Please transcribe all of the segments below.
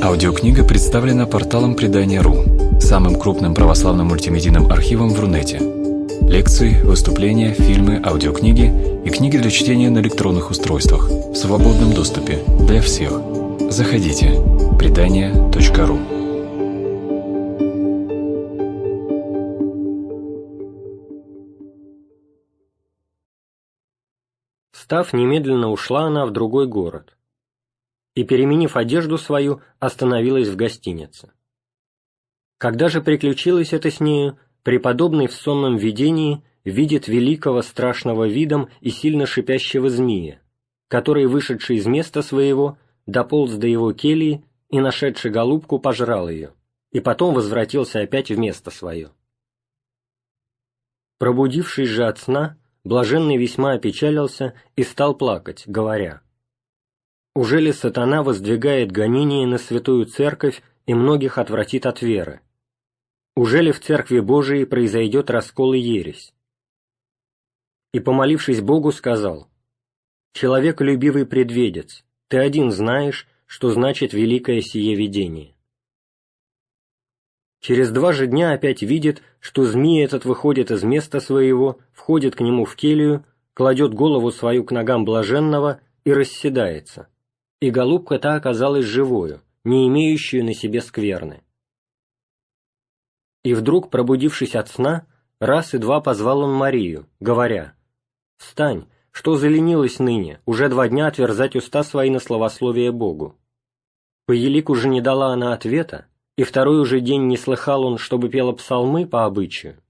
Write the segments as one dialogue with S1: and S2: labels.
S1: Аудиокнига представлена порталом Предания.ру, самым крупным православным мультимедийным архивом в Рунете. Лекции, выступления, фильмы, аудиокниги и книги для чтения на электронных устройствах в свободном доступе для всех. Заходите. Предания.ру
S2: Став, немедленно ушла она в другой город и, переменив одежду свою, остановилась в гостинице. Когда же приключилось это с нею, преподобный в сонном видении видит великого страшного видом и сильно шипящего змея, который, вышедший из места своего, дополз до его кельи и, нашедший голубку, пожрал ее, и потом возвратился опять в место свое. Пробудившись же от сна, блаженный весьма опечалился и стал плакать, говоря, уже ли сатана воздвигает гонение на святую церковь и многих отвратит от веры? Уже ли в церкви Божией произойдет раскол и ересь? И, помолившись Богу, сказал, «Человеколюбивый предведец, ты один знаешь, что значит великое сие видение». Через два же дня опять видит, что змей этот выходит из места своего, входит к нему в келью, кладет голову свою к ногам блаженного и расседается и голубка та оказалась живою, не имеющую на себе скверны. И вдруг, пробудившись от сна, раз и два позвал он Марию, говоря, «Встань, что заленилась ныне, уже два дня отверзать уста свои на словословие Богу». По елику же не дала она ответа, и второй уже день не слыхал он, чтобы пела псалмы по обычаю,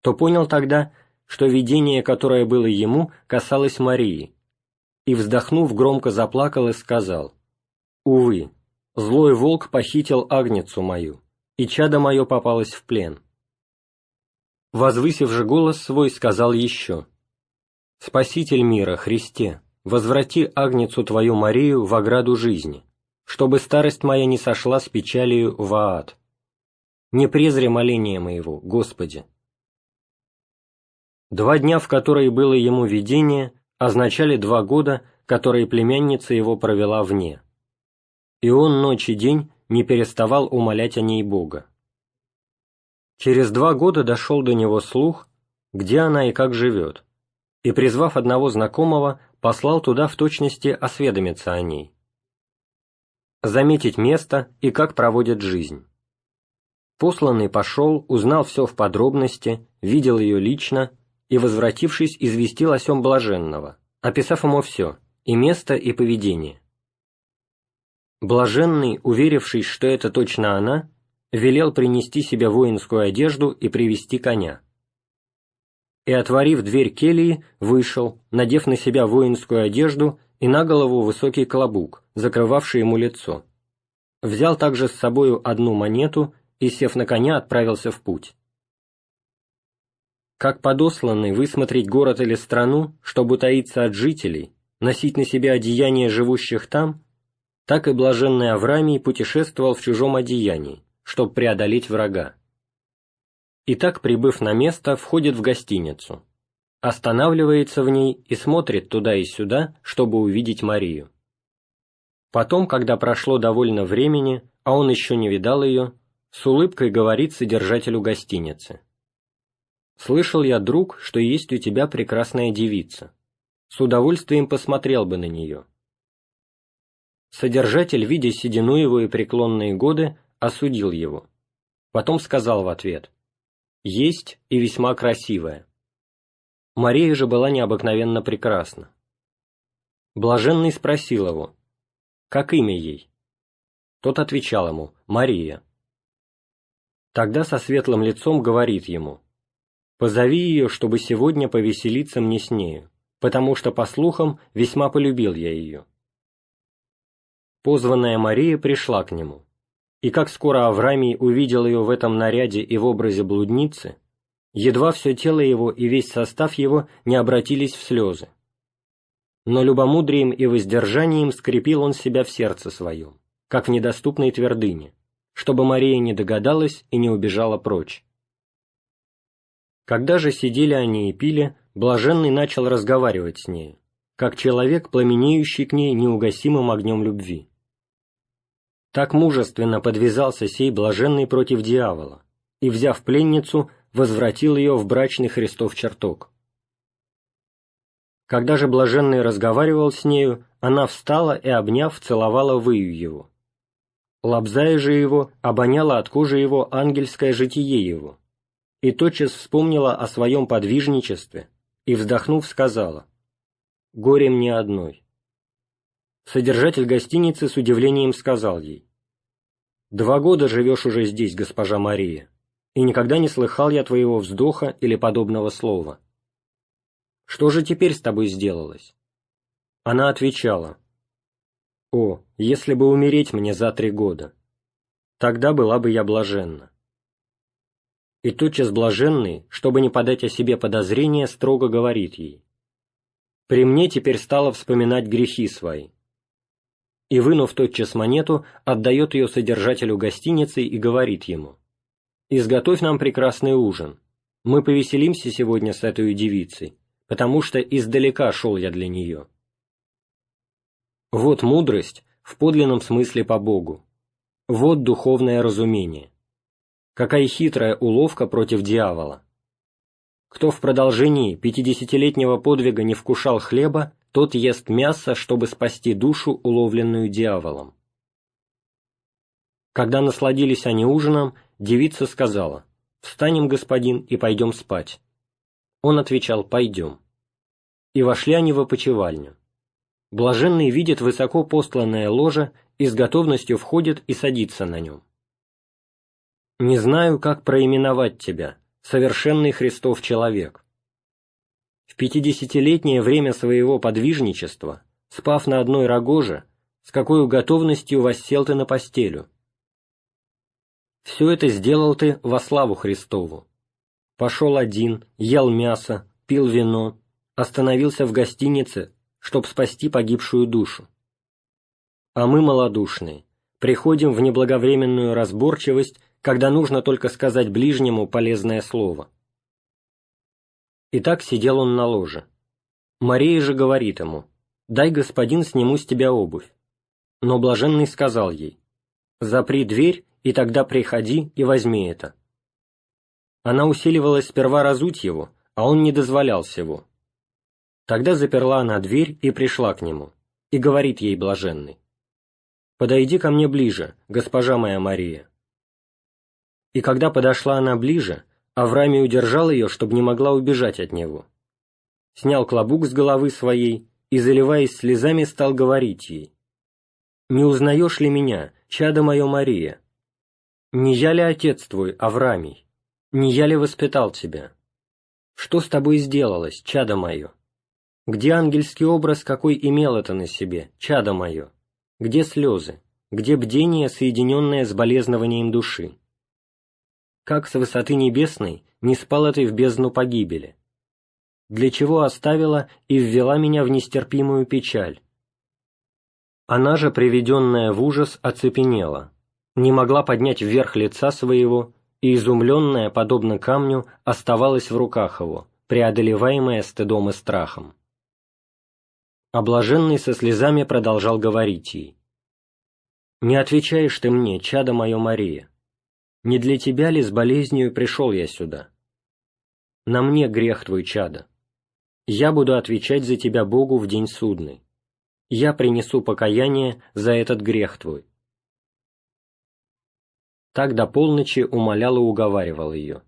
S2: то понял тогда, что видение, которое было ему, касалось Марии, и, вздохнув, громко заплакал и сказал, «Увы, злой волк похитил агницу мою, и чадо мое попалось в плен». Возвысив же голос свой, сказал еще, «Спаситель мира, Христе, возврати агницу твою Марию в ограду жизни, чтобы старость моя не сошла с печалью в ад. Не презри моления моего, Господи». Два дня, в которые было ему видение, означали два года, которые племянница его провела вне. И он ночь и день не переставал умолять о ней Бога. Через два года дошел до него слух, где она и как живет, и, призвав одного знакомого, послал туда в точности осведомиться о ней. Заметить место и как проводит жизнь. Посланный пошел, узнал все в подробности, видел ее лично и, возвратившись, известил о сем блаженного, описав ему все, и место, и поведение. Блаженный, уверившись, что это точно она, велел принести себе воинскую одежду и привести коня. И, отворив дверь кельи, вышел, надев на себя воинскую одежду и на голову высокий клобук, закрывавший ему лицо. Взял также с собою одну монету и, сев на коня, отправился в путь как подосланный высмотреть город или страну, чтобы утаиться от жителей, носить на себе одеяние живущих там, так и блаженный Авраамий путешествовал в чужом одеянии, чтобы преодолеть врага. И так, прибыв на место, входит в гостиницу, останавливается в ней и смотрит туда и сюда, чтобы увидеть Марию. Потом, когда прошло довольно времени, а он еще не видал ее, с улыбкой говорит содержателю гостиницы – Слышал я, друг, что есть у тебя прекрасная девица. С удовольствием посмотрел бы на нее. Содержатель, видя седину его и преклонные годы, осудил его. Потом сказал в ответ, «Есть и весьма красивая». Мария же была необыкновенно прекрасна. Блаженный спросил его, «Как имя ей?» Тот отвечал ему, «Мария». Тогда со светлым лицом говорит ему, Позови ее, чтобы сегодня повеселиться мне с нею, потому что, по слухам, весьма полюбил я ее». Позванная Мария пришла к нему, и как скоро Авраамий увидел ее в этом наряде и в образе блудницы, едва все тело его и весь состав его не обратились в слезы. Но любомудрием и воздержанием скрепил он себя в сердце своем, как в недоступной твердыне, чтобы Мария не догадалась и не убежала прочь. Когда же сидели они и пили, блаженный начал разговаривать с нею, как человек, пламенеющий к ней неугасимым огнем любви. Так мужественно подвязался сей блаженный против дьявола, и, взяв пленницу, возвратил ее в брачный Христов чертог. Когда же блаженный разговаривал с нею, она встала и, обняв, целовала выю его. Лобзая же его, обоняла от кожи его ангельское житие его, и тотчас вспомнила о своем подвижничестве, и, вздохнув, сказала, «Горе мне одной». Содержатель гостиницы с удивлением сказал ей, «Два года живешь уже здесь, госпожа Мария, и никогда не слыхал я твоего вздоха или подобного слова. Что же теперь с тобой сделалось?» Она отвечала, «О, если бы умереть мне за три года! Тогда была бы я блаженна». И тотчас блаженный, чтобы не подать о себе подозрения, строго говорит ей, «При мне теперь стала вспоминать грехи свои». И, вынув тотчас монету, отдает ее содержателю гостиницы и говорит ему, «Изготовь нам прекрасный ужин. Мы повеселимся сегодня с этой девицей, потому что издалека шел я для нее». Вот мудрость в подлинном смысле по Богу. Вот духовное разумение. Какая хитрая уловка против дьявола. Кто в продолжении пятидесятилетнего подвига не вкушал хлеба, тот ест мясо, чтобы спасти душу, уловленную дьяволом. Когда насладились они ужином, девица сказала, «Встанем, господин, и пойдем спать». Он отвечал, «Пойдем». И вошли они в опочивальню. Блаженный видит высоко постланное ложе и с готовностью входит и садится на нем. «Не знаю, как проименовать тебя, совершенный Христов человек». В пятидесятилетнее время своего подвижничества, спав на одной рогоже, с какой готовностью воссел ты на постелю. Все это сделал ты во славу Христову. Пошел один, ел мясо, пил вино, остановился в гостинице, чтоб спасти погибшую душу. А мы малодушные, приходим в неблаговременную разборчивость, когда нужно только сказать ближнему полезное слово. Итак, сидел он на ложе. Мария же говорит ему, «Дай, господин, сниму с тебя обувь». Но блаженный сказал ей, «Запри дверь, и тогда приходи и возьми это». Она усиливалась сперва разуть его, а он не дозволял всего. Тогда заперла она дверь и пришла к нему, и говорит ей блаженный, «Подойди ко мне ближе, госпожа моя Мария». И когда подошла она ближе, Авраамий удержал ее, чтобы не могла убежать от него. Снял клобук с головы своей и, заливаясь слезами, стал говорить ей, «Не узнаешь ли меня, чадо мое Мария? Не я ли отец твой, Авраамий? Не я ли воспитал тебя? Что с тобой сделалось, чадо мое?» Где ангельский образ, какой имел это на себе, чадо мое? Где слезы? Где бдение, соединенное с болезнованием души? Как с высоты небесной не спала ты в бездну погибели? Для чего оставила и ввела меня в нестерпимую печаль? Она же, приведенная в ужас, оцепенела, не могла поднять вверх лица своего, и, изумленная, подобно камню, оставалась в руках его, преодолеваемая стыдом и страхом. Облаженный со слезами продолжал говорить ей. «Не отвечаешь ты мне, чадо мое Мария. Не для тебя ли с болезнью пришел я сюда? На мне грех твой, чадо. Я буду отвечать за тебя Богу в день судный. Я принесу покаяние за этот грех твой». Так до полночи умолял и уговаривал ее.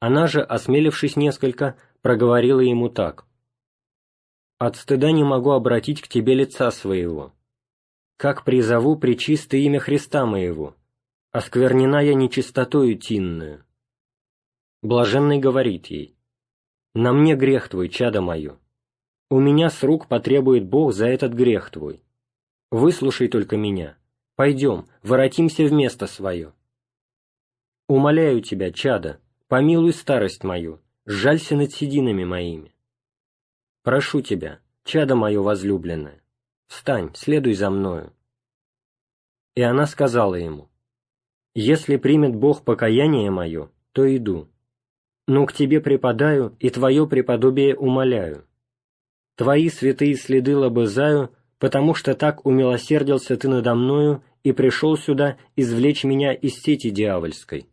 S2: Она же, осмелившись несколько, проговорила ему так. От стыда не могу обратить к тебе лица своего. Как призову причистое имя Христа моего, осквернена я нечистотою тинную. Блаженный говорит ей, «На мне грех твой, чадо мое. У меня с рук потребует Бог за этот грех твой. Выслушай только меня. Пойдем, воротимся в место свое. Умоляю тебя, чадо, помилуй старость мою, сжалься над сединами моими. Прошу тебя, чадо мое возлюбленное, встань, следуй за мною». И она сказала ему, «Если примет Бог покаяние мое, то иду, но к тебе преподаю и твое преподобие умоляю. Твои святые следы лобызаю, потому что так умилосердился ты надо мною и пришел сюда извлечь меня из сети дьявольской».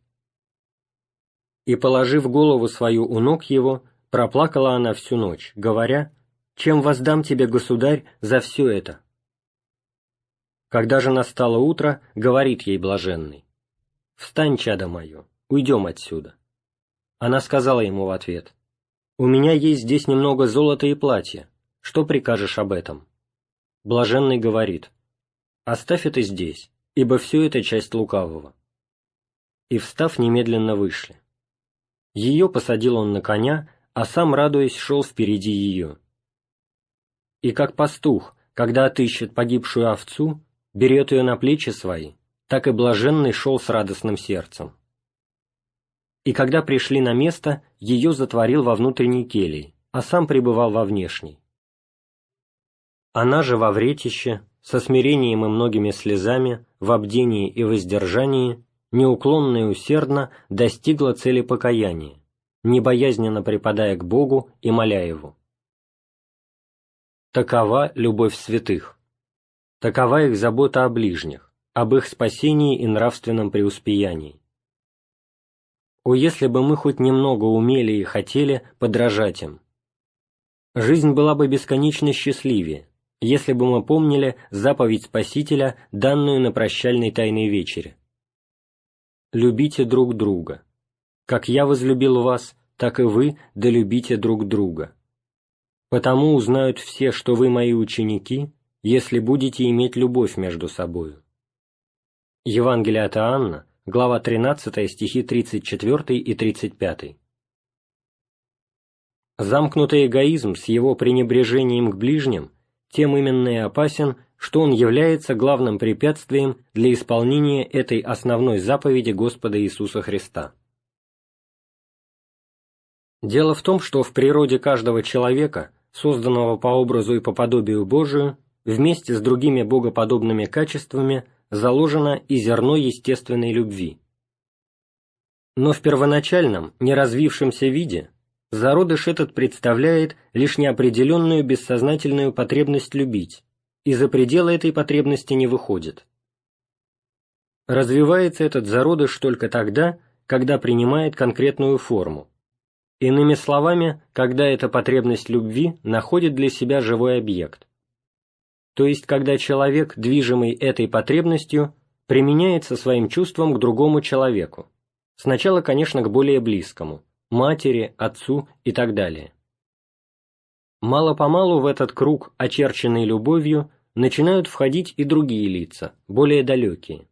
S2: И, положив голову свою у ног его, проплакала она всю ночь, говоря, «Чем воздам тебе, государь, за все это?» Когда же настало утро, говорит ей блаженный, «Встань, чадо мое, уйдем отсюда». Она сказала ему в ответ, «У меня есть здесь немного золота и платья, что прикажешь об этом?» Блаженный говорит, «Оставь это здесь, ибо все это часть лукавого». И, встав, немедленно вышли. Ее посадил он на коня, а сам, радуясь, шел впереди ее. И как пастух, когда отыщет погибшую овцу, берет ее на плечи свои, так и блаженный шел с радостным сердцем. И когда пришли на место, ее затворил во внутренней келии, а сам пребывал во внешней. Она же во вретище, со смирением и многими слезами, в обдении и воздержании, неуклонно и усердно достигла цели покаяния, небоязненно припадая к Богу и моля Его. Такова любовь святых. Такова их забота о ближних, об их спасении и нравственном преуспеянии. О, если бы мы хоть немного умели и хотели подражать им! Жизнь была бы бесконечно счастливее, если бы мы помнили заповедь Спасителя, данную на прощальной Тайной Вечере. «Любите друг друга. Как я возлюбил вас, так и вы долюбите друг друга. Потому узнают все, что вы мои ученики, если будете иметь любовь между собою». Евангелие от Иоанна, глава 13, стихи 34 и 35. Замкнутый эгоизм с его пренебрежением к ближним тем именно и опасен, что он является главным препятствием для исполнения этой основной заповеди Господа Иисуса Христа. Дело в том, что в природе каждого человека, созданного по образу и по подобию Божию, вместе с другими богоподобными качествами заложено и зерно естественной любви. Но в первоначальном, неразвившемся виде зародыш этот представляет лишь неопределенную бессознательную потребность любить, и за пределы этой потребности не выходит. Развивается этот зародыш только тогда, когда принимает конкретную форму. Иными словами, когда эта потребность любви находит для себя живой объект то есть когда человек, движимый этой потребностью, применяется своим чувством к другому человеку, сначала, конечно, к более близкому, матери, отцу и так далее. Мало-помалу в этот круг, очерченный любовью, начинают входить и другие лица, более далекие.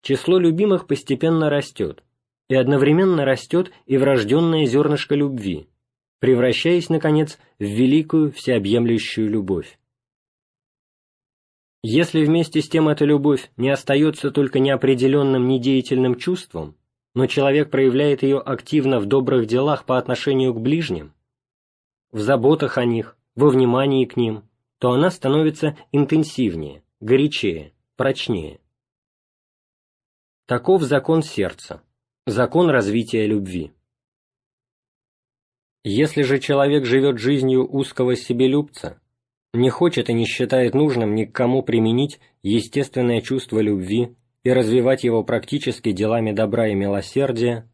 S2: Число любимых постепенно растет, и одновременно растет и врожденное зернышко любви, превращаясь, наконец, в великую всеобъемлющую любовь. Если вместе с тем эта любовь не остается только неопределенным недеятельным чувством, но человек проявляет ее активно в добрых делах по отношению к ближним, в заботах о них, во внимании к ним, то она становится интенсивнее, горячее, прочнее. Таков закон сердца, закон развития любви. Если же человек живет жизнью узкого себелюбца, не хочет и не считает нужным ни к кому применить естественное чувство любви и развивать его практически делами добра и милосердия,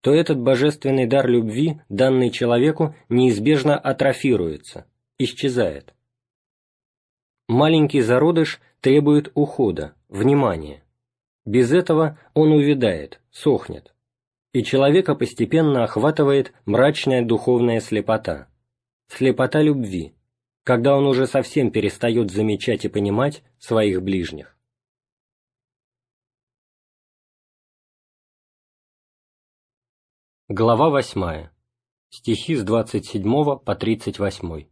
S2: то этот божественный дар любви, данный человеку, неизбежно атрофируется, исчезает. Маленький зародыш требует ухода, внимания. Без этого он увядает, сохнет, и человека постепенно охватывает мрачная духовная слепота, слепота любви, когда он уже совсем перестает замечать и понимать своих ближних. Глава 8. Стихи с 27 по 38.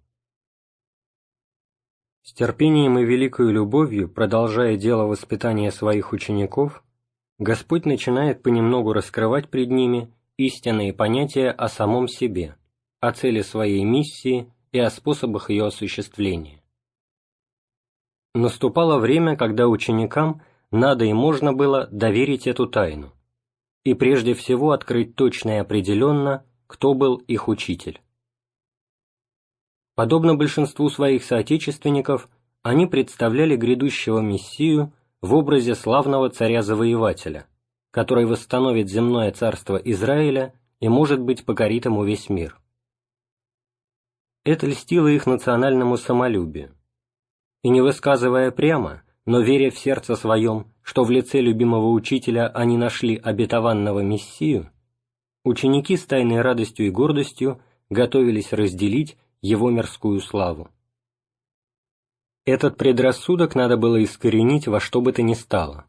S2: С терпением и великою любовью, продолжая дело воспитания своих учеников, Господь начинает понемногу раскрывать пред ними истинные понятия о самом себе, о цели своей миссии и о способах ее осуществления. Наступало время, когда ученикам надо и можно было доверить эту тайну, и прежде всего открыть точно и определенно, кто был их учитель. Подобно большинству своих соотечественников, они представляли грядущего Мессию в образе славного царя-завоевателя, который восстановит земное царство Израиля и, может быть, покорит ему весь мир. Это льстило их национальному самолюбию. И не высказывая прямо, но веря в сердце своем, что в лице любимого учителя они нашли обетованного Мессию, ученики с тайной радостью и гордостью готовились разделить его мирскую славу. Этот предрассудок надо было искоренить во что бы то ни стало,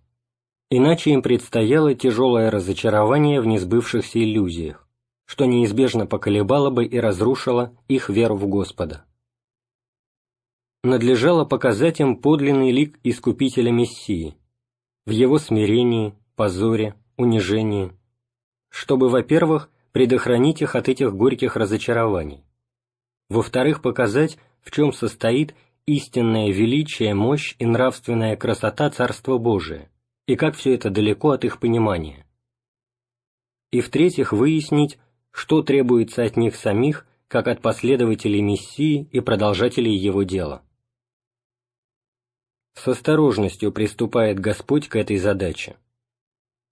S2: иначе им предстояло тяжелое разочарование в несбывшихся иллюзиях, что неизбежно поколебало бы и разрушило их веру в Господа. Надлежало показать им подлинный лик Искупителя Мессии, в его смирении, позоре, унижении, чтобы, во-первых, предохранить их от этих горьких разочарований, во-вторых, показать, в чем состоит истинное величие, мощь и нравственная красота Царства Божия, и как все это далеко от их понимания. И в-третьих, выяснить, что требуется от них самих, как от последователей Мессии и продолжателей его дела. С осторожностью приступает Господь к этой задаче.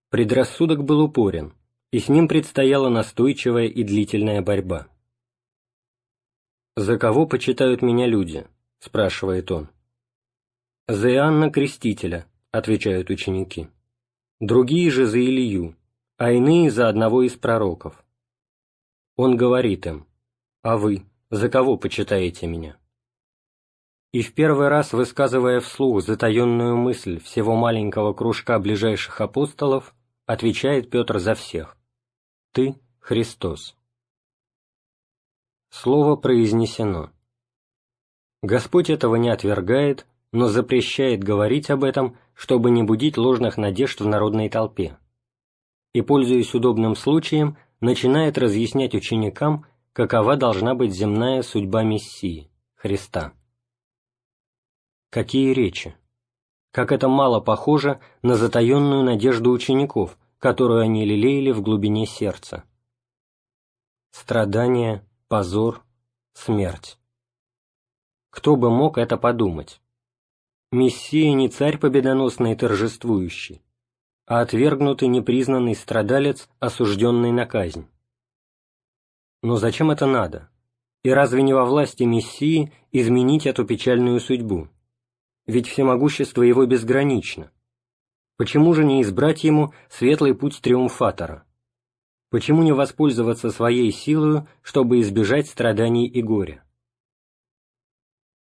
S2: Предрассудок был упорен, и с ним предстояла настойчивая и длительная борьба. «За кого почитают меня люди?» – спрашивает он. «За Иоанна Крестителя», – отвечают ученики. «Другие же за Илью, а иные за одного из пророков». Он говорит им, «А вы, за кого почитаете меня?» И в первый раз, высказывая вслух затаенную мысль всего маленького кружка ближайших апостолов, отвечает Петр за всех. «Ты – Христос». Слово произнесено. Господь этого не отвергает, но запрещает говорить об этом, чтобы не будить ложных надежд в народной толпе. И, пользуясь удобным случаем, начинает разъяснять ученикам, какова должна быть земная судьба Мессии, Христа. Какие речи! Как это мало похоже на затаенную надежду учеников, которую они лелеяли в глубине сердца. Страдания, позор, смерть. Кто бы мог это подумать? Мессия не царь победоносный и торжествующий, а отвергнутый непризнанный страдалец, осужденный на казнь. Но зачем это надо? И разве не во власти Мессии изменить эту печальную судьбу? Ведь всемогущество его безгранично. Почему же не избрать ему светлый путь триумфатора? Почему не воспользоваться своей силою, чтобы избежать страданий и горя?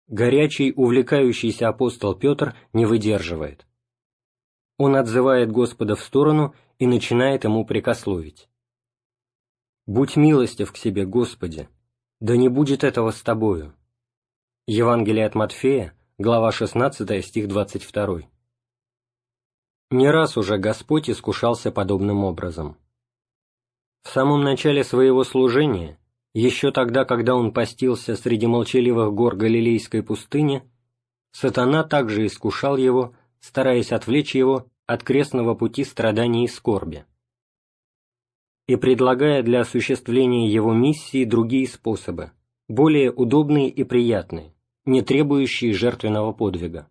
S2: Горячий, увлекающийся апостол Петр не выдерживает. Он отзывает Господа в сторону и начинает ему прикословить. «Будь милостив к себе, Господи, да не будет этого с Тобою». Евангелие от Матфея, глава 16, стих 22. Не раз уже Господь искушался подобным образом. В самом начале своего служения, еще тогда, когда он постился среди молчаливых гор Галилейской пустыни, сатана также искушал его, стараясь отвлечь его от крестного пути страданий и скорби, и предлагая для осуществления его миссии другие способы, более удобные и приятные, не требующие жертвенного подвига.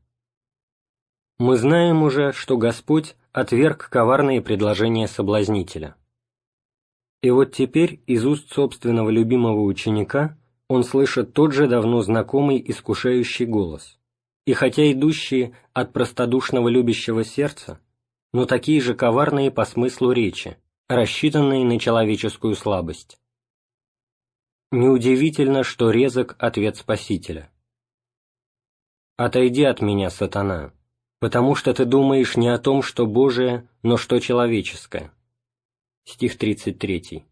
S2: Мы знаем уже, что Господь отверг коварные предложения соблазнителя – и вот теперь из уст собственного любимого ученика он слышит тот же давно знакомый искушающий голос, и хотя идущие от простодушного любящего сердца, но такие же коварные по смыслу речи, рассчитанные на человеческую слабость. Неудивительно, что резок ответ Спасителя. «Отойди от меня, сатана, потому что ты думаешь не о том, что Божие, но что человеческое» стих 33.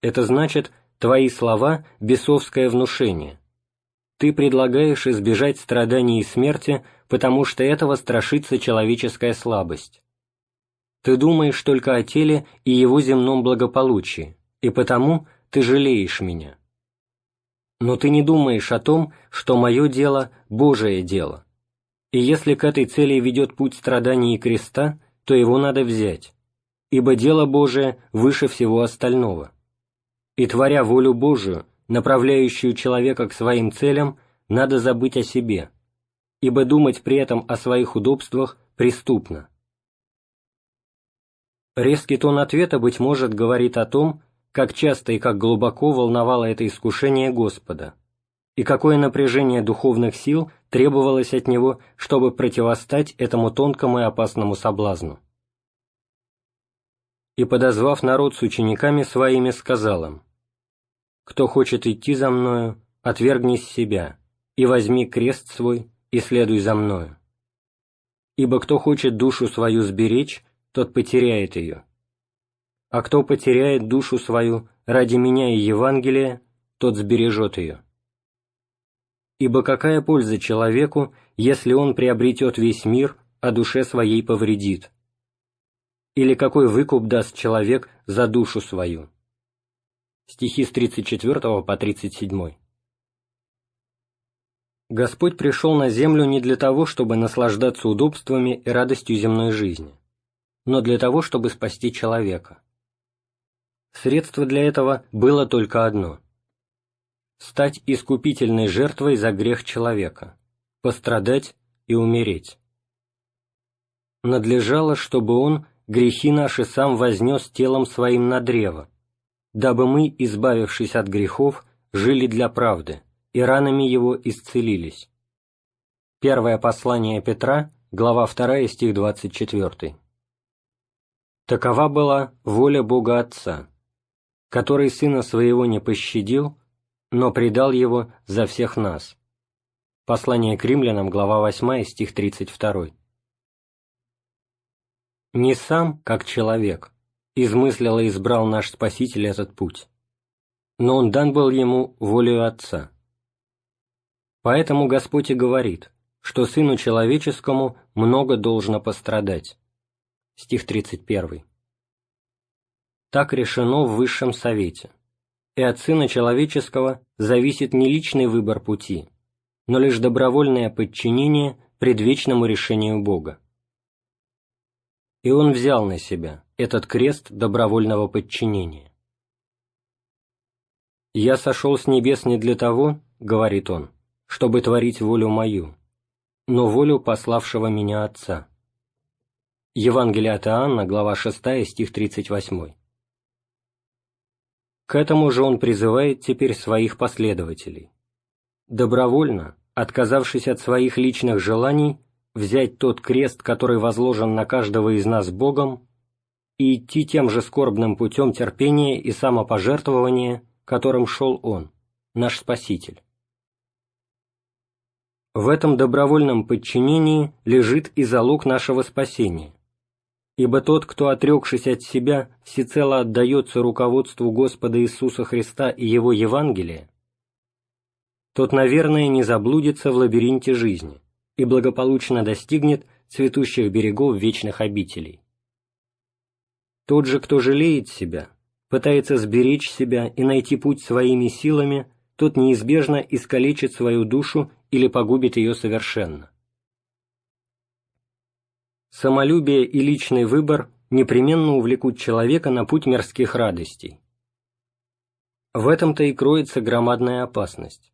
S2: Это значит, твои слова – бесовское внушение. Ты предлагаешь избежать страданий и смерти, потому что этого страшится человеческая слабость. Ты думаешь только о теле и его земном благополучии, и потому ты жалеешь меня. Но ты не думаешь о том, что мое дело – Божие дело. И если к этой цели ведет путь страданий и креста, то его надо взять ибо дело Божие выше всего остального. И творя волю Божию, направляющую человека к своим целям, надо забыть о себе, ибо думать при этом о своих удобствах преступно. Резкий тон ответа, быть может, говорит о том, как часто и как глубоко волновало это искушение Господа, и какое напряжение духовных сил требовалось от него, чтобы противостать этому тонкому и опасному соблазну. И, подозвав народ с учениками своими, сказал им, «Кто хочет идти за мною, отвергнись себя, и возьми крест свой, и следуй за мною. Ибо кто хочет душу свою сберечь, тот потеряет ее. А кто потеряет душу свою ради меня и Евангелия, тот сбережет ее. Ибо какая польза человеку, если он приобретет весь мир, а душе своей повредит? Или какой выкуп даст человек за душу свою? Стихи с 34 по 37. Господь пришел на землю не для того, чтобы наслаждаться удобствами и радостью земной жизни, но для того, чтобы спасти человека. Средство для этого было только одно – стать искупительной жертвой за грех человека, пострадать и умереть. Надлежало, чтобы он грехи наши сам вознес телом своим на древо, дабы мы, избавившись от грехов, жили для правды, и ранами его исцелились. Первое послание Петра, глава 2, стих 24. Такова была воля Бога Отца, который Сына Своего не пощадил, но предал Его за всех нас. Послание к римлянам, глава 8, стих 32. Не сам, как человек, измыслил и избрал наш Спаситель этот путь, но он дан был ему волею Отца. Поэтому Господь и говорит, что Сыну Человеческому много должно пострадать. Стих 31. Так решено в Высшем Совете, и от Сына Человеческого зависит не личный выбор пути, но лишь добровольное подчинение предвечному решению Бога и он взял на себя этот крест добровольного подчинения. «Я сошел с небес не для того, — говорит он, — чтобы творить волю мою, но волю пославшего меня Отца». Евангелие от Иоанна, глава 6, стих 38. К этому же он призывает теперь своих последователей. Добровольно, отказавшись от своих личных желаний, взять тот крест, который возложен на каждого из нас Богом, и идти тем же скорбным путем терпения и самопожертвования, которым шел Он, наш Спаситель. В этом добровольном подчинении лежит и залог нашего спасения, ибо тот, кто, отрекшись от себя, всецело отдается руководству Господа Иисуса Христа и Его Евангелия, тот, наверное, не заблудится в лабиринте жизни – и благополучно достигнет цветущих берегов вечных обителей. Тот же, кто жалеет себя, пытается сберечь себя и найти путь своими силами, тот неизбежно искалечит свою душу или погубит ее совершенно. Самолюбие и личный выбор непременно увлекут человека на путь мирских радостей. В этом-то и кроется громадная опасность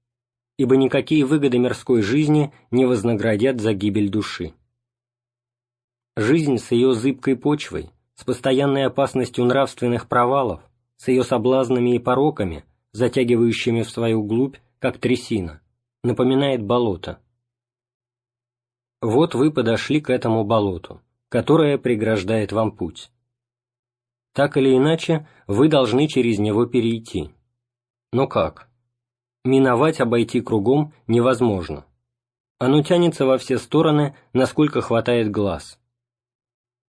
S2: ибо никакие выгоды мирской жизни не вознаградят за гибель души. Жизнь с ее зыбкой почвой, с постоянной опасностью нравственных провалов, с ее соблазнами и пороками, затягивающими в свою глубь, как трясина, напоминает болото. Вот вы подошли к этому болоту, которое преграждает вам путь. Так или иначе, вы должны через него перейти. Но как? Миновать обойти кругом невозможно. Оно тянется во все стороны, насколько хватает глаз.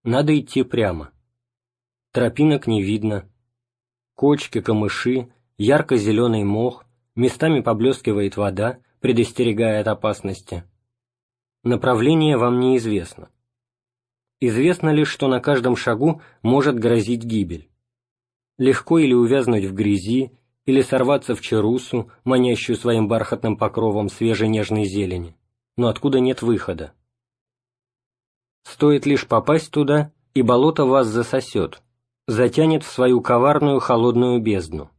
S2: Надо идти прямо. Тропинок не видно. Кочки, камыши, ярко-зеленый мох, местами поблескивает вода, предостерегая от опасности. Направление вам неизвестно. Известно лишь, что на каждом шагу может грозить гибель. Легко или увязнуть в грязи, или сорваться в черусу, манящую своим бархатным покровом свежей нежной зелени, но откуда нет выхода. Стоит лишь попасть туда, и болото вас засосет, затянет в свою коварную холодную бездну.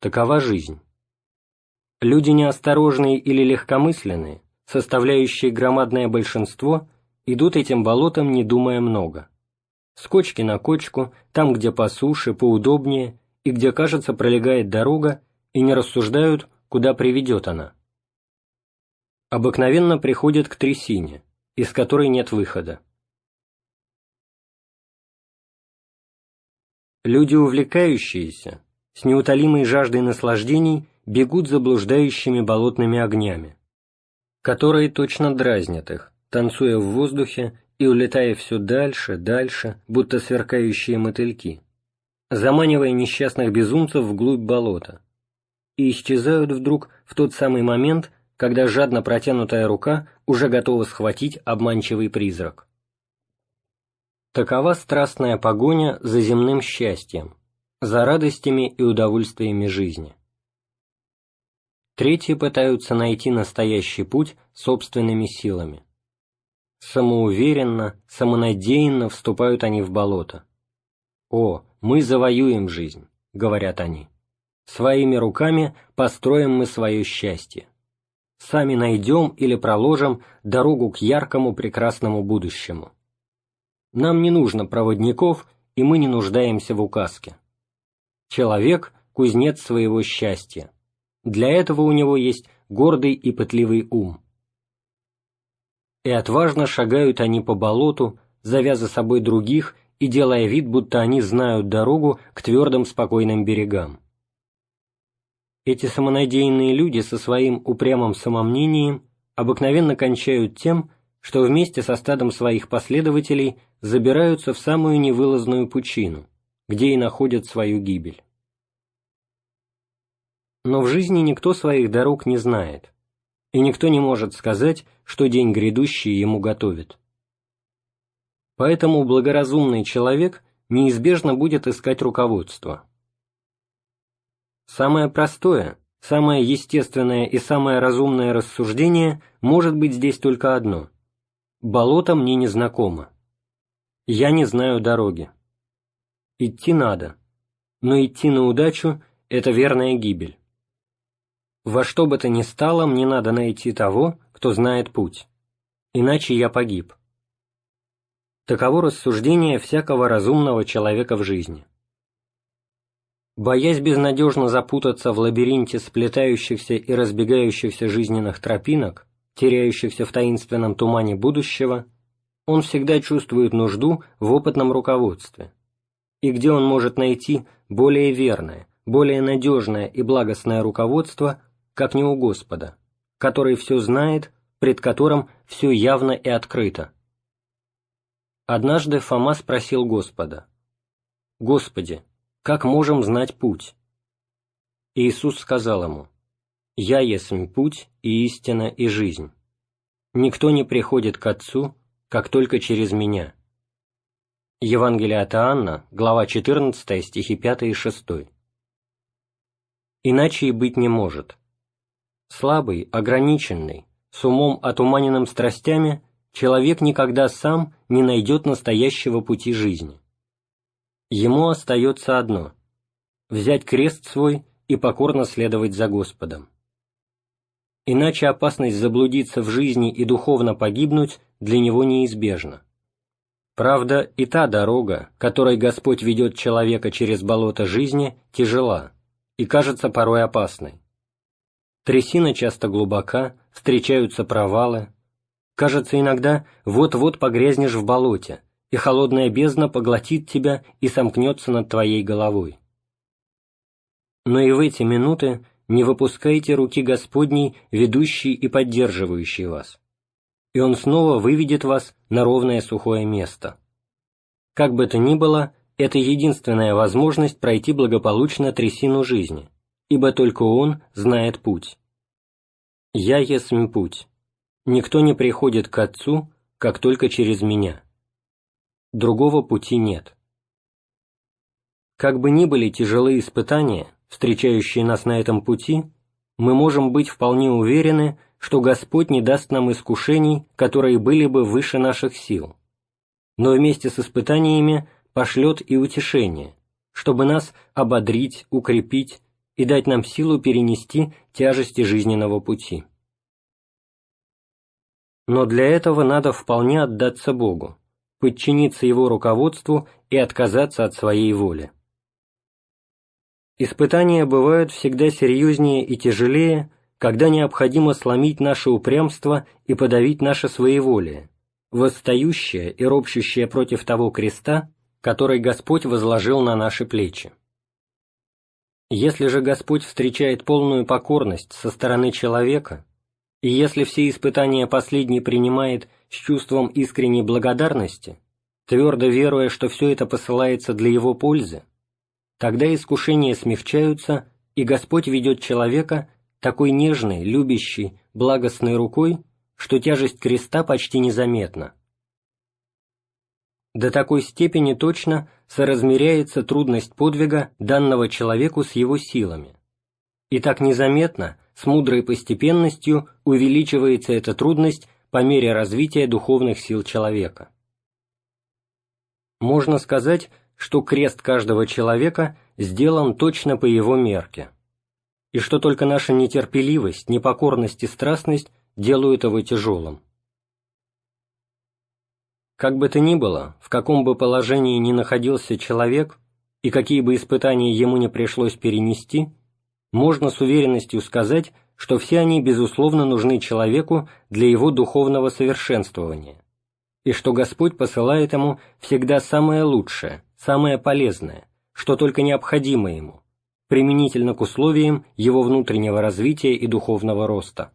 S2: Такова жизнь. Люди неосторожные или легкомысленные, составляющие громадное большинство, идут этим болотом, не думая много. С кочки на кочку, там, где по суше, поудобнее, и где, кажется, пролегает дорога, и не рассуждают, куда приведет она. Обыкновенно приходят к трясине, из которой нет выхода. Люди, увлекающиеся, с неутолимой жаждой наслаждений, бегут заблуждающими болотными огнями, которые точно дразнят их, танцуя в воздухе и улетая все дальше, дальше, будто сверкающие мотыльки, заманивая несчастных безумцев вглубь болота, и исчезают вдруг в тот самый момент, когда жадно протянутая рука уже готова схватить обманчивый призрак. Такова страстная погоня за земным счастьем, за радостями и удовольствиями жизни. Третьи пытаются найти настоящий путь собственными силами. Самоуверенно, самонадеянно вступают они в болото. «О, мы завоюем жизнь», — говорят они. «Своими руками построим мы свое счастье. Сами найдем или проложим дорогу к яркому прекрасному будущему». Нам не нужно проводников, и мы не нуждаемся в указке. Человек – кузнец своего счастья. Для этого у него есть гордый и пытливый ум. И отважно шагают они по болоту, зовя за собой других и делая вид, будто они знают дорогу к твердым спокойным берегам. Эти самонадеянные люди со своим упрямым самомнением обыкновенно кончают тем, что вместе со стадом своих последователей забираются в самую невылазную пучину, где и находят свою гибель. Но в жизни никто своих дорог не знает, и никто не может сказать, что день грядущий ему готовит. Поэтому благоразумный человек неизбежно будет искать руководство. Самое простое, самое естественное и самое разумное рассуждение может быть здесь только одно – Болото мне незнакомо. Я не знаю дороги. Идти надо, но идти на удачу – это верная гибель. Во что бы то ни стало, мне надо найти того, кто знает путь, иначе я погиб. Таково рассуждение всякого разумного человека в жизни. Боясь безнадежно запутаться в лабиринте сплетающихся и разбегающихся жизненных тропинок, теряющихся в таинственном тумане будущего, он всегда чувствует нужду в опытном руководстве. И где он может найти более верное, более надежное и благостное руководство, как не у Господа, который все знает, пред которым все явно и открыто. Однажды Фома спросил Господа, «Господи, как можем знать путь?» Иисус сказал ему, «Я есмь путь и истина и жизнь. Никто не приходит к Отцу, как только через Меня». Евангелие от Иоанна, глава 14, стихи 5 и 6. Иначе и быть не может. Слабый, ограниченный, с умом отуманенным страстями, человек никогда сам не найдет настоящего пути жизни. Ему остается одно – взять крест свой и покорно следовать за Господом иначе опасность заблудиться в жизни и духовно погибнуть для него неизбежна. Правда, и та дорога, которой Господь ведет человека через болото жизни, тяжела и кажется порой опасной. Трясина часто глубока, встречаются провалы. Кажется иногда, вот-вот погрязнешь в болоте, и холодная бездна поглотит тебя и сомкнется над твоей головой. Но и в эти минуты не выпускайте руки Господней, ведущей и поддерживающей вас. И Он снова выведет вас на ровное сухое место. Как бы то ни было, это единственная возможность пройти благополучно трясину жизни, ибо только Он знает путь. «Я есмь путь. Никто не приходит к Отцу, как только через Меня. Другого пути нет». Как бы ни были тяжелые испытания, встречающие нас на этом пути, мы можем быть вполне уверены, что Господь не даст нам искушений, которые были бы выше наших сил, но вместе с испытаниями пошлет и утешение, чтобы нас ободрить, укрепить и дать нам силу перенести тяжести жизненного пути. Но для этого надо вполне отдаться Богу, подчиниться Его руководству и отказаться от своей воли. Испытания бывают всегда серьезнее и тяжелее, когда необходимо сломить наше упрямство и подавить наше своеволие, восстающее и ропщущее против того креста, который Господь возложил на наши плечи. Если же Господь встречает полную покорность со стороны человека, и если все испытания последний принимает с чувством искренней благодарности, твердо веруя, что все это посылается для его пользы, Тогда искушения смягчаются, и Господь ведет человека такой нежной, любящей, благостной рукой, что тяжесть креста почти незаметна. До такой степени точно соразмеряется трудность подвига данного человеку с его силами. И так незаметно, с мудрой постепенностью увеличивается эта трудность по мере развития духовных сил человека. Можно сказать, что крест каждого человека сделан точно по его мерке, и что только наша нетерпеливость, непокорность и страстность делают его тяжелым. Как бы то ни было, в каком бы положении ни находился человек, и какие бы испытания ему не пришлось перенести, можно с уверенностью сказать, что все они безусловно нужны человеку для его духовного совершенствования, и что Господь посылает ему всегда самое лучшее, самое полезное, что только необходимо ему, применительно к условиям его внутреннего развития и духовного роста.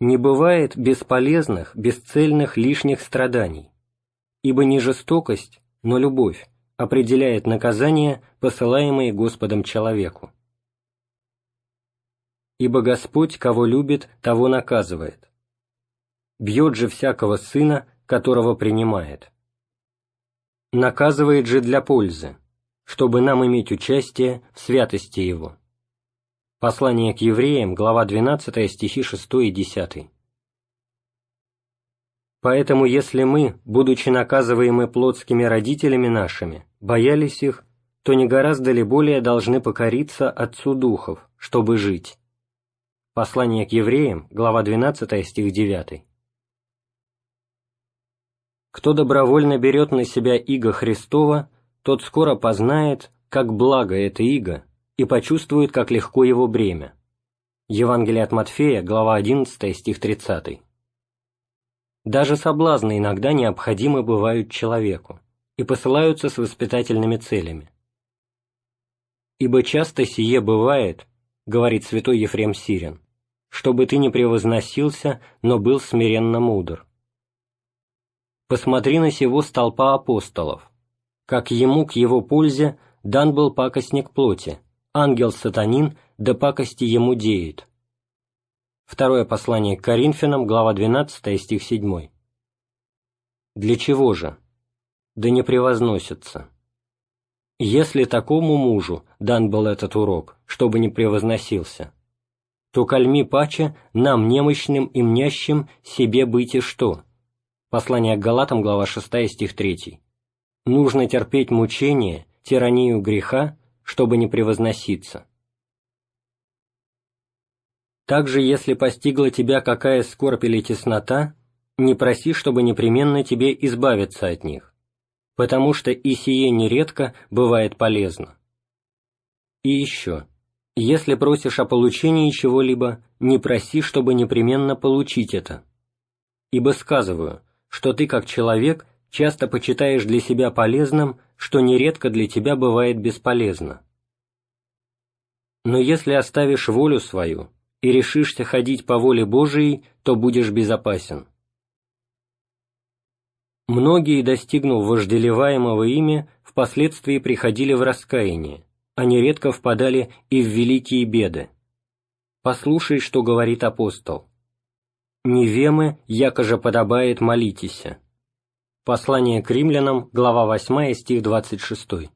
S2: Не бывает бесполезных, бесцельных лишних страданий, ибо не жестокость, но любовь определяет наказание, посылаемое Господом человеку. Ибо Господь, кого любит, того наказывает. Бьет же всякого сына, которого принимает наказывает же для пользы, чтобы нам иметь участие в святости Его. Послание к евреям, глава 12, стихи 6 и 10. Поэтому если мы, будучи наказываемы плотскими родителями нашими, боялись их, то не гораздо ли более должны покориться Отцу Духов, чтобы жить? Послание к евреям, глава 12, стих 9. Кто добровольно берет на себя иго Христова, тот скоро познает, как благо это иго, и почувствует, как легко его бремя. Евангелие от Матфея, глава 11, стих 30. Даже соблазны иногда необходимы бывают человеку и посылаются с воспитательными целями. «Ибо часто сие бывает, — говорит святой Ефрем Сирин, — чтобы ты не превозносился, но был смиренно мудр. Посмотри на сего столпа апостолов, как ему к его пользе дан был пакостник плоти, ангел-сатанин, да пакости ему деет. Второе послание к Коринфянам, глава 12, стих 7. Для чего же? Да не превозносится. Если такому мужу дан был этот урок, чтобы не превозносился, то кальми паче нам, немощным и мнящим, себе быть и что? Послание к Галатам, глава 6, стих 3. «Нужно терпеть мучения, тиранию греха, чтобы не превозноситься». Также, если постигла тебя какая скорбь или теснота, не проси, чтобы непременно тебе избавиться от них, потому что и сие нередко бывает полезно. И еще, если просишь о получении чего-либо, не проси, чтобы непременно получить это. Ибо сказываю, что ты как человек часто почитаешь для себя полезным, что нередко для тебя бывает бесполезно. Но если оставишь волю свою и решишься ходить по воле Божией, то будешь безопасен. Многие, достигнув вожделеваемого ими, впоследствии приходили в раскаяние, а нередко впадали и в великие беды. Послушай, что говорит апостол невемы, якоже подобает молитеся». Послание к римлянам, глава 8, стих 26.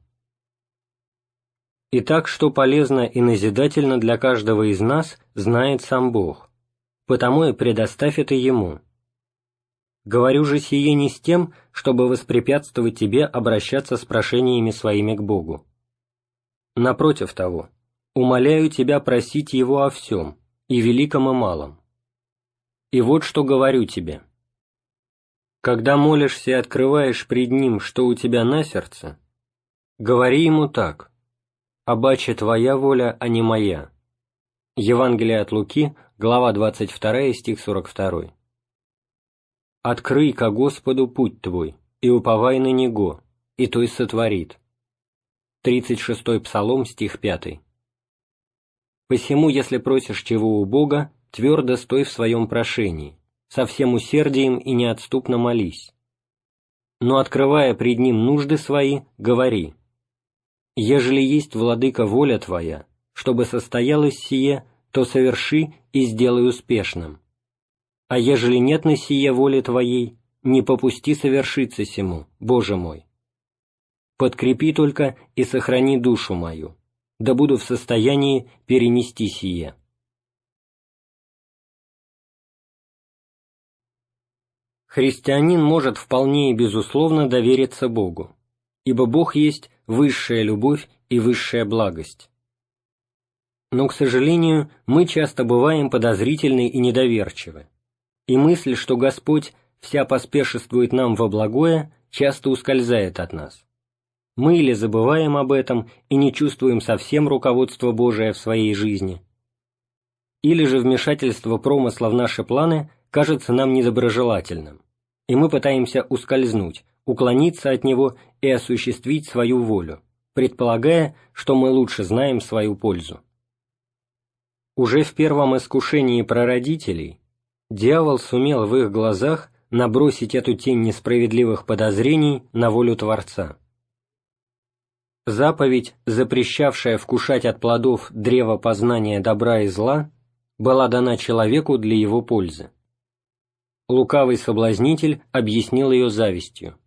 S2: Итак, что полезно и назидательно для каждого из нас, знает сам Бог, потому и предоставь это Ему. Говорю же сие не с тем, чтобы воспрепятствовать тебе обращаться с прошениями своими к Богу. Напротив того, умоляю тебя просить Его о всем, и великом и малом, И вот что говорю тебе. Когда молишься и открываешь пред Ним, что у тебя на сердце, говори Ему так «Обаче Твоя воля, а не моя». Евангелие от Луки, глава 22, стих 42. «Открый ко Господу путь твой, и уповай на Него, и то и сотворит». 36 Псалом, стих 5. «Посему, если просишь чего у Бога, твердо стой в своем прошении, со всем усердием и неотступно молись. Но, открывая пред Ним нужды свои, говори, «Ежели есть, владыка, воля Твоя, чтобы состоялось сие, то соверши и сделай успешным. А ежели нет на сие воли Твоей, не попусти совершиться сему, Боже мой. Подкрепи только и сохрани душу мою, да буду в состоянии перенести сие». Христианин может вполне и безусловно довериться Богу, ибо Бог есть высшая любовь и высшая благость. Но, к сожалению, мы часто бываем подозрительны и недоверчивы, и мысль, что Господь вся поспешествует нам во благое, часто ускользает от нас. Мы или забываем об этом и не чувствуем совсем руководство Божие в своей жизни, или же вмешательство промысла в наши планы кажется нам недоброжелательным, и мы пытаемся ускользнуть, уклониться от него и осуществить свою волю, предполагая, что мы лучше знаем свою пользу. Уже в первом искушении прародителей дьявол сумел в их глазах набросить эту тень несправедливых подозрений на волю Творца. Заповедь, запрещавшая вкушать от плодов древа познания добра и зла, была дана человеку для его пользы. Лукавый соблазнитель объяснил ее завистью.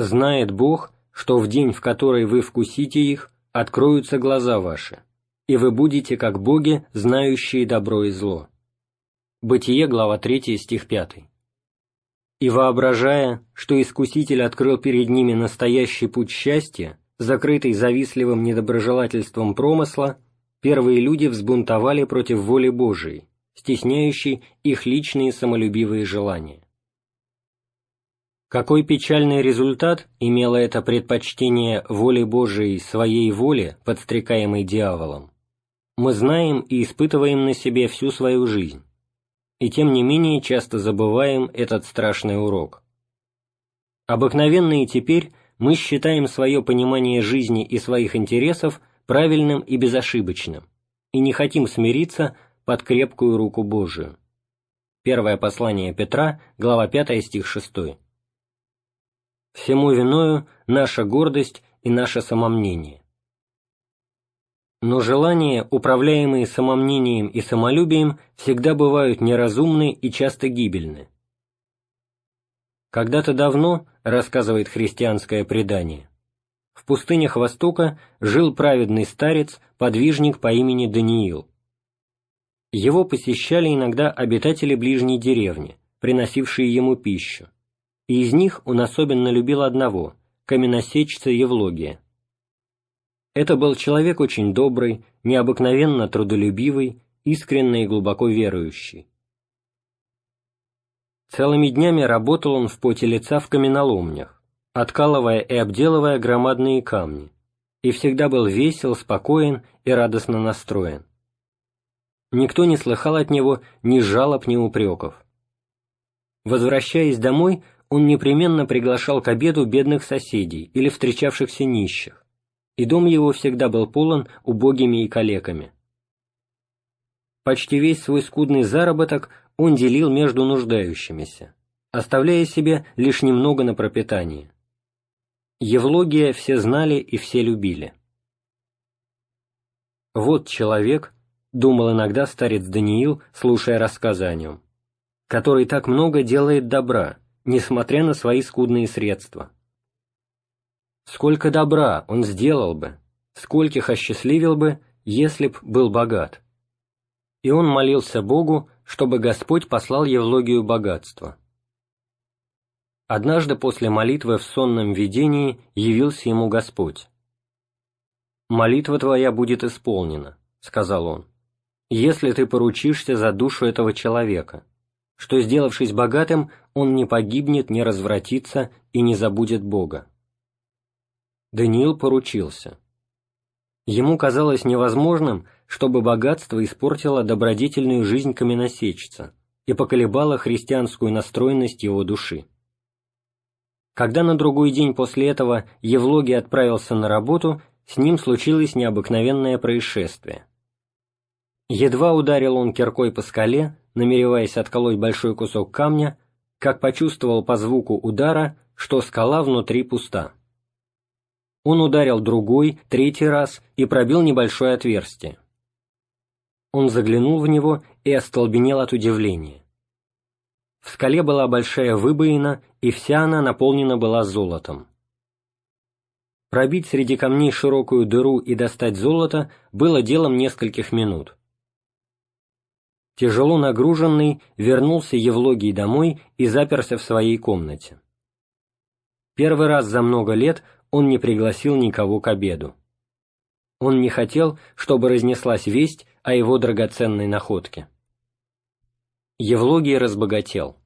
S2: «Знает Бог, что в день, в который вы вкусите их, откроются глаза ваши, и вы будете как боги, знающие добро и зло». Бытие, глава 3, стих 5. И воображая, что Искуситель открыл перед ними настоящий путь счастья, закрытый завистливым недоброжелательством промысла, первые люди взбунтовали против воли Божией, стесняющей их личные самолюбивые желания. Какой печальный результат имело это предпочтение воли Божией своей воле, подстрекаемой дьяволом, мы знаем и испытываем на себе всю свою жизнь, и тем не менее часто забываем этот страшный урок. Обыкновенно и теперь мы считаем свое понимание жизни и своих интересов правильным и безошибочным, и не хотим смириться под крепкую руку Божию. Первое послание Петра, глава 5, стих 6. Всему виною наша гордость и наше самомнение. Но желания, управляемые самомнением и самолюбием, всегда бывают неразумны и часто гибельны. Когда-то давно, рассказывает христианское предание, в пустынях Востока жил праведный старец, подвижник по имени Даниил. Его посещали иногда обитатели ближней деревни, приносившие ему пищу, и из них он особенно любил одного – каменосечца Евлогия. Это был человек очень добрый, необыкновенно трудолюбивый, искренний и глубоко верующий. Целыми днями работал он в поте лица в каменоломнях, откалывая и обделывая громадные камни, и всегда был весел, спокоен и радостно настроен никто не слыхал от него ни жалоб, ни упреков. Возвращаясь домой, он непременно приглашал к обеду бедных соседей или встречавшихся нищих, и дом его всегда был полон убогими и калеками. Почти весь свой скудный заработок он делил между нуждающимися, оставляя себе лишь немного на пропитание. Евлогия все знали и все любили. Вот человек, — думал иногда старец Даниил, слушая рассказы о нем, который так много делает добра, несмотря на свои скудные средства. Сколько добра он сделал бы, скольких осчастливил бы, если б был богат. И он молился Богу, чтобы Господь послал Евлогию богатство. Однажды после молитвы в сонном видении явился ему Господь. «Молитва твоя будет исполнена», — сказал он если ты поручишься за душу этого человека, что, сделавшись богатым, он не погибнет, не развратится и не забудет Бога. Даниил поручился. Ему казалось невозможным, чтобы богатство испортило добродетельную жизнь каменосечца и поколебало христианскую настроенность его души. Когда на другой день после этого Евлогий отправился на работу, с ним случилось необыкновенное происшествие. Едва ударил он киркой по скале, намереваясь отколоть большой кусок камня, как почувствовал по звуку удара, что скала внутри пуста. Он ударил другой, третий раз и пробил небольшое отверстие. Он заглянул в него и остолбенел от удивления. В скале была большая выбоина, и вся она наполнена была золотом. Пробить среди камней широкую дыру и достать золото было делом нескольких минут. Тяжело нагруженный вернулся Евлогий домой и заперся в своей комнате. Первый раз за много лет он не пригласил никого к обеду. Он не хотел, чтобы разнеслась весть о его драгоценной находке. Евлогий разбогател.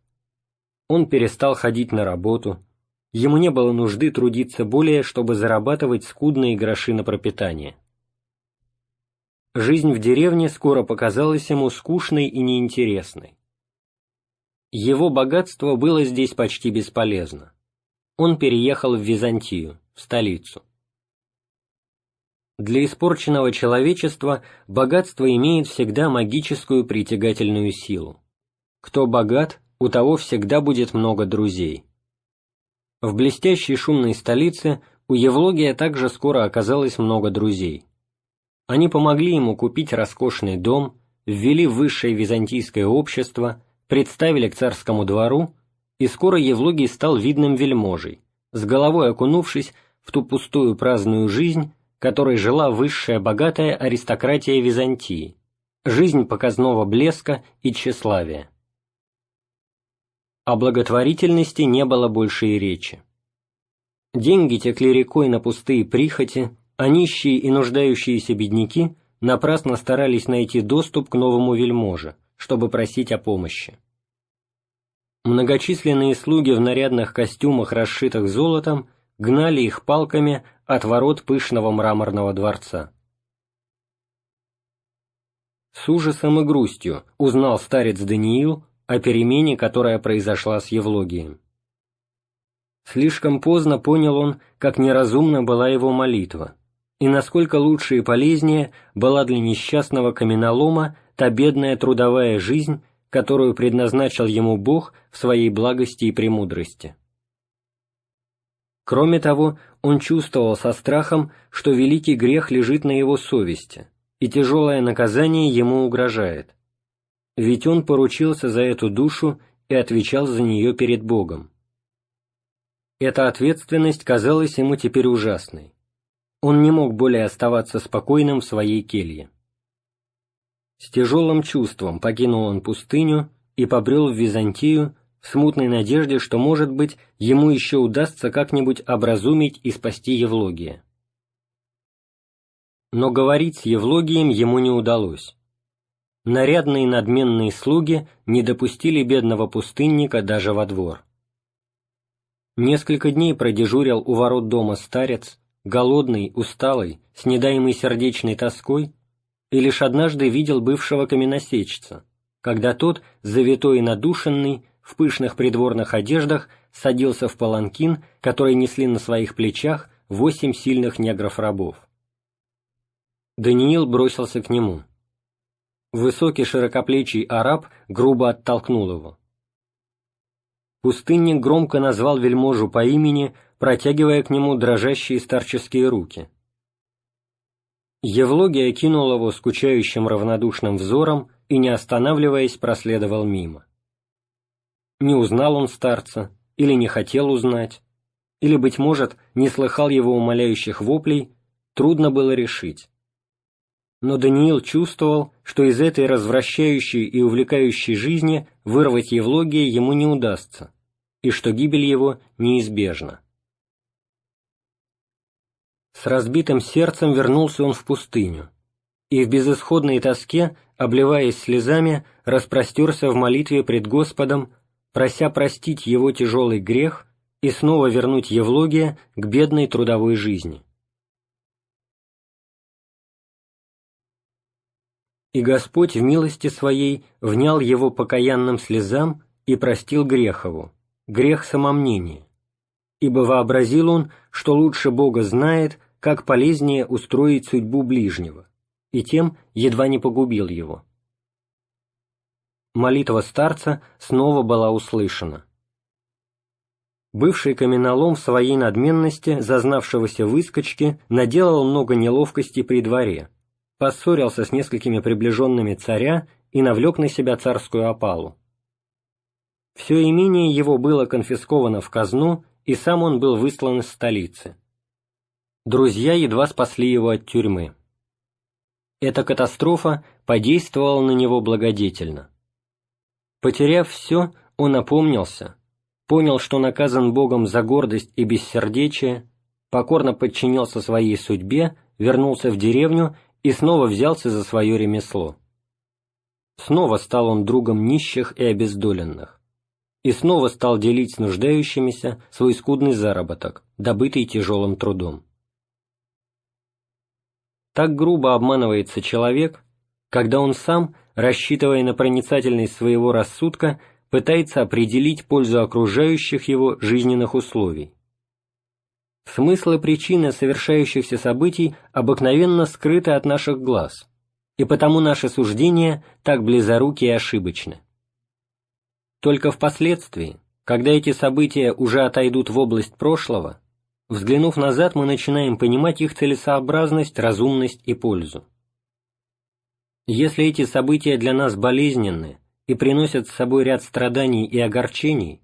S2: Он перестал ходить на работу, ему не было нужды трудиться более, чтобы зарабатывать скудные гроши на пропитание. Жизнь в деревне скоро показалась ему скучной и неинтересной. Его богатство было здесь почти бесполезно. Он переехал в Византию, в столицу. Для испорченного человечества богатство имеет всегда магическую притягательную силу. Кто богат, у того всегда будет много друзей. В блестящей шумной столице у Евлогия также скоро оказалось много друзей. Они помогли ему купить роскошный дом, ввели высшее византийское общество, представили к царскому двору, и скоро Евлогий стал видным вельможей, с головой окунувшись в ту пустую праздную жизнь, которой жила высшая богатая аристократия Византии, жизнь показного блеска и тщеславия. О благотворительности не было больше и речи. Деньги текли рекой на пустые прихоти, а нищие и нуждающиеся бедняки напрасно старались найти доступ к новому вельможе, чтобы просить о помощи. Многочисленные слуги в нарядных костюмах, расшитых золотом, гнали их палками от ворот пышного мраморного дворца. С ужасом и грустью узнал старец Даниил о перемене, которая произошла с Евлогием. Слишком поздно понял он, как неразумна была его молитва, и насколько лучше и полезнее была для несчастного каменолома та бедная трудовая жизнь, которую предназначил ему Бог в своей благости и премудрости. Кроме того, он чувствовал со страхом, что великий грех лежит на его совести, и тяжелое наказание ему угрожает, ведь он поручился за эту душу и отвечал за нее перед Богом. Эта ответственность казалась ему теперь ужасной. Он не мог более оставаться спокойным в своей келье. С тяжелым чувством покинул он пустыню и побрел в Византию в смутной надежде, что, может быть, ему еще удастся как-нибудь образумить и спасти Евлогия. Но говорить с Евлогием ему не удалось нарядные надменные слуги не допустили бедного пустынника даже во двор. Несколько дней продежурил у ворот дома старец, голодный, усталый, с недаемой сердечной тоской, и лишь однажды видел бывшего каменосечца, когда тот, завитой и надушенный, в пышных придворных одеждах, садился в паланкин, который несли на своих плечах восемь сильных негров-рабов. Даниил бросился к нему. Высокий широкоплечий араб грубо оттолкнул его. Пустынник громко назвал вельможу по имени, протягивая к нему дрожащие старческие руки. Евлогий окинул его скучающим равнодушным взором и, не останавливаясь, проследовал мимо. Не узнал он старца, или не хотел узнать, или, быть может, не слыхал его умоляющих воплей, трудно было решить но Даниил чувствовал, что из этой развращающей и увлекающей жизни вырвать Евлогия ему не удастся, и что гибель его неизбежна. С разбитым сердцем вернулся он в пустыню, и в безысходной тоске, обливаясь слезами, распростерся в молитве пред Господом, прося простить его тяжелый грех и снова вернуть Евлогия к бедной трудовой жизни. И Господь в милости Своей внял его покаянным слезам и простил грехову, грех самомнения, ибо вообразил он, что лучше Бога знает, как полезнее устроить судьбу ближнего, и тем едва не погубил его. Молитва старца снова была услышана. Бывший каменолом в своей надменности, зазнавшегося выскочки, наделал много неловкостей при дворе, поссорился с несколькими приближенными царя и навлек на себя царскую опалу. Все имение его было конфисковано в казну, и сам он был выслан из столицы. Друзья едва спасли его от тюрьмы. Эта катастрофа подействовала на него благодетельно. Потеряв все, он опомнился, понял, что наказан Богом за гордость и бессердечие, покорно подчинился своей судьбе, вернулся в деревню и снова взялся за свое ремесло. Снова стал он другом нищих и обездоленных и снова стал делить с нуждающимися свой скудный заработок, добытый тяжелым трудом. Так грубо обманывается человек, когда он сам, рассчитывая на проницательность своего рассудка, пытается определить пользу окружающих его жизненных условий. Смыслы причины совершающихся событий обыкновенно скрыты от наших глаз, и потому наши суждения так близоруки и ошибочны. Только впоследствии, когда эти события уже отойдут в область прошлого, взглянув назад, мы начинаем понимать их целесообразность, разумность и пользу. Если эти события для нас болезненны и приносят с собой ряд страданий и огорчений,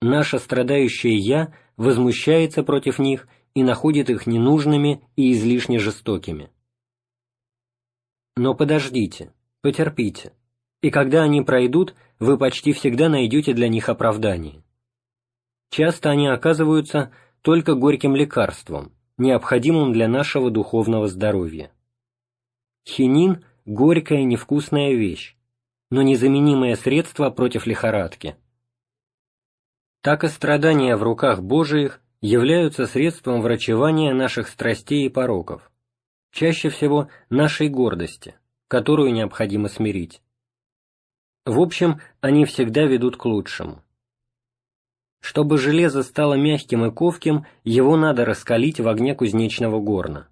S2: наше страдающее «я» возмущается против них и находит их ненужными и излишне жестокими. Но подождите, потерпите, и когда они пройдут, вы почти всегда найдете для них оправдание. Часто они оказываются только горьким лекарством, необходимым для нашего духовного здоровья. Хинин – горькая невкусная вещь, но незаменимое средство против лихорадки. Так и страдания в руках Божиих являются средством врачевания наших страстей и пороков, чаще всего нашей гордости, которую необходимо смирить. В общем, они всегда ведут к лучшему. Чтобы железо стало мягким и ковким, его надо раскалить в огне кузнечного горна.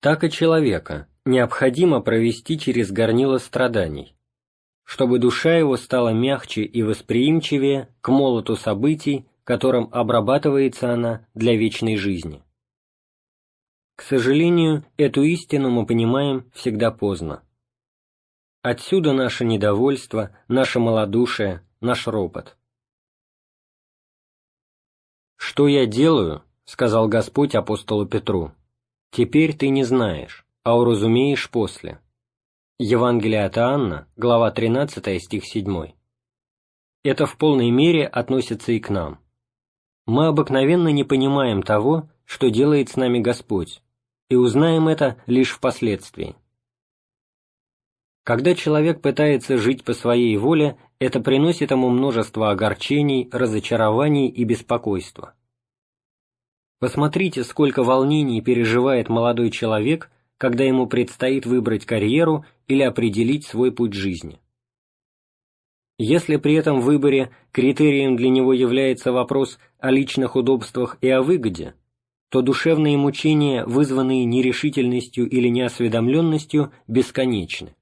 S2: Так и человека необходимо провести через горнило страданий, чтобы душа его стала мягче и восприимчивее к молоту событий, которым обрабатывается она для вечной жизни. К сожалению, эту истину мы понимаем всегда поздно. Отсюда наше недовольство, наше малодушие, наш ропот. «Что я делаю?» — сказал Господь апостолу Петру. «Теперь ты не знаешь, а уразумеешь после». Евангелие от Иоанна, глава 13, стих 7. Это в полной мере относится и к нам. Мы обыкновенно не понимаем того, что делает с нами Господь, и узнаем это лишь впоследствии. Когда человек пытается жить по своей воле, это приносит ему множество огорчений, разочарований и беспокойства. Посмотрите, сколько волнений переживает молодой человек, когда ему предстоит выбрать карьеру или определить свой путь жизни. Если при этом выборе критерием для него является вопрос о личных удобствах и о выгоде, то душевные мучения, вызванные нерешительностью или неосведомленностью, бесконечны.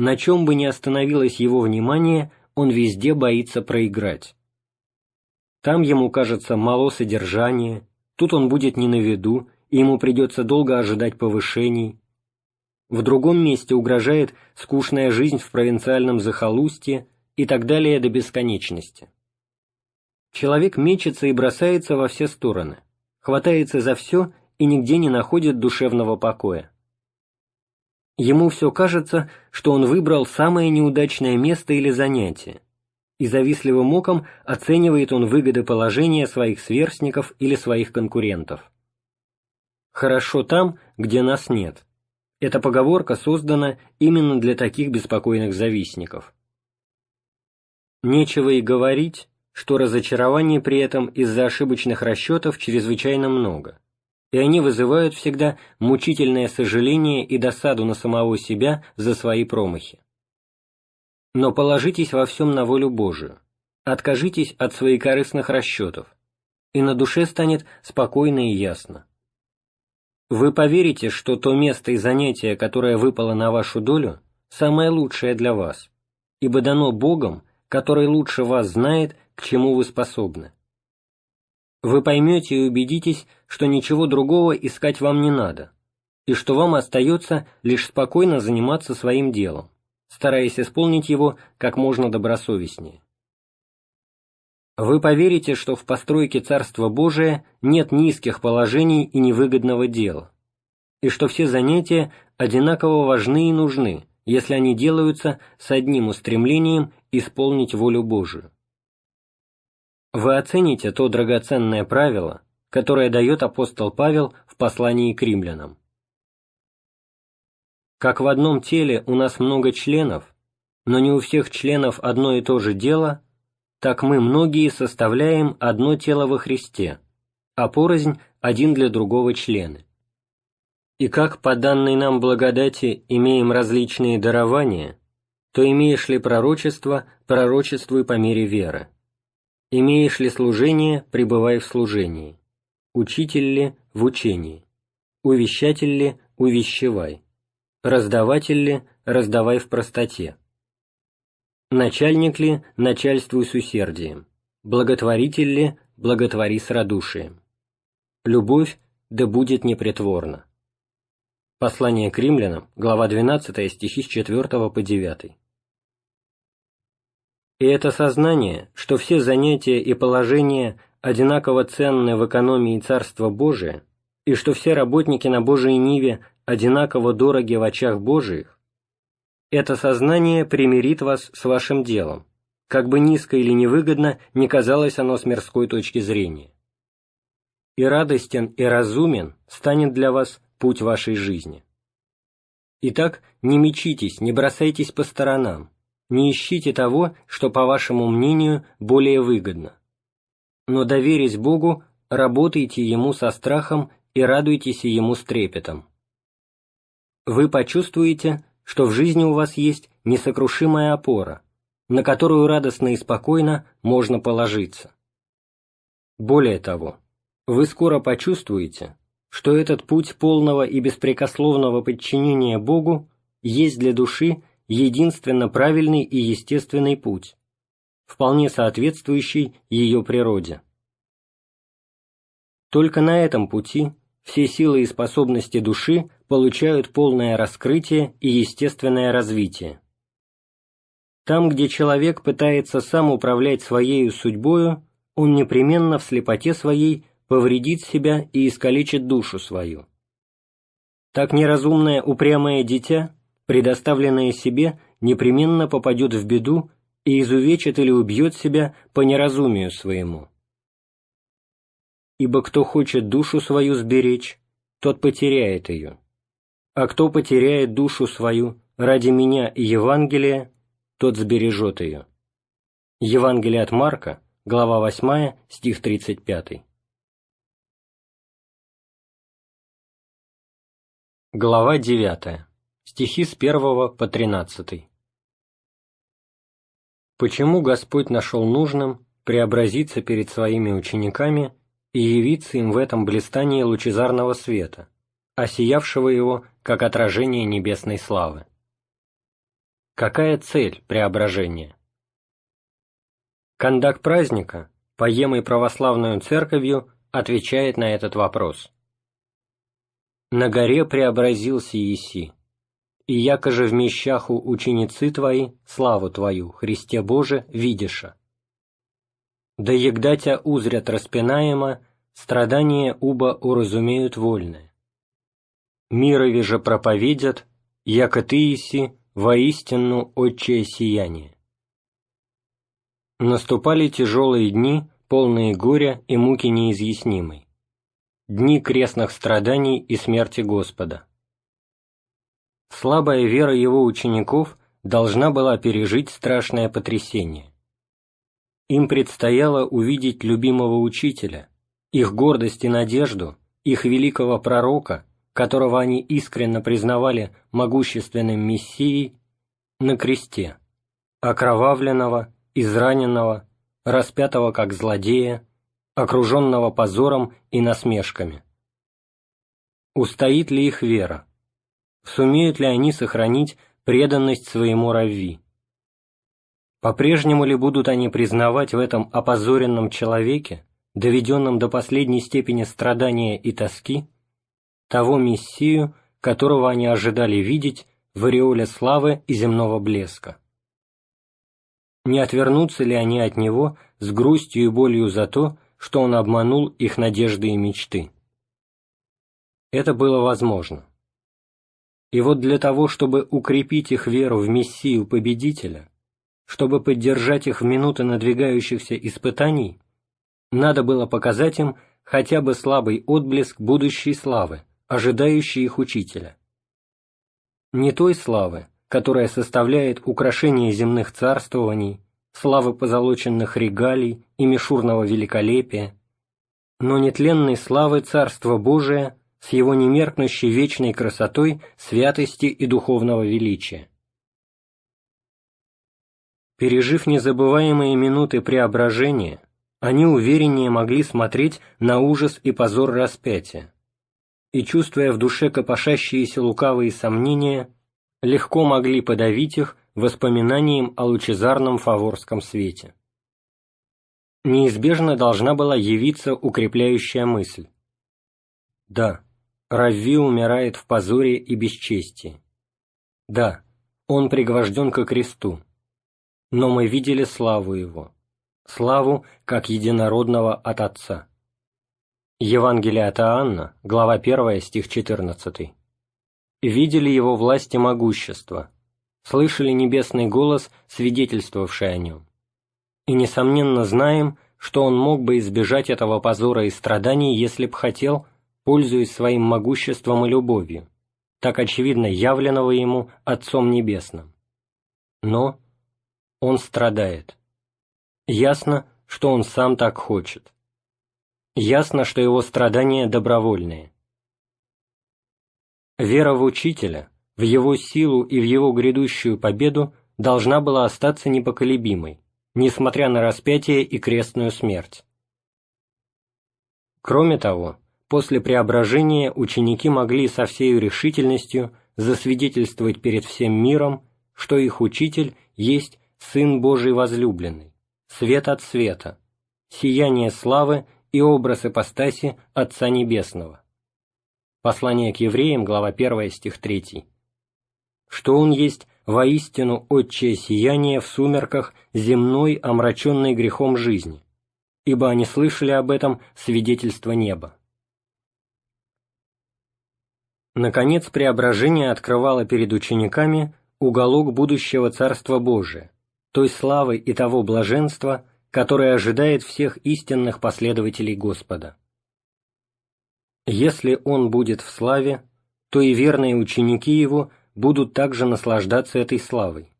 S2: На чем бы ни остановилось его внимание, он везде боится проиграть. Там ему кажется мало содержания, тут он будет не на виду, и ему придется долго ожидать повышений. В другом месте угрожает скучная жизнь в провинциальном захолустье и так далее до бесконечности. Человек мечется и бросается во все стороны, хватается за все и нигде не находит душевного покоя. Ему все кажется, что он выбрал самое неудачное место или занятие, и завистливым оком оценивает он выгоды положения своих сверстников или своих конкурентов. Хорошо там, где нас нет, Эта поговорка создана именно для таких беспокойных завистников. Нечего и говорить, что разочарований при этом из-за ошибочных расчетов чрезвычайно много, и они вызывают всегда мучительное сожаление и досаду на самого себя за свои промахи. Но положитесь во всем на волю Божию, откажитесь от своих корыстных расчетов, и на душе станет спокойно и ясно. Вы поверите, что то место и занятие, которое выпало на вашу долю, самое лучшее для вас, ибо дано Богом, который лучше вас знает, к чему вы способны. Вы поймете и убедитесь, что ничего другого искать вам не надо, и что вам остается лишь спокойно заниматься своим делом, стараясь исполнить его как можно добросовестнее. Вы поверите, что в постройке Царства Божия нет низких положений и невыгодного дела, и что все занятия одинаково важны и нужны, если они делаются с одним устремлением исполнить волю Божию. Вы оцените то драгоценное правило, которое дает апостол Павел в послании к римлянам. Как в одном теле у нас много членов, но не у всех членов одно и то же дело – так мы многие составляем одно тело во Христе, а порознь один для другого члены. И как по данной нам благодати имеем различные дарования, то имеешь ли пророчество, пророчествуй по мере веры. Имеешь ли служение, пребывай в служении. Учитель ли, в учении. Увещатель ли, увещевай. Раздаватель ли, раздавай в простоте. Начальник ли, начальствуй с усердием, благотворитель ли, благотвори с радушием. Любовь да будет непритворна. Послание к римлянам, глава 12, стихи с 4 по 9. И это сознание, что все занятия и положения одинаково ценны в экономии Царства Божия, и что все работники на Божией Ниве одинаково дороги в очах Божиих, это сознание примирит вас с вашим делом, как бы низко или невыгодно не казалось оно с мирской точки зрения. И радостен, и разумен станет для вас путь вашей жизни. Итак, не мечитесь, не бросайтесь по сторонам, не ищите того, что, по вашему мнению, более выгодно. Но доверясь Богу, работайте Ему со страхом и радуйтесь Ему с трепетом. Вы почувствуете, что в жизни у вас есть несокрушимая опора, на которую радостно и спокойно можно положиться. Более того, вы скоро почувствуете, что этот путь полного и беспрекословного подчинения Богу есть для души единственно правильный и естественный путь, вполне соответствующий ее природе. Только на этом пути все силы и способности души получают полное раскрытие и естественное развитие. Там, где человек пытается сам управлять своей судьбою, он непременно в слепоте своей повредит себя и искалечит душу свою. Так неразумное упрямое дитя, предоставленное себе, непременно попадет в беду и изувечит или убьет себя по неразумию своему. Ибо кто хочет душу свою сберечь, тот потеряет ее а кто потеряет душу свою ради меня и Евангелия, тот сбережет ее». Евангелие от Марка, глава 8, стих 35. Глава 9. Стихи с 1 по 13. Почему Господь нашел нужным преобразиться перед своими учениками и явиться им в этом блистании лучезарного света, осиявшего его как отражение небесной славы. Какая цель преображения? Кондак праздника, поемый православную церковью, отвечает на этот вопрос. «На горе преобразился Еси, и якоже в мещаху ученицы твои, славу твою, Христе Боже, видиша. Да егдатя узрят распинаемо, страдания уба уразумеют вольное мирови же проповедят, яко ты иси воистину отчее сияние. Наступали тяжелые дни, полные горя и муки неизъяснимой, дни крестных страданий и смерти Господа. Слабая вера его учеников должна была пережить страшное потрясение. Им предстояло увидеть любимого учителя, их гордость и надежду, их великого пророка, которого они искренне признавали могущественным Мессией, на кресте, окровавленного, израненного, распятого как злодея, окруженного позором и насмешками. Устоит ли их вера? Сумеют ли они сохранить преданность своему Равви? По-прежнему ли будут они признавать в этом опозоренном человеке, доведенном до последней степени страдания и тоски, того Мессию, которого они ожидали видеть в ореоле славы и земного блеска? Не отвернутся ли они от него с грустью и болью за то, что он обманул их надежды и мечты? Это было возможно. И вот для того, чтобы укрепить их веру в Мессию Победителя, чтобы поддержать их в минуты надвигающихся испытаний, надо было показать им хотя бы слабый отблеск будущей славы, ожидающей их учителя. Не той славы, которая составляет украшение земных царствований, славы позолоченных регалий и мишурного великолепия, но нетленной славы Царства Божия с его немеркнущей вечной красотой, святости и духовного величия. Пережив незабываемые минуты преображения, они увереннее могли смотреть на ужас и позор распятия, и, чувствуя в душе копошащиеся лукавые сомнения, легко могли подавить их воспоминанием о лучезарном фаворском свете. Неизбежно должна была явиться укрепляющая мысль. Да, Равви умирает в позоре и бесчестии. Да, он пригвожден ко кресту но мы видели славу Его, славу как единородного от Отца. Евангелие от Иоанна, глава 1, стих 14. «Видели Его власть и могущество, слышали небесный голос, свидетельствовавший о Нем. И, несомненно, знаем, что Он мог бы избежать этого позора и страданий, если б хотел, пользуясь своим могуществом и любовью, так очевидно явленного Ему Отцом Небесным. Но он страдает. Ясно, что он сам так хочет. Ясно, что его страдания добровольные. Вера в Учителя, в его силу и в его грядущую победу должна была остаться непоколебимой, несмотря на распятие и крестную смерть. Кроме того, после преображения ученики могли со всей решительностью засвидетельствовать перед всем миром, что их учитель есть Сын Божий возлюбленный, свет от света, сияние славы и образ ипостаси Отца Небесного. Послание к евреям, глава 1, стих 3. Что Он есть воистину отчее сияние в сумерках земной, омраченной грехом жизни, ибо они слышали об этом свидетельство неба. Наконец, преображение открывало перед учениками уголок будущего Царства Божия, той славы и того блаженства, которое ожидает всех истинных последователей Господа. Если Он будет в славе, то и верные ученики Его будут также наслаждаться этой славой.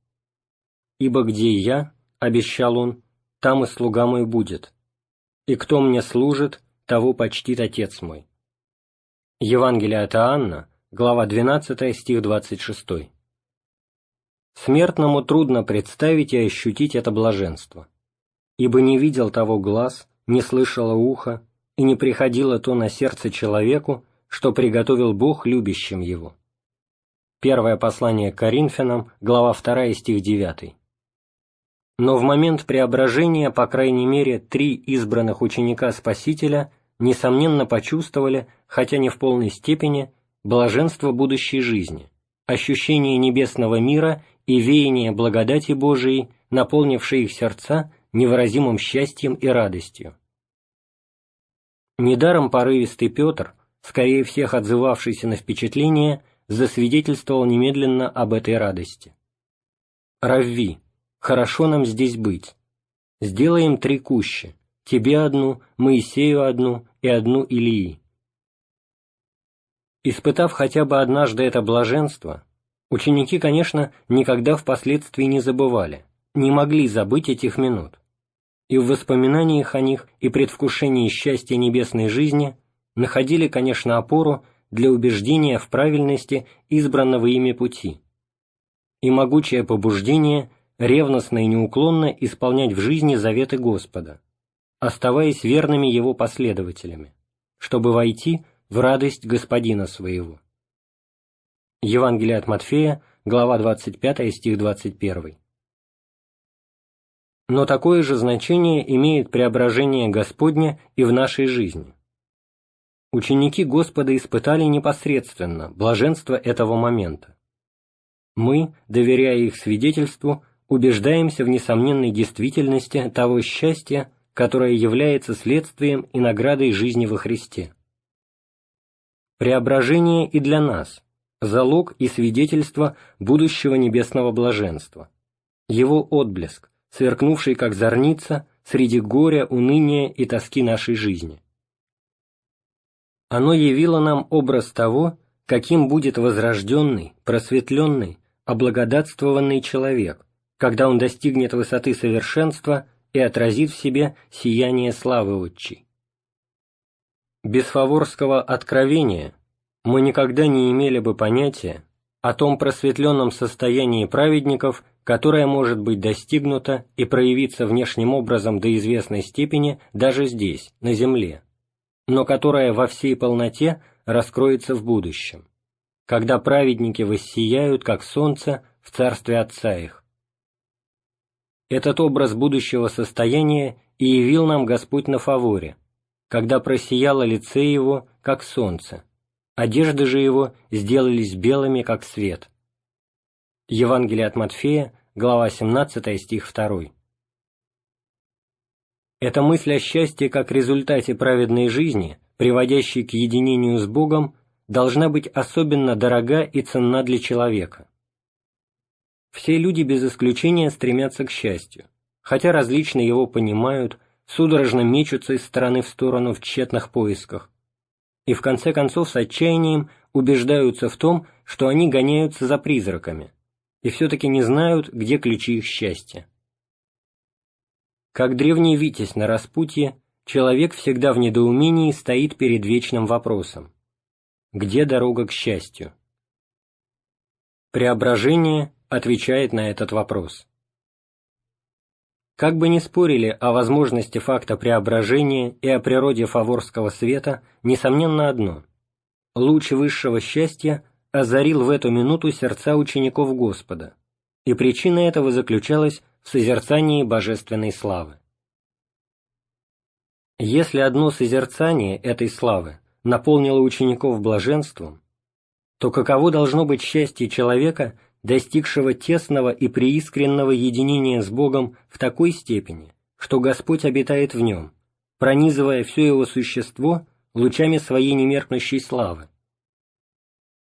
S2: «Ибо где я, — обещал Он, — там и слуга мой будет, и кто мне служит, того почтит Отец мой». Евангелие от Иоанна, глава 12, стих 26. Смертному трудно представить и ощутить это блаженство, ибо не видел того глаз, не слышало ухо, и не приходило то на сердце человеку, что приготовил Бог любящим его. Первое послание к Коринфянам, глава 2, стих 9. Но в момент преображения, по крайней мере, три избранных ученика Спасителя несомненно почувствовали, хотя не в полной степени, блаженство будущей жизни, ощущение небесного мира и веяние благодати Божией, наполнившие их сердца невыразимым счастьем и радостью. Недаром порывистый Петр, скорее всех отзывавшийся на впечатление, засвидетельствовал немедленно об этой радости. «Равви, хорошо нам здесь быть. Сделаем три кущи, тебе одну, Моисею одну и одну Илии». Испытав хотя бы однажды это блаженство, Ученики, конечно, никогда впоследствии не забывали, не могли забыть этих минут. И в воспоминаниях о них и предвкушении счастья небесной жизни находили, конечно, опору для убеждения в правильности избранного ими пути и могучее побуждение ревностно и неуклонно исполнять в жизни заветы Господа, оставаясь верными Его последователями, чтобы войти в радость Господина своего. Евангелие от Матфея, глава 25, стих 21. Но такое же значение имеет преображение Господня и в нашей жизни. Ученики Господа испытали непосредственно блаженство этого момента. Мы, доверяя их свидетельству, убеждаемся в несомненной действительности того счастья, которое является следствием и наградой жизни во Христе. Преображение и для нас – залог и свидетельство будущего небесного блаженства, его отблеск, сверкнувший как зорница среди горя, уныния и тоски нашей жизни. Оно явило нам образ того, каким будет возрожденный, просветленный, облагодатствованный человек, когда он достигнет высоты совершенства и отразит в себе сияние славы Отчей. Без фаворского откровения мы никогда не имели бы понятия о том просветленном состоянии праведников, которое может быть достигнуто и проявиться внешним образом до известной степени даже здесь, на земле, но которое во всей полноте раскроется в будущем, когда праведники воссияют, как солнце, в царстве Отца их. Этот образ будущего состояния и явил нам Господь на фаворе, когда просияло лице Его, как солнце, одежды же Его сделались белыми, как свет. Евангелие от Матфея, глава 17, стих 2. Эта мысль о счастье как результате праведной жизни, приводящей к единению с Богом, должна быть особенно дорога и ценна для человека. Все люди без исключения стремятся к счастью, хотя различно его понимают, судорожно мечутся из стороны в сторону в тщетных поисках, и в конце концов с отчаянием убеждаются в том, что они гоняются за призраками, и все-таки не знают, где ключи их счастья. Как древний Витязь на распутье, человек всегда в недоумении стоит перед вечным вопросом. Где дорога к счастью? Преображение отвечает на этот вопрос. Как бы ни спорили о возможности факта преображения и о природе фаворского света, несомненно одно – луч высшего счастья озарил в эту минуту сердца учеников Господа, и причина этого заключалась в созерцании божественной славы. Если одно созерцание этой славы наполнило учеников блаженством, то каково должно быть счастье человека – достигшего тесного и преискренного единения с Богом в такой степени, что Господь обитает в нем, пронизывая все его существо лучами своей немеркнущей славы,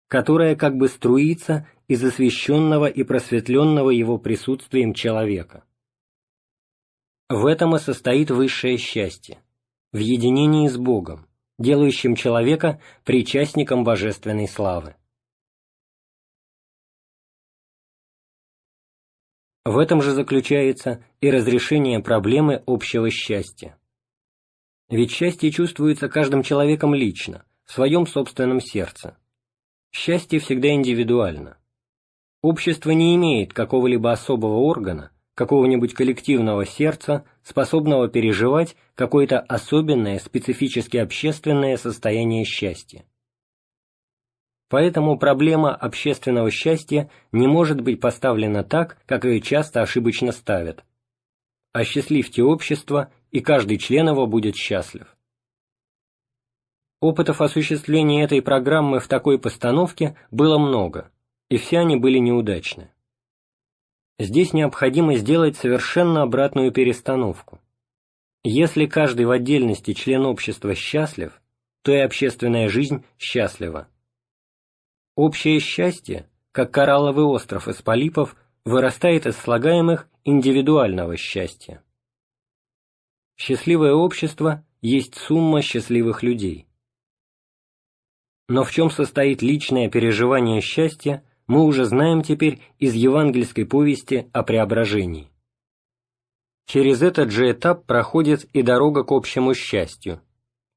S2: которая как бы струится из освященного и просветленного его присутствием человека. В этом и состоит высшее счастье, в единении с Богом, делающим человека причастником божественной славы. В этом же заключается и разрешение проблемы общего счастья. Ведь счастье чувствуется каждым человеком лично, в своем собственном сердце. Счастье всегда индивидуально. Общество не имеет какого-либо особого органа, какого-нибудь коллективного сердца, способного переживать какое-то особенное, специфически общественное состояние счастья. Поэтому проблема общественного счастья не может быть поставлена так, как ее часто ошибочно ставят. Осчастливьте общество, и каждый член его будет счастлив. Опытов осуществления этой программы в такой постановке было много, и все они были неудачны. Здесь необходимо сделать совершенно обратную перестановку. Если каждый в отдельности член общества счастлив, то и общественная жизнь счастлива. Общее счастье, как коралловый остров из полипов, вырастает из слагаемых индивидуального счастья. Счастливое общество есть сумма счастливых людей. Но в чем состоит личное переживание счастья, мы уже знаем теперь из евангельской повести о преображении. Через этот же этап проходит и дорога к общему счастью,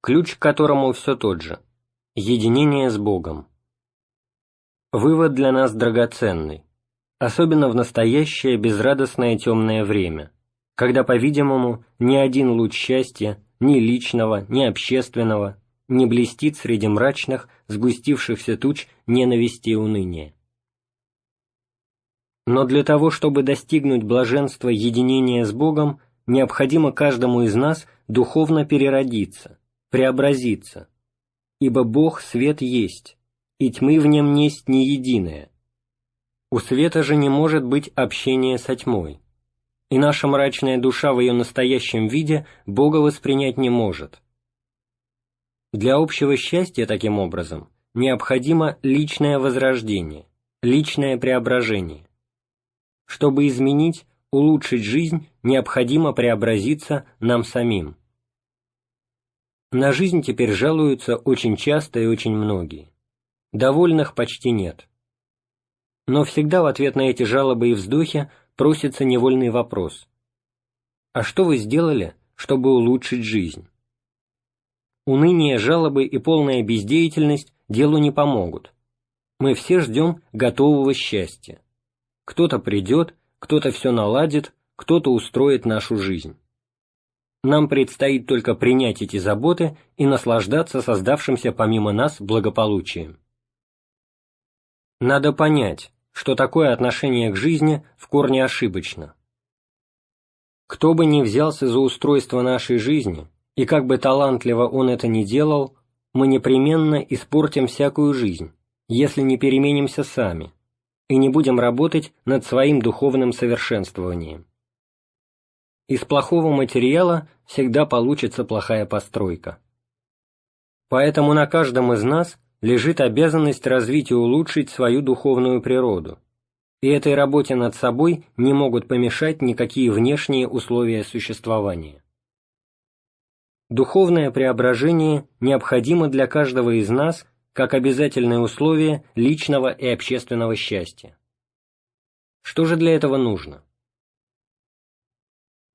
S2: ключ к которому все тот же – единение с Богом. Вывод для нас драгоценный, особенно в настоящее безрадостное темное время, когда, по-видимому, ни один луч счастья, ни личного, ни общественного, не блестит среди мрачных, сгустившихся туч ненависти и уныния. Но для того, чтобы достигнуть блаженства единения с Богом, необходимо каждому из нас духовно переродиться, преобразиться, ибо Бог свет есть, и тьмы в нем несть не единое. У света же не может быть общения со тьмой, и наша мрачная душа в ее настоящем виде Бога воспринять не может. Для общего счастья, таким образом, необходимо личное возрождение, личное преображение. Чтобы изменить, улучшить жизнь, необходимо преобразиться нам самим. На жизнь теперь жалуются очень часто и очень многие. Довольных почти нет. Но всегда в ответ на эти жалобы и вздохи просится невольный вопрос. А что вы сделали, чтобы улучшить жизнь? Уныние, жалобы и полная бездеятельность делу не помогут. Мы все ждем готового счастья. Кто-то придет, кто-то все наладит, кто-то устроит нашу жизнь. Нам предстоит только принять эти заботы и наслаждаться создавшимся помимо нас благополучием. Надо понять, что такое отношение к жизни в корне ошибочно. Кто бы ни взялся за устройство нашей жизни, и как бы талантливо он это ни делал, мы непременно испортим всякую жизнь, если не переменимся сами, и не будем работать над своим духовным совершенствованием. Из плохого материала всегда получится плохая постройка. Поэтому на каждом из нас лежит обязанность развить и улучшить свою духовную природу, и этой работе над собой не могут помешать никакие внешние условия существования. Духовное преображение необходимо для каждого из нас как обязательное условие личного и общественного счастья. Что же для этого нужно?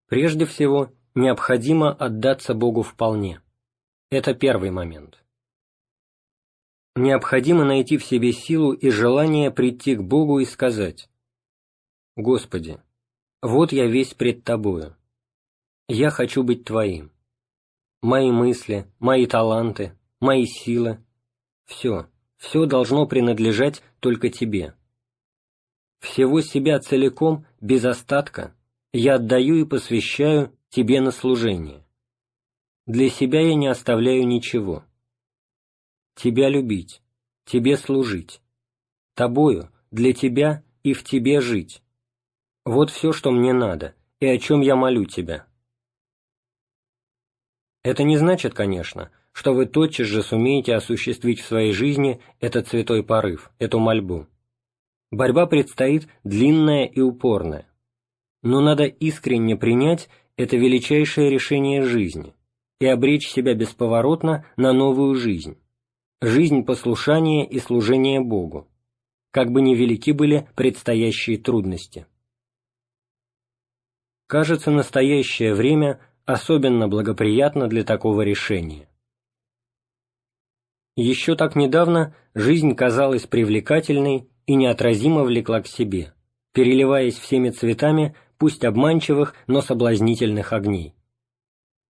S2: Прежде всего, необходимо отдаться Богу вполне. Это первый момент. Необходимо найти в себе силу и желание прийти к Богу и сказать «Господи, вот я весь пред Тобою. Я хочу быть Твоим. Мои мысли, мои таланты, мои силы, все, все должно принадлежать только тебе. Всего себя целиком, без остатка, я отдаю и посвящаю тебе на служение. Для себя я не оставляю ничего. Тебя любить, тебе служить, тобою, для тебя и в тебе жить. Вот все, что мне надо, и о чем я молю тебя. Это не значит, конечно, что вы тотчас же сумеете осуществить в своей жизни этот святой порыв, эту мольбу. Борьба предстоит длинная и упорная. Но надо искренне принять это величайшее решение жизни и обречь себя бесповоротно на новую жизнь, жизнь послушания и служения Богу, как бы ни велики были предстоящие трудности. Кажется, настоящее время особенно благоприятно для такого решения. Еще так недавно жизнь казалась привлекательной и неотразимо влекла к себе, переливаясь всеми цветами, пусть обманчивых, но соблазнительных огней.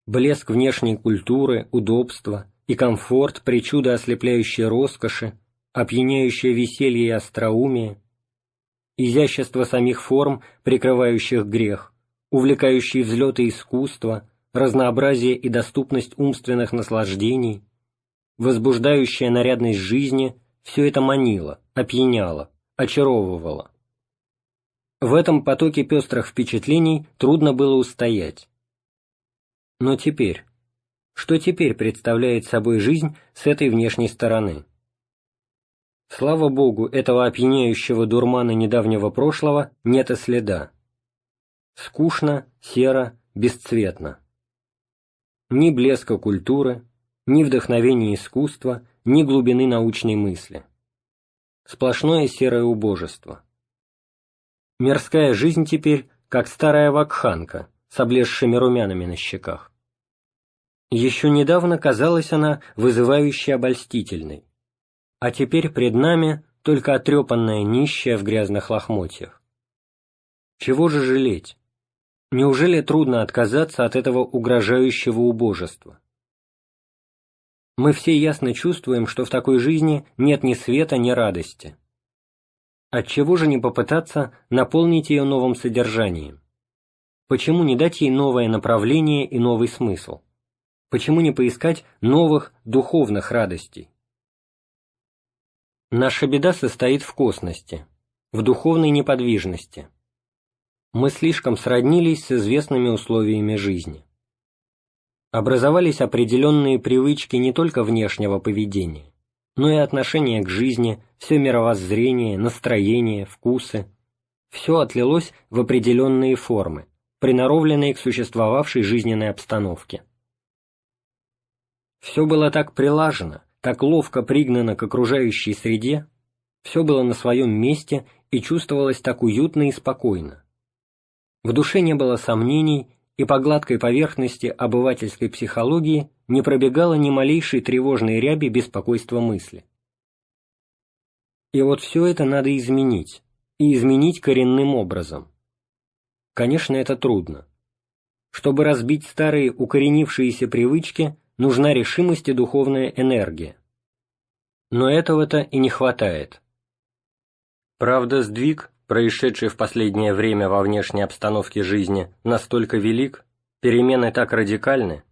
S2: Блеск внешней культуры, удобства и комфорт причуда ослепляющей роскоши, опьяняющее веселье и остроумие, изящество самих форм, прикрывающих грех, увлекающие взлеты искусства, разнообразие и доступность умственных наслаждений – возбуждающая нарядность жизни, все это манило, опьяняло, очаровывало. В этом потоке пестрых впечатлений трудно было устоять. Но теперь, что теперь представляет собой жизнь с этой внешней стороны? Слава Богу, этого опьяняющего дурмана недавнего прошлого нет и следа. Скучно, серо, бесцветно. Ни блеска культуры, ни вдохновения искусства, ни глубины научной мысли. Сплошное серое убожество. Мирская жизнь теперь, как старая вакханка, с облезшими румянами на щеках. Еще недавно казалась она вызывающей обольстительной, а теперь пред нами только отрепанная нищая в грязных лохмотьях. Чего же жалеть? Неужели трудно отказаться от этого угрожающего убожества? Мы все ясно чувствуем, что в такой жизни нет ни света, ни радости. Отчего же не попытаться наполнить ее новым содержанием? Почему не дать ей новое направление и новый смысл? Почему не поискать новых духовных радостей? Наша беда состоит в косности, в духовной неподвижности мы слишком сроднились с известными условиями жизни. Образовались определенные привычки не только внешнего поведения, но и отношения к жизни, все мировоззрение, настроение, вкусы. Все отлилось в определенные формы, приноровленные к существовавшей жизненной обстановке. Все было так прилажено, так ловко пригнано к окружающей среде, все было на своем месте и чувствовалось так уютно и спокойно, в душе не было сомнений, и по гладкой поверхности обывательской психологии не пробегало ни малейшей тревожной ряби беспокойства мысли. И вот все это надо изменить, и изменить коренным образом. Конечно, это трудно. Чтобы разбить старые укоренившиеся привычки, нужна решимость и духовная энергия. Но этого-то и не хватает. Правда, сдвиг происшедший в последнее время во внешней обстановке жизни, настолько велик, перемены так радикальны,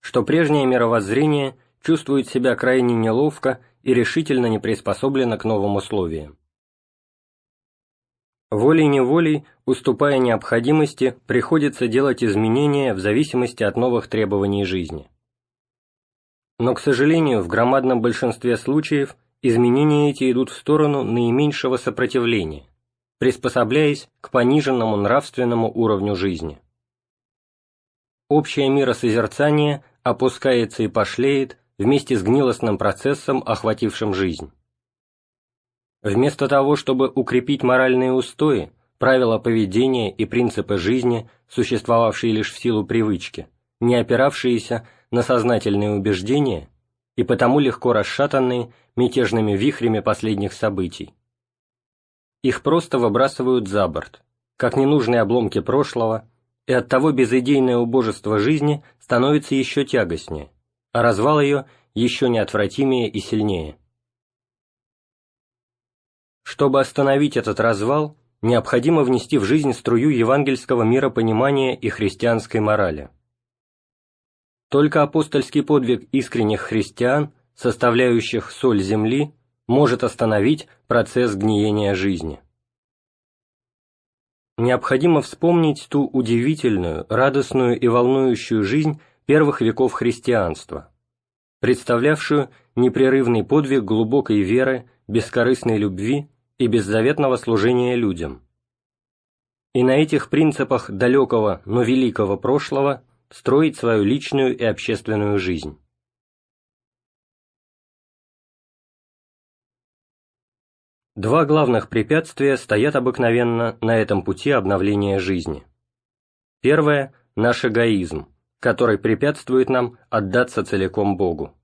S2: что прежнее мировоззрение чувствует себя крайне неловко и решительно не приспособлено к новым условиям. Волей-неволей, уступая необходимости, приходится делать изменения в зависимости от новых требований жизни. Но, к сожалению, в громадном большинстве случаев изменения эти идут в сторону наименьшего сопротивления, приспособляясь к пониженному нравственному уровню жизни. Общее миросозерцание опускается и пошлеет вместе с гнилостным процессом, охватившим жизнь. Вместо того, чтобы укрепить моральные устои, правила поведения и принципы жизни, существовавшие лишь в силу привычки, не опиравшиеся на сознательные убеждения и потому легко расшатанные мятежными вихрями последних событий, их просто выбрасывают за борт, как ненужные обломки прошлого, и оттого безыдейное убожество жизни становится еще тягостнее, а развал ее еще неотвратимее и сильнее. Чтобы остановить этот развал, необходимо внести в жизнь струю евангельского миропонимания и христианской морали. Только апостольский подвиг искренних христиан, составляющих соль земли, может остановить процесс гниения жизни. Необходимо вспомнить ту удивительную, радостную и волнующую жизнь первых веков христианства, представлявшую непрерывный подвиг глубокой веры, бескорыстной любви и беззаветного служения людям. И на этих принципах далекого, но великого прошлого строить свою личную и общественную жизнь. Два главных препятствия стоят обыкновенно на этом пути обновления жизни. Первое – наш эгоизм, который препятствует нам отдаться целиком Богу.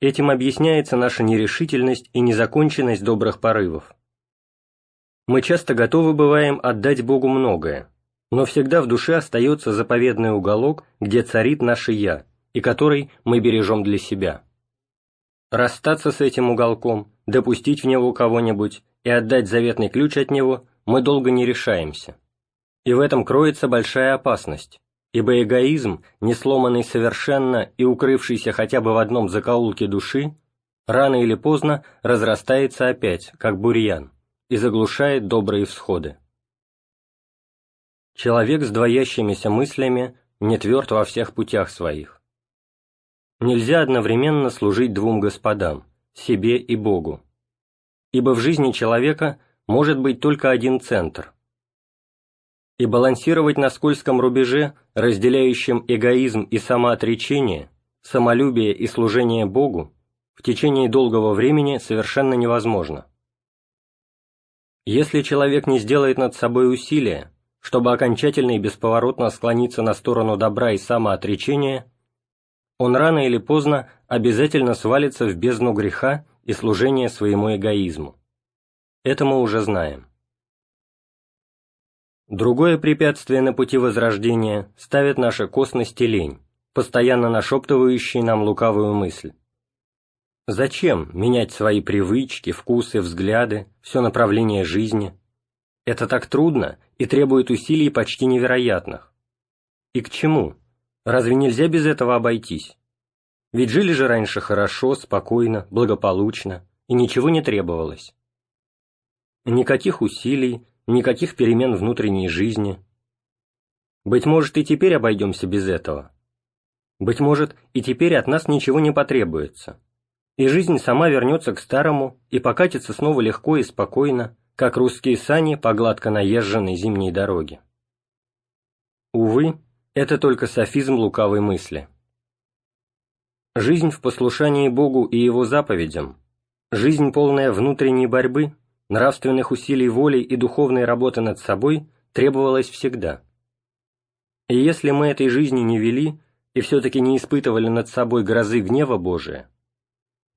S2: Этим объясняется наша нерешительность и незаконченность добрых порывов. Мы часто готовы бываем отдать Богу многое, но всегда в душе остается заповедный уголок, где царит наше «я», и который мы бережем для себя. Расстаться с этим уголком, допустить в него кого-нибудь и отдать заветный ключ от него мы долго не решаемся. И в этом кроется большая опасность, ибо эгоизм, не сломанный совершенно и укрывшийся хотя бы в одном закоулке души, рано или поздно разрастается опять, как бурьян, и заглушает добрые всходы. Человек с двоящимися мыслями не тверд во всех путях своих. Нельзя одновременно служить двум господам, себе и Богу. Ибо в жизни человека может быть только один центр. И балансировать на скользком рубеже, разделяющем эгоизм и самоотречение, самолюбие и служение Богу, в течение долгого времени совершенно невозможно, Если человек не сделает над собой усилия, чтобы окончательно и бесповоротно склониться на сторону добра и самоотречения, он рано или поздно обязательно свалится в бездну греха и служения своему эгоизму. Это мы уже знаем. Другое препятствие на пути возрождения ставит наша косность и лень, постоянно нашептывающие нам лукавую мысль. Зачем менять свои привычки, вкусы, взгляды, все направление жизни? Это так трудно и требует усилий почти невероятных. И к чему? Разве нельзя без этого обойтись? Ведь жили же раньше хорошо, спокойно, благополучно, и ничего не требовалось. Никаких усилий, никаких перемен внутренней жизни. Быть может, и теперь обойдемся без этого. Быть может, и теперь от нас ничего не потребуется. И жизнь сама вернется к старому и покатится снова легко и спокойно, как русские сани по гладко наезженной зимней дороге. Увы, это только софизм лукавой мысли. Жизнь в послушании Богу и Его заповедям, жизнь полная внутренней борьбы – нравственных усилий воли и духовной работы над собой требовалось всегда. И если мы этой жизни не вели и все-таки не испытывали над собой грозы гнева Божия,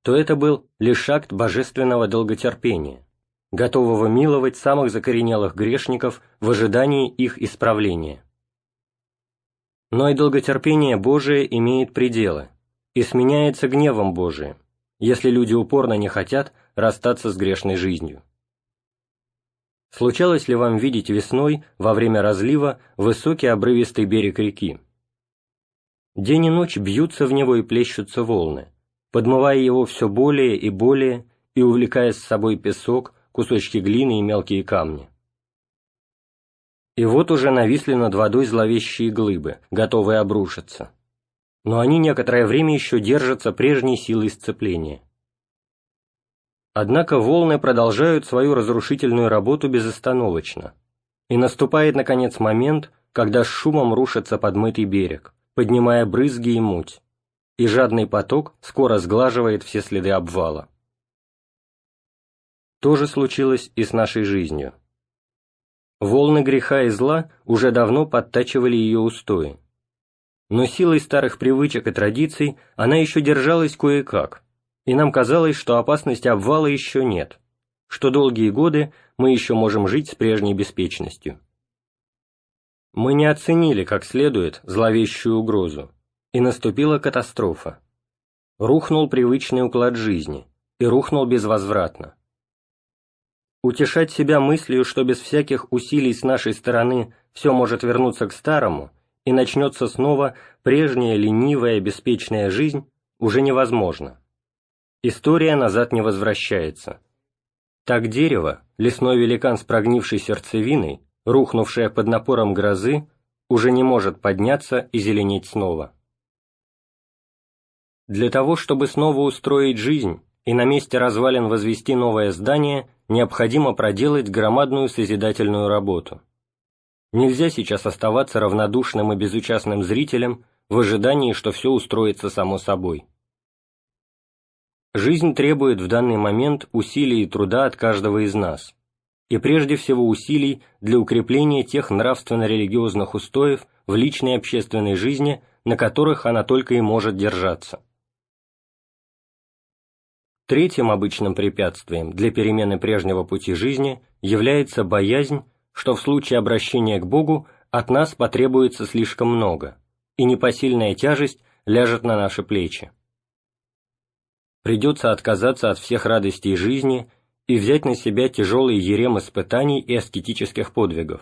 S2: то это был лишь акт божественного долготерпения, готового миловать самых закоренелых грешников в ожидании их исправления. Но и долготерпение Божие имеет пределы и сменяется гневом Божиим, если люди упорно не хотят расстаться с грешной жизнью. Случалось ли вам видеть весной, во время разлива, высокий обрывистый берег реки? День и ночь бьются в него и плещутся волны, подмывая его все более и более и увлекая с собой песок, кусочки глины и мелкие камни. И вот уже нависли над водой зловещие глыбы, готовые обрушиться. Но они некоторое время еще держатся прежней силой сцепления. Однако волны продолжают свою разрушительную работу безостановочно, и наступает, наконец, момент, когда с шумом рушится подмытый берег, поднимая брызги и муть, и жадный поток скоро сглаживает все следы обвала. То же случилось и с нашей жизнью. Волны греха и зла уже давно подтачивали ее устои. Но силой старых привычек и традиций она еще держалась кое-как – и нам казалось, что опасности обвала еще нет, что долгие годы мы еще можем жить с прежней беспечностью. Мы не оценили как следует зловещую угрозу, и наступила катастрофа. Рухнул привычный уклад жизни, и рухнул безвозвратно. Утешать себя мыслью, что без всяких усилий с нашей стороны все может вернуться к старому, и начнется снова прежняя ленивая беспечная жизнь, уже невозможно. История назад не возвращается. Так дерево, лесной великан с прогнившей сердцевиной, рухнувшее под напором грозы, уже не может подняться и зеленеть снова. Для того, чтобы снова устроить жизнь и на месте развалин возвести новое здание, необходимо проделать громадную созидательную работу. Нельзя сейчас оставаться равнодушным и безучастным зрителем в ожидании, что все устроится само собой. Жизнь требует в данный момент усилий и труда от каждого из нас, и прежде всего усилий для укрепления тех нравственно-религиозных устоев в личной и общественной жизни, на которых она только и может держаться. Третьим обычным препятствием для перемены прежнего пути жизни является боязнь, что в случае обращения к Богу от нас потребуется слишком много, и непосильная тяжесть ляжет на наши плечи придется отказаться от всех радостей жизни и взять на себя тяжелый ерем испытаний и аскетических подвигов.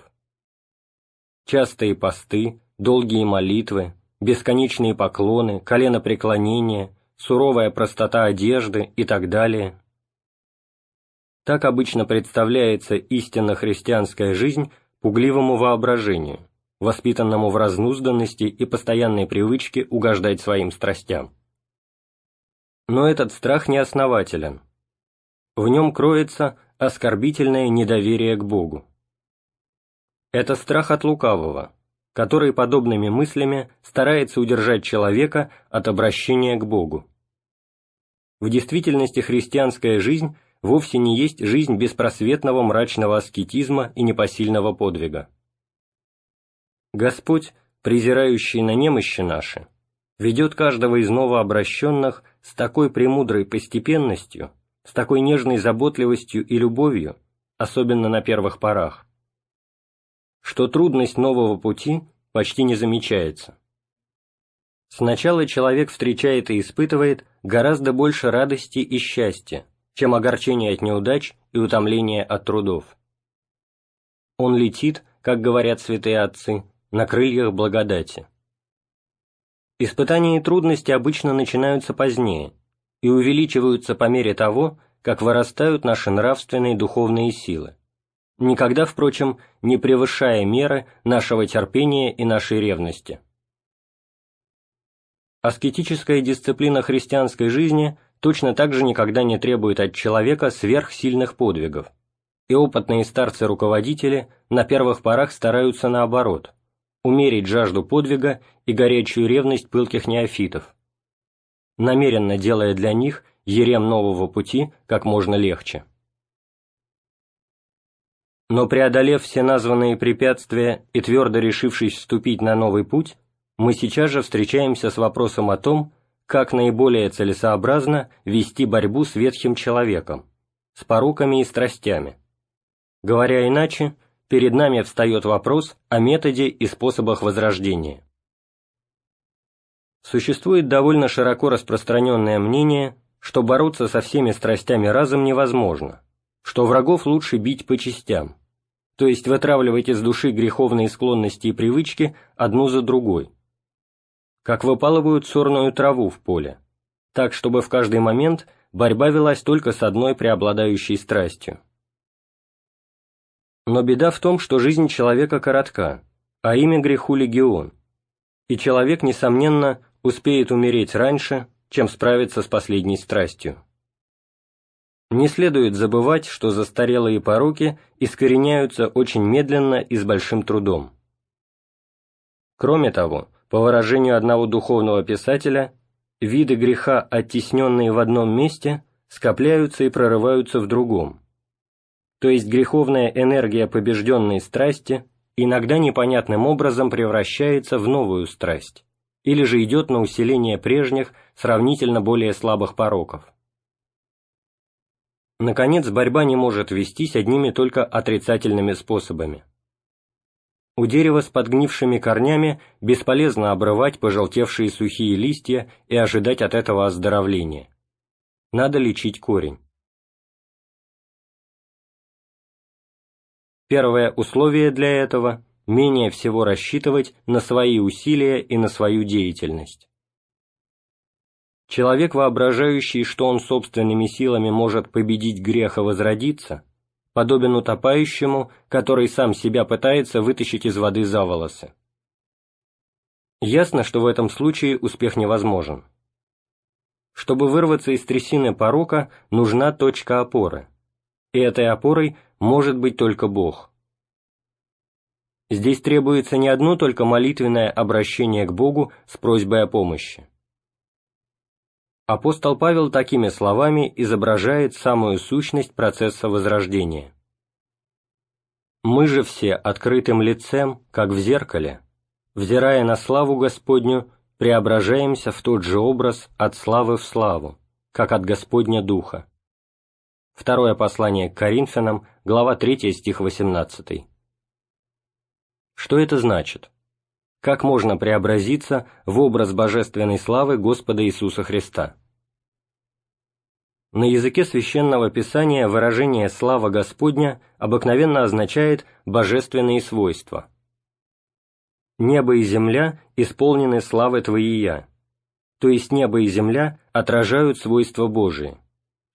S2: Частые посты, долгие молитвы, бесконечные поклоны, коленопреклонения, суровая простота одежды и так далее. Так обычно представляется истинно христианская жизнь пугливому воображению, воспитанному в разнузданности и постоянной привычке угождать своим страстям. Но этот страх неоснователен. В нем кроется оскорбительное недоверие к Богу. Это страх от лукавого, который подобными мыслями старается удержать человека от обращения к Богу. В действительности христианская жизнь вовсе не есть жизнь беспросветного мрачного аскетизма и непосильного подвига. Господь, презирающий на немощи наши, ведет каждого из новообращенных с такой премудрой постепенностью, с такой нежной заботливостью и любовью, особенно на первых порах, что трудность нового пути почти не замечается. Сначала человек встречает и испытывает гораздо больше радости и счастья, чем огорчение от неудач и утомление от трудов. Он летит, как говорят святые отцы, на крыльях благодати. Испытания и трудности обычно начинаются позднее и увеличиваются по мере того, как вырастают наши нравственные и духовные силы, никогда, впрочем, не превышая меры нашего терпения и нашей ревности. Аскетическая дисциплина христианской жизни точно так же никогда не требует от человека сверхсильных подвигов, и опытные старцы-руководители на первых порах стараются наоборот – умерить жажду подвига и горячую ревность пылких неофитов, намеренно делая для них ерем нового пути как можно легче. Но преодолев все названные препятствия и твердо решившись вступить на новый путь, мы сейчас же встречаемся с вопросом о том, как наиболее целесообразно вести борьбу с ветхим человеком, с пороками и страстями. Говоря иначе, перед нами встает вопрос о методе и способах возрождения. Существует довольно широко распространенное мнение, что бороться со всеми страстями разом невозможно, что врагов лучше бить по частям, то есть вытравливать из души греховные склонности и привычки одну за другой, как выпалывают сорную траву в поле, так, чтобы в каждый момент борьба велась только с одной преобладающей страстью. Но беда в том, что жизнь человека коротка, а имя греху легион, и человек, несомненно, успеет умереть раньше, чем справиться с последней страстью. Не следует забывать, что застарелые пороки искореняются очень медленно и с большим трудом. Кроме того, по выражению одного духовного писателя, виды греха, оттесненные в одном месте, скопляются и прорываются в другом, то есть греховная энергия побежденной страсти иногда непонятным образом превращается в новую страсть, или же идет на усиление прежних, сравнительно более слабых пороков. Наконец, борьба не может вестись одними только отрицательными способами. У дерева с подгнившими корнями бесполезно обрывать пожелтевшие сухие листья и ожидать от этого оздоровления. Надо лечить корень. Первое условие для этого – менее всего рассчитывать на свои усилия и на свою деятельность. Человек, воображающий, что он собственными силами может победить грех и возродиться, подобен утопающему, который сам себя пытается вытащить из воды за волосы. Ясно, что в этом случае успех невозможен. Чтобы вырваться из трясины порока, нужна точка опоры, и этой опорой может быть только Бог. Здесь требуется не одно только молитвенное обращение к Богу с просьбой о помощи. Апостол Павел такими словами изображает самую сущность процесса возрождения. «Мы же все открытым лицем, как в зеркале, взирая на славу Господню, преображаемся в тот же образ от славы в славу, как от Господня Духа». Второе послание к Коринфянам, глава 3, стих 18. Что это значит? Как можно преобразиться в образ божественной славы Господа Иисуса Христа? На языке священного писания выражение «слава Господня» обыкновенно означает «божественные свойства». «Небо и земля исполнены славы Твоия», то есть небо и земля отражают свойства Божии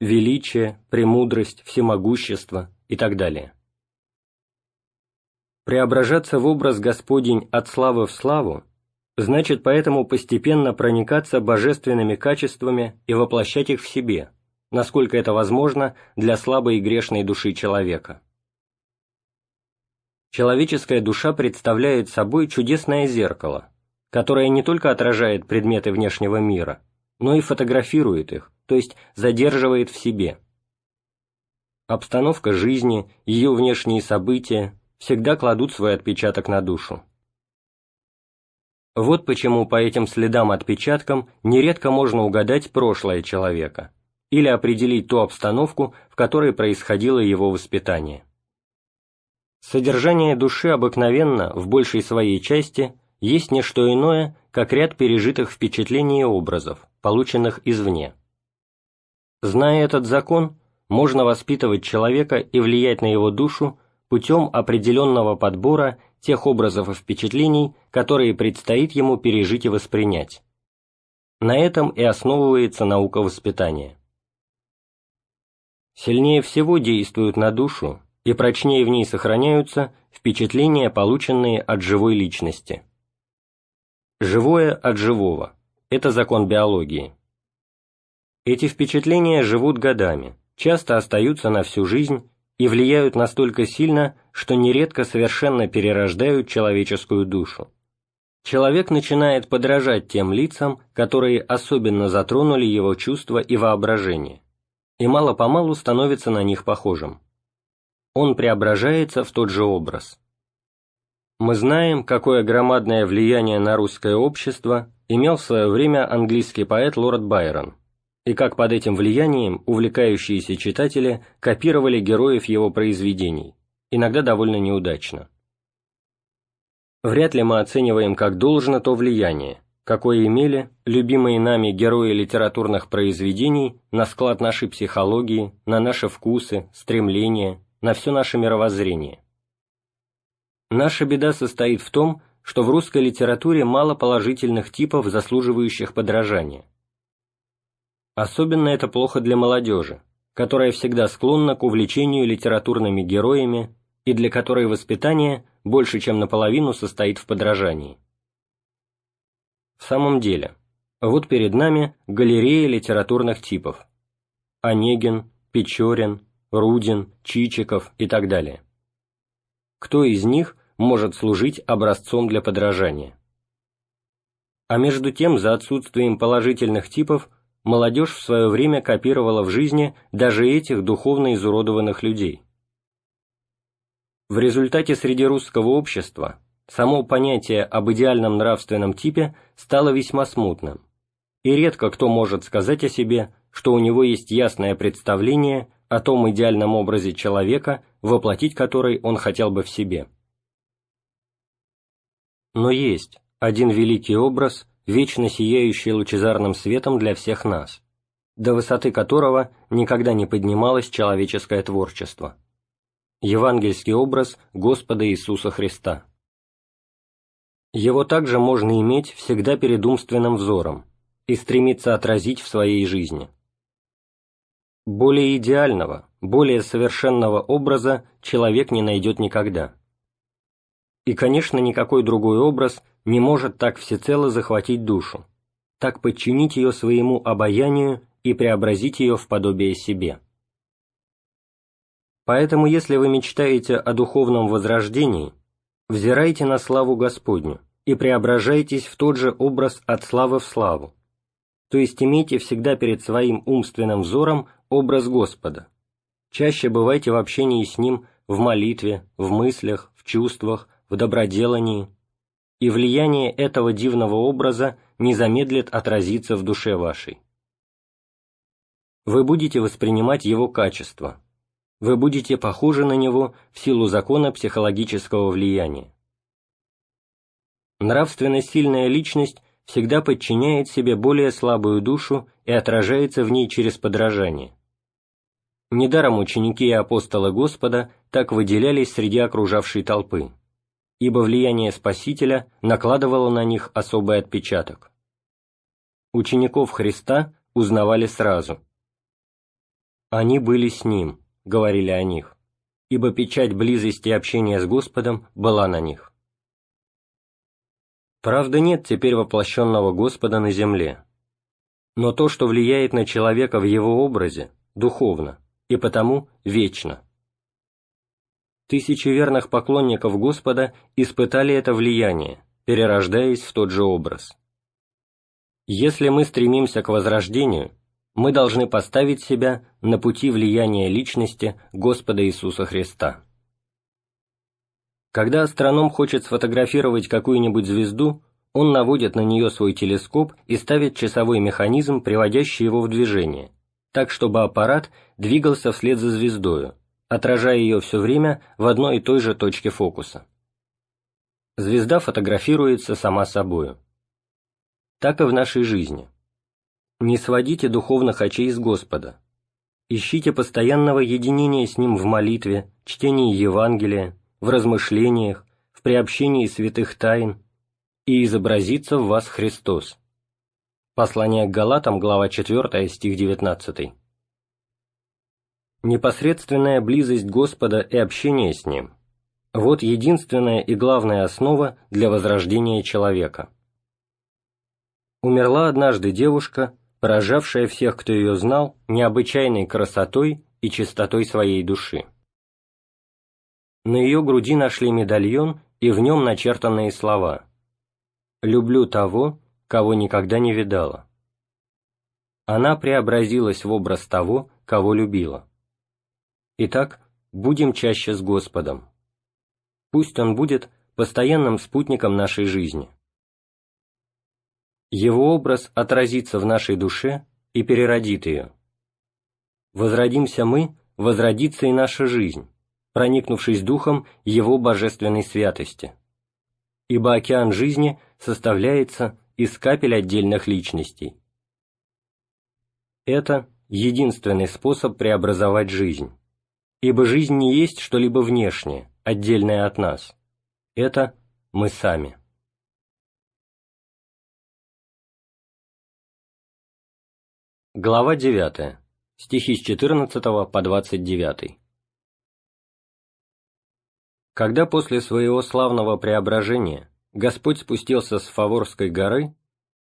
S2: величие, премудрость, всемогущество и так далее. Преображаться в образ Господень от славы в славу значит поэтому постепенно проникаться божественными качествами и воплощать их в себе, насколько это возможно для слабой и грешной души человека. Человеческая душа представляет собой чудесное зеркало, которое не только отражает предметы внешнего мира, но и фотографирует их, то есть задерживает в себе. обстановка жизни, ее внешние события всегда кладут свой отпечаток на душу. Вот почему по этим следам-отпечаткам нередко можно угадать прошлое человека или определить ту обстановку, в которой происходило его воспитание. Содержание души обыкновенно, в большей своей части, есть не что иное, как ряд пережитых впечатлений и образов, полученных извне. Зная этот закон, можно воспитывать человека и влиять на его душу путем определенного подбора тех образов и впечатлений, которые предстоит ему пережить и воспринять. На этом и основывается наука воспитания. Сильнее всего действуют на душу и прочнее в ней сохраняются впечатления, полученные от живой личности. Живое от живого – это закон биологии. Эти впечатления живут годами, часто остаются на всю жизнь и влияют настолько сильно, что нередко совершенно перерождают человеческую душу. Человек начинает подражать тем лицам, которые особенно затронули его чувства и воображение, и мало-помалу становится на них похожим. Он преображается в тот же образ. Мы знаем, какое громадное влияние на русское общество имел в свое время английский поэт лорд Байрон, и как под этим влиянием увлекающиеся читатели копировали героев его произведений, иногда довольно неудачно. Вряд ли мы оцениваем как должно то влияние, какое имели любимые нами герои литературных произведений на склад нашей психологии, на наши вкусы, стремления, на все наше мировоззрение. Наша беда состоит в том, что в русской литературе мало положительных типов, заслуживающих подражания. Особенно это плохо для молодежи, которая всегда склонна к увлечению литературными героями и для которой воспитание больше чем наполовину состоит в подражании. В самом деле, вот перед нами галерея литературных типов. Онегин, Печорин, Рудин, Чичиков и так далее. Кто из них может служить образцом для подражания? А между тем, за отсутствием положительных типов – молодежь в свое время копировала в жизни даже этих духовно изуродованных людей. В результате среди русского общества само понятие об идеальном нравственном типе стало весьма смутным, и редко кто может сказать о себе, что у него есть ясное представление о том идеальном образе человека, воплотить который он хотел бы в себе. Но есть один великий образ, вечно сияющий лучезарным светом для всех нас, до высоты которого никогда не поднималось человеческое творчество. Евангельский образ Господа Иисуса Христа. Его также можно иметь всегда перед умственным взором и стремиться отразить в своей жизни. Более идеального, более совершенного образа человек не найдет никогда. И, конечно, никакой другой образ не может так всецело захватить душу, так подчинить ее своему обаянию и преобразить ее в подобие себе. Поэтому, если вы мечтаете о духовном возрождении, взирайте на славу Господню и преображайтесь в тот же образ от славы в славу, то есть имейте всегда перед своим умственным взором образ Господа. Чаще бывайте в общении с Ним в молитве, в мыслях, в чувствах, в доброделании, и влияние этого дивного образа не замедлит отразиться в душе вашей. Вы будете воспринимать его качество, вы будете похожи на него в силу закона психологического влияния. Нравственно сильная личность всегда подчиняет себе более слабую душу и отражается в ней через подражание. Недаром ученики и апостолы Господа так выделялись среди окружавшей толпы ибо влияние Спасителя накладывало на них особый отпечаток. Учеников Христа узнавали сразу. «Они были с Ним», — говорили о них, ибо печать близости и общения с Господом была на них. Правда, нет теперь воплощенного Господа на земле, но то, что влияет на человека в его образе, духовно, и потому вечно. Тысячи верных поклонников Господа испытали это влияние, перерождаясь в тот же образ. Если мы стремимся к возрождению, мы должны поставить себя на пути влияния личности Господа Иисуса Христа. Когда астроном хочет сфотографировать какую-нибудь звезду, он наводит на нее свой телескоп и ставит часовой механизм, приводящий его в движение, так чтобы аппарат двигался вслед за звездою, отражая ее все время в одной и той же точке фокуса. Звезда фотографируется сама собою. Так и в нашей жизни. Не сводите духовных очей с Господа. Ищите постоянного единения с Ним в молитве, чтении Евангелия, в размышлениях, в приобщении святых тайн, и изобразится в вас Христос. Послание к Галатам, глава 4, стих 19. Непосредственная близость Господа и общение с Ним – вот единственная и главная основа для возрождения человека. Умерла однажды девушка, поражавшая всех, кто ее знал, необычайной красотой и чистотой своей души. На ее груди нашли медальон и в нем начертанные слова «Люблю того, кого никогда не видала». Она преобразилась в образ того, кого любила. Итак, будем чаще с Господом. Пусть Он будет постоянным спутником нашей жизни. Его образ отразится в нашей душе и переродит ее. Возродимся мы, возродится и наша жизнь, проникнувшись духом Его божественной святости. Ибо океан жизни составляется из капель отдельных личностей. Это единственный способ преобразовать жизнь ибо жизнь не есть что-либо внешнее, отдельное от нас. Это мы сами. Глава 9. Стихи с 14 по 29. Когда после своего славного преображения Господь спустился с Фаворской горы,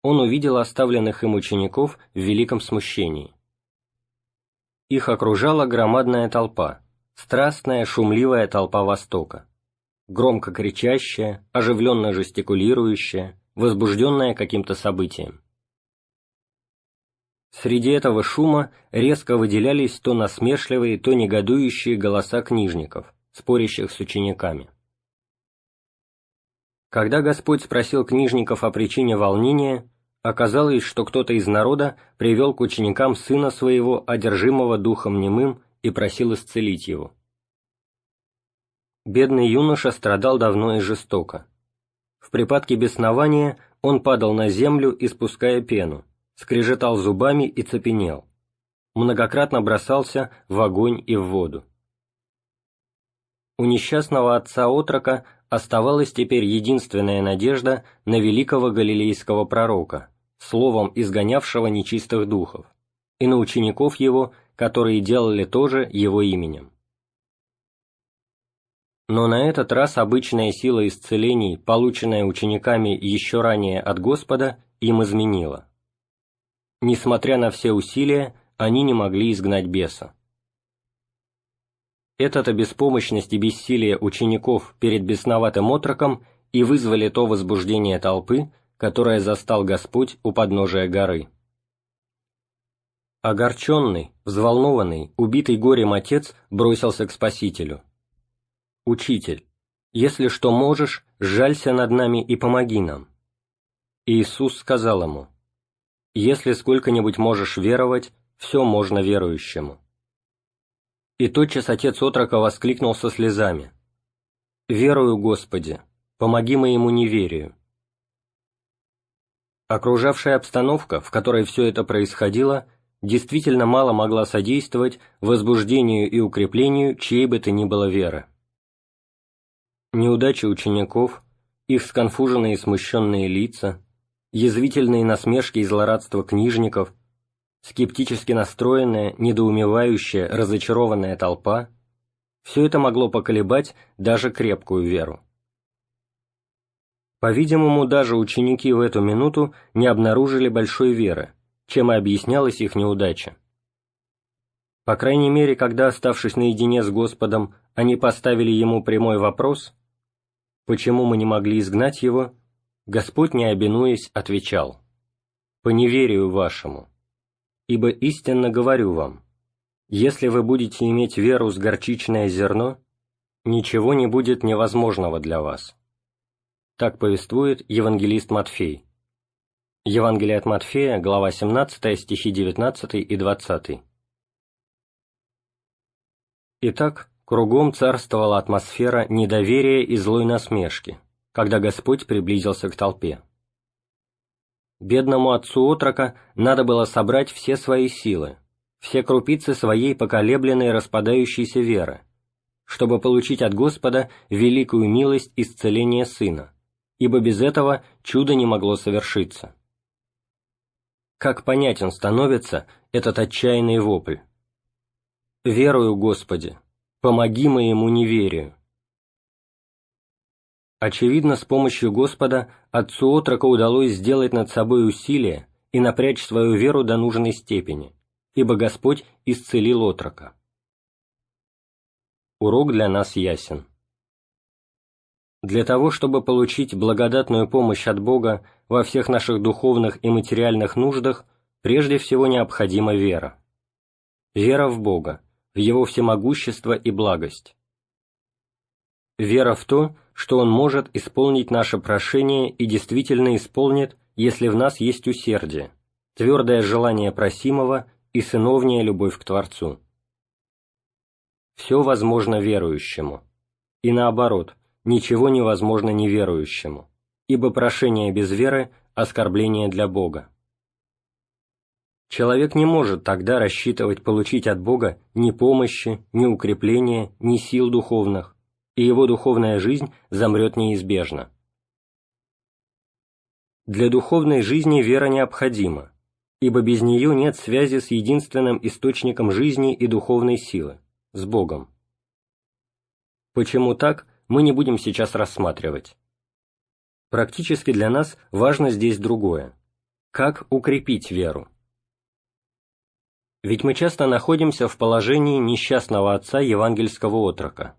S2: он увидел оставленных им учеников в великом смущении. Их окружала громадная толпа, страстная, шумливая толпа Востока, громко кричащая, оживленно жестикулирующая, возбужденная каким-то событием. Среди этого шума резко выделялись то насмешливые, то негодующие голоса книжников, спорящих с учениками. Когда Господь спросил книжников о причине волнения, оказалось, что кто-то из народа привел к ученикам сына своего, одержимого духом немым, и просил исцелить его. Бедный юноша страдал давно и жестоко. В припадке беснования он падал на землю, испуская пену, скрежетал зубами и цепенел. Многократно бросался в огонь и в воду. У несчастного отца-отрока оставалась теперь единственная надежда на великого галилейского пророка, словом изгонявшего нечистых духов, и на учеников его, которые делали то же его именем. Но на этот раз обычная сила исцелений, полученная учениками еще ранее от Господа, им изменила. Несмотря на все усилия, они не могли изгнать беса. Эта-то беспомощность и бессилие учеников перед бесноватым отроком и вызвали то возбуждение толпы, которое застал Господь у подножия горы. Огорченный, взволнованный, убитый горем отец бросился к Спасителю. «Учитель, если что можешь, сжалься над нами и помоги нам». Иисус сказал ему, «Если сколько-нибудь можешь веровать, все можно верующему». И тотчас отец отрока воскликнул со слезами, «Верую, Господи, помоги моему неверию». Окружавшая обстановка, в которой все это происходило, действительно мало могла содействовать возбуждению и укреплению чьей бы то ни было веры. Неудачи учеников, их сконфуженные и смущенные лица, язвительные насмешки и злорадство книжников, скептически настроенная, недоумевающая, разочарованная толпа – все это могло поколебать даже крепкую веру. По-видимому, даже ученики в эту минуту не обнаружили большой веры, чем и объяснялась их неудача. По крайней мере, когда, оставшись наедине с Господом, они поставили ему прямой вопрос, почему мы не могли изгнать его, Господь, не обинуясь, отвечал, «По неверию вашему». Ибо истинно говорю вам, если вы будете иметь веру с горчичное зерно, ничего не будет невозможного для вас». Так повествует евангелист Матфей. Евангелие от Матфея, глава 17, стихи 19 и 20. Итак, кругом царствовала атмосфера недоверия и злой насмешки, когда Господь приблизился к толпе. Бедному отцу отрока надо было собрать все свои силы, все крупицы своей поколебленной распадающейся веры, чтобы получить от Господа великую милость исцеления сына, ибо без этого чудо не могло совершиться. Как понятен становится этот отчаянный вопль. «Верую, Господи, помоги моему неверию». Очевидно, с помощью Господа отцу отрока удалось сделать над собой усилие и напрячь свою веру до нужной степени, ибо Господь исцелил отрока. Урок для нас ясен. Для того, чтобы получить благодатную помощь от Бога во всех наших духовных и материальных нуждах, прежде всего необходима вера. Вера в Бога, в Его всемогущество и благость. Вера в то, что Он может исполнить наше прошение и действительно исполнит, если в нас есть усердие, твердое желание просимого и сыновняя любовь к Творцу. Все возможно верующему. И наоборот – ничего невозможно неверующему, ибо прошение без веры – оскорбление для Бога. Человек не может тогда рассчитывать получить от Бога ни помощи, ни укрепления, ни сил духовных, и его духовная жизнь замрет неизбежно. Для духовной жизни вера необходима, ибо без нее нет связи с единственным источником жизни и духовной силы – с Богом. Почему так – мы не будем сейчас рассматривать. Практически для нас важно здесь другое. Как укрепить веру? Ведь мы часто находимся в положении несчастного отца евангельского отрока.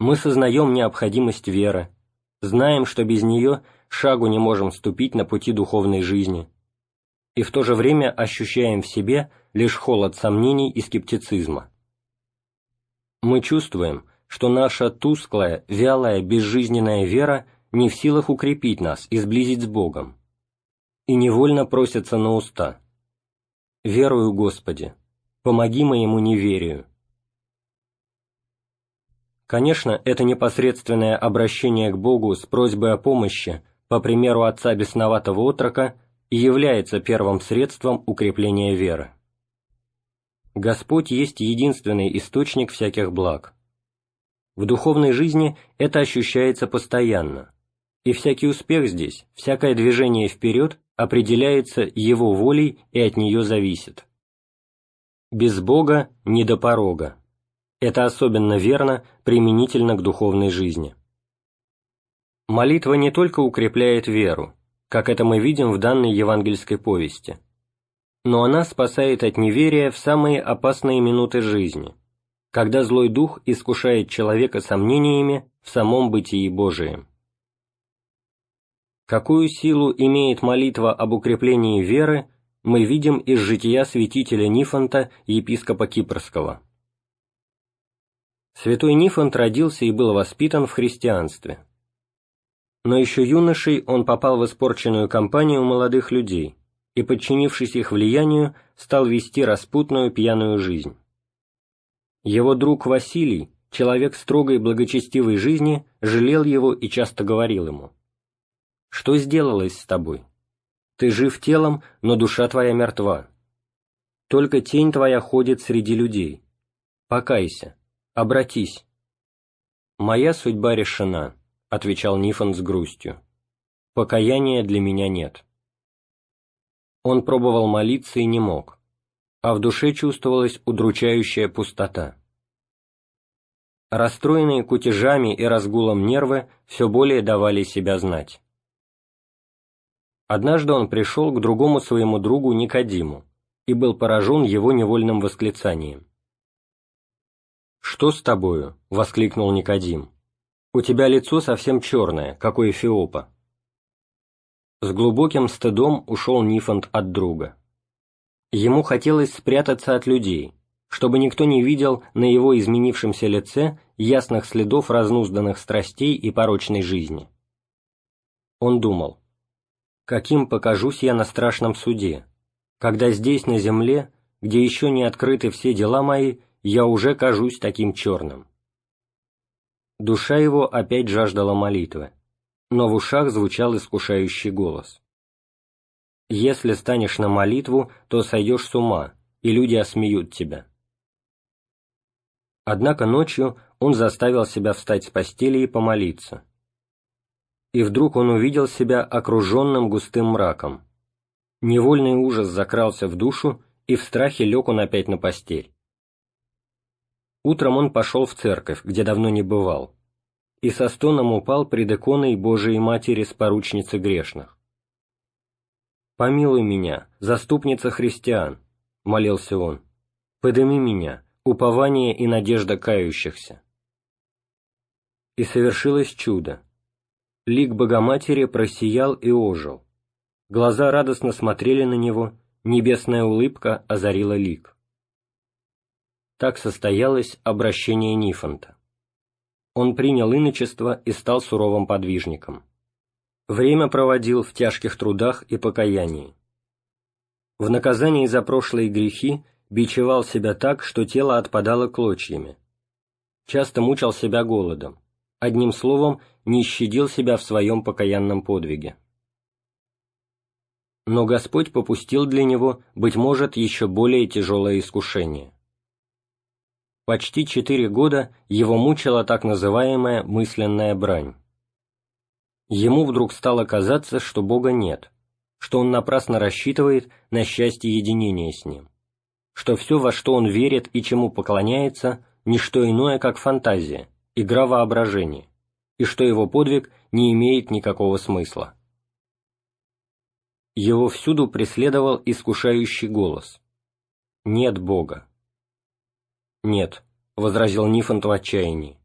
S2: Мы сознаем необходимость веры, знаем, что без нее шагу не можем ступить на пути духовной жизни, и в то же время ощущаем в себе лишь холод сомнений и скептицизма. Мы чувствуем, что наша тусклая, вялая, безжизненная вера не в силах укрепить нас и сблизить с Богом. И невольно просится на уста. «Верую, Господи, помоги моему неверию». Конечно, это непосредственное обращение к Богу с просьбой о помощи, по примеру отца бесноватого отрока, и является первым средством укрепления веры. Господь есть единственный источник всяких благ. В духовной жизни это ощущается постоянно, и всякий успех здесь, всякое движение вперед определяется Его волей и от нее зависит. Без Бога не до порога. Это особенно верно применительно к духовной жизни. Молитва не только укрепляет веру, как это мы видим в данной евангельской повести, но она спасает от неверия в самые опасные минуты жизни – когда злой дух искушает человека сомнениями в самом бытии Божием. Какую силу имеет молитва об укреплении веры, мы видим из жития святителя Нифонта, епископа Кипрского. Святой Нифонт родился и был воспитан в христианстве. Но еще юношей он попал в испорченную компанию молодых людей и, подчинившись их влиянию, стал вести распутную пьяную жизнь. Его друг Василий, человек строгой благочестивой жизни, жалел его и часто говорил ему, «Что сделалось с тобой? Ты жив телом, но душа твоя мертва. Только тень твоя ходит среди людей. Покайся, обратись». «Моя судьба решена», — отвечал Нифон с грустью. «Покаяния для меня нет». Он пробовал молиться и не мог а в душе чувствовалась удручающая пустота. Расстроенные кутежами и разгулом нервы все более давали себя знать. Однажды он пришел к другому своему другу Никодиму и был поражен его невольным восклицанием. «Что с тобою?» — воскликнул Никодим. «У тебя лицо совсем черное, как у Эфиопа». С глубоким стыдом ушел Нифонт от друга. Ему хотелось спрятаться от людей, чтобы никто не видел на его изменившемся лице ясных следов разнузданных страстей и порочной жизни. Он думал, каким покажусь я на страшном суде, когда здесь, на земле, где еще не открыты все дела мои, я уже кажусь таким черным. Душа его опять жаждала молитвы, но в ушах звучал искушающий голос. «Если станешь на молитву, то сойдешь с ума, и люди осмеют тебя». Однако ночью он заставил себя встать с постели и помолиться. И вдруг он увидел себя окруженным густым мраком. Невольный ужас закрался в душу, и в страхе лег он опять на постель. Утром он пошел в церковь, где давно не бывал, и со стоном упал пред иконой Божией Матери с поручницы грешных. «Помилуй меня, заступница христиан», — молился он, — «подыми меня, упование и надежда кающихся». И совершилось чудо. Лик Богоматери просиял и ожил. Глаза радостно смотрели на него, небесная улыбка озарила лик. Так состоялось обращение Нифонта. Он принял иночество и стал суровым подвижником. Время проводил в тяжких трудах и покаянии. В наказании за прошлые грехи бичевал себя так, что тело отпадало клочьями. Часто мучал себя голодом. Одним словом, не щадил себя в своем покаянном подвиге. Но Господь попустил для него, быть может, еще более тяжелое искушение. Почти четыре года его мучила так называемая мысленная брань. Ему вдруг стало казаться, что Бога нет, что он напрасно рассчитывает на счастье единения с Ним, что все, во что он верит и чему поклоняется, не что иное, как фантазия, игра воображения, и что его подвиг не имеет никакого смысла. Его всюду преследовал искушающий голос. «Нет Бога». «Нет», — возразил Нифонт в отчаянии.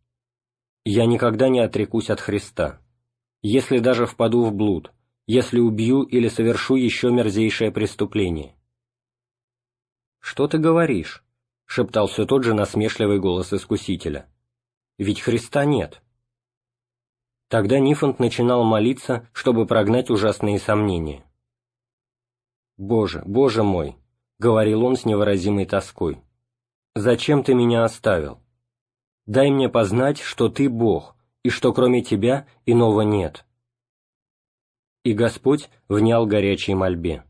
S2: «Я никогда не отрекусь от Христа. Если даже впаду в блуд, если убью или совершу еще мерзейшее преступление». «Что ты говоришь?» — шептал все тот же насмешливый голос Искусителя. «Ведь Христа нет». Тогда Нифонт начинал молиться, чтобы прогнать ужасные сомнения. «Боже, Боже мой!» — говорил он с невыразимой тоской. Зачем ты меня оставил? Дай мне познать, что ты Бог, и что кроме тебя иного нет». И Господь внял горячей мольбе.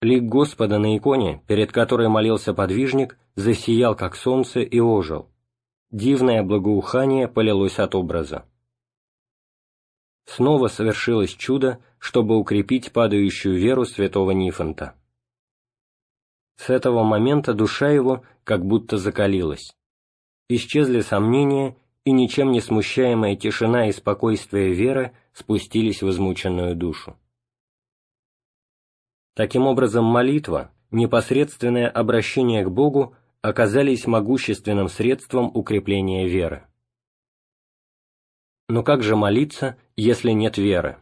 S2: Лик Господа на иконе, перед которой молился подвижник, засиял, как солнце, и ожил. Дивное благоухание полилось от образа. Снова совершилось чудо, чтобы укрепить падающую веру святого Нифонта. С этого момента душа его как будто закалилась. Исчезли сомнения, и ничем не смущаемая тишина и спокойствие веры спустились в измученную душу. Таким образом, молитва, непосредственное обращение к Богу оказались могущественным средством укрепления веры. Но как же молиться, если нет веры?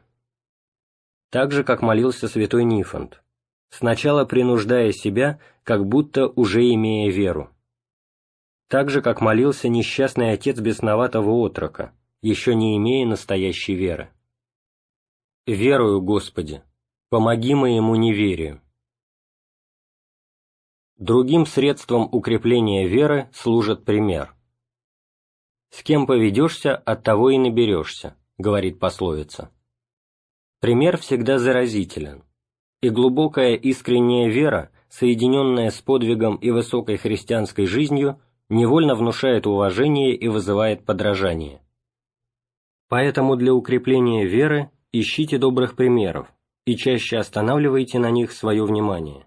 S2: Так же, как молился святой Нифонт сначала принуждая себя, как будто уже имея веру. Так же, как молился несчастный отец бесноватого отрока, еще не имея настоящей веры. «Верую, Господи, помоги моему неверию». Другим средством укрепления веры служит пример. «С кем поведешься, от того и наберешься», — говорит пословица. Пример всегда заразителен и глубокая искренняя вера, соединенная с подвигом и высокой христианской жизнью, невольно внушает уважение и вызывает подражание. Поэтому для укрепления веры ищите добрых примеров и чаще останавливайте на них свое внимание.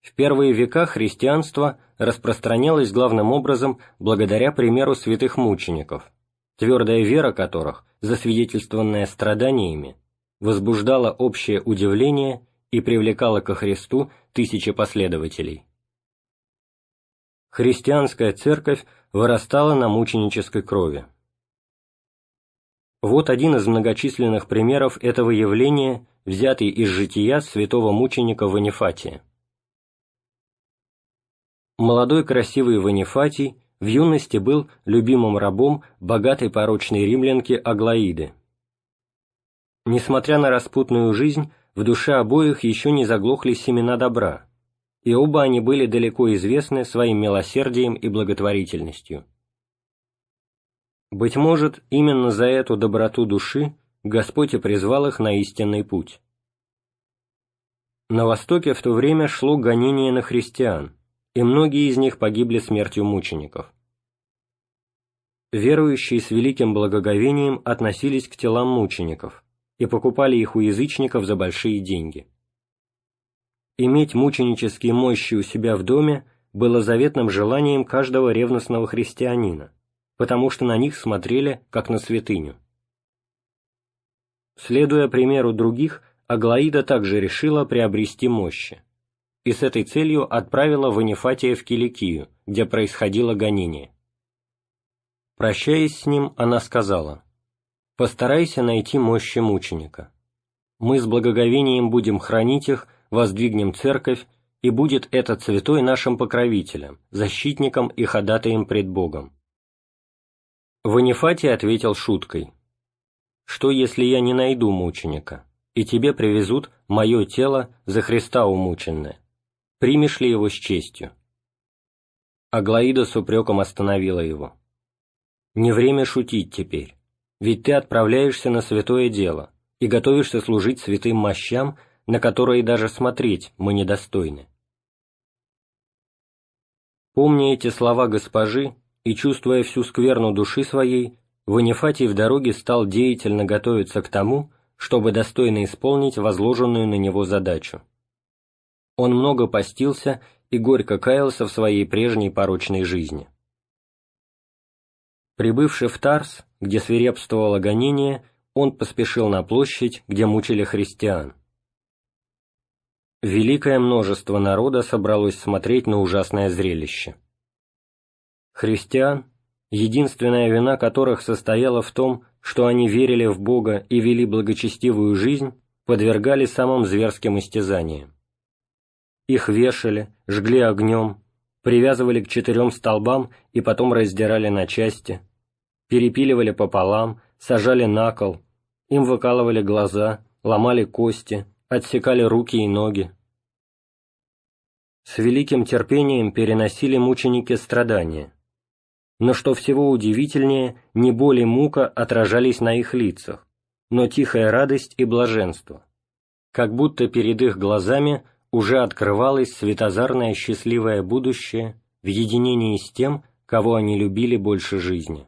S2: В первые века христианство распространялось главным образом благодаря примеру святых мучеников, твердая вера которых, засвидетельствованная страданиями, возбуждало общее удивление и привлекало ко Христу тысячи последователей. Христианская церковь вырастала на мученической крови. Вот один из многочисленных примеров этого явления взятый из жития святого мученика Ванифатия. Молодой красивый Ванифатий в юности был любимым рабом богатой порочной римлянки Аглаиды. Несмотря на распутную жизнь, в душе обоих еще не заглохли семена добра, и оба они были далеко известны своим милосердием и благотворительностью. Быть может, именно за эту доброту души Господь и призвал их на истинный путь. На Востоке в то время шло гонение на христиан, и многие из них погибли смертью мучеников. Верующие с великим благоговением относились к телам мучеников и покупали их у язычников за большие деньги. Иметь мученические мощи у себя в доме было заветным желанием каждого ревностного христианина, потому что на них смотрели, как на святыню. Следуя примеру других, Аглаида также решила приобрести мощи, и с этой целью отправила Ванифатия в Киликию, где происходило гонение. Прощаясь с ним, она сказала, «Постарайся найти мощи мученика. Мы с благоговением будем хранить их, воздвигнем церковь, и будет этот святой нашим покровителем, защитником и ходатаем пред Богом». Ванифатий ответил шуткой, «Что, если я не найду мученика, и тебе привезут мое тело за Христа умученное? Примешь ли его с честью?» Аглаида с упреком остановила его. Не время шутить теперь, ведь ты отправляешься на святое дело и готовишься служить святым мощам, на которые даже смотреть мы недостойны. Помня эти слова госпожи и чувствуя всю скверну души своей, Ванифатий в дороге стал деятельно готовиться к тому, чтобы достойно исполнить возложенную на него задачу. Он много постился и горько каялся в своей прежней порочной жизни. Прибывший в Тарс, где свирепствовало гонение, он поспешил на площадь, где мучили христиан. Великое множество народа собралось смотреть на ужасное зрелище. Христиан, единственная вина которых состояла в том, что они верили в Бога и вели благочестивую жизнь, подвергали самым зверским истязаниям. Их вешали, жгли огнем, привязывали к четырем столбам и потом раздирали на части, перепиливали пополам, сажали на кол, им выкалывали глаза, ломали кости, отсекали руки и ноги. С великим терпением переносили мученики страдания. Но что всего удивительнее, не боль и мука отражались на их лицах, но тихая радость и блаженство, как будто перед их глазами уже открывалось светозарное счастливое будущее в единении с тем, кого они любили больше жизни.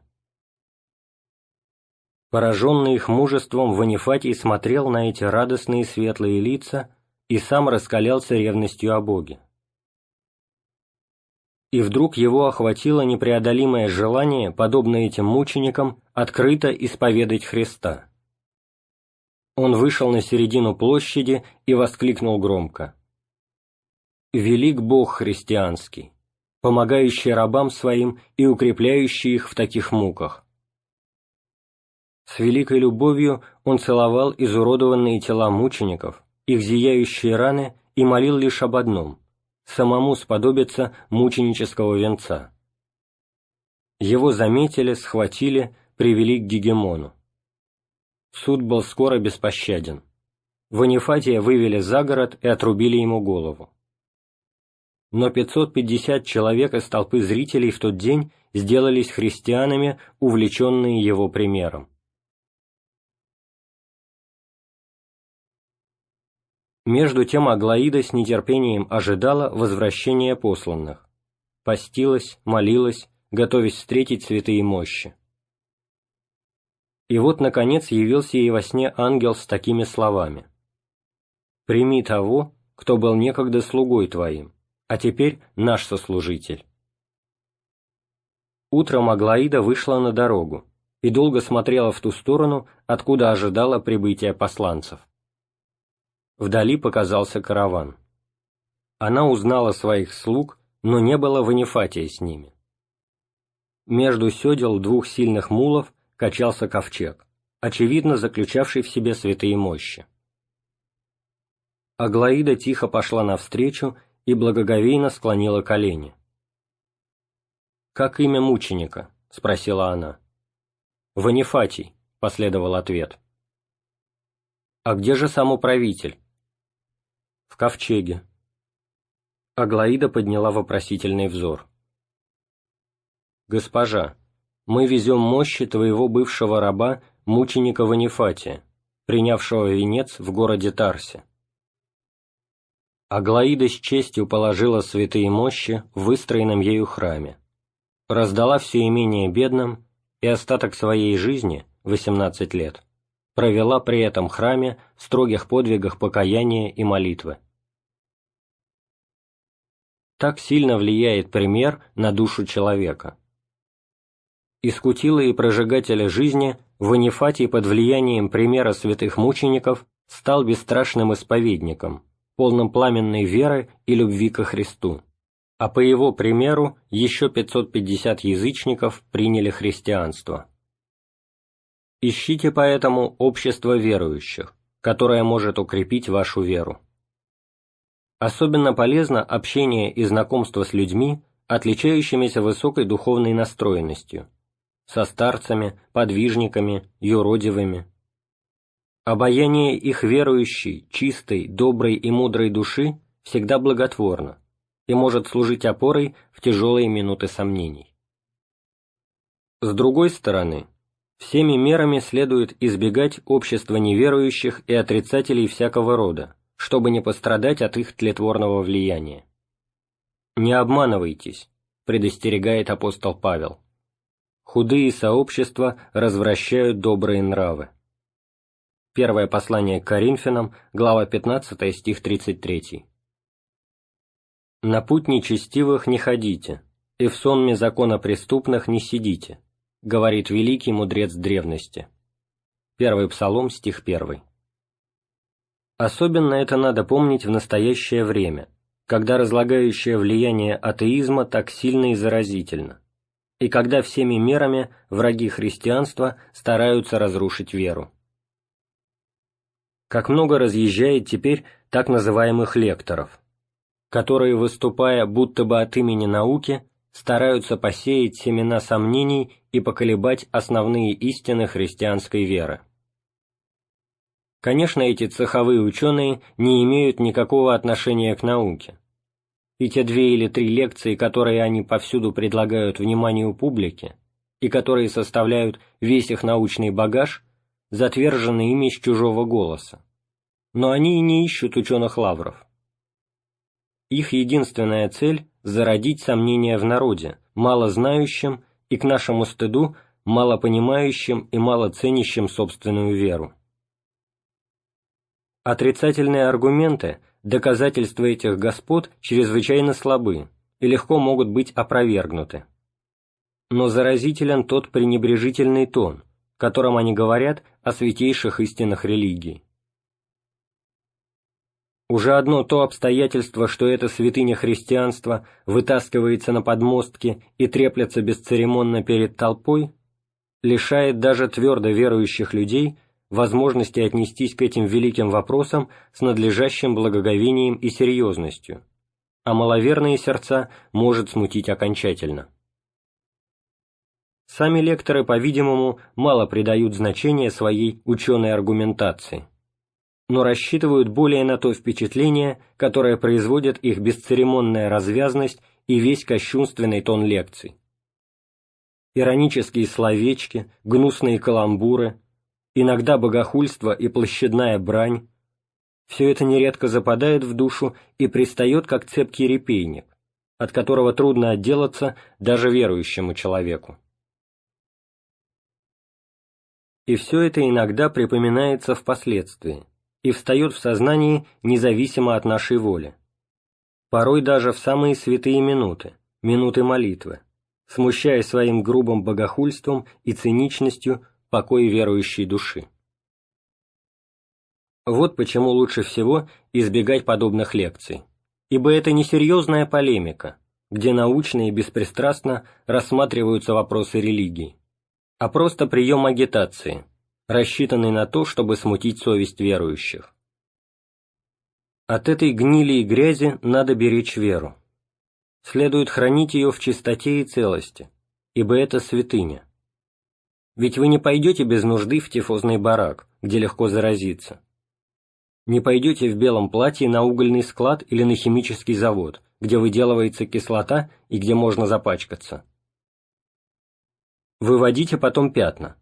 S2: Пораженный их мужеством, Ванифатий смотрел на эти радостные светлые лица и сам раскалялся ревностью о Боге. И вдруг его охватило непреодолимое желание, подобно этим мученикам, открыто исповедать Христа. Он вышел на середину площади и воскликнул громко. «Велик Бог христианский, помогающий рабам своим и укрепляющий их в таких муках» С великой любовью он целовал изуродованные тела мучеников, их зияющие раны и молил лишь об одном – самому сподобиться мученического венца. Его заметили, схватили, привели к Гегемону. Суд был скоро беспощаден. Ванифатия вывели за город и отрубили ему голову. Но 550 человек из толпы зрителей в тот день сделались христианами, увлеченные его примером. Между тем Аглаида с нетерпением ожидала возвращения посланных. Постилась, молилась, готовясь встретить святые мощи. И вот, наконец, явился ей во сне ангел с такими словами. «Прими того, кто был некогда слугой твоим, а теперь наш сослужитель». Утром Аглаида вышла на дорогу и долго смотрела в ту сторону, откуда ожидала прибытия посланцев. Вдали показался караван. Она узнала своих слуг, но не было Ванифатия с ними. Между седел двух сильных мулов качался ковчег, очевидно заключавший в себе святые мощи. Аглаида тихо пошла навстречу и благоговейно склонила колени. «Как имя мученика?» — спросила она. «Ванифатий», — последовал ответ. «А где же сам управитель?» «В ковчеге». Аглаида подняла вопросительный взор. «Госпожа, мы везем мощи твоего бывшего раба, мученика Ванифатия, принявшего венец в городе Тарсе. Аглаида с честью положила святые мощи в выстроенном ею храме, раздала все имение бедным и остаток своей жизни, 18 лет, провела при этом храме в строгих подвигах покаяния и молитвы. Так сильно влияет пример на душу человека. Искутила и прожигателя жизни Ванифатий под влиянием примера святых мучеников стал бесстрашным исповедником – полным пламенной веры и любви ко Христу, а по его примеру еще 550 язычников приняли христианство. Ищите поэтому общество верующих, которое может укрепить вашу веру. Особенно полезно общение и знакомство с людьми, отличающимися высокой духовной настроенностью, со старцами, подвижниками, юродивыми, Обаяние их верующей, чистой, доброй и мудрой души всегда благотворно и может служить опорой в тяжелые минуты сомнений. С другой стороны, всеми мерами следует избегать общества неверующих и отрицателей всякого рода, чтобы не пострадать от их тлетворного влияния. «Не обманывайтесь», — предостерегает апостол Павел. «Худые сообщества развращают добрые нравы». Первое послание к Коринфянам, глава 15, стих 33. «На путь нечестивых не ходите, и в сонме закона преступных не сидите», говорит великий мудрец древности. Первый псалом, стих 1. Особенно это надо помнить в настоящее время, когда разлагающее влияние атеизма так сильно и заразительно, и когда всеми мерами враги христианства стараются разрушить веру как много разъезжает теперь так называемых лекторов, которые, выступая будто бы от имени науки, стараются посеять семена сомнений и поколебать основные истины христианской веры. Конечно, эти цеховые ученые не имеют никакого отношения к науке, и те две или три лекции, которые они повсюду предлагают вниманию публики, и которые составляют весь их научный багаж, затвержены ими с чужого голоса. Но они и не ищут ученых лавров. Их единственная цель – зародить сомнения в народе, мало знающим и, к нашему стыду, мало понимающим и мало ценящим собственную веру. Отрицательные аргументы, доказательства этих господ чрезвычайно слабы и легко могут быть опровергнуты. Но заразителен тот пренебрежительный тон, которым они говорят о святейших истинах религии. Уже одно то обстоятельство, что эта святыня христианства вытаскивается на подмостки и треплется бесцеремонно перед толпой, лишает даже твердо верующих людей возможности отнестись к этим великим вопросам с надлежащим благоговением и серьезностью, а маловерные сердца может смутить окончательно. Сами лекторы, по-видимому, мало придают значения своей ученой аргументации, но рассчитывают более на то впечатление, которое производит их бесцеремонная развязность и весь кощунственный тон лекций. Иронические словечки, гнусные каламбуры, иногда богохульство и площадная брань – все это нередко западает в душу и пристает как цепкий репейник, от которого трудно отделаться даже верующему человеку. и все это иногда припоминается впоследствии и встает в сознании независимо от нашей воли. Порой даже в самые святые минуты, минуты молитвы, смущая своим грубым богохульством и циничностью покой верующей души. Вот почему лучше всего избегать подобных лекций, ибо это несерьезная полемика, где научно и беспристрастно рассматриваются вопросы религии а просто прием агитации, рассчитанный на то, чтобы смутить совесть верующих. От этой гнили и грязи надо беречь веру. Следует хранить ее в чистоте и целости, ибо это святыня. Ведь вы не пойдете без нужды в тифозный барак, где легко заразиться. Не пойдете в белом платье на угольный склад или на химический завод, где выделывается кислота и где можно запачкаться. Выводите потом пятна,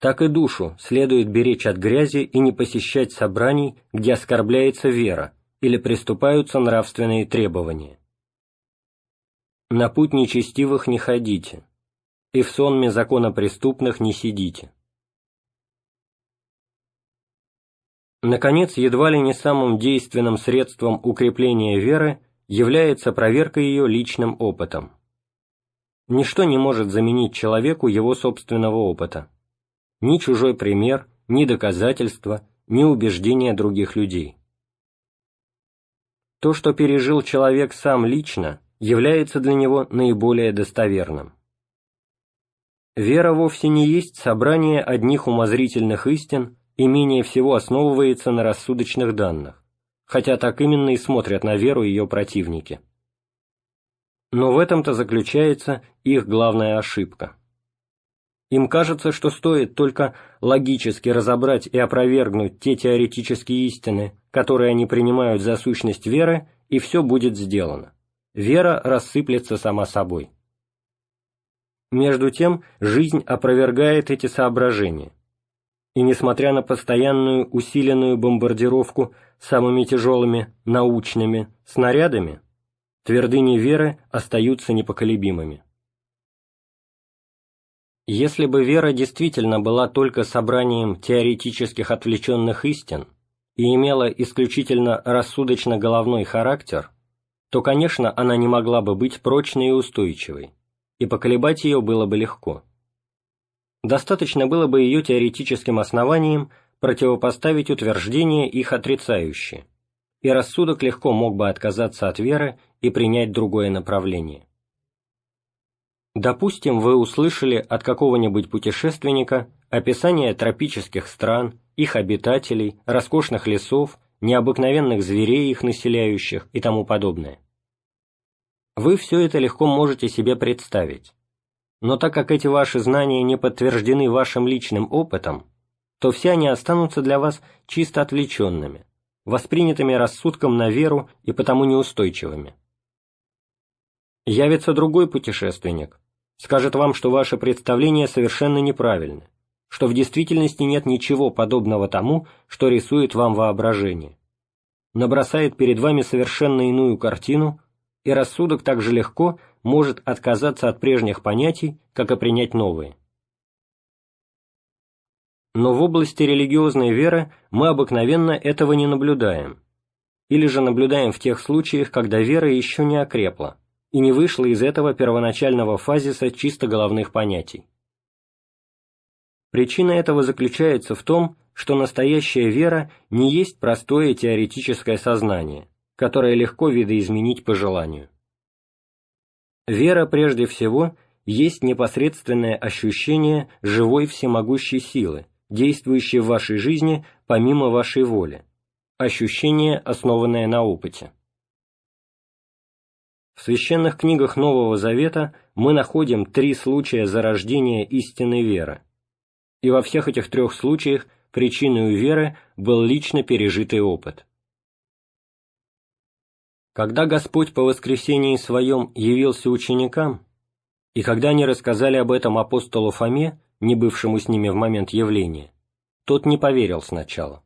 S2: так и душу следует беречь от грязи и не посещать собраний, где оскорбляется вера или приступаются нравственные требования. На путь нечестивых не ходите, и в сонме законопреступных не сидите. Наконец, едва ли не самым действенным средством укрепления веры является проверка ее личным опытом. Ничто не может заменить человеку его собственного опыта ни чужой пример, ни доказательства, ни убеждения других людей. То, что пережил человек сам лично, является для него наиболее достоверным. Вера вовсе не есть собрание одних умозрительных истин и менее всего основывается на рассудочных данных, хотя так именно и смотрят на веру ее противники. Но в этом-то заключается их главная ошибка. Им кажется, что стоит только логически разобрать и опровергнуть те теоретические истины, которые они принимают за сущность веры, и все будет сделано. Вера рассыплется сама собой. Между тем, жизнь опровергает эти соображения. И несмотря на постоянную усиленную бомбардировку самыми тяжелыми научными снарядами, твердыни веры остаются непоколебимыми. Если бы вера действительно была только собранием теоретических отвлеченных истин и имела исключительно рассудочно-головной характер, то, конечно, она не могла бы быть прочной и устойчивой, и поколебать ее было бы легко. Достаточно было бы ее теоретическим основанием противопоставить утверждения их отрицающие, и рассудок легко мог бы отказаться от веры и принять другое направление. Допустим, вы услышали от какого-нибудь путешественника описание тропических стран, их обитателей, роскошных лесов, необыкновенных зверей, их населяющих и тому подобное. Вы все это легко можете себе представить. Но так как эти ваши знания не подтверждены вашим личным опытом, то все они останутся для вас чисто отвлеченными, воспринятыми рассудком на веру и потому неустойчивыми. Явится другой путешественник, скажет вам, что ваше представление совершенно неправильно, что в действительности нет ничего подобного тому, что рисует вам воображение. Набросает перед вами совершенно иную картину, и рассудок так же легко может отказаться от прежних понятий, как и принять новые. Но в области религиозной веры мы обыкновенно этого не наблюдаем, или же наблюдаем в тех случаях, когда вера еще не окрепла, и не вышла из этого первоначального фазиса чисто головных понятий. Причина этого заключается в том, что настоящая вера не есть простое теоретическое сознание, которое легко видоизменить по желанию. Вера, прежде всего, есть непосредственное ощущение живой всемогущей силы, действующей в вашей жизни помимо вашей воли, ощущение, основанное на опыте. В священных книгах Нового Завета мы находим три случая зарождения истинной веры, и во всех этих трех случаях причиной веры был лично пережитый опыт. Когда Господь по воскресении Своем явился ученикам, и когда они рассказали об этом апостолу Фоме, не бывшему с ними в момент явления, тот не поверил сначала.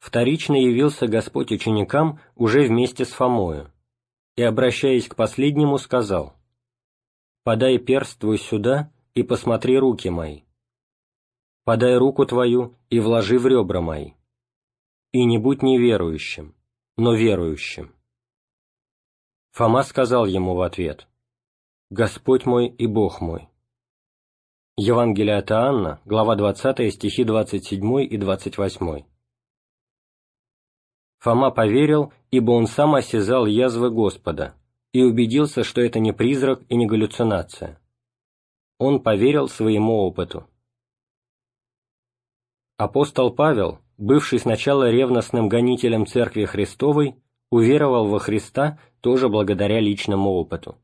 S2: Вторично явился Господь ученикам уже вместе с Фомою, и, обращаясь к последнему, сказал, «Подай перст твой сюда и посмотри руки мои. Подай руку твою и вложи в ребра мои. И не будь неверующим, но верующим». Фома сказал ему в ответ, «Господь мой и Бог мой». Евангелие от Иоанна, глава 20, стихи 27 и 28. Фома поверил, ибо он сам осязал язвы Господа и убедился, что это не призрак и не галлюцинация. Он поверил своему опыту. Апостол Павел, бывший сначала ревностным гонителем Церкви Христовой, уверовал во Христа тоже благодаря личному опыту.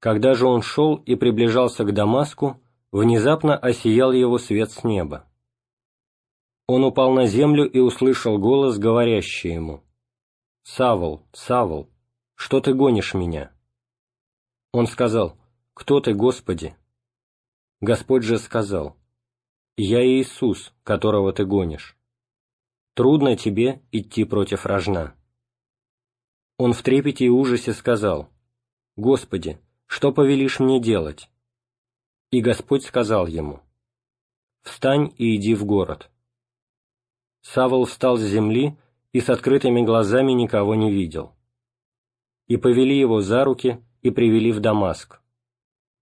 S2: Когда же он шел и приближался к Дамаску, внезапно осиял его свет с неба. Он упал на землю и услышал голос, говорящий ему, «Савол, Савол, что ты гонишь меня?» Он сказал, «Кто ты, Господи?» Господь же сказал, «Я Иисус, которого ты гонишь. Трудно тебе идти против рожна». Он в трепете и ужасе сказал, «Господи, что повелишь мне делать?» И Господь сказал ему, «Встань и иди в город». Савол встал с земли и с открытыми глазами никого не видел. И повели его за руки и привели в Дамаск.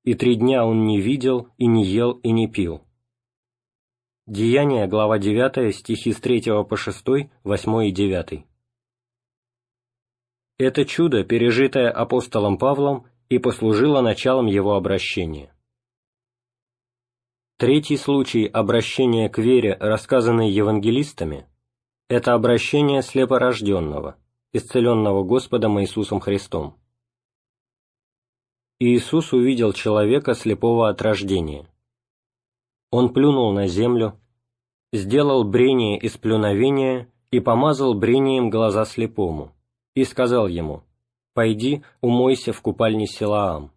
S2: И три дня он не видел, и не ел, и не пил. Деяния, глава 9, стихи с 3 по 6, 8 и 9. Это чудо, пережитое апостолом Павлом, и послужило началом его обращения. Третий случай обращения к вере, рассказанный евангелистами, это обращение слепорожденного, исцеленного Господом Иисусом Христом. Иисус увидел человека слепого от рождения. Он плюнул на землю, сделал брение из плюновения и помазал брением глаза слепому, и сказал ему, «Пойди, умойся в купальне Силаам».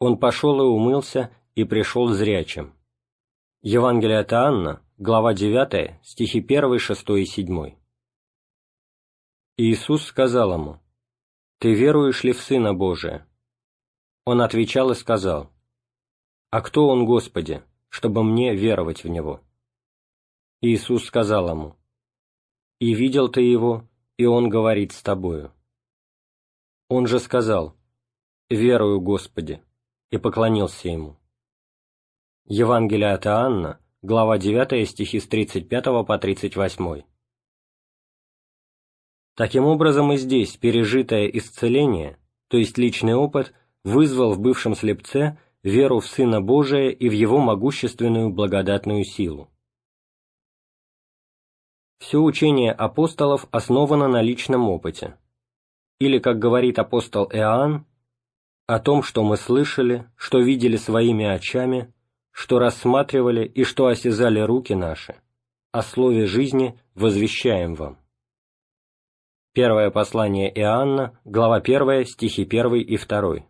S2: Он пошел и умылся, и пришел зрячим. Евангелие от Анна, глава 9, стихи 1, 6 и 7. Иисус сказал ему, «Ты веруешь ли в Сына Божия?» Он отвечал и сказал, «А кто Он, Господи, чтобы мне веровать в Него?» Иисус сказал ему, «И видел ты Его, и Он говорит с тобою». Он же сказал, «Верую, Господи», и поклонился Ему. Евангелие от Иоанна, глава 9, стихи с 35 по 38. Таким образом и здесь пережитое исцеление, то есть личный опыт, вызвал в бывшем слепце веру в Сына Божия и в Его могущественную благодатную силу. Все учение апостолов основано на личном опыте, или, как говорит апостол Иоанн, о том, что мы слышали, что видели своими очами, что рассматривали и что осязали руки наши, о слове жизни возвещаем вам. Первое послание Иоанна, глава 1, стихи 1 и 2.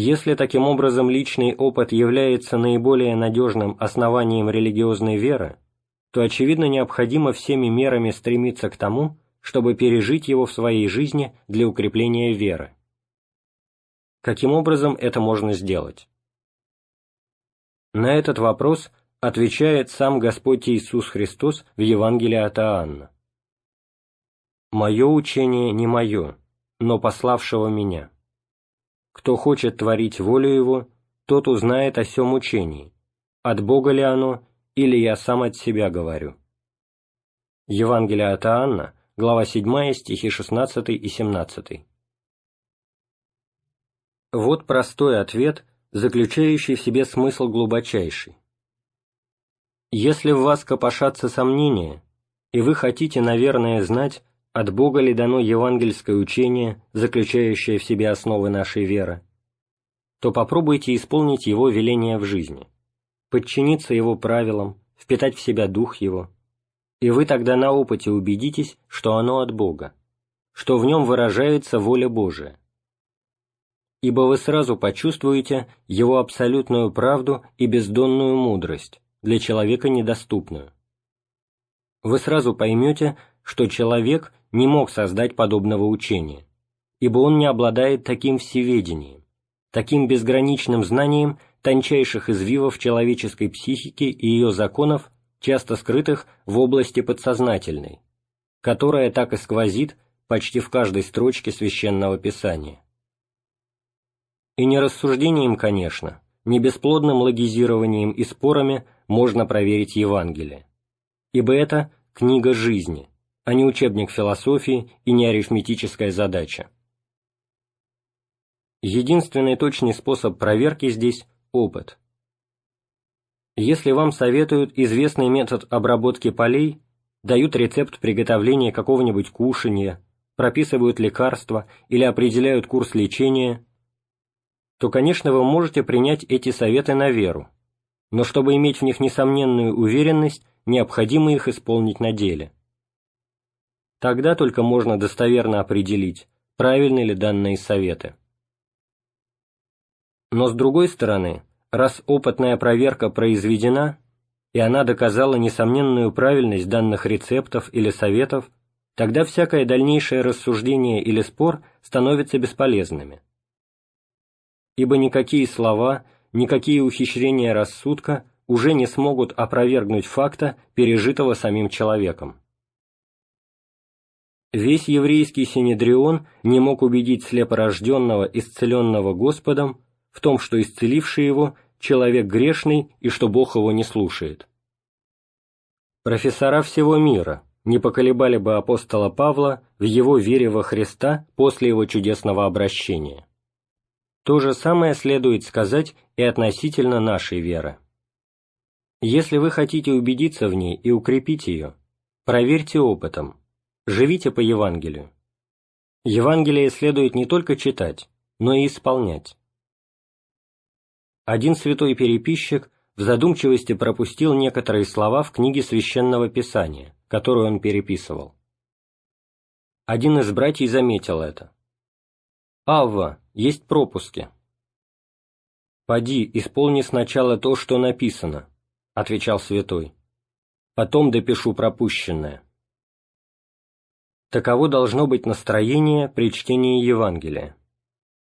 S2: Если таким образом личный опыт является наиболее надежным основанием религиозной веры, то, очевидно, необходимо всеми мерами стремиться к тому, чтобы пережить его в своей жизни для укрепления веры. Каким образом это можно сделать? На этот вопрос отвечает сам Господь Иисус Христос в Евангелии от Иоанна. «Мое учение не мое, но пославшего меня. Кто хочет творить волю Его, тот узнает о сем учении, от Бога ли оно, или я сам от себя говорю». Евангелие от Иоанна, глава 7, стихи 16 и 17. Вот простой ответ заключающий в себе смысл глубочайший. Если в вас копошатся сомнения, и вы хотите, наверное, знать, от Бога ли дано евангельское учение, заключающее в себе основы нашей веры, то попробуйте исполнить его веление в жизни, подчиниться его правилам, впитать в себя дух его, и вы тогда на опыте убедитесь, что оно от Бога, что в нем выражается воля Божия, ибо вы сразу почувствуете его абсолютную правду и бездонную мудрость, для человека недоступную. Вы сразу поймете, что человек не мог создать подобного учения, ибо он не обладает таким всеведением, таким безграничным знанием тончайших извивов человеческой психики и ее законов, часто скрытых в области подсознательной, которая так и сквозит почти в каждой строчке Священного Писания. И не рассуждением, конечно, не бесплодным логизированием и спорами можно проверить Евангелие. Ибо это книга жизни, а не учебник философии и не арифметическая задача. Единственный точный способ проверки здесь – опыт. Если вам советуют известный метод обработки полей, дают рецепт приготовления какого-нибудь кушанья, прописывают лекарства или определяют курс лечения, то, конечно, вы можете принять эти советы на веру, но чтобы иметь в них несомненную уверенность, необходимо их исполнить на деле. Тогда только можно достоверно определить, правильны ли данные советы. Но с другой стороны, раз опытная проверка произведена, и она доказала несомненную правильность данных рецептов или советов, тогда всякое дальнейшее рассуждение или спор становятся бесполезными. Ибо никакие слова, никакие ухищрения рассудка уже не смогут опровергнуть факта, пережитого самим человеком. Весь еврейский синедрион не мог убедить слепорожденного, исцеленного Господом, в том, что исцеливший его – человек грешный и что Бог его не слушает. Профессора всего мира не поколебали бы апостола Павла в его вере во Христа после его чудесного обращения. То же самое следует сказать и относительно нашей веры. Если вы хотите убедиться в ней и укрепить ее, проверьте опытом, живите по Евангелию. Евангелие следует не только читать, но и исполнять. Один святой переписчик в задумчивости пропустил некоторые слова в книге Священного Писания, которую он переписывал. Один из братьев заметил это. «Авва, есть пропуски». «Поди, исполни сначала то, что написано», — отвечал святой. «Потом допишу пропущенное». Таково должно быть настроение при чтении Евангелия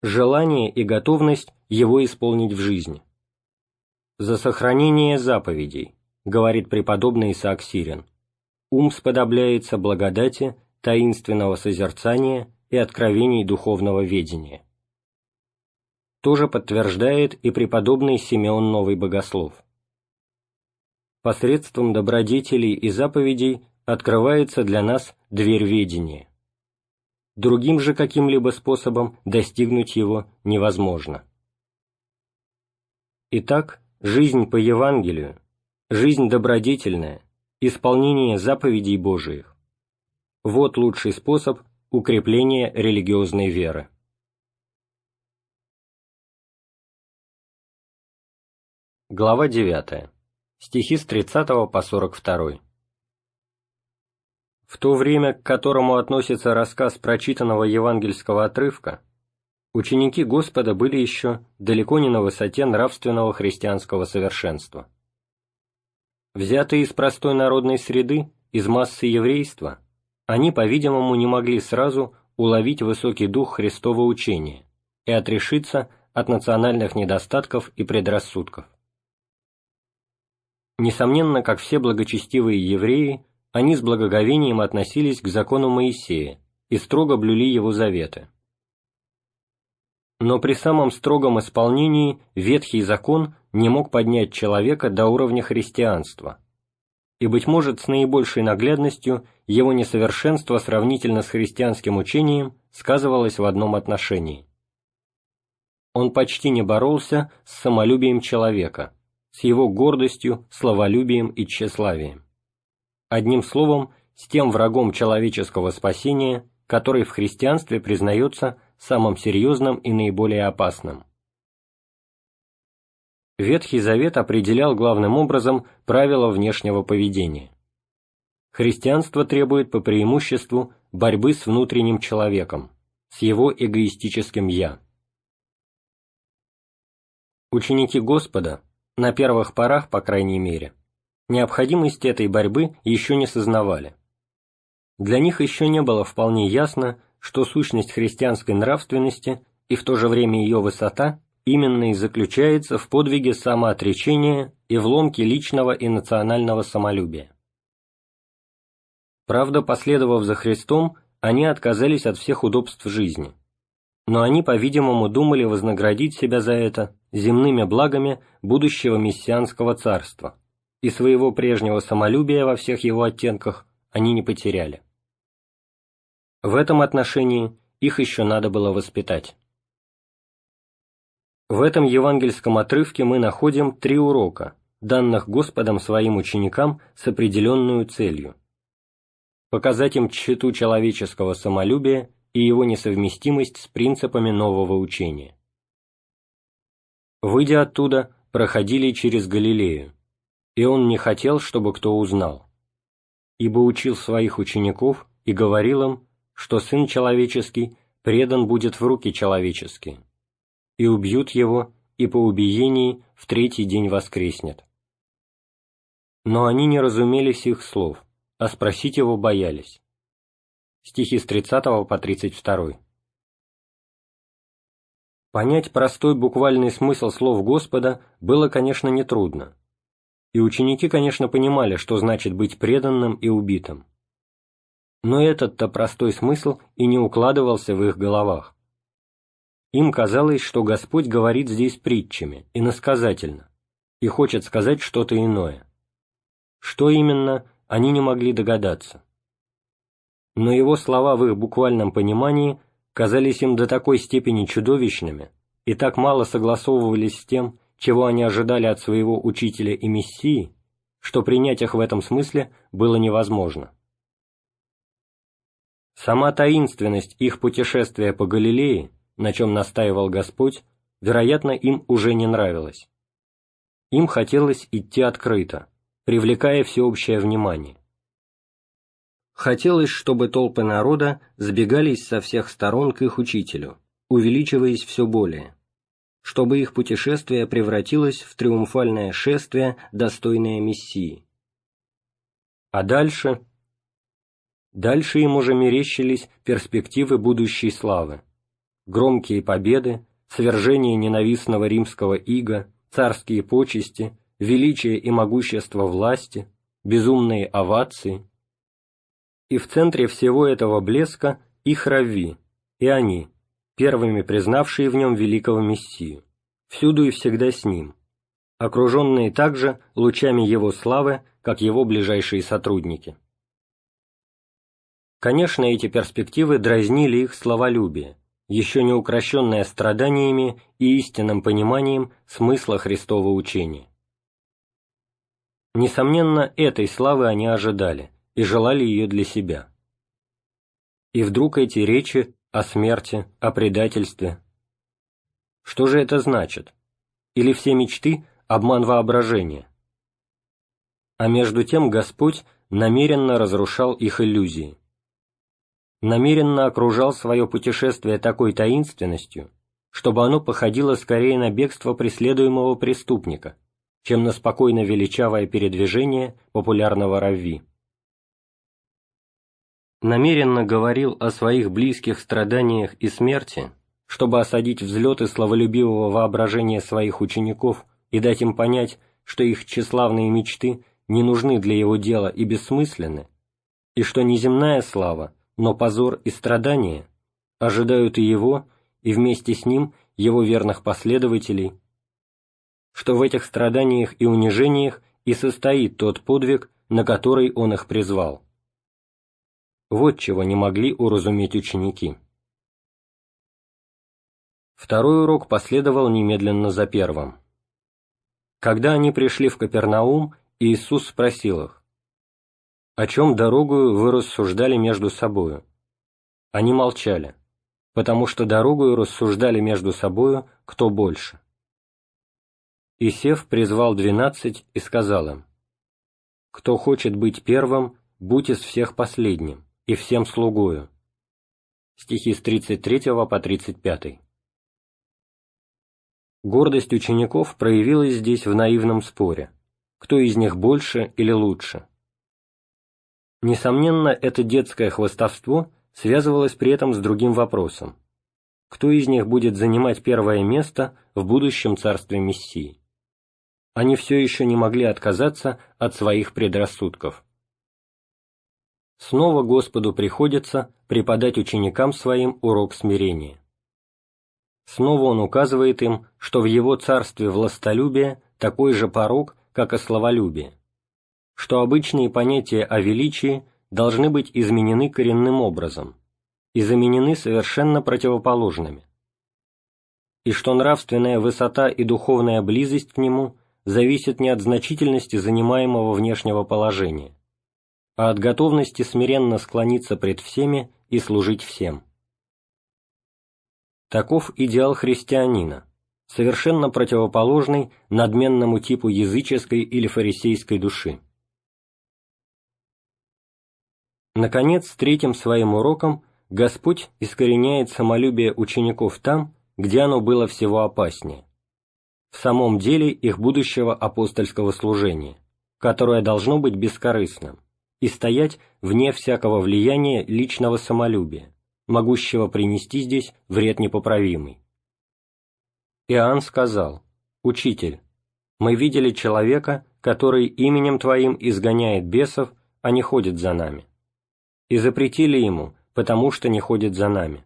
S2: желание и готовность его исполнить в жизни. «За сохранение заповедей», — говорит преподобный Исаак Сирин, «ум сподобляется благодати, таинственного созерцания и откровений духовного ведения». Тоже подтверждает и преподобный Симеон Новый Богослов. Посредством добродетелей и заповедей открывается для нас дверь ведения другим же каким-либо способом достигнуть его невозможно. Итак, жизнь по Евангелию, жизнь добродетельная, исполнение заповедей Божиих – вот лучший способ укрепления религиозной веры. Глава 9. Стихи с 30 по 42. В то время, к которому относится рассказ прочитанного евангельского отрывка, ученики Господа были еще далеко не на высоте нравственного христианского совершенства. Взятые из простой народной среды, из массы еврейства, они, по-видимому, не могли сразу уловить высокий дух Христова учения и отрешиться от национальных недостатков и предрассудков. Несомненно, как все благочестивые евреи, они с благоговением относились к закону Моисея и строго блюли его заветы. Но при самом строгом исполнении Ветхий закон не мог поднять человека до уровня христианства, и, быть может, с наибольшей наглядностью его несовершенство сравнительно с христианским учением сказывалось в одном отношении. Он почти не боролся с самолюбием человека, с его гордостью, словолюбием и тщеславием одним словом, с тем врагом человеческого спасения, который в христианстве признается самым серьезным и наиболее опасным. Ветхий Завет определял главным образом правила внешнего поведения. Христианство требует по преимуществу борьбы с внутренним человеком, с его эгоистическим «я». Ученики Господа, на первых порах, по крайней мере, необходимости этой борьбы еще не сознавали. Для них еще не было вполне ясно, что сущность христианской нравственности и в то же время ее высота именно и заключается в подвиге самоотречения и в ломке личного и национального самолюбия. Правда, последовав за Христом, они отказались от всех удобств жизни. Но они, по-видимому, думали вознаградить себя за это земными благами будущего мессианского царства – и своего прежнего самолюбия во всех его оттенках они не потеряли. В этом отношении их еще надо было воспитать. В этом евангельском отрывке мы находим три урока, данных Господом своим ученикам с определенную целью – показать им тщету человеческого самолюбия и его несовместимость с принципами нового учения. Выйдя оттуда, проходили через Галилею, и он не хотел, чтобы кто узнал, ибо учил своих учеников и говорил им, что Сын Человеческий предан будет в руки человеческие, и убьют его, и по убиении в третий день воскреснет. Но они не разумели сих слов, а спросить его боялись. Стихи с 30 по 32. Понять простой буквальный смысл слов Господа было, конечно, нетрудно. И ученики, конечно, понимали, что значит быть преданным и убитым. Но этот-то простой смысл и не укладывался в их головах. Им казалось, что Господь говорит здесь притчами, иносказательно, и хочет сказать что-то иное. Что именно, они не могли догадаться но его слова в их буквальном понимании казались им до такой степени чудовищными и так мало согласовывались с тем, чего они ожидали от своего учителя и мессии, что принять их в этом смысле было невозможно. Сама таинственность их путешествия по Галилее, на чем настаивал Господь, вероятно, им уже не нравилась. Им хотелось идти открыто, привлекая всеобщее внимание. Хотелось, чтобы толпы народа сбегались со всех сторон к их учителю, увеличиваясь все более, чтобы их путешествие превратилось в триумфальное шествие, достойное Мессии. А дальше? Дальше им уже мерещились перспективы будущей славы, громкие победы, свержение ненавистного римского ига, царские почести, величие и могущество власти, безумные овации – и в центре всего этого блеска их Рави, и они, первыми признавшие в нем великого Мессию, всюду и всегда с ним, окруженные также лучами его славы, как его ближайшие сотрудники. Конечно, эти перспективы дразнили их словолюбие, еще не укращенное страданиями и истинным пониманием смысла Христова учения. Несомненно, этой славы они ожидали – и желали ее для себя. И вдруг эти речи о смерти, о предательстве. Что же это значит? Или все мечты – обман воображения? А между тем Господь намеренно разрушал их иллюзии. Намеренно окружал свое путешествие такой таинственностью, чтобы оно походило скорее на бегство преследуемого преступника, чем на спокойно величавое передвижение популярного равви намеренно говорил о своих близких страданиях и смерти, чтобы осадить взлеты славолюбивого воображения своих учеников и дать им понять, что их тщеславные мечты не нужны для его дела и бессмысленны, и что не земная слава, но позор и страдания ожидают и его, и вместе с ним его верных последователей, что в этих страданиях и унижениях и состоит тот подвиг, на который он их призвал. Вот чего не могли уразуметь ученики. Второй урок последовал немедленно за первым. Когда они пришли в Капернаум, Иисус спросил их, «О чем дорогую вы рассуждали между собою?» Они молчали, потому что дорогую рассуждали между собою, кто больше. Исев призвал двенадцать и сказал им, «Кто хочет быть первым, будь из всех последним, и всем слугую». Стихи с 33 по 35. Гордость учеников проявилась здесь в наивном споре, кто из них больше или лучше. Несомненно, это детское хвостовство связывалось при этом с другим вопросом. Кто из них будет занимать первое место в будущем царстве Мессии? Они все еще не могли отказаться от своих предрассудков снова Господу приходится преподать ученикам своим урок смирения. Снова Он указывает им, что в Его царстве властолюбие такой же порог, как и словолюбие, что обычные понятия о величии должны быть изменены коренным образом и заменены совершенно противоположными, и что нравственная высота и духовная близость к Нему зависит не от значительности занимаемого внешнего положения, а от готовности смиренно склониться пред всеми и служить всем. Таков идеал христианина, совершенно противоположный надменному типу языческой или фарисейской души. Наконец, третьим своим уроком Господь искореняет самолюбие учеников там, где оно было всего опаснее, в самом деле их будущего апостольского служения, которое должно быть бескорыстным и стоять вне всякого влияния личного самолюбия, могущего принести здесь вред непоправимый. Иоанн сказал, «Учитель, мы видели человека, который именем Твоим изгоняет бесов, а не ходит за нами. И запретили ему, потому что не ходит за нами».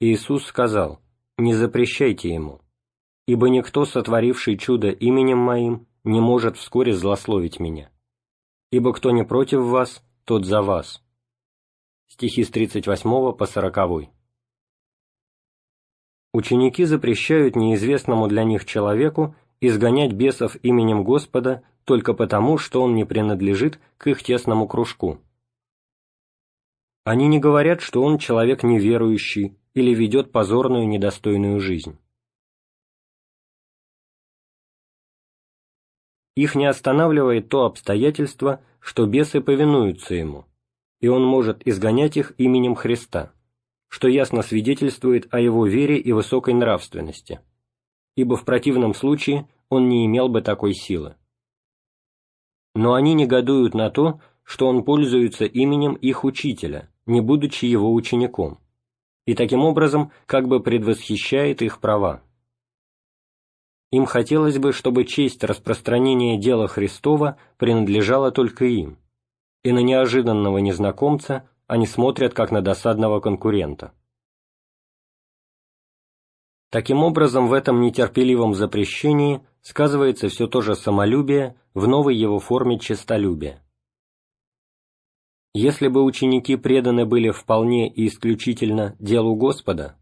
S2: Иисус сказал, «Не запрещайте ему, ибо никто, сотворивший чудо именем Моим, не может вскоре злословить Меня. Ибо кто не против вас, тот за вас». Стихи с 38 по 40. Ученики запрещают неизвестному для них человеку изгонять бесов именем Господа только потому, что он не принадлежит к их тесному кружку. Они не говорят, что он человек неверующий или ведет позорную недостойную жизнь. Их не останавливает то обстоятельство, что бесы повинуются ему, и он может изгонять их именем Христа что ясно свидетельствует о его вере и высокой нравственности, ибо в противном случае он не имел бы такой силы. Но они негодуют на то, что он пользуется именем их учителя, не будучи его учеником, и таким образом как бы предвосхищает их права. Им хотелось бы, чтобы честь распространения дела Христова принадлежала только им, и на неожиданного незнакомца они смотрят как на досадного конкурента. Таким образом, в этом нетерпеливом запрещении сказывается все то же самолюбие в новой его форме честолюбия. Если бы ученики преданы были вполне и исключительно делу Господа,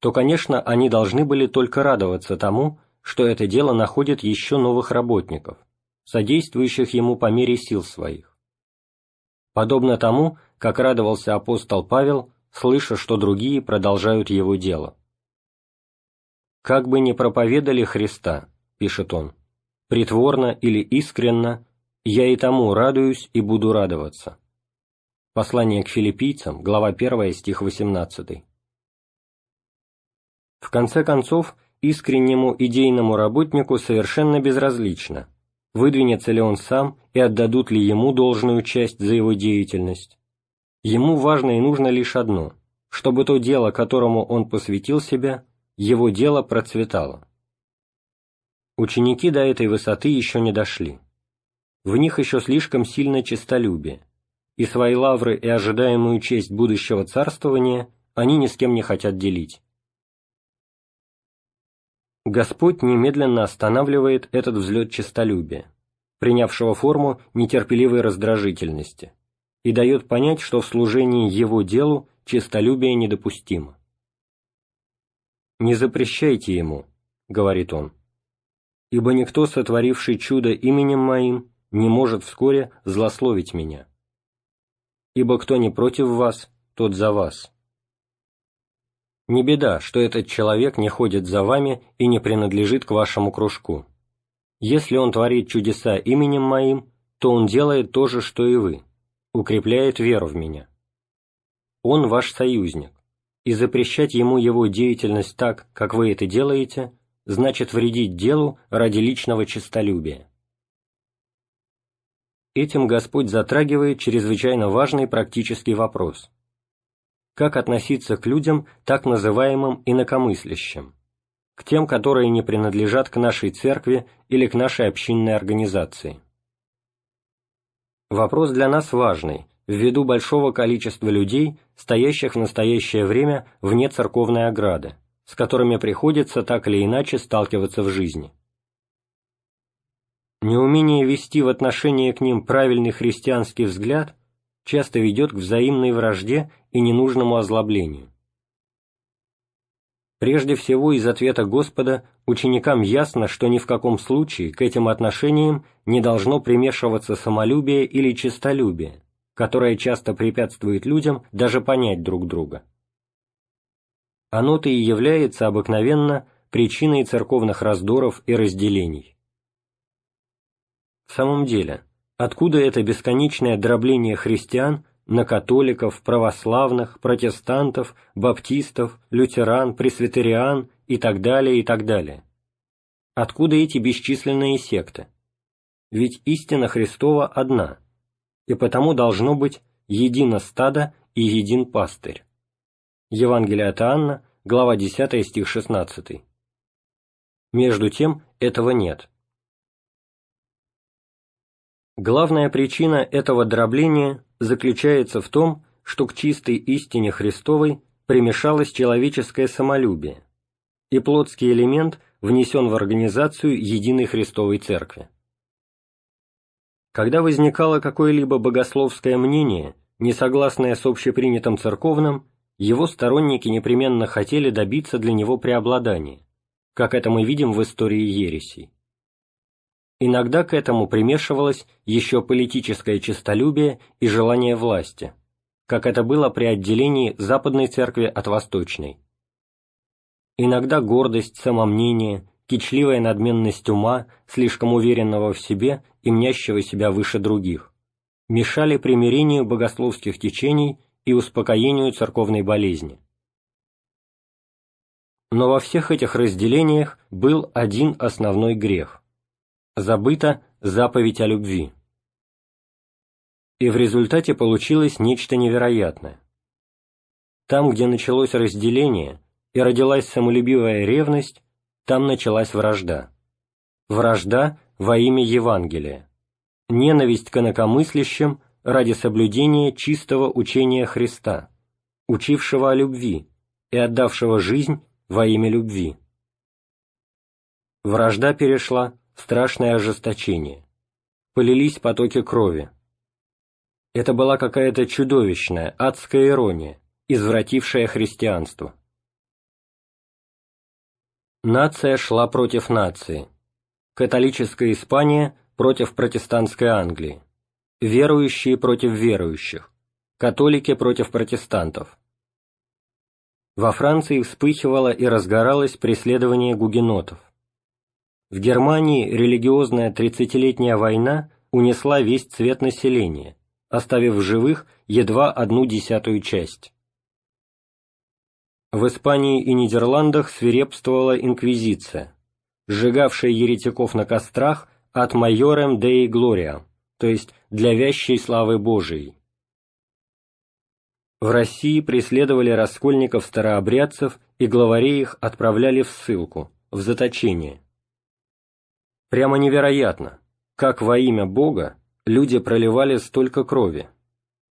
S2: то, конечно, они должны были только радоваться тому, что это дело находит еще новых работников, содействующих ему по мере сил своих. Подобно тому, как радовался апостол Павел, слыша, что другие продолжают его дело. «Как бы ни проповедали Христа», — пишет он, — «притворно или искренно, я и тому радуюсь и буду радоваться». Послание к филиппийцам, глава 1, стих 18. В конце концов, искреннему идейному работнику совершенно безразлично, выдвинется ли он сам и отдадут ли ему должную часть за его деятельность, Ему важно и нужно лишь одно, чтобы то дело, которому он посвятил себя, его дело процветало. Ученики до этой высоты еще не дошли. В них еще слишком сильно честолюбие, и свои лавры и ожидаемую честь будущего царствования они ни с кем не хотят делить. Господь немедленно останавливает этот взлет честолюбия, принявшего форму нетерпеливой раздражительности, и дает понять, что в служении его делу честолюбие недопустимо. «Не запрещайте ему», — говорит он, — «ибо никто, сотворивший чудо именем моим, не может вскоре злословить меня. Ибо кто не против вас, тот за вас». Не беда, что этот человек не ходит за вами и не принадлежит к вашему кружку. Если он творит чудеса именем моим, то он делает то же, что и вы, укрепляет веру в меня. Он ваш союзник, и запрещать ему его деятельность так, как вы это делаете, значит вредить делу ради личного честолюбия. Этим Господь затрагивает чрезвычайно важный практический вопрос. Как относиться к людям, так называемым инакомыслящим, к тем, которые не принадлежат к нашей церкви или к нашей общинной организации? Вопрос для нас важный, ввиду большого количества людей, стоящих в настоящее время вне церковной ограды, с которыми приходится так или иначе сталкиваться в жизни. Неумение вести в отношении к ним правильный христианский взгляд часто ведет к взаимной вражде и ненужному озлоблению. Прежде всего, из ответа Господа ученикам ясно, что ни в каком случае к этим отношениям не должно примешиваться самолюбие или честолюбие, которое часто препятствует людям даже понять друг друга. Оно-то и является обыкновенно причиной церковных раздоров и разделений. В самом деле, откуда это бесконечное дробление христиан на католиков, православных, протестантов, баптистов, лютеран, пресвитериан и так далее, и так далее. Откуда эти бесчисленные секты? Ведь истина Христова одна, и потому должно быть едино стадо и един пастырь. Евангелие от Иоанна, глава 10, стих 16. Между тем, этого нет. Главная причина этого дробления заключается в том, что к чистой истине Христовой примешалось человеческое самолюбие, и плотский элемент внесен в организацию единой Христовой Церкви. Когда возникало какое-либо богословское мнение, не согласное с общепринятым церковным, его сторонники непременно хотели добиться для него преобладания, как это мы видим в истории ересей. Иногда к этому примешивалось еще политическое честолюбие и желание власти, как это было при отделении Западной Церкви от Восточной. Иногда гордость, самомнение, кичливая надменность ума, слишком уверенного в себе и мнящего себя выше других, мешали примирению богословских течений и успокоению церковной болезни. Но во всех этих разделениях был один основной грех забыта заповедь о любви. И в результате получилось нечто невероятное. Там, где началось разделение и родилась самолюбивая ревность, там началась вражда. Вражда во имя Евангелия. Ненависть к инакомыслящим ради соблюдения чистого учения Христа, учившего о любви и отдавшего жизнь во имя любви. Вражда перешла страшное ожесточение. Полились потоки крови. Это была какая-то чудовищная, адская ирония, извратившая христианство. Нация шла против нации. Католическая Испания против протестантской Англии. Верующие против верующих. Католики против протестантов. Во Франции вспыхивало и разгоралось преследование гугенотов. В Германии религиозная тридцатилетняя война унесла весь цвет населения, оставив в живых едва одну десятую часть. В Испании и Нидерландах свирепствовала инквизиция, сжигавшая еретиков на кострах от майорем Деи Глория, то есть для вящей славы Божией. В России преследовали раскольников-старообрядцев и главарей их отправляли в ссылку, в заточение. Прямо невероятно, как во имя Бога люди проливали столько крови,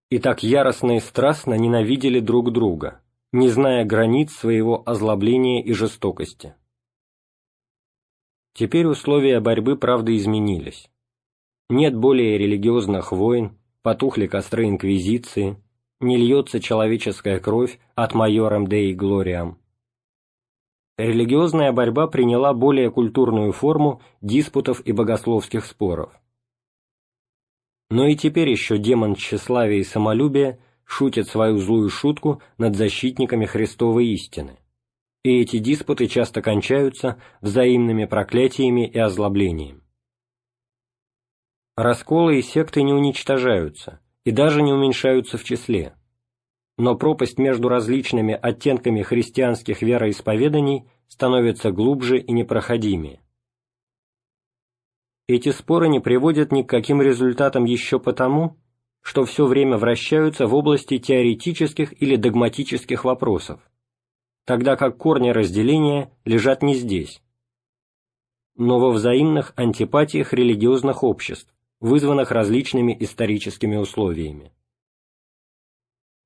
S2: и так яростно и страстно ненавидели друг друга, не зная границ своего озлобления и жестокости. Теперь условия борьбы, правда, изменились. Нет более религиозных войн, потухли костры Инквизиции, не льется человеческая кровь от майорам Деи Глориам религиозная борьба приняла более культурную форму диспутов и богословских споров. Но и теперь еще демон тщеславия и самолюбия шутит свою злую шутку над защитниками Христовой истины, и эти диспуты часто кончаются взаимными проклятиями и озлоблением. Расколы и секты не уничтожаются и даже не уменьшаются в числе, но пропасть между различными оттенками христианских вероисповеданий становится глубже и непроходимее. Эти споры не приводят ни к каким результатам еще потому, что все время вращаются в области теоретических или догматических вопросов, тогда как корни разделения лежат не здесь, но во взаимных антипатиях религиозных обществ, вызванных различными историческими условиями.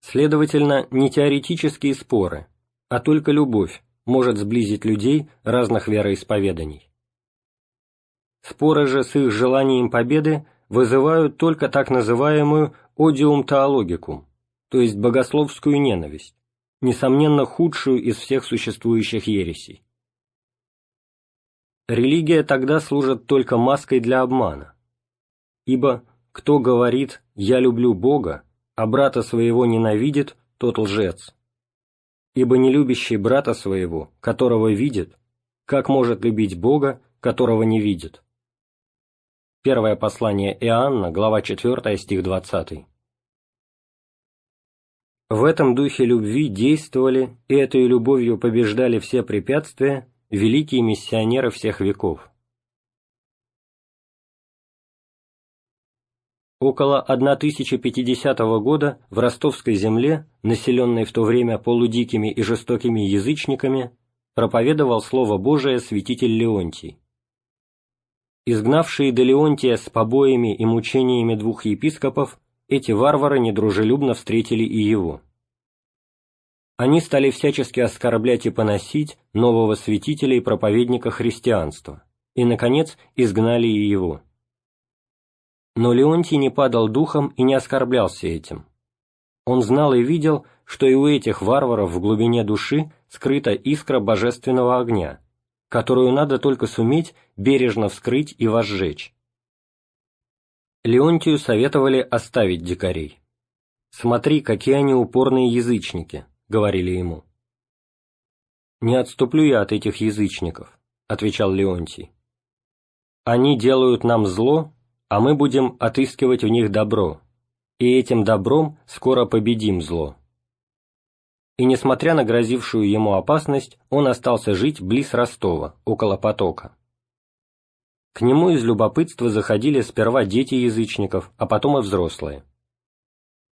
S2: Следовательно, не теоретические споры, а только любовь может сблизить людей разных вероисповеданий. Споры же с их желанием победы вызывают только так называемую одиум теологикум, то есть богословскую ненависть, несомненно худшую из всех существующих ересей. Религия тогда служит только маской для обмана, ибо кто говорит «я люблю Бога», а брата своего ненавидит, тот лжец. Ибо не любящий брата своего, которого видит, как может любить Бога, которого не видит? Первое послание Иоанна, глава 4, стих 20. В этом духе любви действовали и этой любовью побеждали все препятствия великие миссионеры всех веков. Около 1050 года в ростовской земле, населенной в то время полудикими и жестокими язычниками, проповедовал Слово Божие святитель Леонтий. Изгнавшие до Леонтия с побоями и мучениями двух епископов, эти варвары недружелюбно встретили и его. Они стали всячески оскорблять и поносить нового святителя и проповедника христианства, и, наконец, изгнали и его. Но Леонтий не падал духом и не оскорблялся этим. Он знал и видел, что и у этих варваров в глубине души скрыта искра божественного огня, которую надо только суметь бережно вскрыть и возжечь. Леонтию советовали оставить дикарей. «Смотри, какие они упорные язычники», — говорили ему. «Не отступлю я от этих язычников», — отвечал Леонтий. «Они делают нам зло, а мы будем отыскивать в них добро, и этим добром скоро победим зло» и, несмотря на грозившую ему опасность, он остался жить близ Ростова, около потока. К нему из любопытства заходили сперва дети язычников, а потом и взрослые.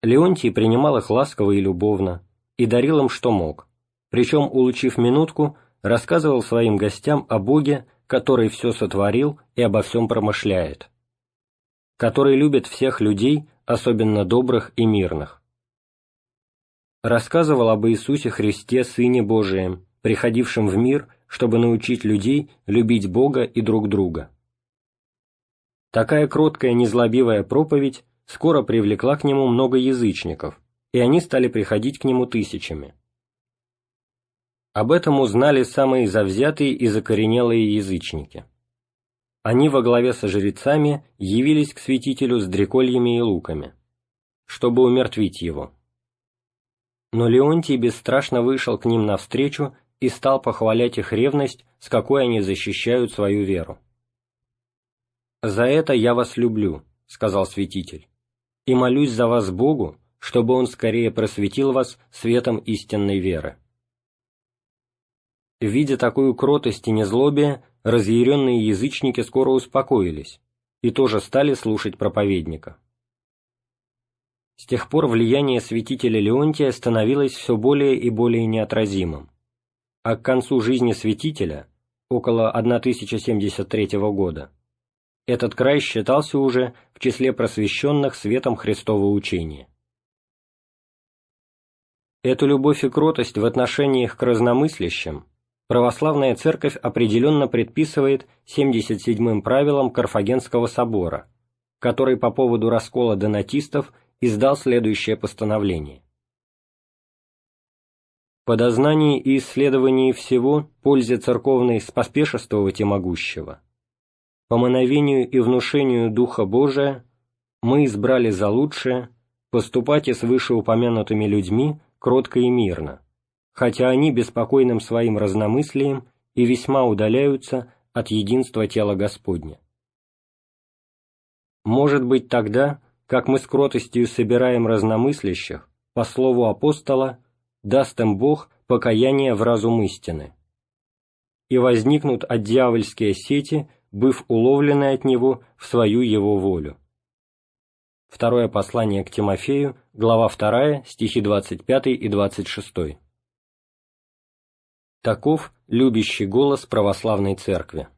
S2: Леонтий принимал их ласково и любовно, и дарил им что мог, причем, улучив минутку, рассказывал своим гостям о Боге, который все сотворил и обо всем промышляет, который любит всех людей, особенно добрых и мирных рассказывал об Иисусе Христе, Сыне Божием, приходившем в мир, чтобы научить людей любить Бога и друг друга. Такая кроткая, незлобивая проповедь скоро привлекла к нему много язычников, и они стали приходить к нему тысячами. Об этом узнали самые завзятые и закоренелые язычники. Они во главе со жрецами явились к святителю с дрекольями и луками, чтобы умертвить его. Но Леонтий бесстрашно вышел к ним навстречу и стал похвалять их ревность, с какой они защищают свою веру. «За это я вас люблю», — сказал святитель, — «и молюсь за вас Богу, чтобы Он скорее просветил вас светом истинной веры». Видя такую кротость и незлобие, разъяренные язычники скоро успокоились и тоже стали слушать проповедника. С тех пор влияние святителя Леонтия становилось все более и более неотразимым, а к концу жизни святителя, около 1073 года, этот край считался уже в числе просвещенных светом Христового учения. Эту любовь и кротость в отношениях к разномыслящим православная церковь определенно предписывает 77-м правилам Карфагенского собора, который по поводу раскола донатистов издал следующее постановление. По дознании и исследовании всего пользе церковной споспешествовать и могущего, по мановению и внушению Духа Божия мы избрали за лучшее поступать и с вышеупомянутыми людьми кротко и мирно, хотя они беспокойным своим разномыслием и весьма удаляются от единства тела Господня. Может быть тогда, как мы с кротостью собираем разномыслящих, по слову апостола, даст им Бог покаяние в разум истины. И возникнут от дьявольские сети, быв уловлены от него в свою его волю. Второе послание к Тимофею, глава 2, стихи 25 и 26. Таков любящий голос православной церкви.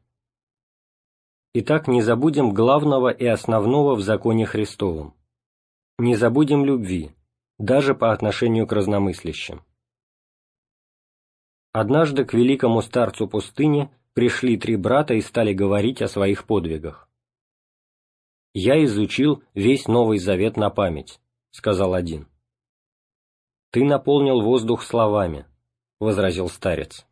S2: Итак, не забудем главного и основного в законе Христовом. Не забудем любви, даже по отношению к разномыслящим. Однажды к великому старцу пустыни пришли три брата и стали говорить о своих подвигах. «Я изучил весь Новый Завет на память», — сказал один. «Ты наполнил воздух словами», — возразил старец.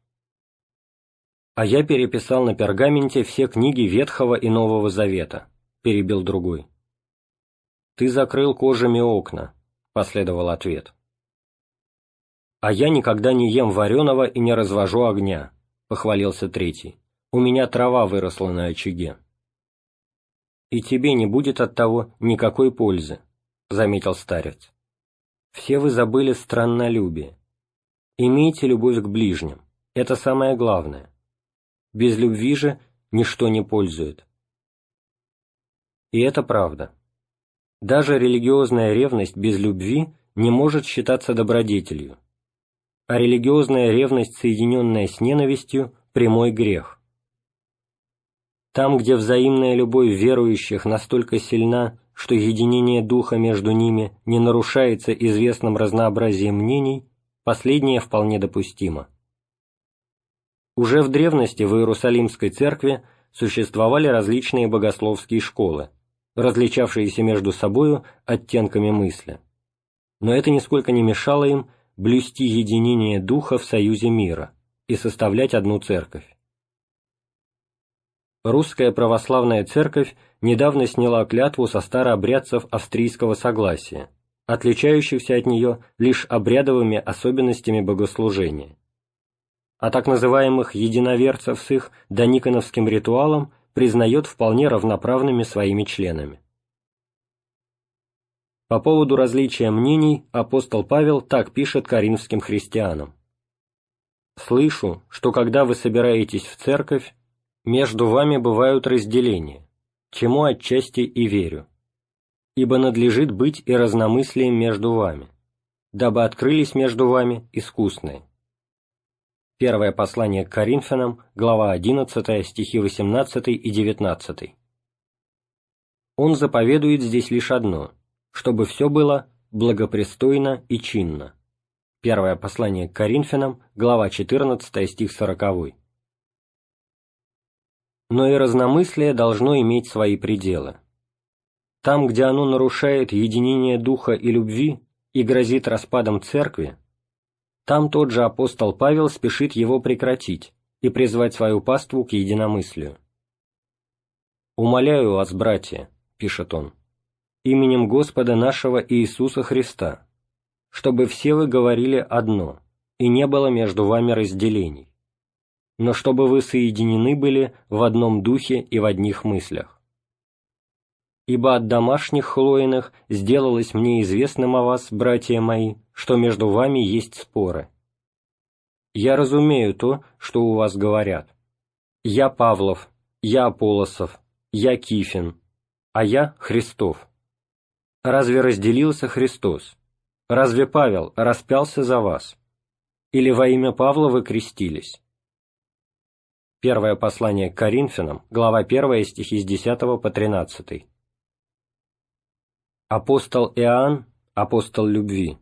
S2: «А я переписал на пергаменте все книги Ветхого и Нового Завета», — перебил другой. «Ты закрыл кожами окна», — последовал ответ. «А я никогда не ем вареного и не развожу огня», — похвалился третий. «У меня трава выросла на очаге». «И тебе не будет от того никакой пользы», — заметил старец. «Все вы забыли страннолюбие. Имейте любовь к ближним, это самое главное. Без любви же ничто не пользует». И это правда. Даже религиозная ревность без любви не может считаться добродетелью, а религиозная ревность, соединенная с ненавистью, – прямой грех. Там, где взаимная любовь верующих настолько сильна, что единение духа между ними не нарушается известным разнообразием мнений, последнее вполне допустимо. Уже в древности в Иерусалимской церкви существовали различные богословские школы, различавшиеся между собою оттенками мысли. Но это нисколько не мешало им блюсти единение духа в союзе мира и составлять одну церковь. Русская православная церковь недавно сняла клятву со старообрядцев австрийского согласия, отличающихся от нее лишь обрядовыми особенностями богослужения. А так называемых единоверцев с их дониконовским ритуалом признает вполне равноправными своими членами. По поводу различия мнений апостол Павел так пишет коринфским христианам. «Слышу, что когда вы собираетесь в церковь, между вами бывают разделения, чему отчасти и верю. Ибо надлежит быть и разномыслием между вами, дабы открылись между вами искусные, Первое послание к Коринфянам, глава 11, стихи 18 и 19. Он заповедует здесь лишь одно, чтобы все было благопристойно и чинно. Первое послание к Коринфянам, глава 14, стих 40. Но и разномыслие должно иметь свои пределы. Там, где оно нарушает единение духа и любви и грозит распадом церкви, там тот же апостол Павел спешит его прекратить и призвать свою паству к единомыслию. «Умоляю вас, братья», — пишет он, — «именем Господа нашего Иисуса Христа, чтобы все вы говорили одно, и не было между вами разделений, но чтобы вы соединены были в одном духе и в одних мыслях ибо от домашних Хлоиных сделалось мне известным о вас, братья мои, что между вами есть споры. Я разумею то, что у вас говорят. Я Павлов, я Аполосов, я Кифин, а я Христов. Разве разделился Христос? Разве Павел распялся за вас? Или во имя Павла вы крестились? Первое послание к Коринфянам, глава 1, стихи с 10 по 13. Апостол Иоанн, апостол любви,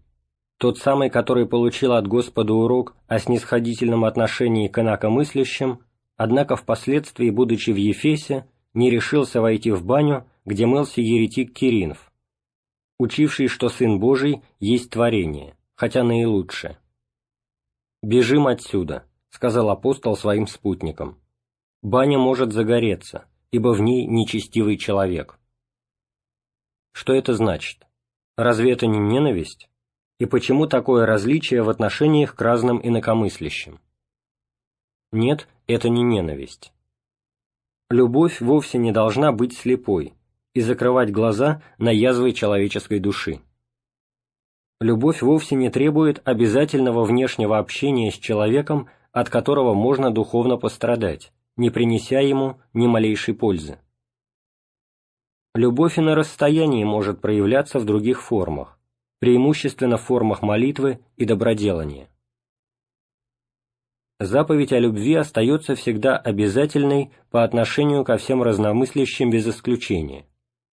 S2: тот самый, который получил от Господа урок о снисходительном отношении к инакомыслящим, однако впоследствии, будучи в Ефесе, не решился войти в баню, где мылся еретик Киринф, учивший, что Сын Божий есть творение, хотя наилучшее. «Бежим отсюда», — сказал апостол своим спутникам. «Баня может загореться, ибо в ней нечестивый человек». Что это значит? Разве это не ненависть? И почему такое различие в отношениях к разным инакомыслящим? Нет, это не ненависть. Любовь вовсе не должна быть слепой и закрывать глаза на язвы человеческой души. Любовь вовсе не требует обязательного внешнего общения с человеком, от которого можно духовно пострадать, не принеся ему ни малейшей пользы. Любовь и на расстоянии может проявляться в других формах, преимущественно в формах молитвы и доброделания. Заповедь о любви остается всегда обязательной по отношению ко всем разномыслящим без исключения,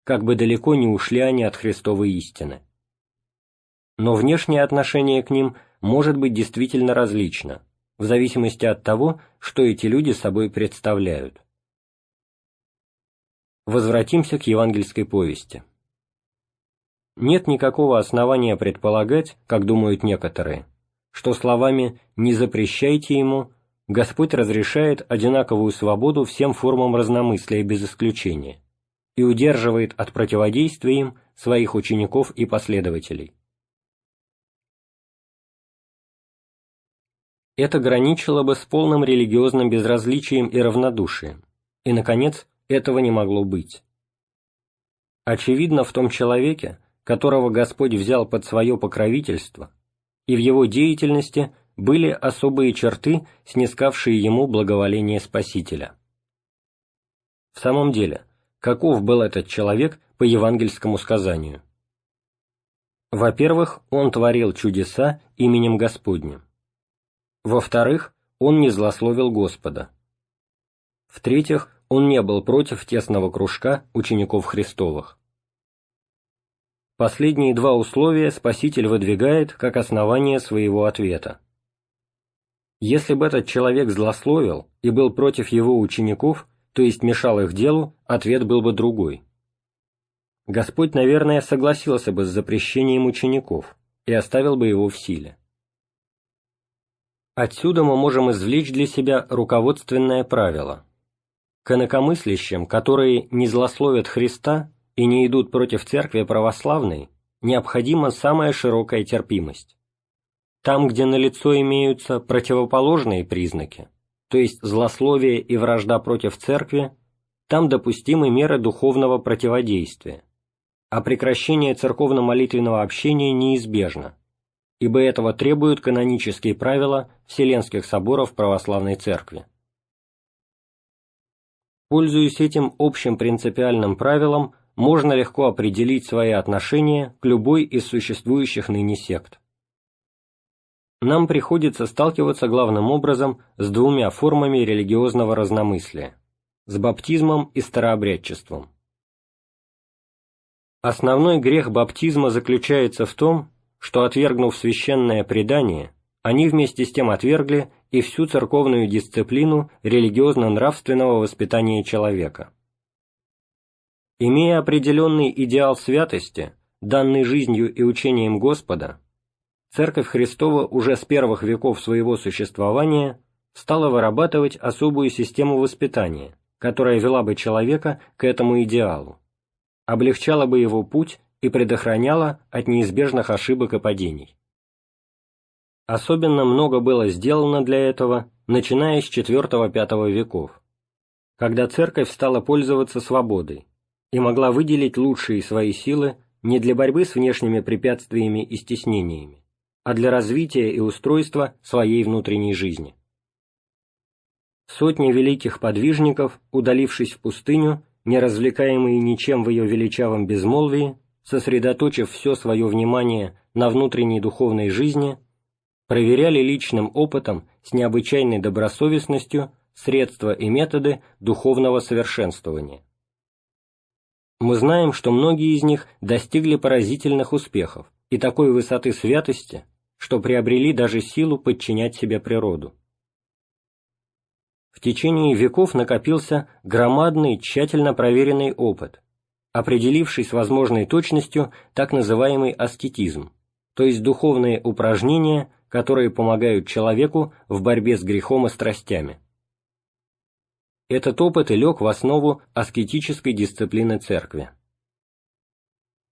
S2: как бы далеко не ушли они от Христовой истины. Но внешнее отношение к ним может быть действительно различно, в зависимости от того, что эти люди собой представляют. Возвратимся к евангельской повести. нет никакого основания предполагать, как думают некоторые, что словами «не запрещайте ему» Господь разрешает одинаковую свободу всем формам разномыслия без исключения и удерживает от противодействия им своих учеников и последователей. Это граничило бы с полным религиозным безразличием и равнодушием, и, наконец, этого не могло быть. Очевидно, в том человеке, которого Господь взял под свое покровительство, и в его деятельности были особые черты, снискавшие ему благоволение Спасителя. В самом деле, каков был этот человек по евангельскому сказанию? Во-первых, он творил чудеса именем Господним. Во-вторых, он не злословил Господа. В-третьих, он не был против тесного кружка учеников Христовых. Последние два условия Спаситель выдвигает как основание своего ответа. Если бы этот человек злословил и был против его учеников, то есть мешал их делу, ответ был бы другой. Господь, наверное, согласился бы с запрещением учеников и оставил бы его в силе. Отсюда мы можем извлечь для себя руководственное правило. К инакомыслящим, которые не злословят Христа и не идут против Церкви Православной, необходима самая широкая терпимость. Там, где налицо имеются противоположные признаки, то есть злословие и вражда против Церкви, там допустимы меры духовного противодействия, а прекращение церковно-молитвенного общения неизбежно, ибо этого требуют канонические правила Вселенских соборов Православной Церкви. Пользуясь этим общим принципиальным правилом, можно легко определить свои отношения к любой из существующих ныне сект. Нам приходится сталкиваться главным образом с двумя формами религиозного разномыслия – с баптизмом и старообрядчеством. Основной грех баптизма заключается в том, что, отвергнув священное предание, они вместе с тем отвергли и всю церковную дисциплину религиозно-нравственного воспитания человека. Имея определенный идеал святости, данный жизнью и учением Господа, Церковь Христова уже с первых веков своего существования стала вырабатывать особую систему воспитания, которая вела бы человека к этому идеалу, облегчала бы его путь и предохраняла от неизбежных ошибок и падений. Особенно много было сделано для этого, начиная с IV-V веков, когда церковь стала пользоваться свободой и могла выделить лучшие свои силы не для борьбы с внешними препятствиями и стеснениями, а для развития и устройства своей внутренней жизни. Сотни великих подвижников, удалившись в пустыню, не развлекаемые ничем в ее величавом безмолвии, сосредоточив все свое внимание на внутренней духовной жизни, проверяли личным опытом с необычайной добросовестностью средства и методы духовного совершенствования. Мы знаем, что многие из них достигли поразительных успехов и такой высоты святости, что приобрели даже силу подчинять себе природу. В течение веков накопился громадный, тщательно проверенный опыт, определивший с возможной точностью так называемый аскетизм, то есть духовные упражнения, которые помогают человеку в борьбе с грехом и страстями. Этот опыт и лег в основу аскетической дисциплины церкви.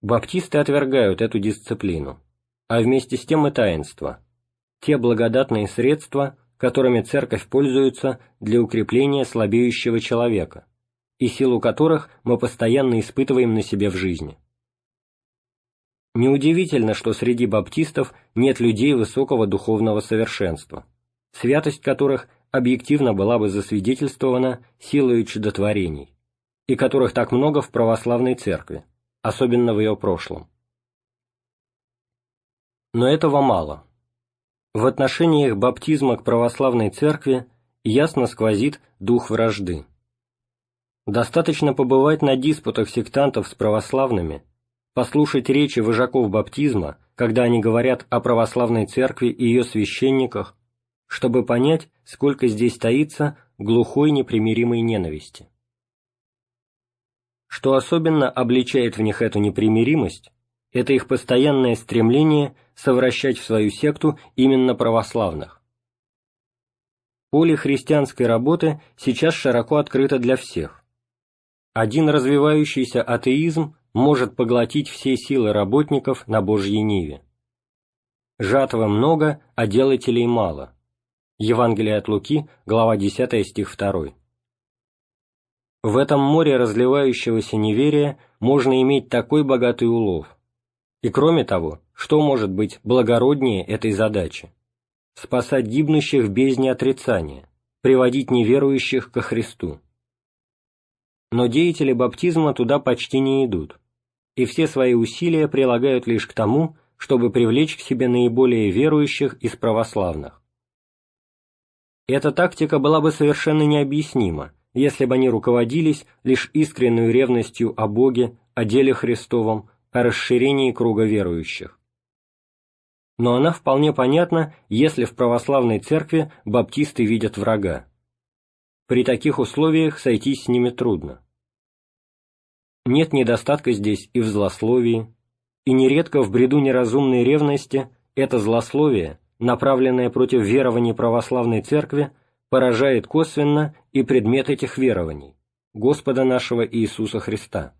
S2: Баптисты отвергают эту дисциплину, а вместе с тем и таинство, те благодатные средства, которыми церковь пользуется для укрепления слабеющего человека, и силу которых мы постоянно испытываем на себе в жизни. Неудивительно, что среди баптистов нет людей высокого духовного совершенства, святость которых объективно была бы засвидетельствована силой чудотворений, и которых так много в православной церкви, особенно в ее прошлом. Но этого мало. В отношениях баптизма к православной церкви ясно сквозит дух вражды. Достаточно побывать на диспутах сектантов с православными, послушать речи вожаков баптизма, когда они говорят о православной церкви и ее священниках, чтобы понять, сколько здесь таится глухой непримиримой ненависти. Что особенно обличает в них эту непримиримость, это их постоянное стремление совращать в свою секту именно православных. Поле христианской работы сейчас широко открыто для всех. Один развивающийся атеизм может поглотить все силы работников на Божьей Ниве. Жатвы много, а делателей мало. Евангелие от Луки, глава 10, стих 2. В этом море разливающегося неверия можно иметь такой богатый улов. И кроме того, что может быть благороднее этой задачи? Спасать гибнущих в бездне отрицания, приводить неверующих ко Христу. Но деятели баптизма туда почти не идут, и все свои усилия прилагают лишь к тому, чтобы привлечь к себе наиболее верующих из православных. Эта тактика была бы совершенно необъяснима, если бы они руководились лишь искренней ревностью о Боге, о деле Христовом, о расширении круга верующих. Но она вполне понятна, если в православной церкви баптисты видят врага. При таких условиях сойтись с ними трудно. Нет недостатка здесь и в злословии, и нередко в бреду неразумной ревности это злословие, направленное против верований православной церкви, поражает косвенно и предмет этих верований – Господа нашего Иисуса Христа.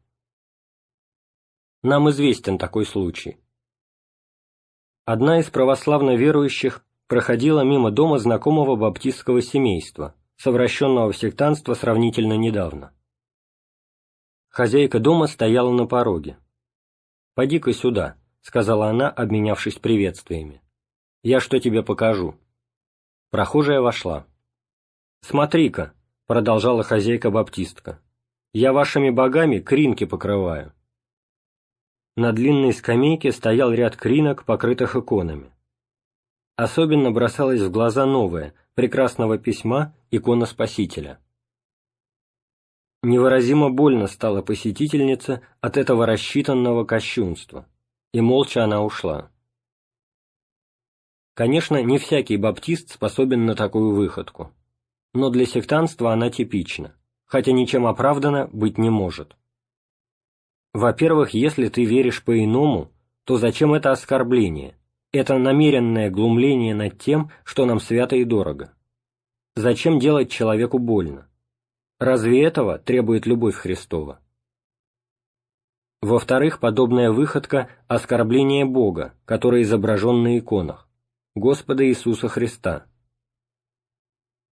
S2: Нам известен такой случай. Одна из православно верующих проходила мимо дома знакомого баптистского семейства, совращенного в сектанство сравнительно недавно. Хозяйка дома стояла на пороге. «Поди-ка сюда», — сказала она, обменявшись приветствиями. «Я что тебе покажу». Прохожая вошла. «Смотри-ка», — продолжала хозяйка-баптистка, — «я вашими богами кринки покрываю». На длинной скамейке стоял ряд кринок, покрытых иконами. Особенно бросалась в глаза новая, прекрасного письма, икона Спасителя. Невыразимо больно стала посетительница от этого рассчитанного кощунства, и молча она ушла. Конечно, не всякий баптист способен на такую выходку, но для сектанства она типична, хотя ничем оправдана быть не может. Во-первых, если ты веришь по-иному, то зачем это оскорбление, это намеренное глумление над тем, что нам свято и дорого? Зачем делать человеку больно? Разве этого требует любовь Христова? Во-вторых, подобная выходка – оскорбление Бога, который изображен на иконах, Господа Иисуса Христа.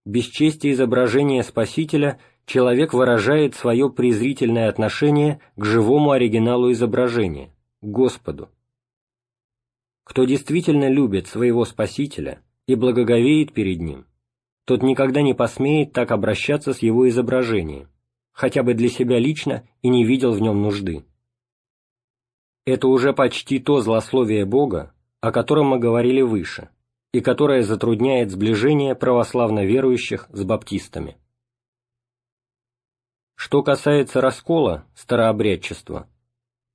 S2: Бесчестие изображения Спасителя человек выражает свое презрительное отношение к живому оригиналу изображения, Господу. Кто действительно любит своего Спасителя и благоговеет перед Ним, тот никогда не посмеет так обращаться с его изображением, хотя бы для себя лично и не видел в нем нужды. Это уже почти то злословие Бога, о котором мы говорили выше, и которое затрудняет сближение православно верующих с баптистами. Что касается раскола, старообрядчества,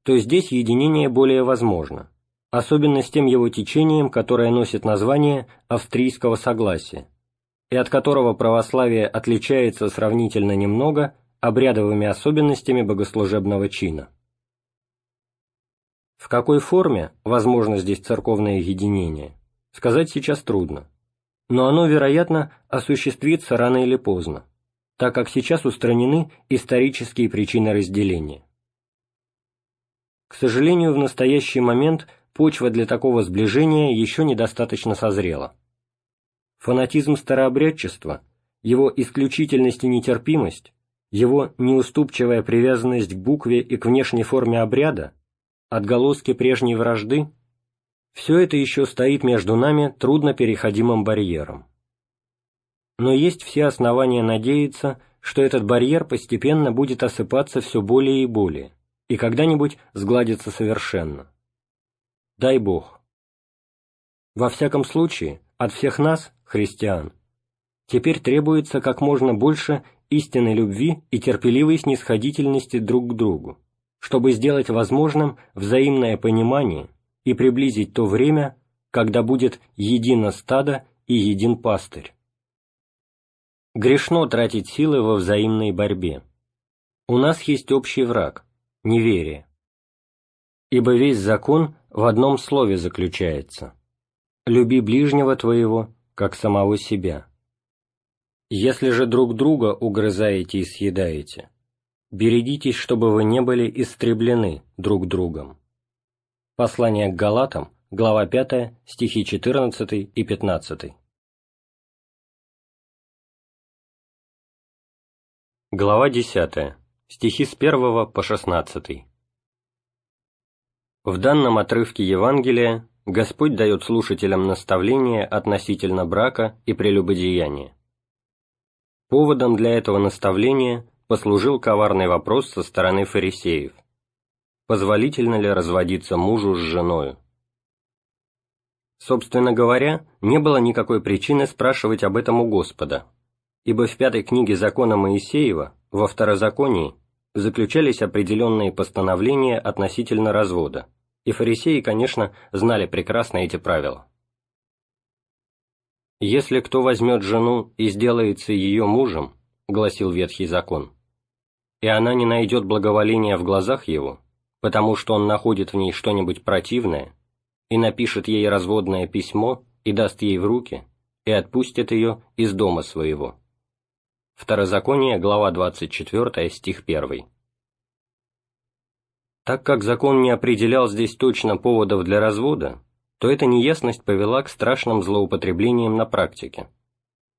S2: то здесь единение более возможно, особенно с тем его течением, которое носит название австрийского согласия и от которого православие отличается сравнительно немного обрядовыми особенностями богослужебного чина. В какой форме возможно здесь церковное единение, сказать сейчас трудно, но оно, вероятно, осуществится рано или поздно, так как сейчас устранены исторические причины разделения. К сожалению, в настоящий момент почва для такого сближения еще недостаточно созрела. Фанатизм старообрядчества, его исключительность и нетерпимость, его неуступчивая привязанность к букве и к внешней форме обряда, отголоски прежней вражды – все это еще стоит между нами трудно переходимым барьером. Но есть все основания надеяться, что этот барьер постепенно будет осыпаться все более и более, и когда-нибудь сгладится совершенно. Дай Бог. Во всяком случае, от всех нас, христиан, теперь требуется как можно больше истинной любви и терпеливой снисходительности друг к другу, чтобы сделать возможным взаимное понимание и приблизить то время, когда будет едино стадо и един пастырь. Грешно тратить силы во взаимной борьбе. У нас есть общий враг – неверие. Ибо весь закон в одном слове заключается «люби ближнего твоего, как самого себя». Если же друг друга угрызаете и съедаете, берегитесь, чтобы вы не были истреблены друг другом. Послание к Галатам, глава 5, стихи 14 и 15. Глава 10. Стихи с 1 по 16. В данном отрывке Евангелия Господь дает слушателям наставление относительно брака и прелюбодеяния. Поводом для этого наставления послужил коварный вопрос со стороны фарисеев. Позволительно ли разводиться мужу с женою? Собственно говоря, не было никакой причины спрашивать об этом у Господа, ибо в пятой книге закона Моисеева, во второзаконии, заключались определенные постановления относительно развода, и фарисеи, конечно, знали прекрасно эти правила. «Если кто возьмет жену и сделается ее мужем, — гласил Ветхий закон, — и она не найдет благоволения в глазах его, потому что он находит в ней что-нибудь противное, и напишет ей разводное письмо и даст ей в руки, и отпустит ее из дома своего». Второзаконие, глава 24, стих 1. Так как закон не определял здесь точно поводов для развода, то эта неясность повела к страшным злоупотреблениям на практике.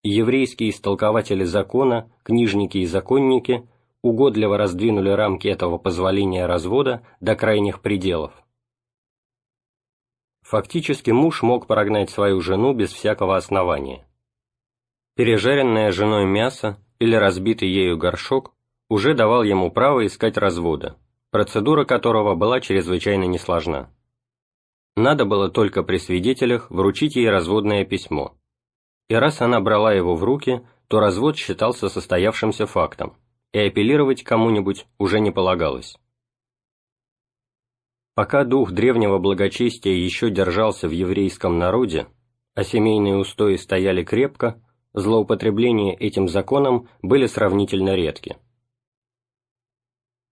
S2: Еврейские истолкователи закона, книжники и законники угодливо раздвинули рамки этого позволения развода до крайних пределов. Фактически муж мог прогнать свою жену без всякого основания. Пережаренное женой мясо или разбитый ею горшок уже давал ему право искать развода, процедура которого была чрезвычайно несложна. Надо было только при свидетелях вручить ей разводное письмо. И раз она брала его в руки, то развод считался состоявшимся фактом, и апеллировать кому-нибудь уже не полагалось. Пока дух древнего благочестия еще держался в еврейском народе, а семейные устои стояли крепко, злоупотребления этим законом были сравнительно редки.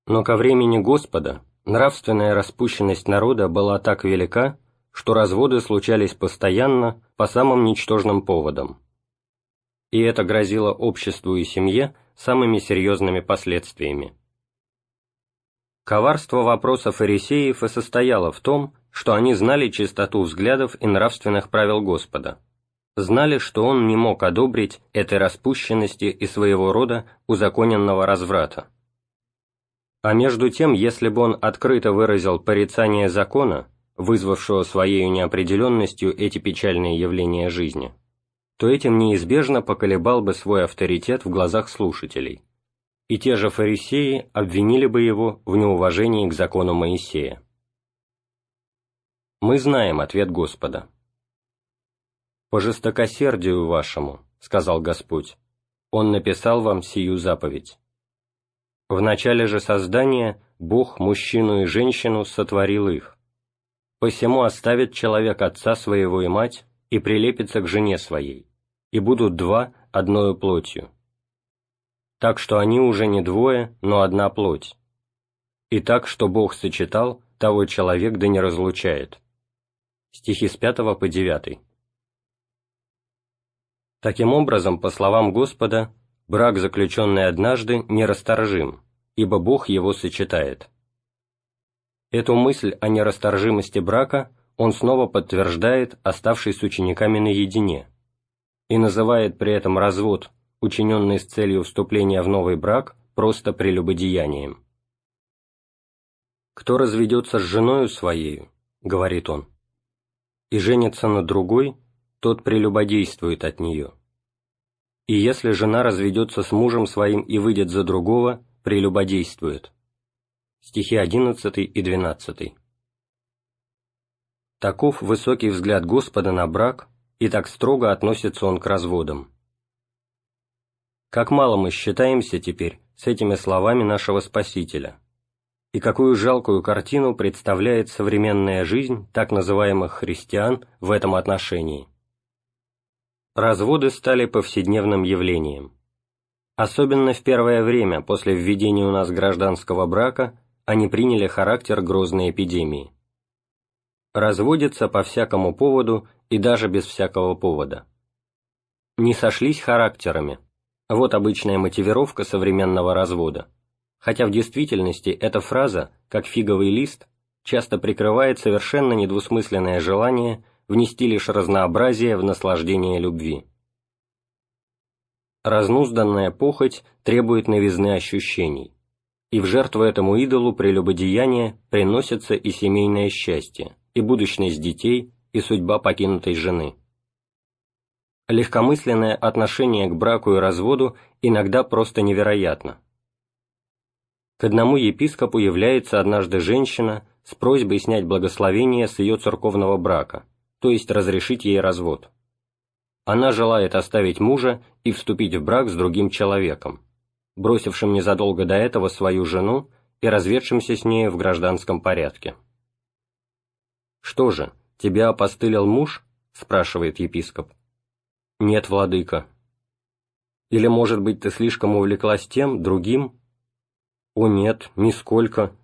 S2: Но ко времени Господа Нравственная распущенность народа была так велика, что разводы случались постоянно по самым ничтожным поводам. И это грозило обществу и семье самыми серьезными последствиями. Коварство вопроса фарисеев и состояло в том, что они знали чистоту взглядов и нравственных правил Господа, знали, что Он не мог одобрить этой распущенности и своего рода узаконенного разврата а между тем, если бы он открыто выразил порицание закона, вызвавшего своей неопределенностью эти печальные явления жизни, то этим неизбежно поколебал бы свой авторитет в глазах слушателей, и те же фарисеи обвинили бы его в неуважении к закону Моисея. Мы знаем ответ Господа. «По жестокосердию вашему, — сказал Господь, — Он написал вам сию заповедь. В начале же создания Бог мужчину и женщину сотворил их. Посему оставит человек отца своего и мать и прилепится к жене своей, и будут два одною плотью. Так что они уже не двое, но одна плоть. И так, что Бог сочетал, того человек да не разлучает. Стихи с 5 по 9. Таким образом, по словам Господа, брак, заключенный однажды, нерасторжим, ибо Бог его сочетает. Эту мысль о нерасторжимости брака он снова подтверждает, оставшись с учениками наедине, и называет при этом развод, учиненный с целью вступления в новый брак, просто прелюбодеянием. «Кто разведется с женою своею, — говорит он, — и женится на другой, тот прелюбодействует от нее. И если жена разведется с мужем своим и выйдет за другого, прелюбодействует». Стихи 11 и 12. Таков высокий взгляд Господа на брак, и так строго относится он к разводам. Как мало мы считаемся теперь с этими словами нашего Спасителя, и какую жалкую картину представляет современная жизнь так называемых христиан в этом отношении. Разводы стали повседневным явлением. Особенно в первое время после введения у нас гражданского брака они приняли характер грозной эпидемии. Разводятся по всякому поводу и даже без всякого повода. Не сошлись характерами. Вот обычная мотивировка современного развода. Хотя в действительности эта фраза, как фиговый лист, часто прикрывает совершенно недвусмысленное желание внести лишь разнообразие в наслаждение любви. Разнузданная похоть требует новизны ощущений, и в жертву этому идолу прелюбодеяния приносится и семейное счастье, и будущность детей, и судьба покинутой жены. Легкомысленное отношение к браку и разводу иногда просто невероятно. К одному епископу является однажды женщина с просьбой снять благословение с ее церковного брака, то есть разрешить ей развод. Она желает оставить мужа и вступить в брак с другим человеком, бросившим незадолго до этого свою жену и разведшимся с ней в гражданском порядке. «Что же, тебя опостылил муж?» – спрашивает епископ. «Нет, владыка». «Или, может быть, ты слишком увлеклась тем, другим?» «О нет, нисколько».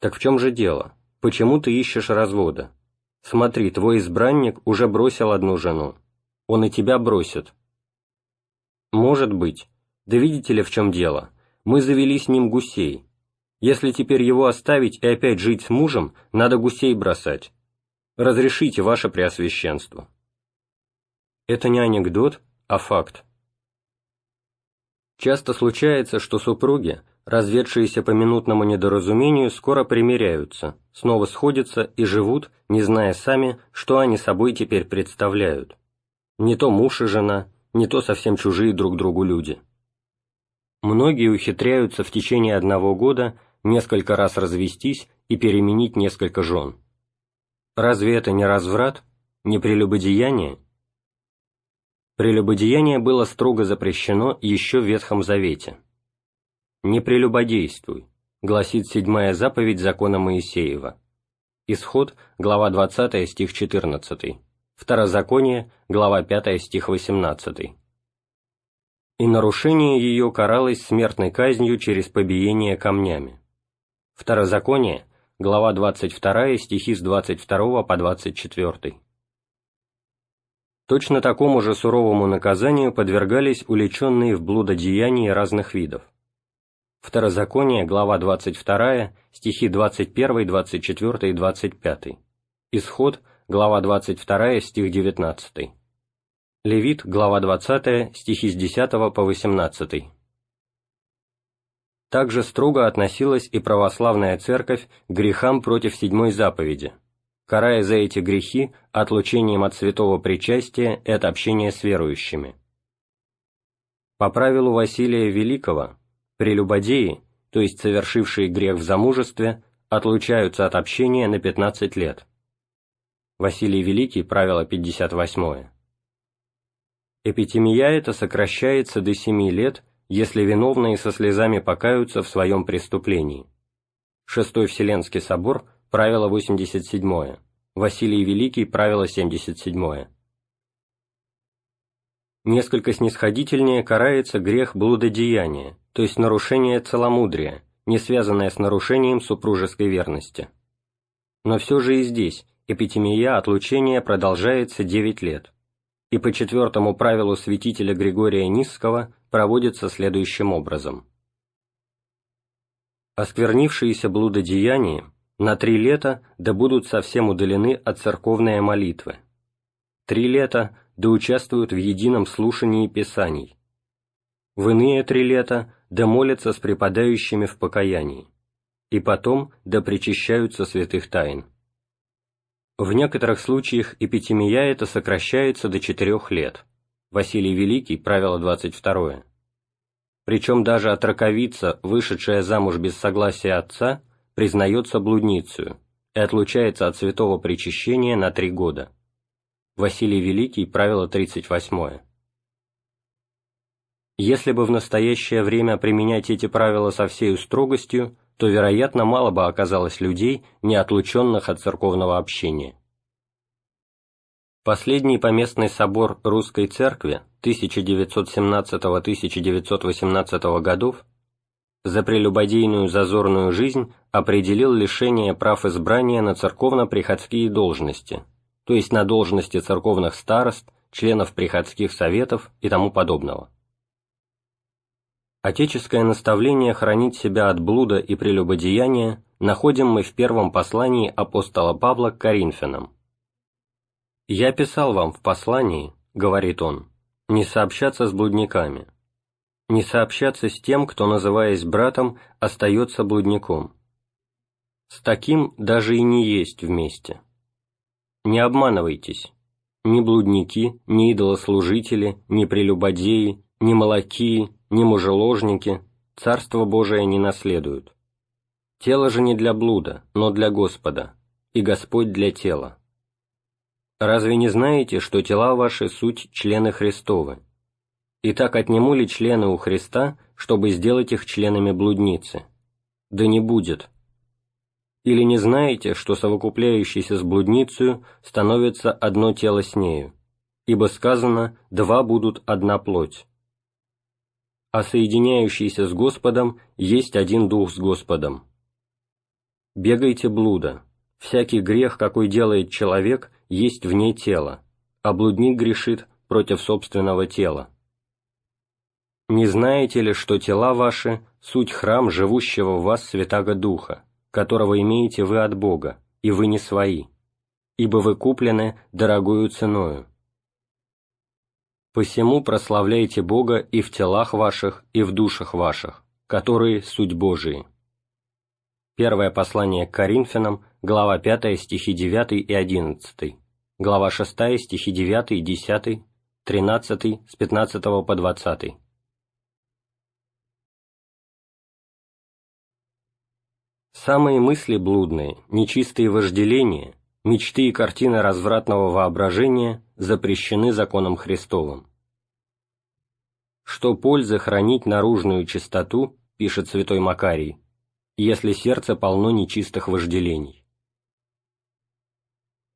S2: «Так в чем же дело? Почему ты ищешь развода? Смотри, твой избранник уже бросил одну жену. Он и тебя бросит». «Может быть. Да видите ли, в чем дело? Мы завели с ним гусей. Если теперь его оставить и опять жить с мужем, надо гусей бросать. Разрешите ваше преосвященство». Это не анекдот, а факт. Часто случается, что супруги, разведшиеся по минутному недоразумению, скоро примиряются, снова сходятся и живут, не зная сами, что они собой теперь представляют. Не то муж и жена, не то совсем чужие друг другу люди. Многие ухитряются в течение одного года несколько раз развестись и переменить несколько жен. Разве это не разврат, не прелюбодеяние? Прелюбодеяние было строго запрещено еще в Ветхом Завете. «Не прелюбодействуй», гласит седьмая заповедь закона Моисеева. Исход, глава 20, стих 14. Второзаконие, глава 5, стих 18. И нарушение ее каралось смертной казнью через побиение камнями. Второзаконие, глава 22, стихи с 22 по 24. Точно такому же суровому наказанию подвергались уличенные в блудодеянии разных видов. Второзаконие, глава 22, стихи 21, 24 и 25. Исход, глава 22, стих 19. Левит, глава 20, стихи с 10 по 18. Также строго относилась и православная церковь к грехам против седьмой заповеди – карая за эти грехи отлучением от святого причастия и от общения с верующими. По правилу Василия Великого, прелюбодеи, то есть совершившие грех в замужестве, отлучаются от общения на 15 лет. Василий Великий, правило 58. Эпитемия эта сокращается до 7 лет, если виновные со слезами покаются в своем преступлении. Шестой Вселенский собор – правило 87. Василий Великий, правило 77. Несколько снисходительнее карается грех блудодеяния, то есть нарушение целомудрия, не связанное с нарушением супружеской верности. Но все же и здесь эпитемия отлучения продолжается 9 лет, и по четвертому правилу святителя Григория Низского проводится следующим образом. Осквернившиеся блудодеяние на три лета да будут совсем удалены от церковной молитвы. Три лета да участвуют в едином слушании Писаний. В иные три лета да молятся с преподающими в покаянии. И потом да причащаются святых тайн. В некоторых случаях эпитемия это сокращается до четырех лет. Василий Великий, правило 22. Причем даже отраковица, вышедшая замуж без согласия отца, признается блудницей и отлучается от святого причащения на три года. Василий Великий, правило 38. Если бы в настоящее время применять эти правила со всей строгостью, то, вероятно, мало бы оказалось людей, не отлученных от церковного общения. Последний поместный собор Русской Церкви 1917-1918 годов за прелюбодейную зазорную жизнь определил лишение прав избрания на церковно-приходские должности, то есть на должности церковных старост, членов приходских советов и тому подобного. Отеческое наставление хранить себя от блуда и прелюбодеяния находим мы в первом послании апостола Павла к Коринфянам. «Я писал вам в послании, — говорит он, — не сообщаться с блудниками, не сообщаться с тем, кто, называясь братом, остается блудником. С таким даже и не есть вместе. Не обманывайтесь, ни блудники, ни идолослужители, ни прелюбодеи, ни молокии, ни мужеложники Царство Божие не наследуют. Тело же не для блуда, но для Господа, и Господь для тела. Разве не знаете, что тела ваши суть члены Христовы? Итак, отниму ли члены у Христа, чтобы сделать их членами блудницы? Да не будет. Или не знаете, что совокупляющийся с блудницей становится одно тело с нею? Ибо сказано «два будут одна плоть» а соединяющийся с Господом есть один дух с Господом. Бегайте блуда. Всякий грех, какой делает человек, есть вне тела, а блудник грешит против собственного тела. Не знаете ли, что тела ваши – суть храм живущего в вас Святаго Духа, которого имеете вы от Бога, и вы не свои, ибо вы куплены дорогою ценою. Посему прославляйте Бога и в телах ваших, и в душах ваших, которые суть Божии. Первое послание к Коринфянам, глава 5, стихи 9 и 11, глава 6, стихи 9, 10, 13, с 15 по 20. Самые мысли блудные, нечистые вожделения, мечты и картины развратного воображения запрещены законом Христовым. Что пользы хранить наружную чистоту, пишет святой Макарий, если сердце полно нечистых вожделений.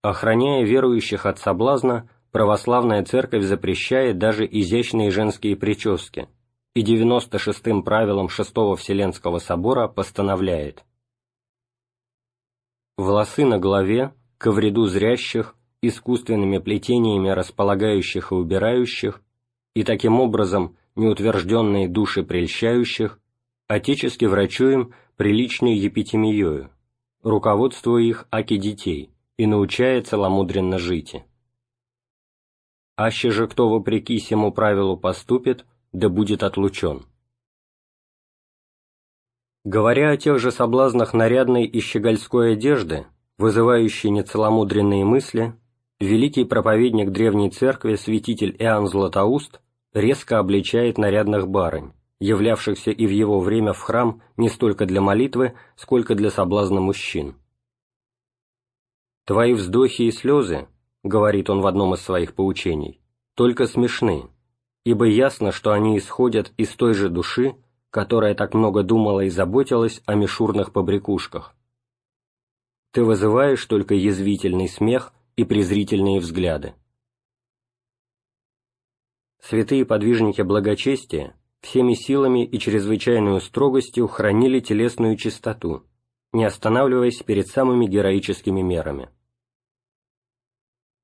S2: Охраняя верующих от соблазна, православная церковь запрещает даже изящные женские прически, и 96-м правилом Шестого Вселенского собора постановляет «Волосы на голове, ко вреду зрящих, искусственными плетениями располагающих и убирающих, и таким образом неутвержденные души прельщающих, отечески врачуем приличную епитемиёю, руководствуя их аки детей, и научая целомудренно жить. Аще же кто вопреки сему правилу поступит, да будет отлучен. Говоря о тех же соблазнах нарядной и щегольской одежды, вызывающий нецеломудренные мысли, великий проповедник Древней Церкви святитель Иоанн Златоуст резко обличает нарядных барынь, являвшихся и в его время в храм не столько для молитвы, сколько для соблазна мужчин. «Твои вздохи и слезы, — говорит он в одном из своих поучений, — только смешны, ибо ясно, что они исходят из той же души, которая так много думала и заботилась о мишурных побрякушках, ты вызываешь только язвительный смех и презрительные взгляды. Святые подвижники благочестия всеми силами и чрезвычайной строгостью хранили телесную чистоту, не останавливаясь перед самыми героическими мерами.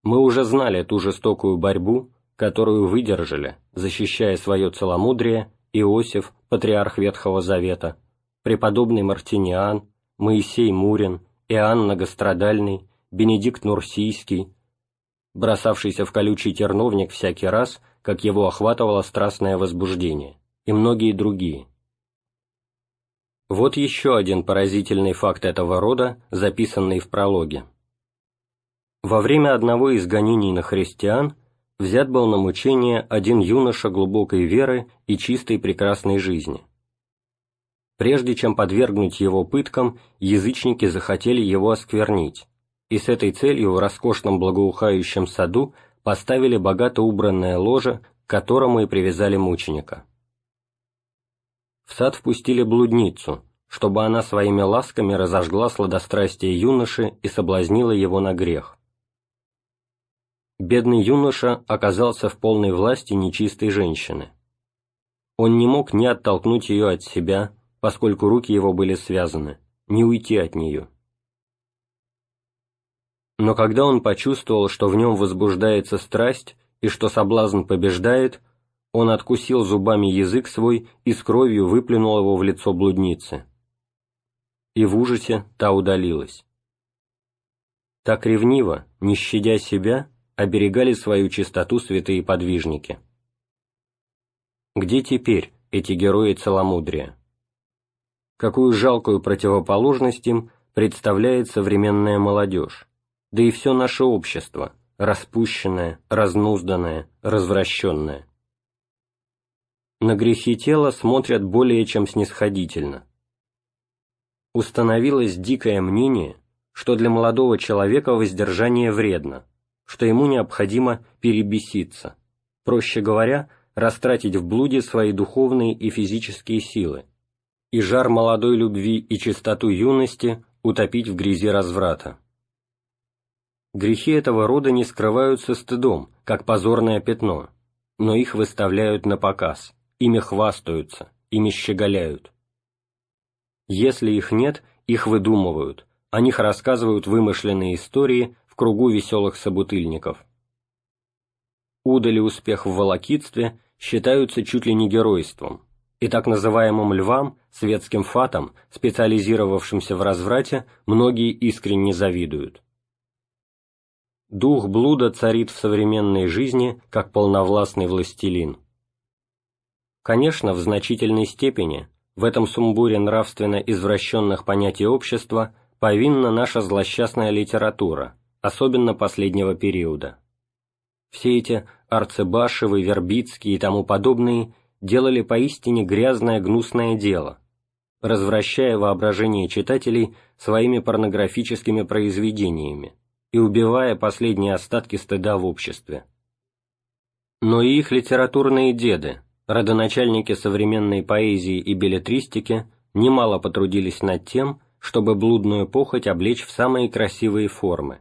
S2: Мы уже знали ту жестокую борьбу, которую выдержали, защищая свое целомудрие, Иосиф, патриарх Ветхого Завета, преподобный Мартиниан, Моисей Мурин, Иоанн Многострадальный, Бенедикт Нурсийский, бросавшийся в колючий терновник всякий раз, как его охватывало страстное возбуждение, и многие другие. Вот еще один поразительный факт этого рода, записанный в прологе. Во время одного из гонений на христиан взят был на мучение один юноша глубокой веры и чистой прекрасной жизни. Прежде чем подвергнуть его пыткам, язычники захотели его осквернить, и с этой целью в роскошном благоухающем саду поставили богато убранное ложе, к которому и привязали мученика. В сад впустили блудницу, чтобы она своими ласками разожгла сладострастие юноши и соблазнила его на грех. Бедный юноша оказался в полной власти нечистой женщины. Он не мог ни оттолкнуть ее от себя, поскольку руки его были связаны, не уйти от нее. Но когда он почувствовал, что в нем возбуждается страсть и что соблазн побеждает, он откусил зубами язык свой и с кровью выплюнул его в лицо блудницы. И в ужасе та удалилась. Так ревниво, не щадя себя, оберегали свою чистоту святые подвижники. Где теперь эти герои целомудрия? Какую жалкую противоположность им представляет современная молодежь, да и все наше общество, распущенное, разнузданное, развращенное. На грехи тела смотрят более чем снисходительно. Установилось дикое мнение, что для молодого человека воздержание вредно, что ему необходимо перебеситься, проще говоря, растратить в блуде свои духовные и физические силы, и жар молодой любви и чистоту юности утопить в грязи разврата. Грехи этого рода не скрываются стыдом, как позорное пятно, но их выставляют на показ, ими хвастаются, ими щеголяют. Если их нет, их выдумывают, о них рассказывают вымышленные истории кругу веселых собутыльников. Удали успех в волокитстве считаются чуть ли не геройством, и так называемым львам, светским фатам, специализировавшимся в разврате, многие искренне завидуют. Дух блуда царит в современной жизни, как полновластный властелин. Конечно, в значительной степени в этом сумбуре нравственно извращенных понятий общества повинна наша злосчастная литература, особенно последнего периода. Все эти Арцебашевы, Вербицкие и тому подобные делали поистине грязное гнусное дело, развращая воображение читателей своими порнографическими произведениями и убивая последние остатки стыда в обществе. Но и их литературные деды, родоначальники современной поэзии и билетристики, немало потрудились над тем, чтобы блудную похоть облечь в самые красивые формы,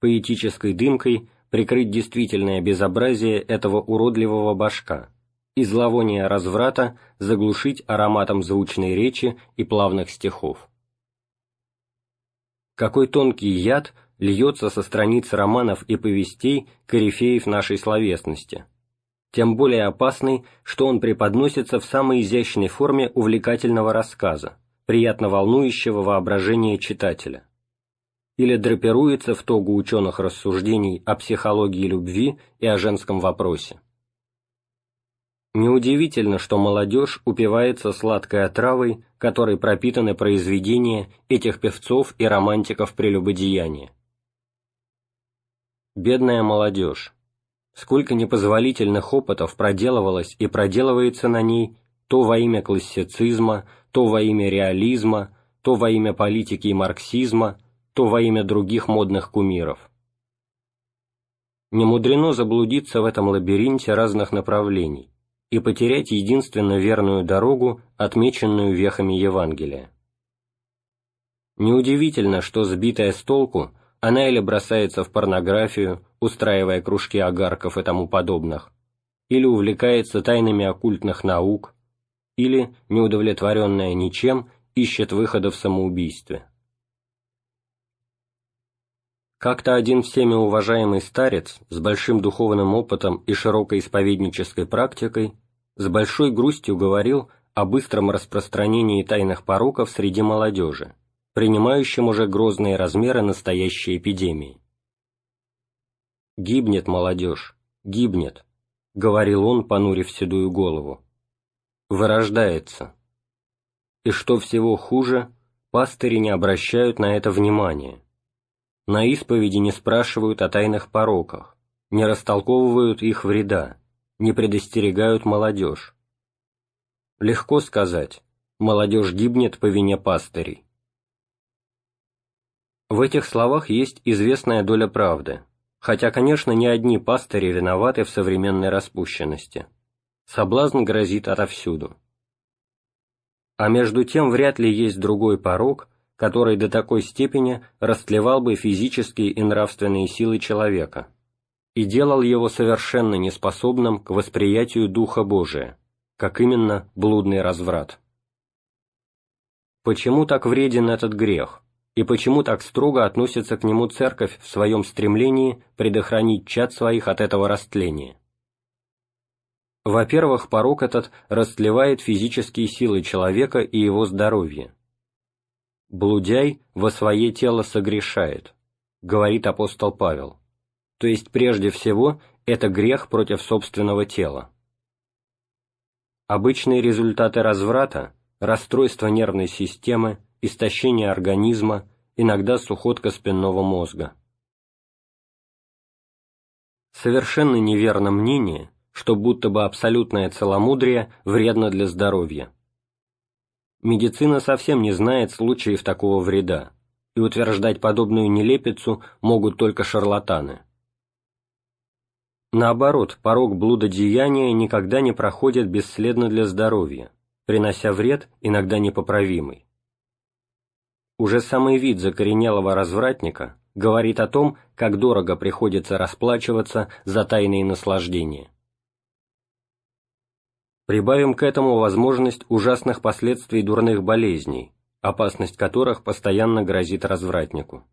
S2: поэтической дымкой прикрыть действительное безобразие этого уродливого башка и зловоние разврата заглушить ароматом звучной речи и плавных стихов. Какой тонкий яд льется со страниц романов и повестей корифеев нашей словесности, тем более опасный, что он преподносится в самой изящной форме увлекательного рассказа, приятно волнующего воображение читателя. Или драпируется в тогу ученых рассуждений о психологии любви и о женском вопросе. Неудивительно, что молодежь упивается сладкой отравой, которой пропитаны произведения этих певцов и романтиков прелюбодеяния. Бедная молодежь! Сколько непозволительных опытов проделывалось и проделывается на ней то во имя классицизма, то во имя реализма, то во имя политики и марксизма, то во имя других модных кумиров. Не мудрено заблудиться в этом лабиринте разных направлений и потерять единственно верную дорогу, отмеченную вехами Евангелия. Неудивительно, что, сбитая с толку, она или бросается в порнографию, устраивая кружки агарков и тому подобных, или увлекается тайнами оккультных наук, или, неудовлетворенная ничем, ищет выхода в самоубийстве. Как-то один всеми уважаемый старец с большим духовным опытом и широкой исповеднической практикой с большой грустью говорил о быстром распространении тайных пороков среди молодежи, принимающем уже грозные размеры настоящей эпидемии. «Гибнет молодежь, гибнет», — говорил он, понурив седую голову вырождается. И что всего хуже, пастыри не обращают на это внимания. На исповеди не спрашивают о тайных пороках, не растолковывают их вреда, не предостерегают молодежь. Легко сказать, молодежь гибнет по вине пастырей. В этих словах есть известная доля правды, хотя, конечно, не одни пастыри виноваты в современной распущенности. Соблазн грозит отовсюду. А между тем вряд ли есть другой порог, который до такой степени растлевал бы физические и нравственные силы человека и делал его совершенно неспособным к восприятию Духа Божия, как именно блудный разврат. Почему так вреден этот грех? И почему так строго относится к нему церковь в своем стремлении предохранить чад своих от этого растления? Во-первых, порог этот растлевает физические силы человека и его здоровье. «Блудяй во свое тело согрешает», — говорит апостол Павел. То есть, прежде всего, это грех против собственного тела. Обычные результаты разврата – расстройство нервной системы, истощение организма, иногда сухотка спинного мозга. Совершенно неверно мнение, что будто бы абсолютное целомудрие вредно для здоровья. Медицина совсем не знает случаев такого вреда, и утверждать подобную нелепицу могут только шарлатаны. Наоборот, порог блудодеяния никогда не проходит бесследно для здоровья, принося вред, иногда непоправимый. Уже самый вид закоренелого развратника говорит о том, как дорого приходится расплачиваться за тайные наслаждения. Прибавим к этому возможность ужасных последствий дурных болезней, опасность которых постоянно грозит развратнику.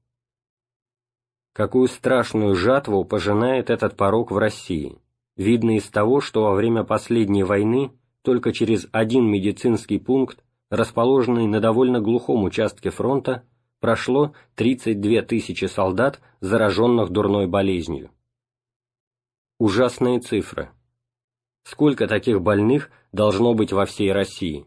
S2: Какую страшную жатву пожинает этот порог в России, видно из того, что во время последней войны только через один медицинский пункт, расположенный на довольно глухом участке фронта, прошло 32 тысячи солдат, зараженных дурной болезнью. Ужасные цифры. Сколько таких больных должно быть во всей России?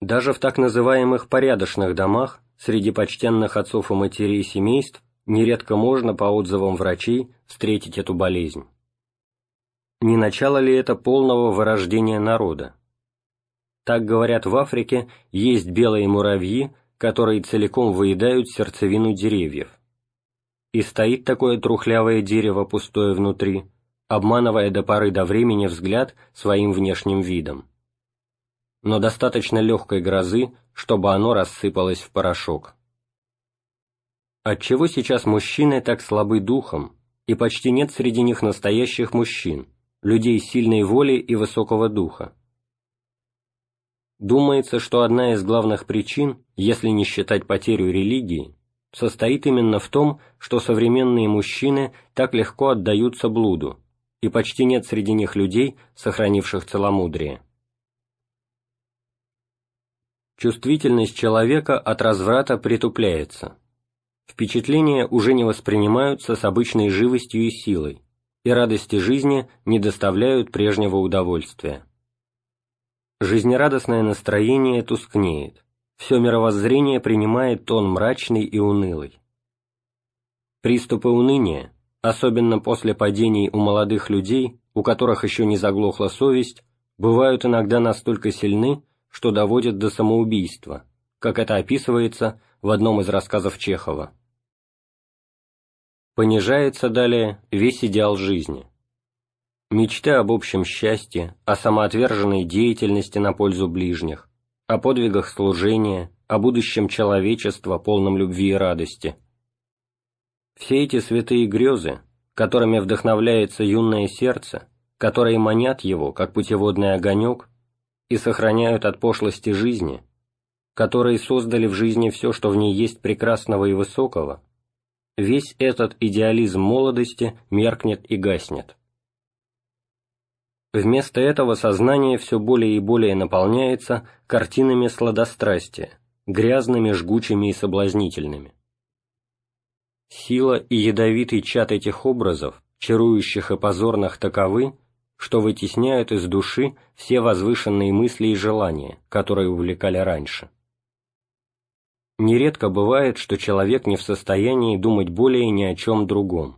S2: Даже в так называемых порядочных домах среди почтенных отцов и матерей семейств нередко можно, по отзывам врачей, встретить эту болезнь. Не начало ли это полного вырождения народа? Так говорят в Африке, есть белые муравьи, которые целиком выедают сердцевину деревьев. И стоит такое трухлявое дерево пустое внутри, обманывая до поры до времени взгляд своим внешним видом. Но достаточно легкой грозы, чтобы оно рассыпалось в порошок. Отчего сейчас мужчины так слабы духом, и почти нет среди них настоящих мужчин, людей сильной воли и высокого духа? Думается, что одна из главных причин, если не считать потерю религии, состоит именно в том, что современные мужчины так легко отдаются блуду, и почти нет среди них людей, сохранивших целомудрие. Чувствительность человека от разврата притупляется. Впечатления уже не воспринимаются с обычной живостью и силой, и радости жизни не доставляют прежнего удовольствия. Жизнерадостное настроение тускнеет, все мировоззрение принимает тон мрачный и унылый. Приступы уныния, особенно после падений у молодых людей, у которых еще не заглохла совесть, бывают иногда настолько сильны, что доводят до самоубийства, как это описывается в одном из рассказов Чехова. Понижается далее весь идеал жизни. Мечты об общем счастье, о самоотверженной деятельности на пользу ближних, о подвигах служения, о будущем человечества, полном любви и радости – все эти святые грезы, которыми вдохновляется юное сердце, которые манят его, как путеводный огонек, и сохраняют от пошлости жизни, которые создали в жизни все, что в ней есть прекрасного и высокого, весь этот идеализм молодости меркнет и гаснет. Вместо этого сознание все более и более наполняется картинами сладострастия, грязными, жгучими и соблазнительными. Сила и ядовитый чад этих образов, чарующих и позорных таковы, что вытесняют из души все возвышенные мысли и желания, которые увлекали раньше. Нередко бывает, что человек не в состоянии думать более ни о чем другом.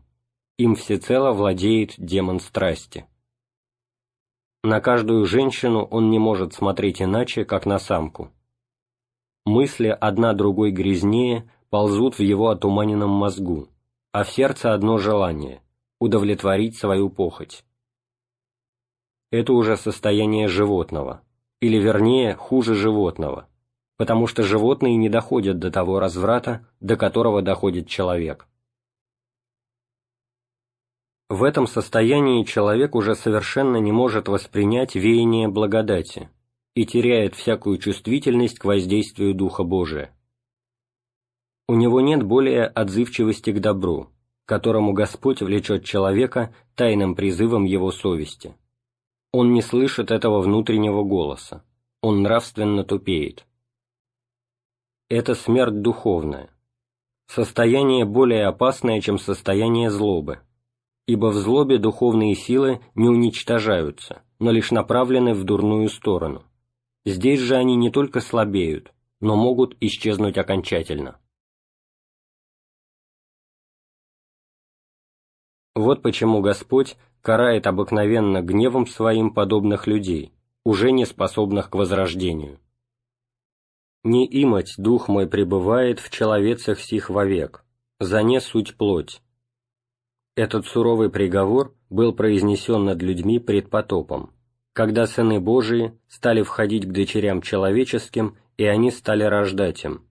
S2: Им всецело владеет демон страсти. На каждую женщину он не может смотреть иначе, как на самку. Мысли одна другой грязнее ползут в его отуманенном мозгу, а в сердце одно желание – удовлетворить свою похоть. Это уже состояние животного, или вернее, хуже животного, потому что животные не доходят до того разврата, до которого доходит человек. В этом состоянии человек уже совершенно не может воспринять веяние благодати, и теряет всякую чувствительность к воздействию Духа Божия. У него нет более отзывчивости к добру, которому Господь влечет человека тайным призывом его совести. Он не слышит этого внутреннего голоса, он нравственно тупеет. Это смерть духовная, состояние более опасное, чем состояние злобы, ибо в злобе духовные силы не уничтожаются, но лишь направлены в дурную сторону. Здесь же они не только слабеют, но могут исчезнуть окончательно. Вот почему Господь карает обыкновенно гневом своим подобных людей, уже не способных к возрождению. «Не имать дух мой пребывает в человецах сих вовек, за не суть плоть». Этот суровый приговор был произнесен над людьми пред потопом, когда сыны Божии стали входить к дочерям человеческим, и они стали рождать им,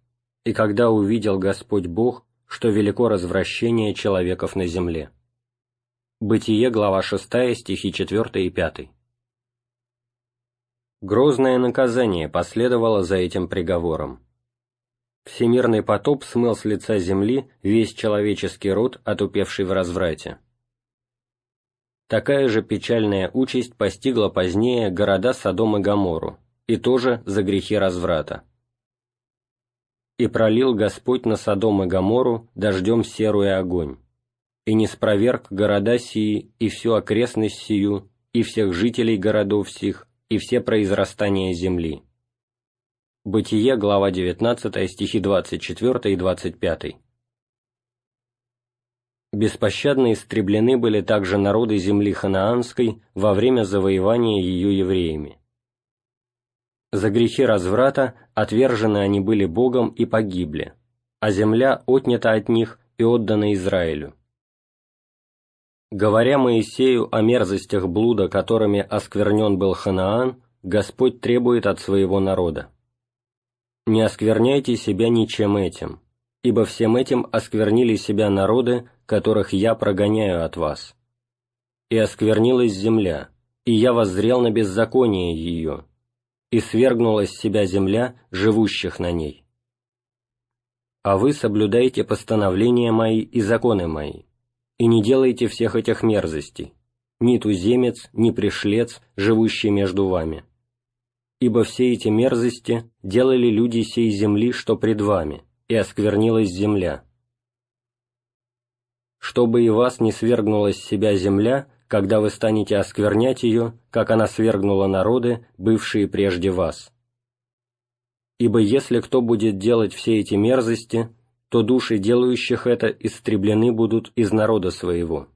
S2: и когда увидел Господь Бог, что велико развращение человеков на земле. Бытие, глава 6, стихи 4 и 5. Грозное наказание последовало за этим приговором. Всемирный потоп смыл с лица земли весь человеческий род, отупевший в разврате. Такая же печальная участь постигла позднее города Содом и Гоморру, и тоже за грехи разврата. «И пролил Господь на Содом и Гоморру дождем серую огонь, и не спроверг города сии, и всю окрестность сию, и всех жителей городов сих, и все произрастания земли». Бытие, глава 19, стихи 24 и 25. Беспощадно истреблены были также народы земли ханаанской во время завоевания ее евреями. За грехи разврата отвержены они были Богом и погибли, а земля отнята от них и отдана Израилю. Говоря Моисею о мерзостях блуда, которыми осквернен был Ханаан, Господь требует от своего народа. «Не оскверняйте себя ничем этим, ибо всем этим осквернили себя народы, которых я прогоняю от вас. И осквернилась земля, и я воззрел на беззаконие ее, и свергнула с себя земля живущих на ней. А вы соблюдайте постановления мои и законы мои, и не делайте всех этих мерзостей, ни туземец, ни пришлец, живущий между вами. Ибо все эти мерзости делали люди сей земли, что пред вами, и осквернилась земля. Чтобы и вас не свергнула с себя земля, когда вы станете осквернять ее, как она свергнула народы, бывшие прежде вас. Ибо если кто будет делать все эти мерзости, то души делающих это истреблены будут из народа своего.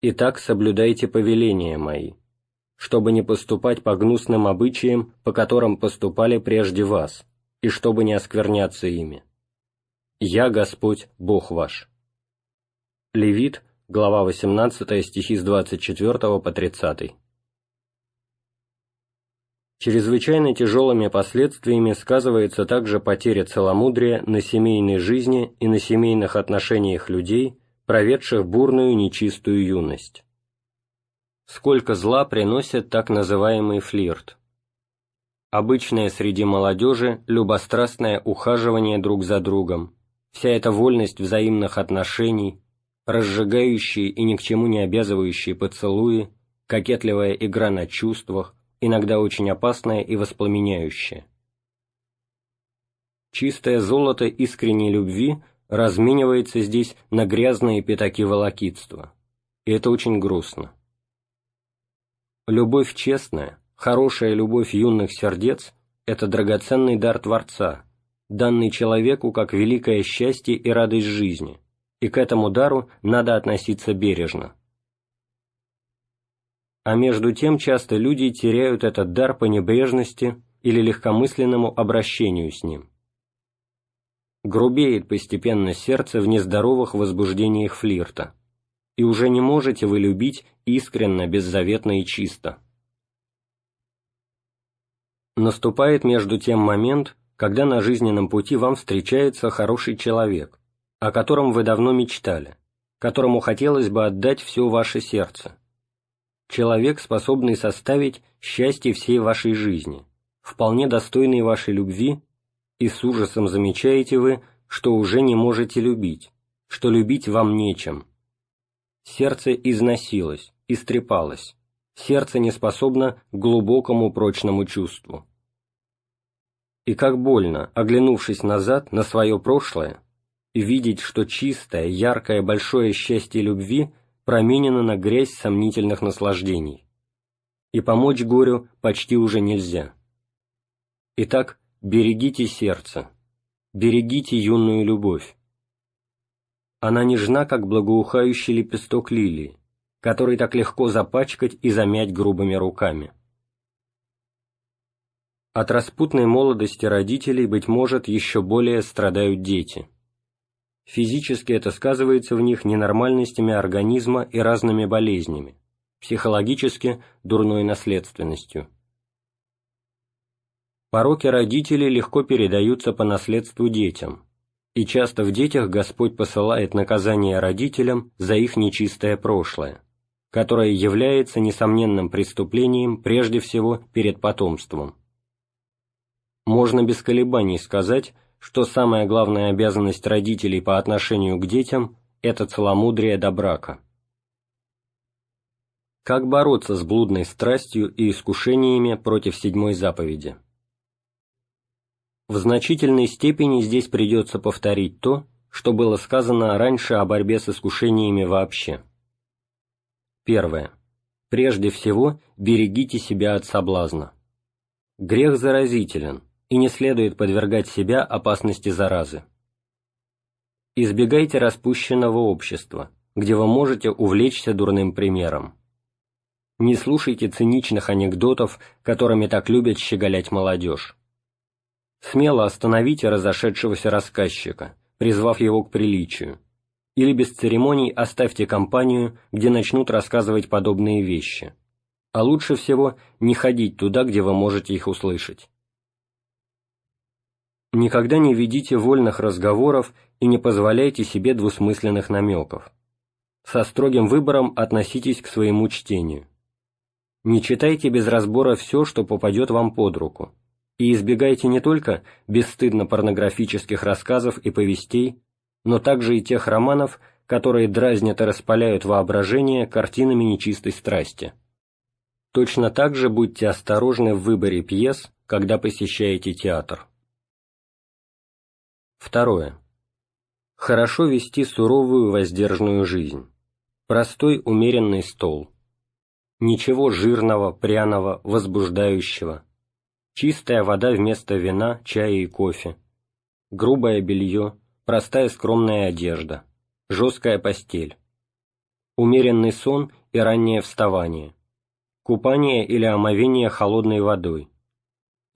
S2: Итак, соблюдайте повеления мои, чтобы не поступать по гнусным обычаям, по которым поступали прежде вас, и чтобы не оскверняться ими. Я Господь, Бог ваш». Левит, глава 18, стихи с 24 по 30. Чрезвычайно тяжелыми последствиями сказывается также потеря целомудрия на семейной жизни и на семейных отношениях людей, проведших бурную нечистую юность. Сколько зла приносит так называемый флирт. Обычное среди молодежи любострастное ухаживание друг за другом, вся эта вольность взаимных отношений, разжигающие и ни к чему не обязывающие поцелуи, кокетливая игра на чувствах, иногда очень опасное и воспламеняющее. Чистое золото искренней любви разменивается здесь на грязные пятаки волокитства, и это очень грустно. Любовь честная, хорошая любовь юных сердец – это драгоценный дар Творца, данный человеку как великое счастье и радость жизни, и к этому дару надо относиться бережно а между тем часто люди теряют этот дар по небрежности или легкомысленному обращению с ним. Грубеет постепенно сердце в нездоровых возбуждениях флирта, и уже не можете вы любить искренно, беззаветно и чисто. Наступает между тем момент, когда на жизненном пути вам встречается хороший человек, о котором вы давно мечтали, которому хотелось бы отдать все ваше сердце, человек, способный составить счастье всей вашей жизни, вполне достойный вашей любви, и с ужасом замечаете вы, что уже не можете любить, что любить вам нечем. Сердце износилось, истрепалось, сердце не способно к глубокому прочному чувству. И как больно, оглянувшись назад на свое прошлое, видеть, что чистое, яркое, большое счастье любви променено на грязь сомнительных наслаждений. И помочь горю почти уже нельзя. Итак, берегите сердце, берегите юную любовь. Она нежна, как благоухающий лепесток лилии, который так легко запачкать и замять грубыми руками. От распутной молодости родителей, быть может, еще более страдают дети. Физически это сказывается в них ненормальностями организма и разными болезнями, психологически – дурной наследственностью. Пороки родителей легко передаются по наследству детям, и часто в детях Господь посылает наказание родителям за их нечистое прошлое, которое является несомненным преступлением прежде всего перед потомством. Можно без колебаний сказать, что самая главная обязанность родителей по отношению к детям – это целомудрие до брака. Как бороться с блудной страстью и искушениями против седьмой заповеди? В значительной степени здесь придется повторить то, что было сказано раньше о борьбе с искушениями вообще. Первое. Прежде всего, берегите себя от соблазна. Грех заразителен, и не следует подвергать себя опасности заразы. Избегайте распущенного общества, где вы можете увлечься дурным примером. Не слушайте циничных анекдотов, которыми так любят щеголять молодежь. Смело остановите разошедшегося рассказчика, призвав его к приличию, или без церемоний оставьте компанию, где начнут рассказывать подобные вещи. А лучше всего не ходить туда, где вы можете их услышать. Никогда не ведите вольных разговоров и не позволяйте себе двусмысленных намеков. Со строгим выбором относитесь к своему чтению. Не читайте без разбора все, что попадет вам под руку, и избегайте не только бесстыдно порнографических рассказов и повестей, но также и тех романов, которые дразнят и распаляют воображение картинами нечистой страсти. Точно так же будьте осторожны в выборе пьес, когда посещаете театр. Второе. Хорошо вести суровую воздержанную жизнь. Простой умеренный стол. Ничего жирного, пряного, возбуждающего. Чистая вода вместо вина, чая и кофе. Грубое белье, простая скромная одежда. Жесткая постель. Умеренный сон и раннее вставание. Купание или омовение холодной водой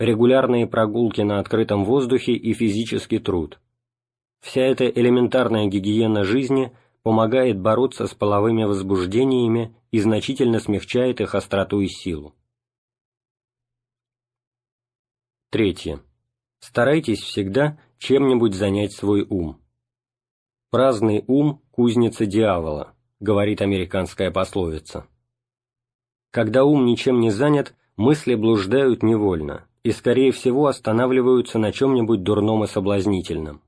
S2: регулярные прогулки на открытом воздухе и физический труд. Вся эта элементарная гигиена жизни помогает бороться с половыми возбуждениями и значительно смягчает их остроту и силу. Третье. Старайтесь всегда чем-нибудь занять свой ум. «Праздный ум – кузница дьявола», – говорит американская пословица. Когда ум ничем не занят, мысли блуждают невольно, и, скорее всего, останавливаются на чем-нибудь дурном и соблазнительном.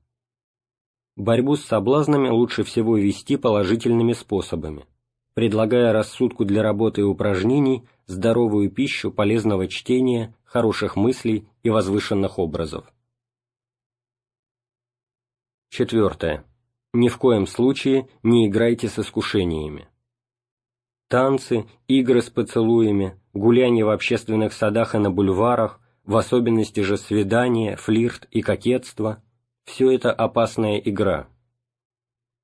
S2: Борьбу с соблазнами лучше всего вести положительными способами, предлагая рассудку для работы и упражнений здоровую пищу полезного чтения, хороших мыслей и возвышенных образов. Четвертое. Ни в коем случае не играйте с искушениями. Танцы, игры с поцелуями, гуляние в общественных садах и на бульварах, в особенности же свидание, флирт и кокетство – все это опасная игра.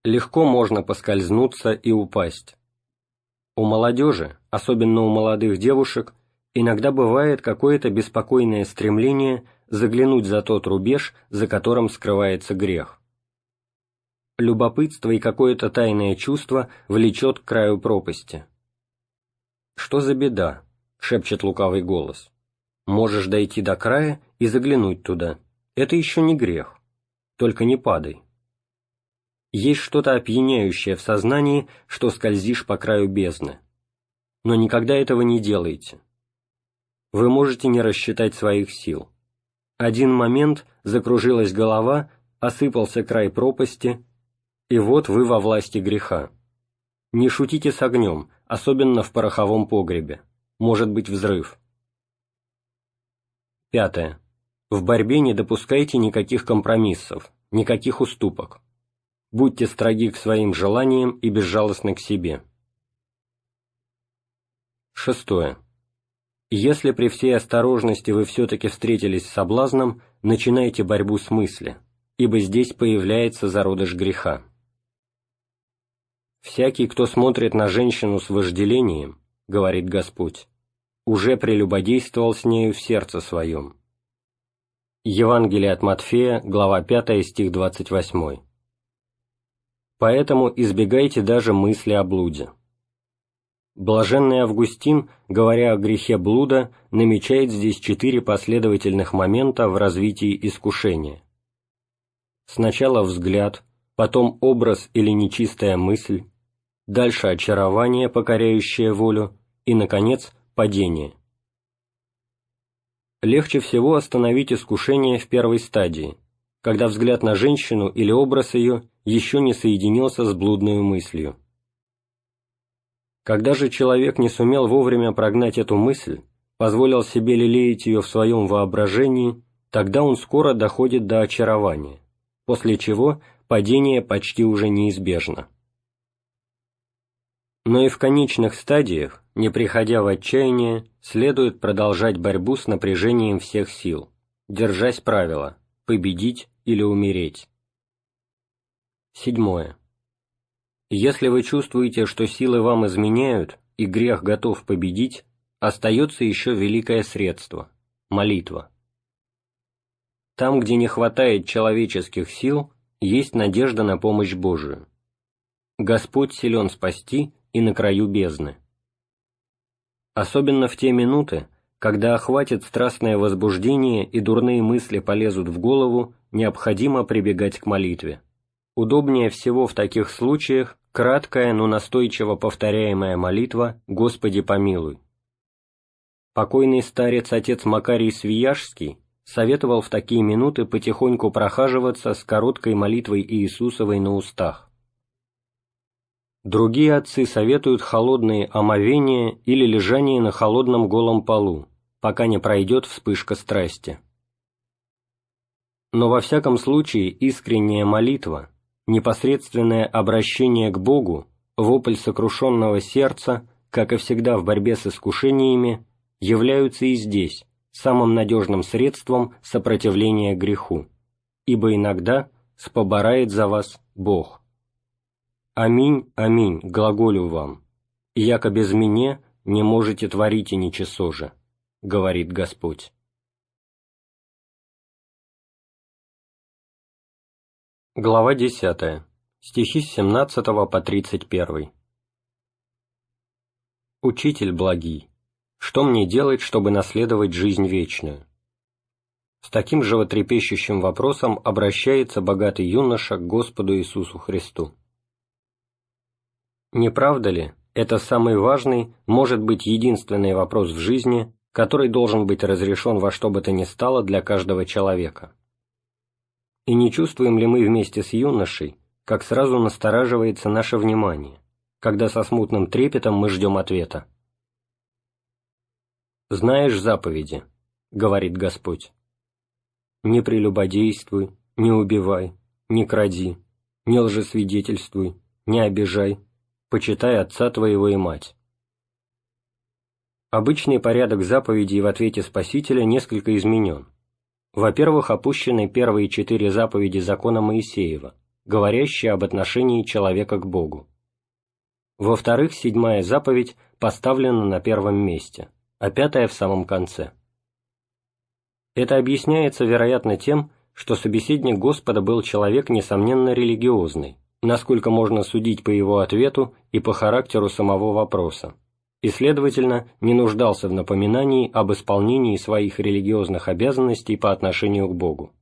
S2: Легко можно поскользнуться и упасть. У молодежи, особенно у молодых девушек, иногда бывает какое-то беспокойное стремление заглянуть за тот рубеж, за которым скрывается грех. Любопытство и какое-то тайное чувство влечет к краю пропасти. «Что за беда?» — шепчет лукавый голос. Можешь дойти до края и заглянуть туда. Это еще не грех. Только не падай. Есть что-то опьяняющее в сознании, что скользишь по краю бездны. но никогда этого не делайте. Вы можете не рассчитать своих сил. Один момент закружилась голова, осыпался край пропасти, и вот вы во власти греха. Не шутите с огнем, особенно в пороховом погребе. Может быть взрыв. Пятое. В борьбе не допускайте никаких компромиссов, никаких уступок. Будьте строги к своим желаниям и безжалостны к себе. Шестое. Если при всей осторожности вы все-таки встретились с соблазном, начинайте борьбу с мысли, ибо здесь появляется зародыш греха. «Всякий, кто смотрит на женщину с вожделением, — говорит Господь, — уже прелюбодействовал с нею в сердце своем». Евангелие от Матфея, глава 5, стих 28. Поэтому избегайте даже мысли о блуде. Блаженный Августин, говоря о грехе блуда, намечает здесь четыре последовательных момента в развитии искушения. Сначала взгляд, потом образ или нечистая мысль, дальше очарование, покоряющее волю, и, наконец, падение. Легче всего остановить искушение в первой стадии, когда взгляд на женщину или образ ее еще не соединился с блудной мыслью. Когда же человек не сумел вовремя прогнать эту мысль, позволил себе лелеять ее в своем воображении, тогда он скоро доходит до очарования, после чего падение почти уже неизбежно. Но и в конечных стадиях, не приходя в отчаяние, следует продолжать борьбу с напряжением всех сил, держась правила «победить или умереть». Седьмое. Если вы чувствуете, что силы вам изменяют, и грех готов победить, остается еще великое средство – молитва. Там, где не хватает человеческих сил, есть надежда на помощь Божию. Господь силен спасти и на краю бездны. Особенно в те минуты, когда охватит страстное возбуждение и дурные мысли полезут в голову, необходимо прибегать к молитве. Удобнее всего в таких случаях краткая, но настойчиво повторяемая молитва «Господи помилуй». Покойный старец отец Макарий Свияжский советовал в такие минуты потихоньку прохаживаться с короткой молитвой Иисусовой на устах. Другие отцы советуют холодные омовения или лежание на холодном голом полу, пока не пройдет вспышка страсти. Но во всяком случае искренняя молитва, непосредственное обращение к Богу, вопль сокрушенного сердца, как и всегда в борьбе с искушениями, являются и здесь самым надежным средством сопротивления греху, ибо иногда споборает за вас Бог. «Аминь, аминь, глаголю вам, яко без меня не можете творить и ничего же», — говорит Господь. Глава 10. Стихи с 17 по 31. «Учитель благий, что мне делать, чтобы наследовать жизнь вечную?» С таким животрепещущим вопросом обращается богатый юноша к Господу Иисусу Христу. Не правда ли, это самый важный, может быть единственный вопрос в жизни, который должен быть разрешен во что бы то ни стало для каждого человека? И не чувствуем ли мы вместе с юношей, как сразу настораживается наше внимание, когда со смутным трепетом мы ждем ответа? «Знаешь заповеди», — говорит Господь. «Не прелюбодействуй, не убивай, не кради, не лжесвидетельствуй, не обижай, почитай отца твоего и мать». Обычный порядок заповедей в ответе Спасителя несколько изменен. Во-первых, опущены первые четыре заповеди закона Моисеева, говорящие об отношении человека к Богу. Во-вторых, седьмая заповедь поставлена на первом месте, а пятая в самом конце. Это объясняется, вероятно, тем, что собеседник Господа был человек, несомненно, религиозный, насколько можно судить по его ответу и по характеру самого вопроса, и, следовательно, не нуждался в напоминании об исполнении своих религиозных обязанностей по отношению к Богу.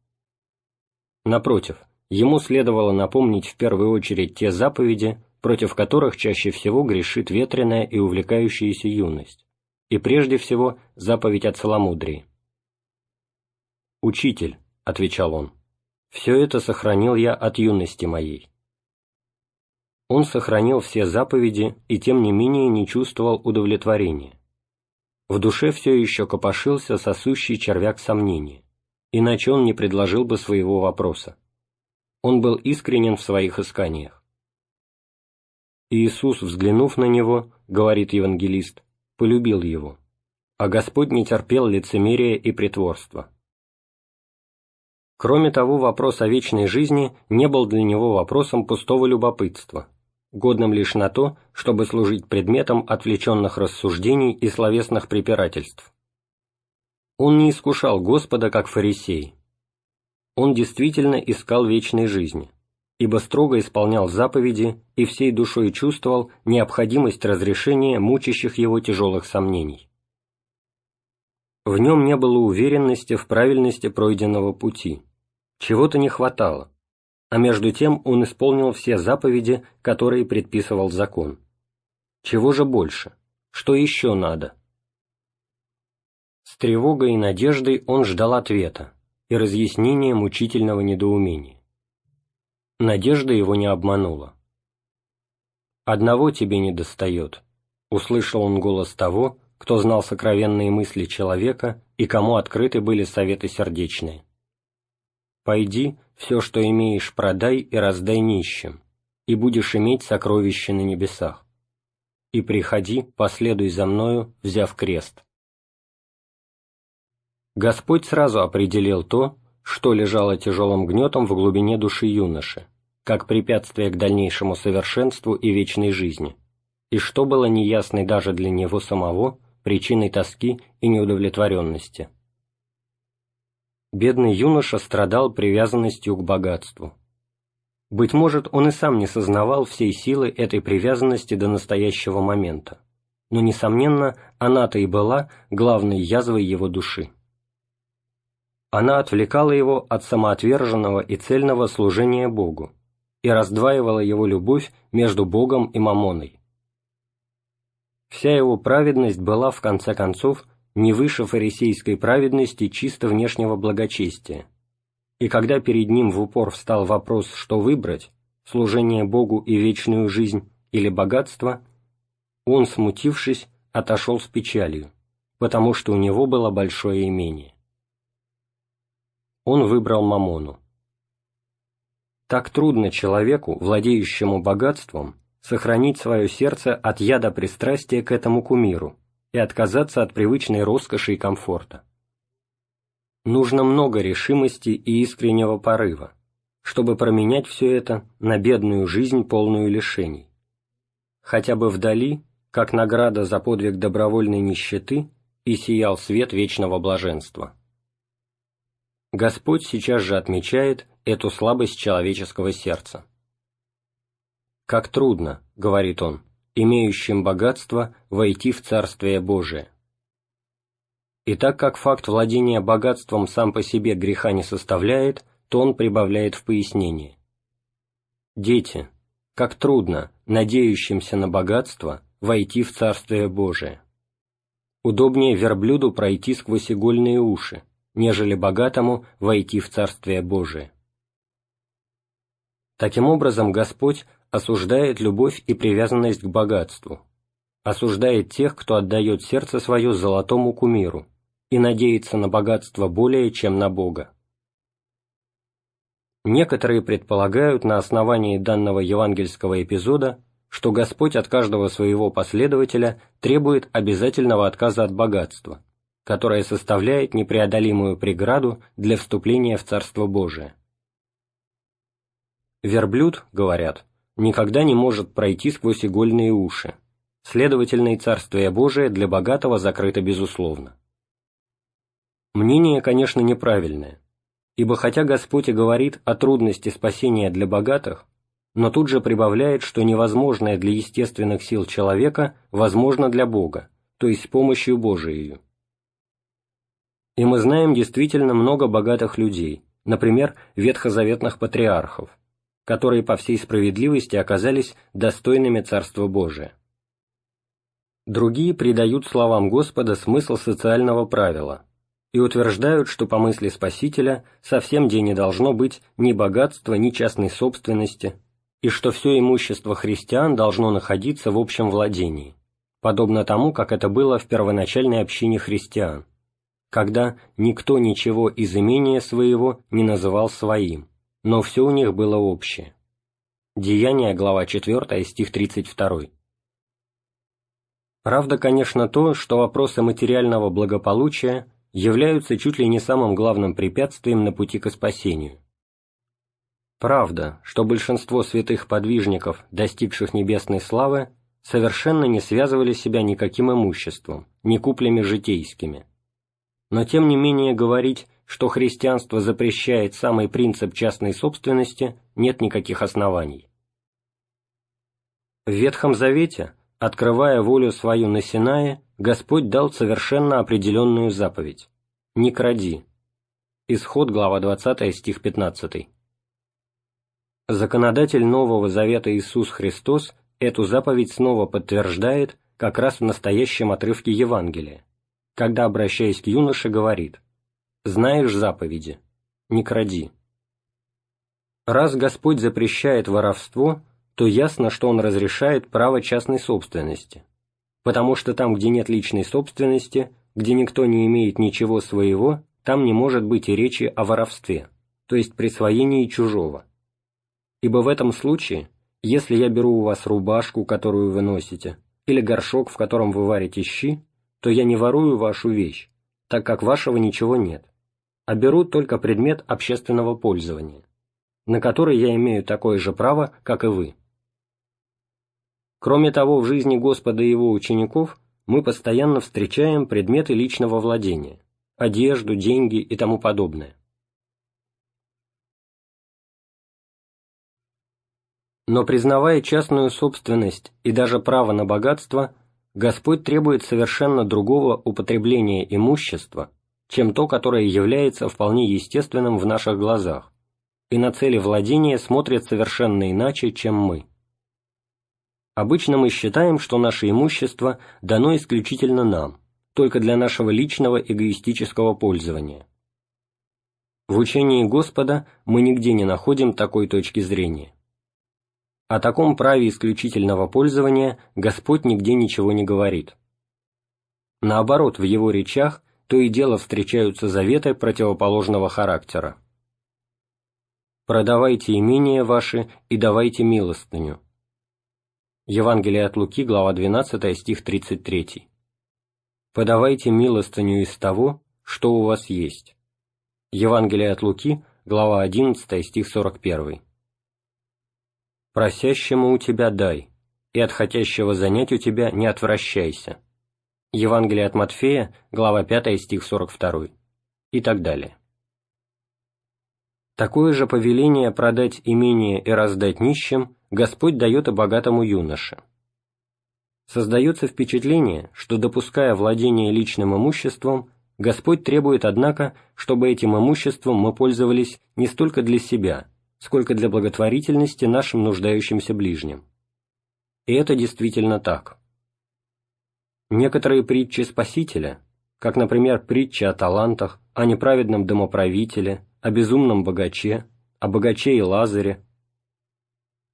S2: Напротив, ему следовало напомнить в первую очередь те заповеди, против которых чаще всего грешит ветреная и увлекающаяся юность, и прежде всего заповедь о целомудрии. «Учитель», — отвечал он, — «все это сохранил я от юности моей». Он сохранил все заповеди и тем не менее не чувствовал удовлетворения. В душе все еще копошился сосущий червяк сомнения, иначе он не предложил бы своего вопроса. Он был искренен в своих исканиях. Иисус, взглянув на него, говорит евангелист, полюбил его, а Господь не терпел лицемерия и притворства. Кроме того, вопрос о вечной жизни не был для него вопросом пустого любопытства, годным лишь на то, чтобы служить предметом отвлеченных рассуждений и словесных препирательств. Он не искушал Господа, как фарисей. Он действительно искал вечной жизни, ибо строго исполнял заповеди и всей душой чувствовал необходимость разрешения мучащих его тяжелых сомнений. В нем не было уверенности в правильности пройденного пути, чего-то не хватало, а между тем он исполнил все заповеди, которые предписывал закон. Чего же больше? Что еще надо? С тревогой и надеждой он ждал ответа и разъяснения мучительного недоумения. Надежда его не обманула. «Одного тебе не достает», — услышал он голос того, кто знал сокровенные мысли человека и кому открыты были советы сердечные. «Пойди, все, что имеешь, продай и раздай нищим, и будешь иметь сокровища на небесах. И приходи, последуй за мною, взяв крест». Господь сразу определил то, что лежало тяжелым гнетом в глубине души юноши, как препятствие к дальнейшему совершенству и вечной жизни, и что было неясной даже для него самого причиной тоски и неудовлетворенности бедный юноша страдал привязанностью к богатству. Быть может, он и сам не сознавал всей силы этой привязанности до настоящего момента, но, несомненно, она-то и была главной язвой его души. Она отвлекала его от самоотверженного и цельного служения Богу и раздваивала его любовь между Богом и Мамоной. Вся его праведность была, в конце концов, не выше фарисейской праведности чисто внешнего благочестия. И когда перед ним в упор встал вопрос, что выбрать, служение Богу и вечную жизнь или богатство, он, смутившись, отошел с печалью, потому что у него было большое имение. Он выбрал Мамону. Так трудно человеку, владеющему богатством, сохранить свое сердце от яда пристрастия к этому кумиру, и отказаться от привычной роскоши и комфорта. Нужно много решимости и искреннего порыва, чтобы променять все это на бедную жизнь, полную лишений. Хотя бы вдали, как награда за подвиг добровольной нищеты, и сиял свет вечного блаженства. Господь сейчас же отмечает эту слабость человеческого сердца. «Как трудно», — говорит он, имеющим богатство, войти в Царствие Божие. И так как факт владения богатством сам по себе греха не составляет, то он прибавляет в пояснение. Дети, как трудно, надеющимся на богатство, войти в Царствие Божие. Удобнее верблюду пройти сквозь игольные уши, нежели богатому войти в Царствие Божие. Таким образом, Господь осуждает любовь и привязанность к богатству, осуждает тех, кто отдает сердце свое золотому кумиру и надеется на богатство более, чем на Бога. Некоторые предполагают на основании данного евангельского эпизода, что Господь от каждого своего последователя требует обязательного отказа от богатства, которое составляет непреодолимую преграду для вступления в Царство Божие. Верблюд, говорят, никогда не может пройти сквозь игольные уши. Следовательно, и Царствие Божие для богатого закрыто безусловно. Мнение, конечно, неправильное, ибо хотя Господь и говорит о трудности спасения для богатых, но тут же прибавляет, что невозможное для естественных сил человека возможно для Бога, то есть с помощью Божией. И мы знаем действительно много богатых людей, например, ветхозаветных патриархов, которые по всей справедливости оказались достойными Царства Божия. Другие придают словам Господа смысл социального правила и утверждают, что по мысли Спасителя совсем где не должно быть ни богатства, ни частной собственности, и что все имущество христиан должно находиться в общем владении, подобно тому, как это было в первоначальной общине христиан, когда никто ничего из имения своего не называл своим, но все у них было общее. Деяние, глава 4, стих 32. Правда, конечно, то, что вопросы материального благополучия являются чуть ли не самым главным препятствием на пути к спасению. Правда, что большинство святых подвижников, достигших небесной славы, совершенно не связывали себя никаким имуществом, ни куплями житейскими. Но тем не менее говорить, что христианство запрещает самый принцип частной собственности, нет никаких оснований. В Ветхом Завете Открывая волю свою на Синае, Господь дал совершенно определенную заповедь «Не кради». Исход, глава 20, стих 15. Законодатель Нового Завета Иисус Христос эту заповедь снова подтверждает как раз в настоящем отрывке Евангелия, когда, обращаясь к юноше, говорит «Знаешь заповеди, не кради». Раз Господь запрещает воровство, то ясно, что он разрешает право частной собственности, потому что там, где нет личной собственности, где никто не имеет ничего своего, там не может быть и речи о воровстве, то есть присвоении чужого. Ибо в этом случае, если я беру у вас рубашку, которую вы носите, или горшок, в котором вы варите щи, то я не ворую вашу вещь, так как вашего ничего нет, а беру только предмет общественного пользования, на который я имею такое же право, как и вы. Кроме того, в жизни Господа и его учеников мы постоянно встречаем предметы личного владения, одежду, деньги и тому подобное. Но признавая частную собственность и даже право на богатство, Господь требует совершенно другого употребления имущества, чем то, которое является вполне естественным в наших глазах, и на цели владения смотрит совершенно иначе, чем мы. Обычно мы считаем, что наше имущество дано исключительно нам, только для нашего личного эгоистического пользования. В учении Господа мы нигде не находим такой точки зрения. О таком праве исключительного пользования Господь нигде ничего не говорит. Наоборот, в его речах то и дело встречаются заветы противоположного характера. «Продавайте имения ваши и давайте милостыню, Евангелие от Луки, глава 12, стих 33. «Подавайте милостыню из того, что у вас есть». Евангелие от Луки, глава 11, стих 41. «Просящему у тебя дай, и от хотящего занять у тебя не отвращайся». Евангелие от Матфея, глава 5, стих 42. И так далее. Такое же повеление продать имение и раздать нищим Господь дает и богатому юноше. Создается впечатление, что, допуская владение личным имуществом, Господь требует, однако, чтобы этим имуществом мы пользовались не столько для себя, сколько для благотворительности нашим нуждающимся ближним. И это действительно так. Некоторые притчи Спасителя, как, например, притча о талантах, о неправедном домоправителе, о безумном богаче, о богаче и Лазаре,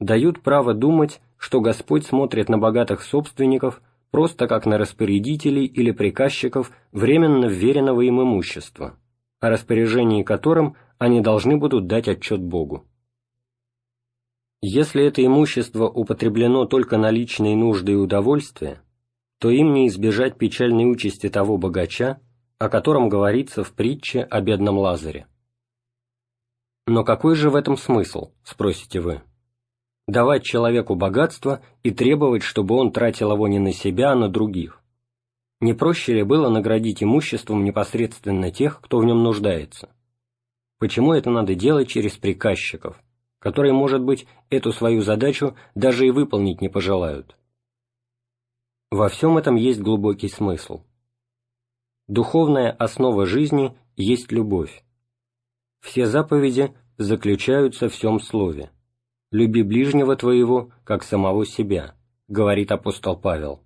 S2: дают право думать, что Господь смотрит на богатых собственников просто как на распорядителей или приказчиков временно вверенного им имущества, о распоряжении которым они должны будут дать отчет Богу. Если это имущество употреблено только на личные нужды и удовольствия, то им не избежать печальной участи того богача, о котором говорится в притче о бедном Лазаре. Но какой же в этом смысл, спросите вы? давать человеку богатство и требовать, чтобы он тратил его не на себя, а на других. Не проще ли было наградить имуществом непосредственно тех, кто в нем нуждается? Почему это надо делать через приказчиков, которые, может быть, эту свою задачу даже и выполнить не пожелают? Во всем этом есть глубокий смысл. Духовная основа жизни есть любовь. Все заповеди заключаются в всем слове «Люби ближнего твоего, как самого себя», — говорит апостол Павел.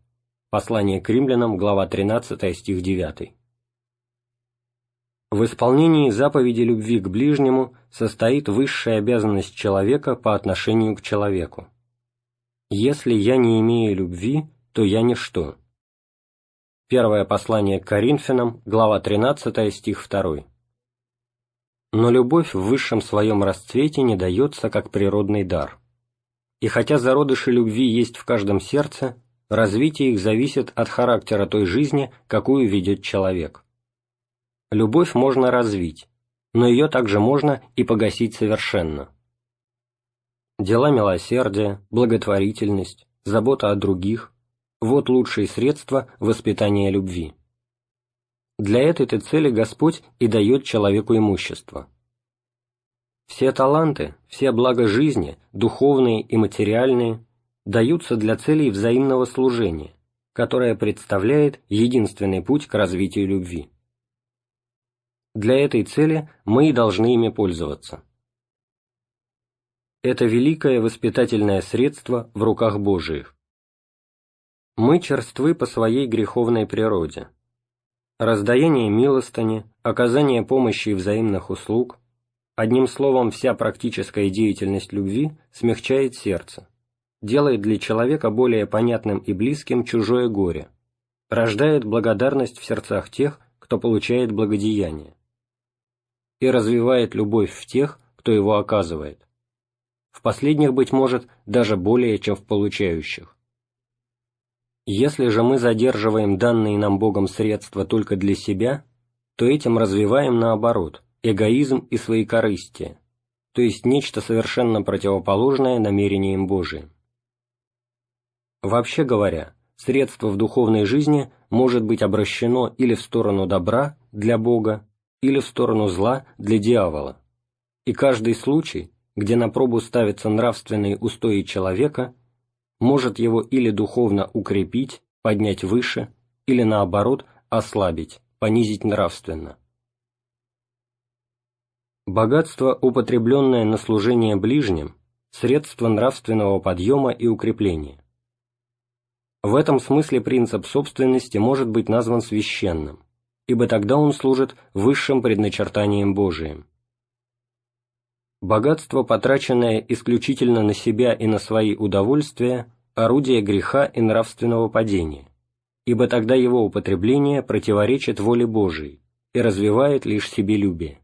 S2: Послание к римлянам, глава 13, стих 9. В исполнении заповеди любви к ближнему состоит высшая обязанность человека по отношению к человеку. «Если я не имею любви, то я ничто». Первое послание к Коринфянам, глава 13, стих 2. Но любовь в высшем своем расцвете не дается как природный дар. И хотя зародыши любви есть в каждом сердце, развитие их зависит от характера той жизни, какую ведет человек. Любовь можно развить, но ее также можно и погасить совершенно. Дела милосердия, благотворительность, забота о других – вот лучшие средства воспитания любви. Для этой-то цели Господь и дает человеку имущество. Все таланты, все блага жизни, духовные и материальные, даются для целей взаимного служения, которое представляет единственный путь к развитию любви. Для этой цели мы и должны ими пользоваться. Это великое воспитательное средство в руках Божиих. Мы черствы по своей греховной природе. Раздаяние милостыни, оказание помощи и взаимных услуг, одним словом, вся практическая деятельность любви смягчает сердце, делает для человека более понятным и близким чужое горе, рождает благодарность в сердцах тех, кто получает благодеяние и развивает любовь в тех, кто его оказывает. В последних, быть может, даже более, чем в получающих. Если же мы задерживаем данные нам Богом средства только для себя, то этим развиваем наоборот эгоизм и своекорыстие, то есть нечто совершенно противоположное намерениям Божиим. Вообще говоря, средство в духовной жизни может быть обращено или в сторону добра для Бога, или в сторону зла для дьявола, и каждый случай, где на пробу ставятся нравственные устои человека, может его или духовно укрепить, поднять выше, или наоборот ослабить, понизить нравственно. Богатство, употребленное на служение ближним, средство нравственного подъема и укрепления. В этом смысле принцип собственности может быть назван священным, ибо тогда он служит высшим предначертанием Божиим. Богатство, потраченное исключительно на себя и на свои удовольствия, орудие греха и нравственного падения, ибо тогда его употребление противоречит воле Божией и развивает лишь себелюбие.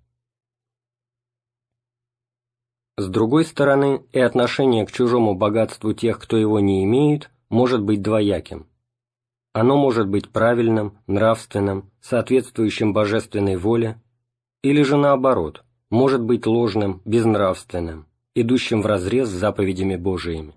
S2: С другой стороны, и отношение к чужому богатству тех, кто его не имеет, может быть двояким – оно может быть правильным, нравственным, соответствующим божественной воле, или же наоборот, может быть ложным, безнравственным, идущим вразрез с заповедями Божиими.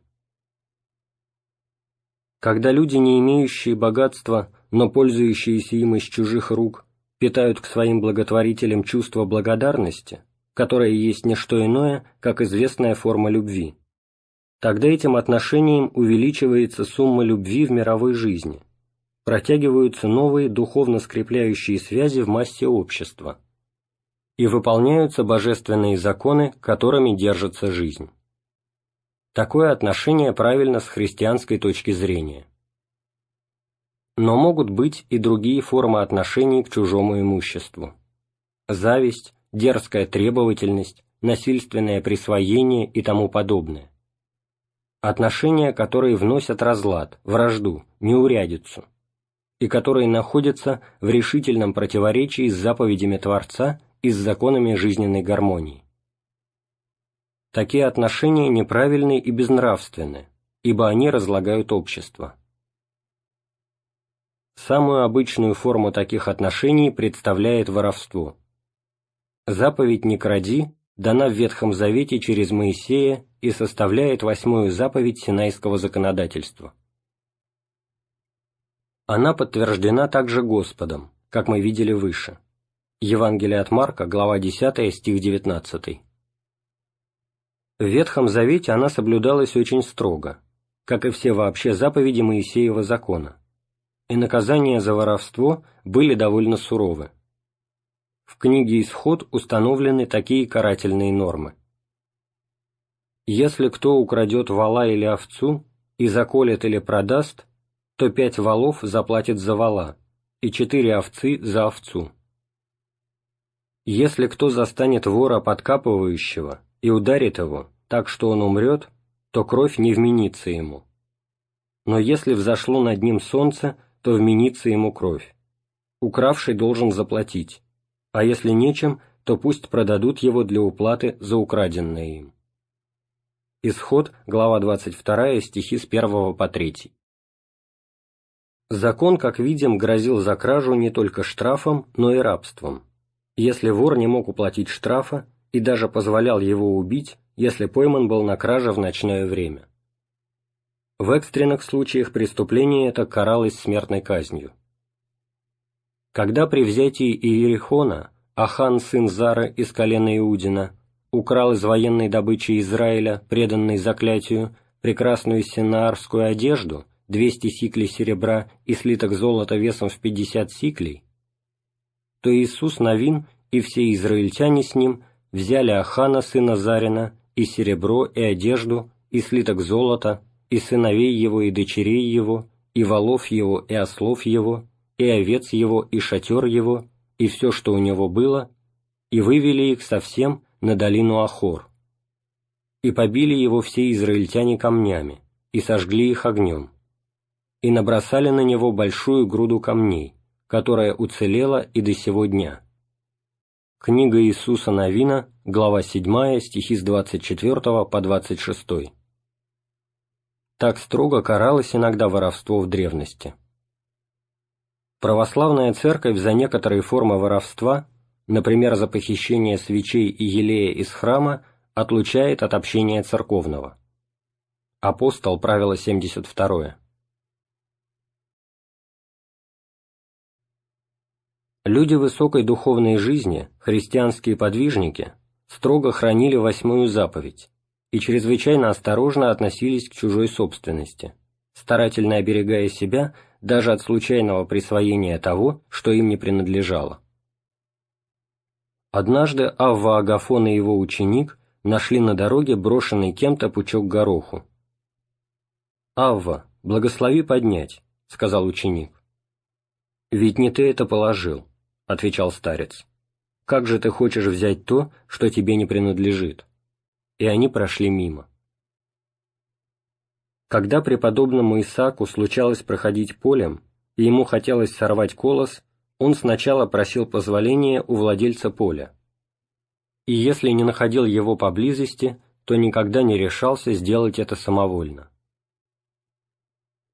S2: Когда люди, не имеющие богатства, но пользующиеся им из чужих рук, питают к своим благотворителям чувство благодарности, которое есть не что иное, как известная форма любви, тогда этим отношением увеличивается сумма любви в мировой жизни, протягиваются новые духовно скрепляющие связи в массе общества и выполняются божественные законы, которыми держится жизнь. Такое отношение правильно с христианской точки зрения. Но могут быть и другие формы отношений к чужому имуществу. Зависть, дерзкая требовательность, насильственное присвоение и тому подобное. Отношения, которые вносят разлад, вражду, неурядицу – и которые находятся в решительном противоречии с заповедями Творца и с законами жизненной гармонии. Такие отношения неправильны и безнравственны, ибо они разлагают общество. Самую обычную форму таких отношений представляет воровство. Заповедь «не кради» дана в Ветхом Завете через Моисея и составляет восьмую заповедь Синайского законодательства. Она подтверждена также Господом, как мы видели выше. Евангелие от Марка, глава 10, стих 19. В Ветхом Завете она соблюдалась очень строго, как и все вообще заповеди Моисеева закона, и наказания за воровство были довольно суровы. В книге «Исход» установлены такие карательные нормы. Если кто украдет вала или овцу и заколет или продаст, то пять валов заплатит за вала, и четыре овцы за овцу. Если кто застанет вора подкапывающего и ударит его, так что он умрет, то кровь не вменится ему. Но если взошло над ним солнце, то вменится ему кровь. Укравший должен заплатить, а если нечем, то пусть продадут его для уплаты за украденное им. Исход, глава 22, стихи с 1 по 3. Закон, как видим, грозил за кражу не только штрафом, но и рабством. Если вор не мог уплатить штрафа и даже позволял его убить, если пойман был на краже в ночное время. В экстренных случаях преступление это каралось смертной казнью. Когда при взятии Иерихона Ахан, сын Зары из колена Иудина, украл из военной добычи Израиля, преданной заклятию, прекрасную синаарскую одежду – 200 сиклей серебра и слиток золота весом в 50 сиклей, то Иисус Навин и все израильтяне с ним взяли Ахана, сына Зарина, и серебро, и одежду, и слиток золота, и сыновей его, и дочерей его, и волов его, и ослов его, и овец его, и шатер его, и все, что у него было, и вывели их совсем на долину Ахор. И побили его все израильтяне камнями, и сожгли их огнем и набросали на него большую груду камней, которая уцелела и до сего дня. Книга Иисуса Новина, глава 7, стихи с 24 по 26. Так строго каралось иногда воровство в древности. Православная церковь за некоторые формы воровства, например, за похищение свечей и елея из храма, отлучает от общения церковного. Апостол, правило 72. Люди высокой духовной жизни, христианские подвижники, строго хранили восьмую заповедь и чрезвычайно осторожно относились к чужой собственности, старательно оберегая себя даже от случайного присвоения того, что им не принадлежало. Однажды Авва Агафон и его ученик нашли на дороге брошенный кем-то пучок гороху. «Авва, благослови поднять», — сказал ученик. «Ведь не ты это положил отвечал старец. «Как же ты хочешь взять то, что тебе не принадлежит?» И они прошли мимо. Когда преподобному Исааку случалось проходить полем, и ему хотелось сорвать колос, он сначала просил позволения у владельца поля. И если не находил его поблизости, то никогда не решался сделать это самовольно.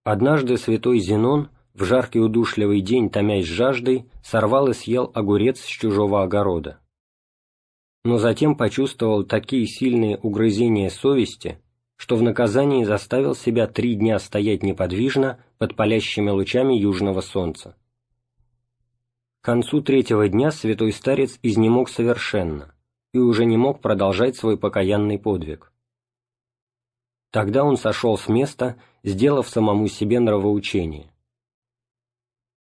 S2: Однажды святой Зенон в жаркий удушливый день, томясь жаждой, сорвал и съел огурец с чужого огорода. Но затем почувствовал такие сильные угрызения совести, что в наказании заставил себя три дня стоять неподвижно под палящими лучами южного солнца. К концу третьего дня святой старец изнемог совершенно и уже не мог продолжать свой покаянный подвиг. Тогда он сошел с места, сделав самому себе нравоучение.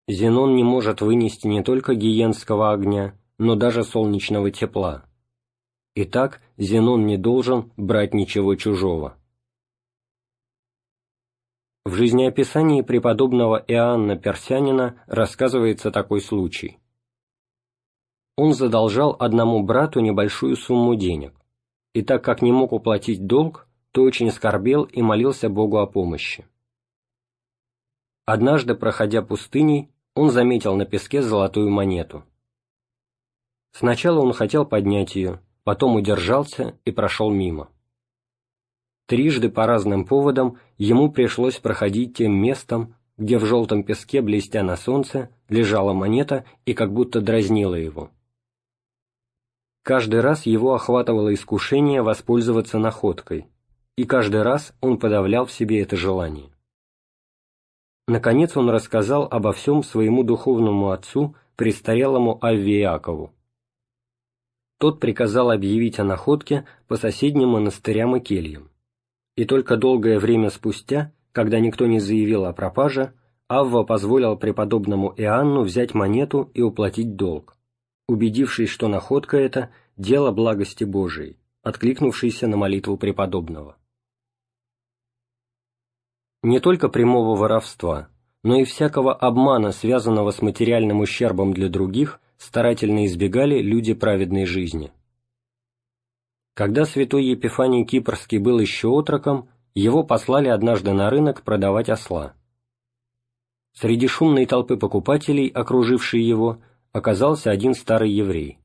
S2: Зенон не может вынести не только гиенского огня, но даже солнечного тепла. Итак, Зенон не должен брать ничего чужого. В жизнеописании преподобного Иоанна Персянина рассказывается такой случай. Он задолжал одному брату небольшую сумму денег, и так как не мог уплатить долг, то очень скорбел и молился Богу о помощи. Однажды, проходя пустыней, он заметил на песке золотую монету. Сначала он хотел поднять ее, потом удержался и прошел мимо. Трижды по разным поводам ему пришлось проходить тем местом, где в желтом песке, блестя на солнце, лежала монета и как будто дразнила его. Каждый раз его охватывало искушение воспользоваться находкой, и каждый раз он подавлял в себе это желание. Наконец он рассказал обо всем своему духовному отцу, престарелому Аввиакову. Тот приказал объявить о находке по соседним монастырям и кельям. И только долгое время спустя, когда никто не заявил о пропаже, Авва позволил преподобному Иоанну взять монету и уплатить долг, убедившись, что находка эта – дело благости Божией, откликнувшийся на молитву преподобного. Не только прямого воровства, но и всякого обмана, связанного с материальным ущербом для других, старательно избегали люди праведной жизни. Когда святой Епифаний Кипрский был еще отроком, его послали однажды на рынок продавать осла. Среди шумной толпы покупателей, окружившей его, оказался один старый еврей.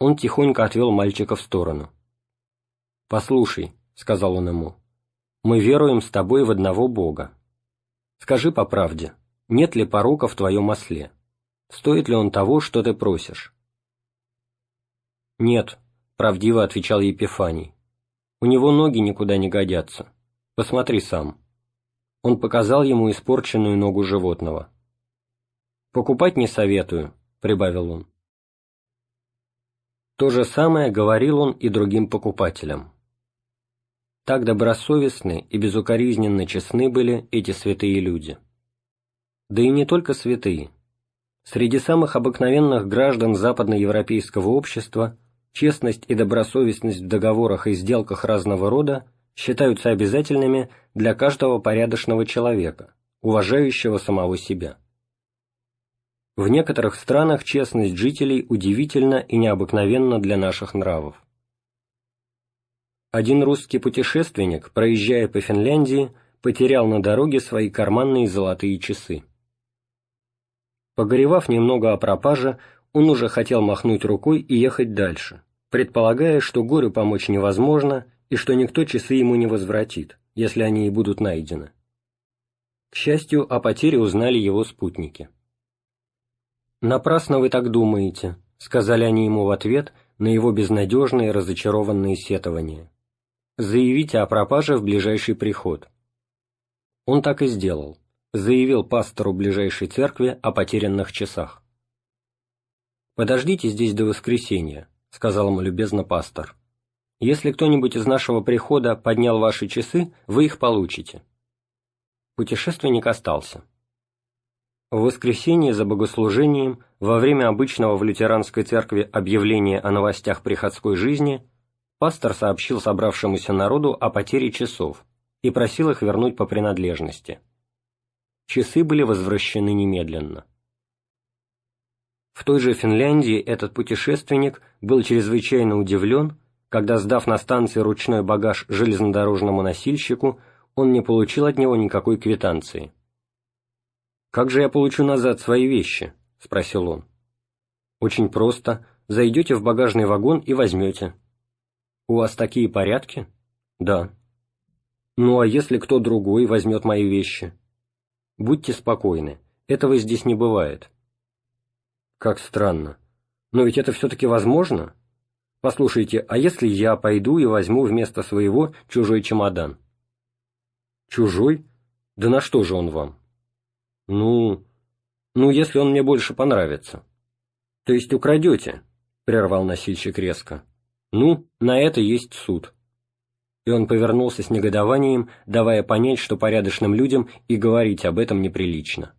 S2: Он тихонько отвел мальчика в сторону. «Послушай», — сказал он ему, — «мы веруем с тобой в одного Бога. Скажи по правде, нет ли порока в твоем осле? Стоит ли он того, что ты просишь?» «Нет», — правдиво отвечал Епифаний. «У него ноги никуда не годятся. Посмотри сам». Он показал ему испорченную ногу животного. «Покупать не советую», — прибавил он. То же самое говорил он и другим покупателям. Так добросовестны и безукоризненно честны были эти святые люди. Да и не только святые. Среди самых обыкновенных граждан западноевропейского общества честность и добросовестность в договорах и сделках разного рода считаются обязательными для каждого порядочного человека, уважающего самого себя. В некоторых странах честность жителей удивительна и необыкновенна для наших нравов. Один русский путешественник, проезжая по Финляндии, потерял на дороге свои карманные золотые часы. Погоревав немного о пропаже, он уже хотел махнуть рукой и ехать дальше, предполагая, что горю помочь невозможно и что никто часы ему не возвратит, если они и будут найдены. К счастью, о потере узнали его спутники. «Напрасно вы так думаете», — сказали они ему в ответ на его безнадежные разочарованные сетования. «Заявите о пропаже в ближайший приход». Он так и сделал, заявил пастору ближайшей церкви о потерянных часах. «Подождите здесь до воскресенья», — сказал ему любезно пастор. «Если кто-нибудь из нашего прихода поднял ваши часы, вы их получите». Путешественник остался. В воскресенье за богослужением, во время обычного в лютеранской церкви объявления о новостях приходской жизни, пастор сообщил собравшемуся народу о потере часов и просил их вернуть по принадлежности. Часы были возвращены немедленно. В той же Финляндии этот путешественник был чрезвычайно удивлен, когда, сдав на станции ручной багаж железнодорожному носильщику, он не получил от него никакой квитанции. «Как же я получу назад свои вещи?» — спросил он. «Очень просто. Зайдете в багажный вагон и возьмете». «У вас такие порядки?» «Да». «Ну а если кто другой возьмет мои вещи?» «Будьте спокойны. Этого здесь не бывает». «Как странно. Но ведь это все-таки возможно?» «Послушайте, а если я пойду и возьму вместо своего чужой чемодан?» «Чужой? Да на что же он вам?» «Ну, ну, если он мне больше понравится». «То есть украдете?» — прервал носильщик резко. «Ну, на это есть суд». И он повернулся с негодованием, давая понять, что порядочным людям и говорить об этом неприлично.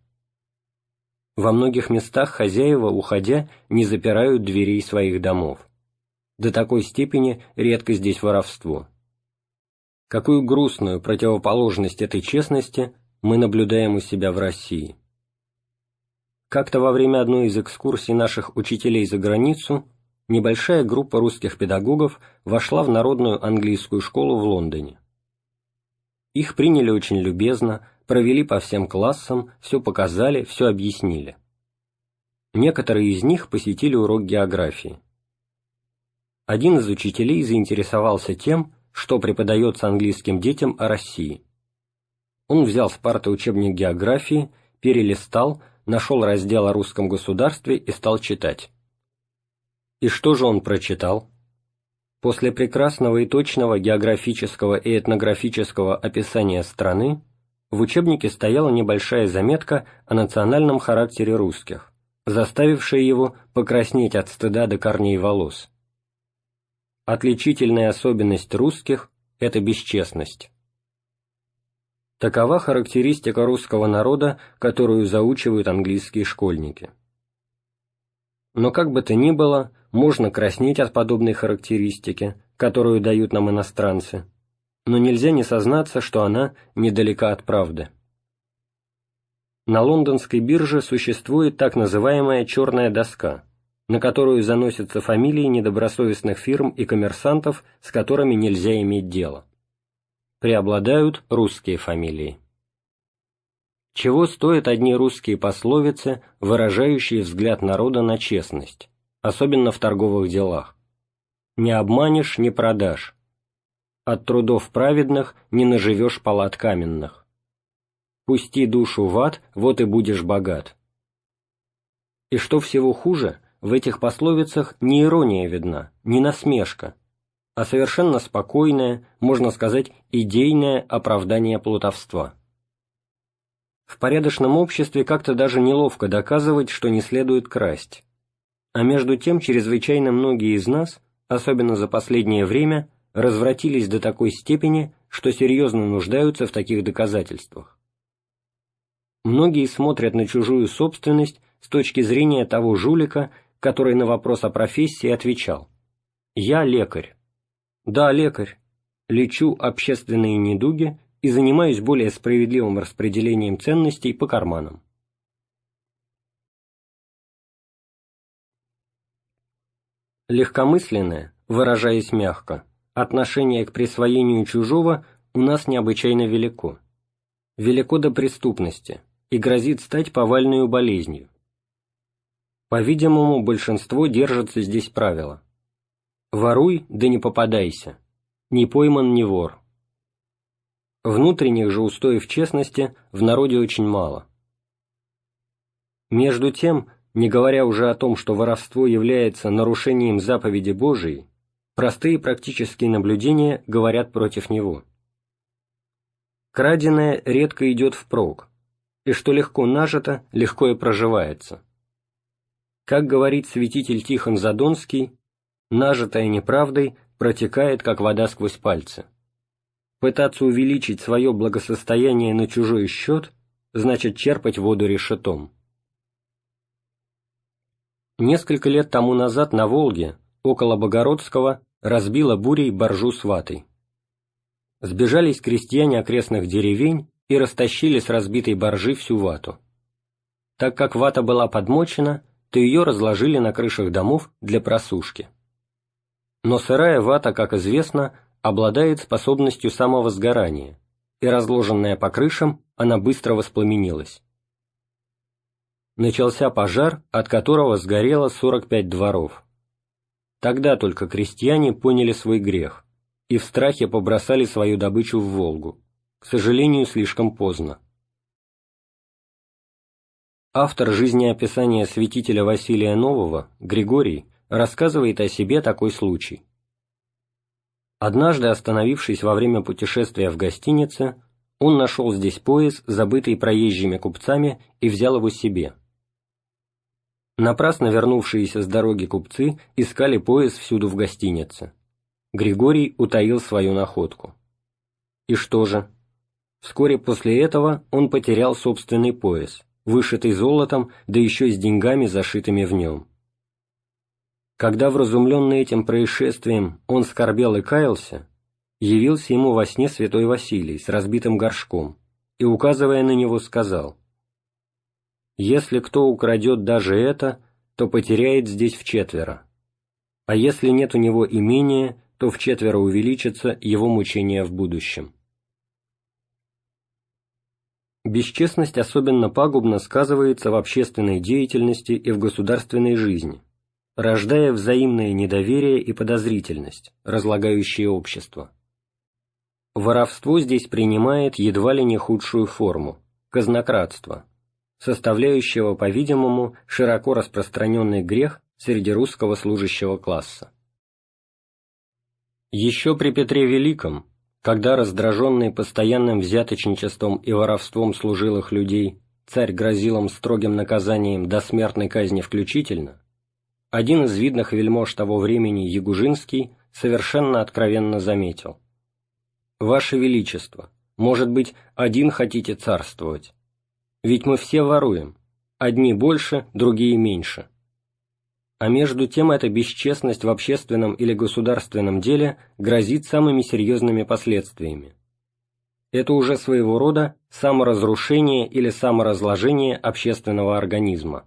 S2: Во многих местах хозяева, уходя, не запирают дверей своих домов. До такой степени редко здесь воровство. Какую грустную противоположность этой честности мы наблюдаем у себя в России. Как-то во время одной из экскурсий наших учителей за границу небольшая группа русских педагогов вошла в народную английскую школу в Лондоне. Их приняли очень любезно, провели по всем классам, все показали, все объяснили. Некоторые из них посетили урок географии. Один из учителей заинтересовался тем, что преподается английским детям о России. Он взял с парты учебник географии, перелистал, нашел раздел о русском государстве и стал читать. И что же он прочитал? После прекрасного и точного географического и этнографического описания страны в учебнике стояла небольшая заметка о национальном характере русских, заставившая его покраснеть от стыда до корней волос. Отличительная особенность русских – это бесчестность. Такова характеристика русского народа, которую заучивают английские школьники. Но как бы то ни было, можно краснеть от подобной характеристики, которую дают нам иностранцы, но нельзя не сознаться, что она недалека от правды. На лондонской бирже существует так называемая «черная доска», на которую заносятся фамилии недобросовестных фирм и коммерсантов, с которыми нельзя иметь дело. Преобладают русские фамилии. Чего стоят одни русские пословицы, выражающие взгляд народа на честность, особенно в торговых делах? «Не обманешь, не продашь», «От трудов праведных не наживешь палат каменных», «Пусти душу в ад, вот и будешь богат». И что всего хуже, в этих пословицах не ирония видна, не насмешка, а совершенно спокойное, можно сказать, идейное оправдание плутовства. В порядочном обществе как-то даже неловко доказывать, что не следует красть. А между тем чрезвычайно многие из нас, особенно за последнее время, развратились до такой степени, что серьезно нуждаются в таких доказательствах. Многие смотрят на чужую собственность с точки зрения того жулика, который на вопрос о профессии отвечал «Я лекарь». «Да, лекарь. Лечу общественные недуги и занимаюсь более справедливым распределением ценностей по карманам». Легкомысленное, выражаясь мягко, отношение к присвоению чужого у нас необычайно велико. Велико до преступности – и грозит стать повальной болезнью. По-видимому, большинство держится здесь правила. Воруй, да не попадайся. Не пойман, не вор. Внутренних же устоев честности в народе очень мало. Между тем, не говоря уже о том, что воровство является нарушением заповеди Божией, простые практические наблюдения говорят против него. Краденое редко идет впрок, и что легко нажито, легко и проживается. Как говорит святитель Тихон Задонский, нажитое неправдой протекает, как вода сквозь пальцы. Пытаться увеличить свое благосостояние на чужой счет значит черпать воду решетом. Несколько лет тому назад на Волге, около Богородского, разбила бурей боржу с ватой. Сбежались крестьяне окрестных деревень и растащили с разбитой боржи всю вату. Так как вата была подмочена, то ее разложили на крышах домов для просушки. Но сырая вата, как известно, обладает способностью самого сгорания, и разложенная по крышам, она быстро воспламенилась. Начался пожар, от которого сгорело 45 дворов. Тогда только крестьяне поняли свой грех и в страхе побросали свою добычу в Волгу к сожалению, слишком поздно. Автор жизнеописания святителя Василия Нового, Григорий, рассказывает о себе такой случай. Однажды, остановившись во время путешествия в гостинице, он нашел здесь пояс, забытый проезжими купцами, и взял его себе. Напрасно вернувшиеся с дороги купцы искали пояс всюду в гостинице. Григорий утаил свою находку. И что же? Вскоре после этого он потерял собственный пояс, вышитый золотом, да еще с деньгами, зашитыми в нем. Когда, вразумленный этим происшествием, он скорбел и каялся, явился ему во сне святой Василий с разбитым горшком и, указывая на него, сказал, «Если кто украдет даже это, то потеряет здесь вчетверо, а если нет у него имения, то вчетверо увеличится его мучение в будущем». Бесчестность особенно пагубно сказывается в общественной деятельности и в государственной жизни, рождая взаимное недоверие и подозрительность, разлагающие общество. Воровство здесь принимает едва ли не худшую форму – казнократство, составляющего, по-видимому, широко распространенный грех среди русского служащего класса. Еще при Петре Великом когда, раздраженный постоянным взяточничеством и воровством служилых людей, царь грозил им строгим наказанием до смертной казни включительно, один из видных вельмож того времени, Ягужинский, совершенно откровенно заметил. «Ваше Величество, может быть, один хотите царствовать? Ведь мы все воруем, одни больше, другие меньше. а между тем эта бесчестность в общественном или государственном деле грозит самыми серьезными последствиями. Это уже своего рода саморазрушение или саморазложение общественного организма.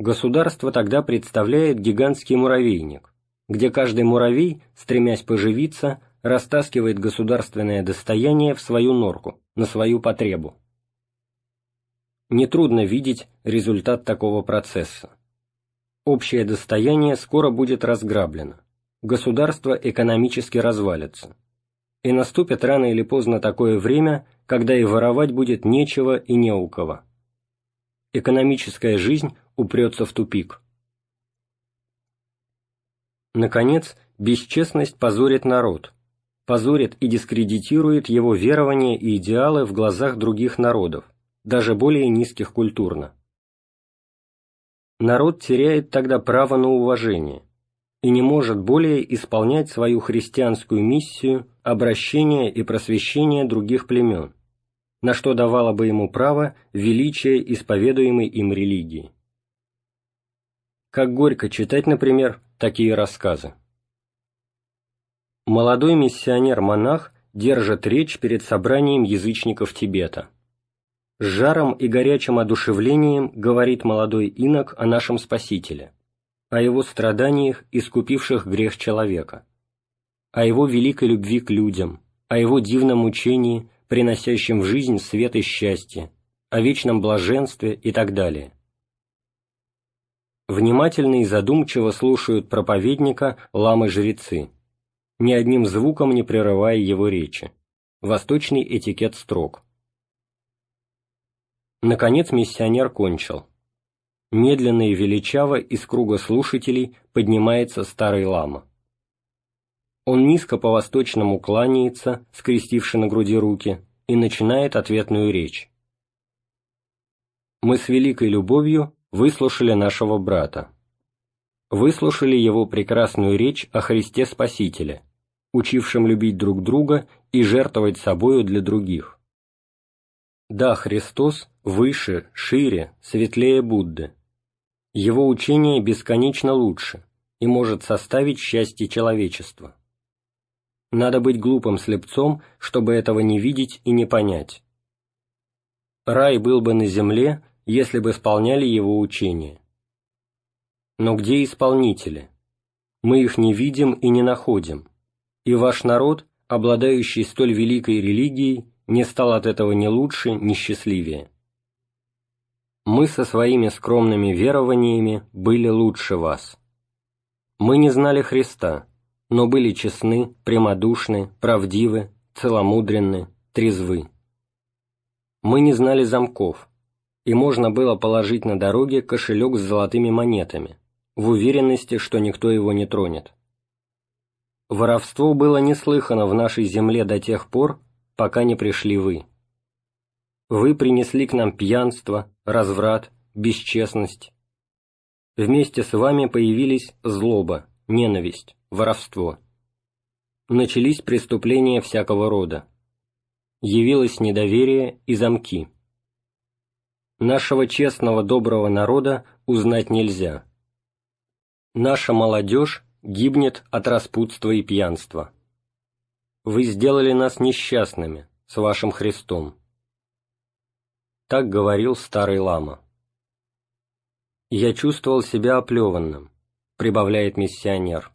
S2: Государство тогда представляет гигантский муравейник, где каждый муравей, стремясь поживиться, растаскивает государственное достояние в свою норку, на свою потребу. Нетрудно видеть результат такого процесса. Общее достояние скоро будет разграблено, государство экономически развалится. И наступит рано или поздно такое время, когда и воровать будет нечего и не у кого. Экономическая жизнь упрется в тупик. Наконец, бесчестность позорит народ, позорит и дискредитирует его верования и идеалы в глазах других народов, даже более низких культурно. Народ теряет тогда право на уважение и не может более исполнять свою христианскую миссию обращения и просвещения других племен, на что давало бы ему право величие исповедуемой им религии. Как горько читать, например, такие рассказы. Молодой миссионер-монах держит речь перед собранием язычников Тибета. С жаром и горячим одушевлением говорит молодой инок о нашем Спасителе, о его страданиях, искупивших грех человека, о его великой любви к людям, о его дивном учении, приносящем в жизнь свет и счастье, о вечном блаженстве и так далее внимательно и задумчиво слушают проповедника ламы-жрецы, ни одним звуком не прерывая его речи. Восточный этикет строк. Наконец миссионер кончил. Медленно и величаво из круга слушателей поднимается старый лама. Он низко по-восточному кланяется, скрестивши на груди руки, и начинает ответную речь. Мы с великой любовью выслушали нашего брата. Выслушали его прекрасную речь о Христе Спасителе, учившем любить друг друга и жертвовать собою для других. Да, Христос выше, шире, светлее Будды. Его учение бесконечно лучше и может составить счастье человечества. Надо быть глупым слепцом, чтобы этого не видеть и не понять. Рай был бы на земле, если бы исполняли его учение. Но где исполнители? Мы их не видим и не находим, и ваш народ, обладающий столь великой религией, не стал от этого ни лучше, ни счастливее. Мы со своими скромными верованиями были лучше вас. Мы не знали Христа, но были честны, прямодушны, правдивы, целомудренны, трезвы. Мы не знали замков, и можно было положить на дороге кошелек с золотыми монетами, в уверенности, что никто его не тронет. Воровство было неслыхано в нашей земле до тех пор, пока не пришли вы. Вы принесли к нам пьянство, разврат, бесчестность. Вместе с вами появились злоба, ненависть, воровство. Начались преступления всякого рода. Явилось недоверие и замки. Нашего честного доброго народа узнать нельзя. Наша молодежь гибнет от распутства и пьянства. Вы сделали нас несчастными с вашим Христом. Так говорил старый лама. «Я чувствовал себя оплеванным», — прибавляет миссионер.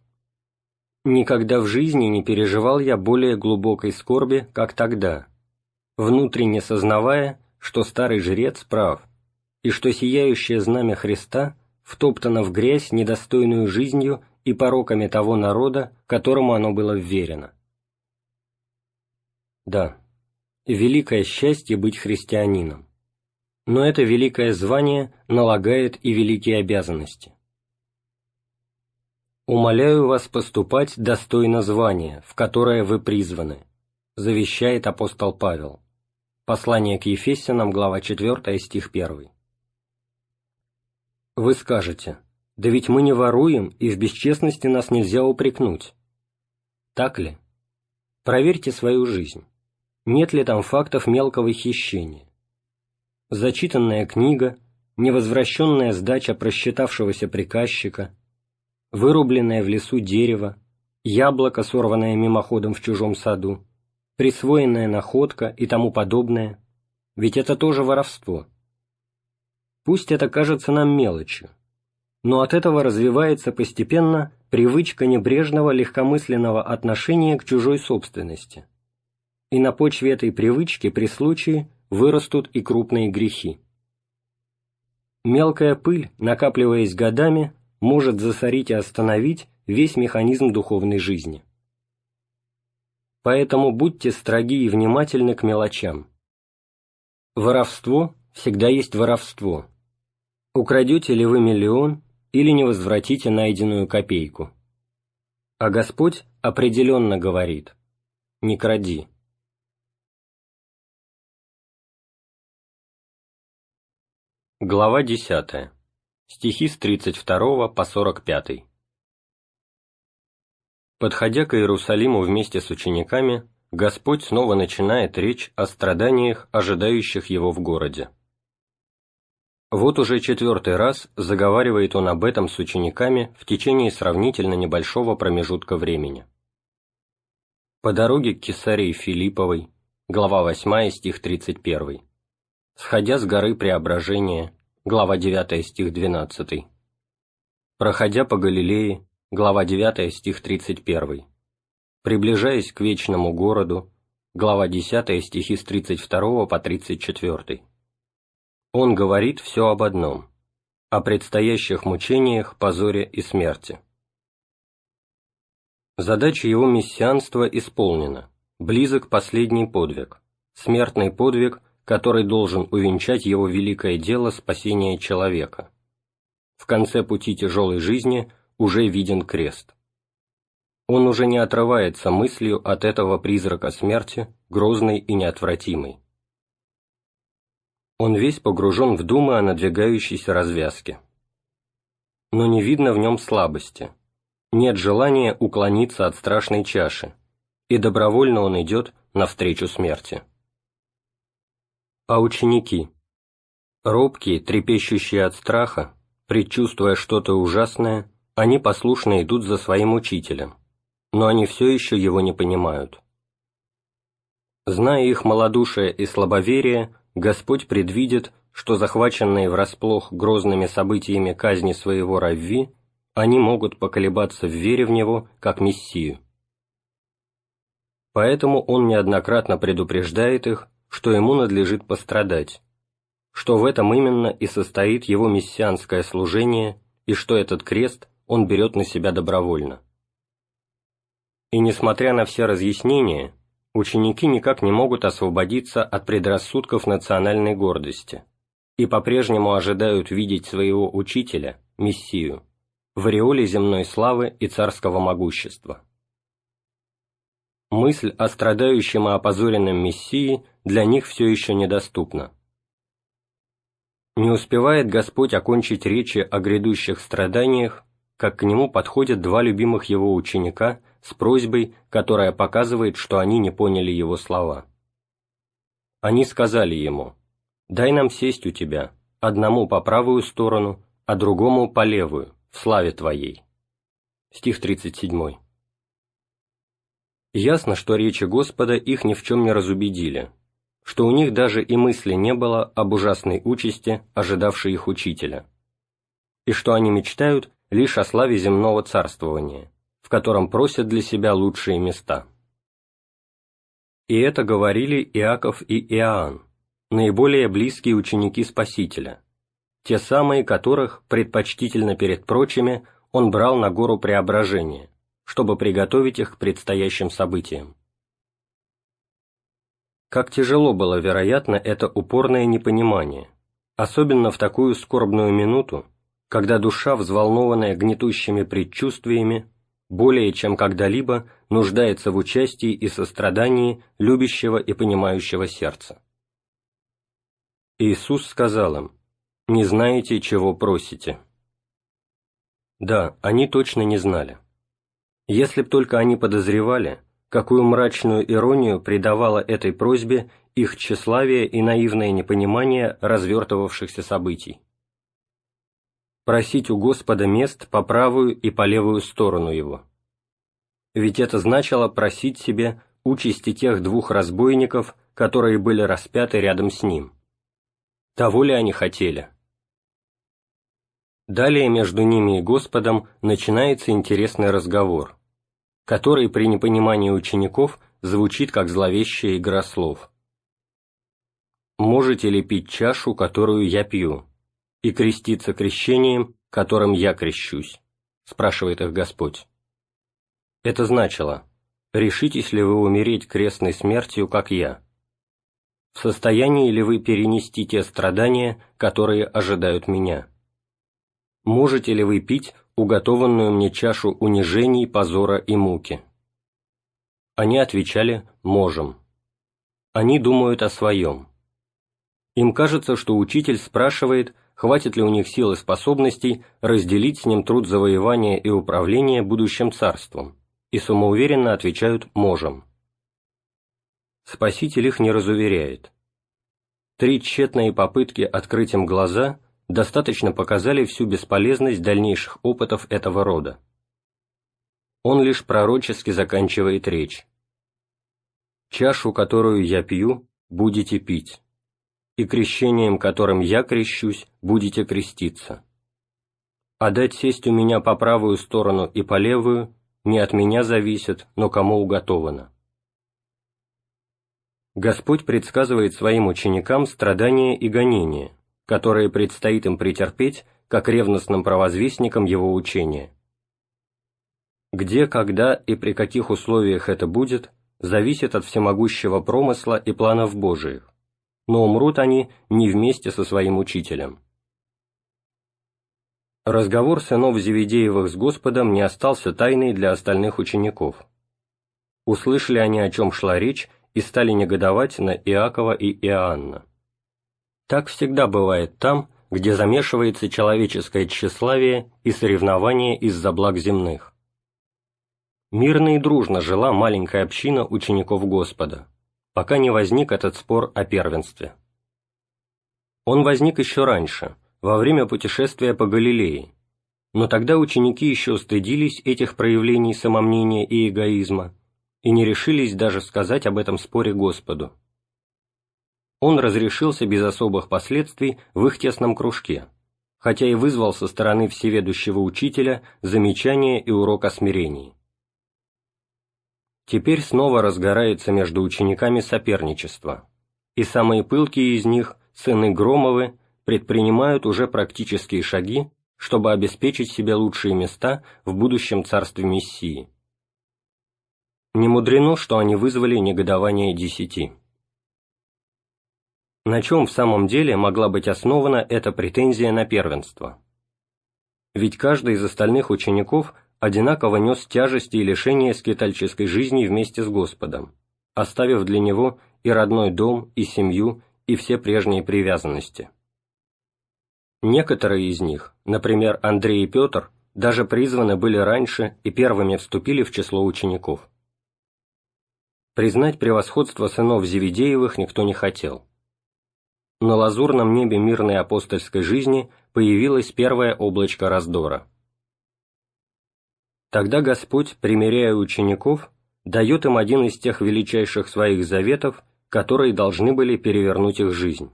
S2: «Никогда в жизни не переживал я более глубокой скорби, как тогда, внутренне сознавая, что старый жрец прав, и что сияющее знамя Христа втоптано в грязь недостойную жизнью и пороками того народа, которому оно было вверено. Да, великое счастье быть христианином, но это великое звание налагает и великие обязанности. «Умоляю вас поступать достойно звания, в которое вы призваны», завещает апостол Павел. Послание к Ефесянам, глава 4, стих 1. Вы скажете, да ведь мы не воруем, и в бесчестности нас нельзя упрекнуть. Так ли? Проверьте свою жизнь. Нет ли там фактов мелкого хищения? Зачитанная книга, невозвращенная сдача просчитавшегося приказчика, вырубленное в лесу дерево, яблоко, сорванное мимоходом в чужом саду, присвоенная находка и тому подобное, ведь это тоже воровство. Пусть это кажется нам мелочью, но от этого развивается постепенно привычка небрежного легкомысленного отношения к чужой собственности. И на почве этой привычки при случае вырастут и крупные грехи. Мелкая пыль, накапливаясь годами, может засорить и остановить весь механизм духовной жизни. Поэтому будьте строги и внимательны к мелочам. Воровство всегда есть воровство. Украдете ли вы миллион или не возвратите найденную копейку? А Господь определенно говорит «Не кради». Глава 10. Стихи с 32 по 45. Подходя к Иерусалиму вместе с учениками, Господь снова начинает речь о страданиях, ожидающих Его в городе. Вот уже четвертый раз заговаривает Он об этом с учениками в течение сравнительно небольшого промежутка времени. По дороге к Кесарии Филипповой, глава 8, стих 31. Сходя с горы Преображения, глава 9, стих 12. Проходя по Галилее, глава 9, стих 31. Приближаясь к вечному городу, глава 10, стихи с 32 по 34. Он говорит все об одном – о предстоящих мучениях, позоре и смерти. Задача его мессианства исполнена, близок последний подвиг, смертный подвиг – который должен увенчать его великое дело спасения человека. В конце пути тяжелой жизни уже виден крест. Он уже не отрывается мыслью от этого призрака смерти, грозной и неотвратимой. Он весь погружен в думы о надвигающейся развязке. Но не видно в нем слабости, нет желания уклониться от страшной чаши, и добровольно он идет навстречу смерти а ученики. Робкие, трепещущие от страха, предчувствуя что-то ужасное, они послушно идут за своим учителем, но они все еще его не понимают. Зная их малодушие и слабоверие, Господь предвидит, что захваченные врасплох грозными событиями казни своего Равви, они могут поколебаться в вере в Него, как Мессию. Поэтому Он неоднократно предупреждает их, что ему надлежит пострадать, что в этом именно и состоит его мессианское служение и что этот крест он берет на себя добровольно. И несмотря на все разъяснения, ученики никак не могут освободиться от предрассудков национальной гордости и по-прежнему ожидают видеть своего учителя, Мессию, в ореоле земной славы и царского могущества. Мысль о страдающем и опозоренном Мессии для них все еще недоступна. Не успевает Господь окончить речи о грядущих страданиях, как к нему подходят два любимых его ученика с просьбой, которая показывает, что они не поняли его слова. Они сказали ему, «Дай нам сесть у тебя, одному по правую сторону, а другому по левую, в славе Твоей». Стих 37. Ясно, что речи Господа их ни в чем не разубедили, что у них даже и мысли не было об ужасной участи, ожидавшей их учителя, и что они мечтают лишь о славе земного царствования, в котором просят для себя лучшие места. И это говорили Иаков и Иоанн, наиболее близкие ученики Спасителя, те самые которых, предпочтительно перед прочими, он брал на гору преображения, чтобы приготовить их к предстоящим событиям. Как тяжело было, вероятно, это упорное непонимание, особенно в такую скорбную минуту, когда душа, взволнованная гнетущими предчувствиями, более чем когда-либо нуждается в участии и сострадании любящего и понимающего сердца. Иисус сказал им, «Не знаете, чего просите». Да, они точно не знали. Если б только они подозревали, какую мрачную иронию придавало этой просьбе их тщеславие и наивное непонимание развертывавшихся событий. просить у Господа мест по правую и по левую сторону его. Ведь это значило просить себе участи тех двух разбойников, которые были распяты рядом с ним. Того ли они хотели? Далее между ними и Господом начинается интересный разговор, который при непонимании учеников звучит как зловещая игра слов. «Можете ли пить чашу, которую я пью, и креститься крещением, которым я крещусь?» – спрашивает их Господь. Это значило, решитесь ли вы умереть крестной смертью, как я? В состоянии ли вы перенести те страдания, которые ожидают меня? Можете ли вы пить уготованную мне чашу унижений, позора и муки? Они отвечали «можем». Они думают о своем. Им кажется, что учитель спрашивает, хватит ли у них сил и способностей разделить с ним труд завоевания и управления будущим царством, и самоуверенно отвечают «можем». Спаситель их не разуверяет. Три тщетные попытки открыть им глаза достаточно показали всю бесполезность дальнейших опытов этого рода. Он лишь пророчески заканчивает речь. «Чашу, которую я пью, будете пить, и крещением, которым я крещусь, будете креститься. А дать сесть у меня по правую сторону и по левую не от меня зависит, но кому уготовано». Господь предсказывает своим ученикам страдания и гонения, которые предстоит им претерпеть как ревностным провозвестникам его учения. Где, когда и при каких условиях это будет, зависит от всемогущего промысла и планов Божиих, но умрут они не вместе со своим учителем. Разговор сынов Зеведеевых с Господом не остался тайной для остальных учеников. Услышали они, о чем шла речь, и стали негодовать на Иакова и Иоанна. Так всегда бывает там, где замешивается человеческое тщеславие и соревнование из-за благ земных. Мирно и дружно жила маленькая община учеников Господа, пока не возник этот спор о первенстве. Он возник еще раньше, во время путешествия по Галилее, но тогда ученики еще стыдились этих проявлений самомнения и эгоизма и не решились даже сказать об этом споре Господу он разрешился без особых последствий в их тесном кружке, хотя и вызвал со стороны всеведущего учителя замечание и урок о смирении. Теперь снова разгорается между учениками соперничество, и самые пылкие из них, сыны Громовы, предпринимают уже практические шаги, чтобы обеспечить себе лучшие места в будущем царстве Мессии. Не мудрено, что они вызвали негодование десяти. На чем в самом деле могла быть основана эта претензия на первенство? Ведь каждый из остальных учеников одинаково нес тяжести и лишения скитальческой жизни вместе с Господом, оставив для него и родной дом, и семью, и все прежние привязанности. Некоторые из них, например, Андрей и Петр, даже призваны были раньше и первыми вступили в число учеников. Признать превосходство сынов Зеведеевых никто не хотел на лазурном небе мирной апостольской жизни появилось первое облачко раздора. Тогда Господь, примиряя учеников, дает им один из тех величайших своих заветов, которые должны были перевернуть их жизнь.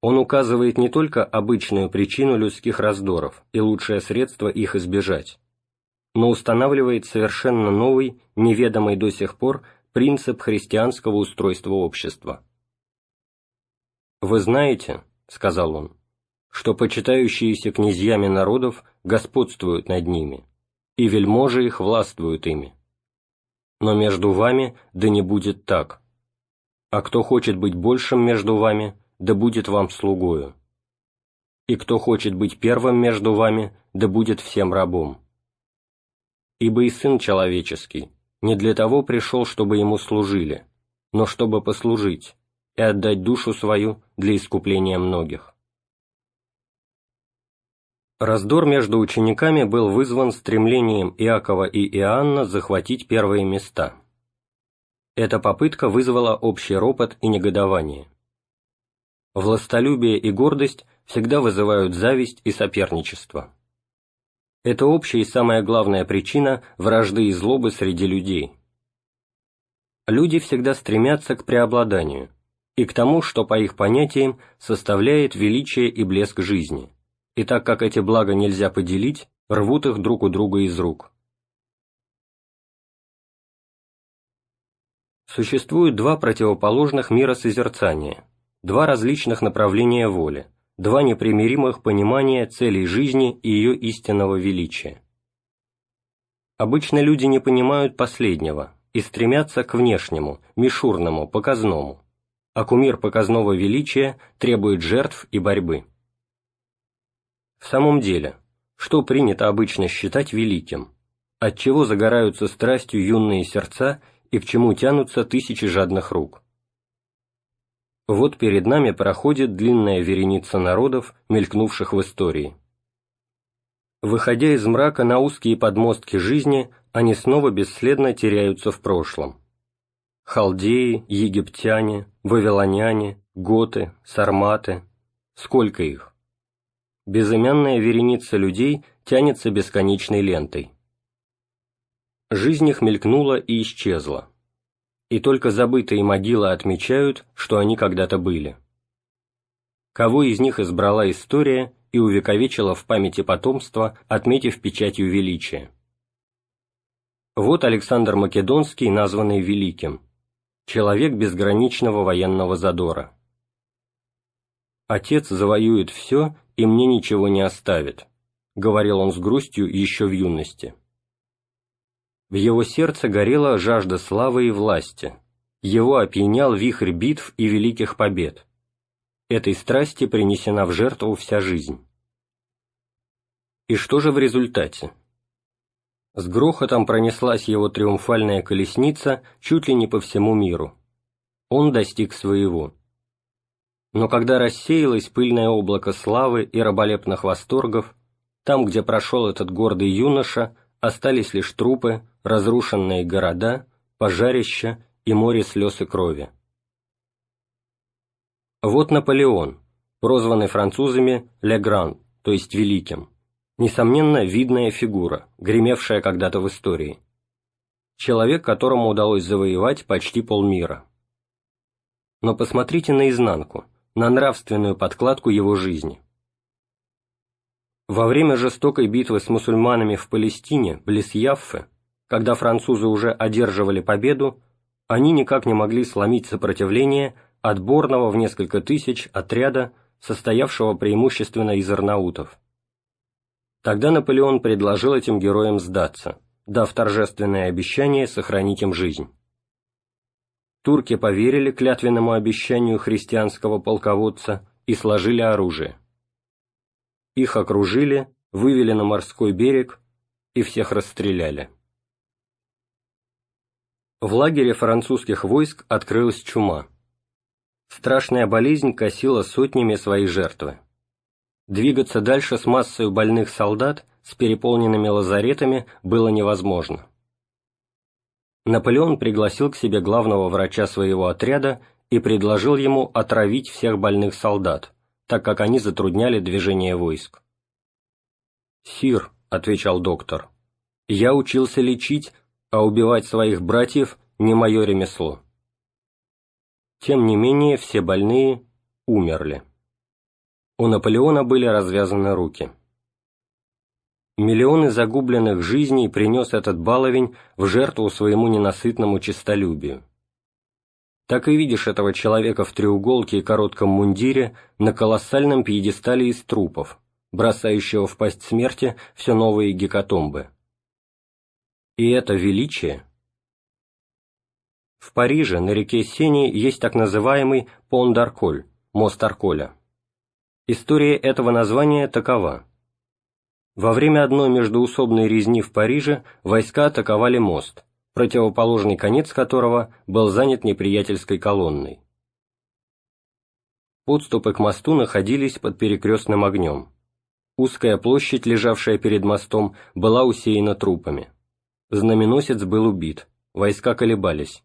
S2: Он указывает не только обычную причину людских раздоров и лучшее средство их избежать, но устанавливает совершенно новый, неведомый до сих пор принцип христианского устройства общества. «Вы знаете, — сказал он, — что почитающиеся князьями народов господствуют над ними, и вельможи их властвуют ими. Но между вами да не будет так. А кто хочет быть большим между вами, да будет вам слугою. И кто хочет быть первым между вами, да будет всем рабом. Ибо и Сын Человеческий не для того пришел, чтобы Ему служили, но чтобы послужить, и отдать душу свою для искупления многих. Раздор между учениками был вызван стремлением Иакова и Иоанна захватить первые места. Эта попытка вызвала общий ропот и негодование. Властолюбие и гордость всегда вызывают зависть и соперничество. Это общая и самая главная причина вражды и злобы среди людей. Люди всегда стремятся к преобладанию и к тому, что по их понятиям составляет величие и блеск жизни, и так как эти блага нельзя поделить, рвут их друг у друга из рук. Существует два противоположных мира созерцания, два различных направления воли, два непримиримых понимания целей жизни и ее истинного величия. Обычно люди не понимают последнего и стремятся к внешнему, мишурному, показному, а кумир показного величия требует жертв и борьбы. В самом деле, что принято обычно считать великим, от чего загораются страстью юные сердца и к чему тянутся тысячи жадных рук. Вот перед нами проходит длинная вереница народов, мелькнувших в истории. Выходя из мрака на узкие подмостки жизни, они снова бесследно теряются в прошлом. Халдеи, египтяне, вавилоняне, готы, сарматы. Сколько их? Безымянная вереница людей тянется бесконечной лентой. Жизнь их мелькнула и исчезла. И только забытые могилы отмечают, что они когда-то были. Кого из них избрала история и увековечила в памяти потомства, отметив печатью величия? Вот Александр Македонский, названный Великим, человек безграничного военного задора. «Отец завоюет все, и мне ничего не оставит», — говорил он с грустью еще в юности. В его сердце горела жажда славы и власти, его опьянял вихрь битв и великих побед. Этой страсти принесена в жертву вся жизнь. И что же в результате? С грохотом пронеслась его триумфальная колесница чуть ли не по всему миру. Он достиг своего. Но когда рассеялось пыльное облако славы и раболепных восторгов, там, где прошел этот гордый юноша, остались лишь трупы, разрушенные города, пожарища и море слез и крови. Вот Наполеон, прозванный французами «Ле Гран», то есть «Великим», Несомненно, видная фигура, гремевшая когда-то в истории. Человек, которому удалось завоевать почти полмира. Но посмотрите наизнанку, на нравственную подкладку его жизни. Во время жестокой битвы с мусульманами в Палестине, близ Яффы, когда французы уже одерживали победу, они никак не могли сломить сопротивление отборного в несколько тысяч отряда, состоявшего преимущественно из арнаутов. Тогда Наполеон предложил этим героям сдаться, дав торжественное обещание сохранить им жизнь. Турки поверили клятвенному обещанию христианского полководца и сложили оружие. Их окружили, вывели на морской берег и всех расстреляли. В лагере французских войск открылась чума. Страшная болезнь косила сотнями свои жертвы. Двигаться дальше с массой больных солдат, с переполненными лазаретами, было невозможно. Наполеон пригласил к себе главного врача своего отряда и предложил ему отравить всех больных солдат, так как они затрудняли движение войск. «Сир», — отвечал доктор, — «я учился лечить, а убивать своих братьев — не мое ремесло». Тем не менее, все больные умерли. У Наполеона были развязаны руки. Миллионы загубленных жизней принес этот баловень в жертву своему ненасытному честолюбию. Так и видишь этого человека в треуголке и коротком мундире на колоссальном пьедестале из трупов, бросающего в пасть смерти все новые гекатомбы. И это величие. В Париже на реке Сени есть так называемый Пон-Дарколь, мост Арколя. История этого названия такова. Во время одной междуусобной резни в Париже войска атаковали мост, противоположный конец которого был занят неприятельской колонной. Подступы к мосту находились под перекрестным огнем. Узкая площадь, лежавшая перед мостом, была усеяна трупами. Знаменосец был убит, войска колебались.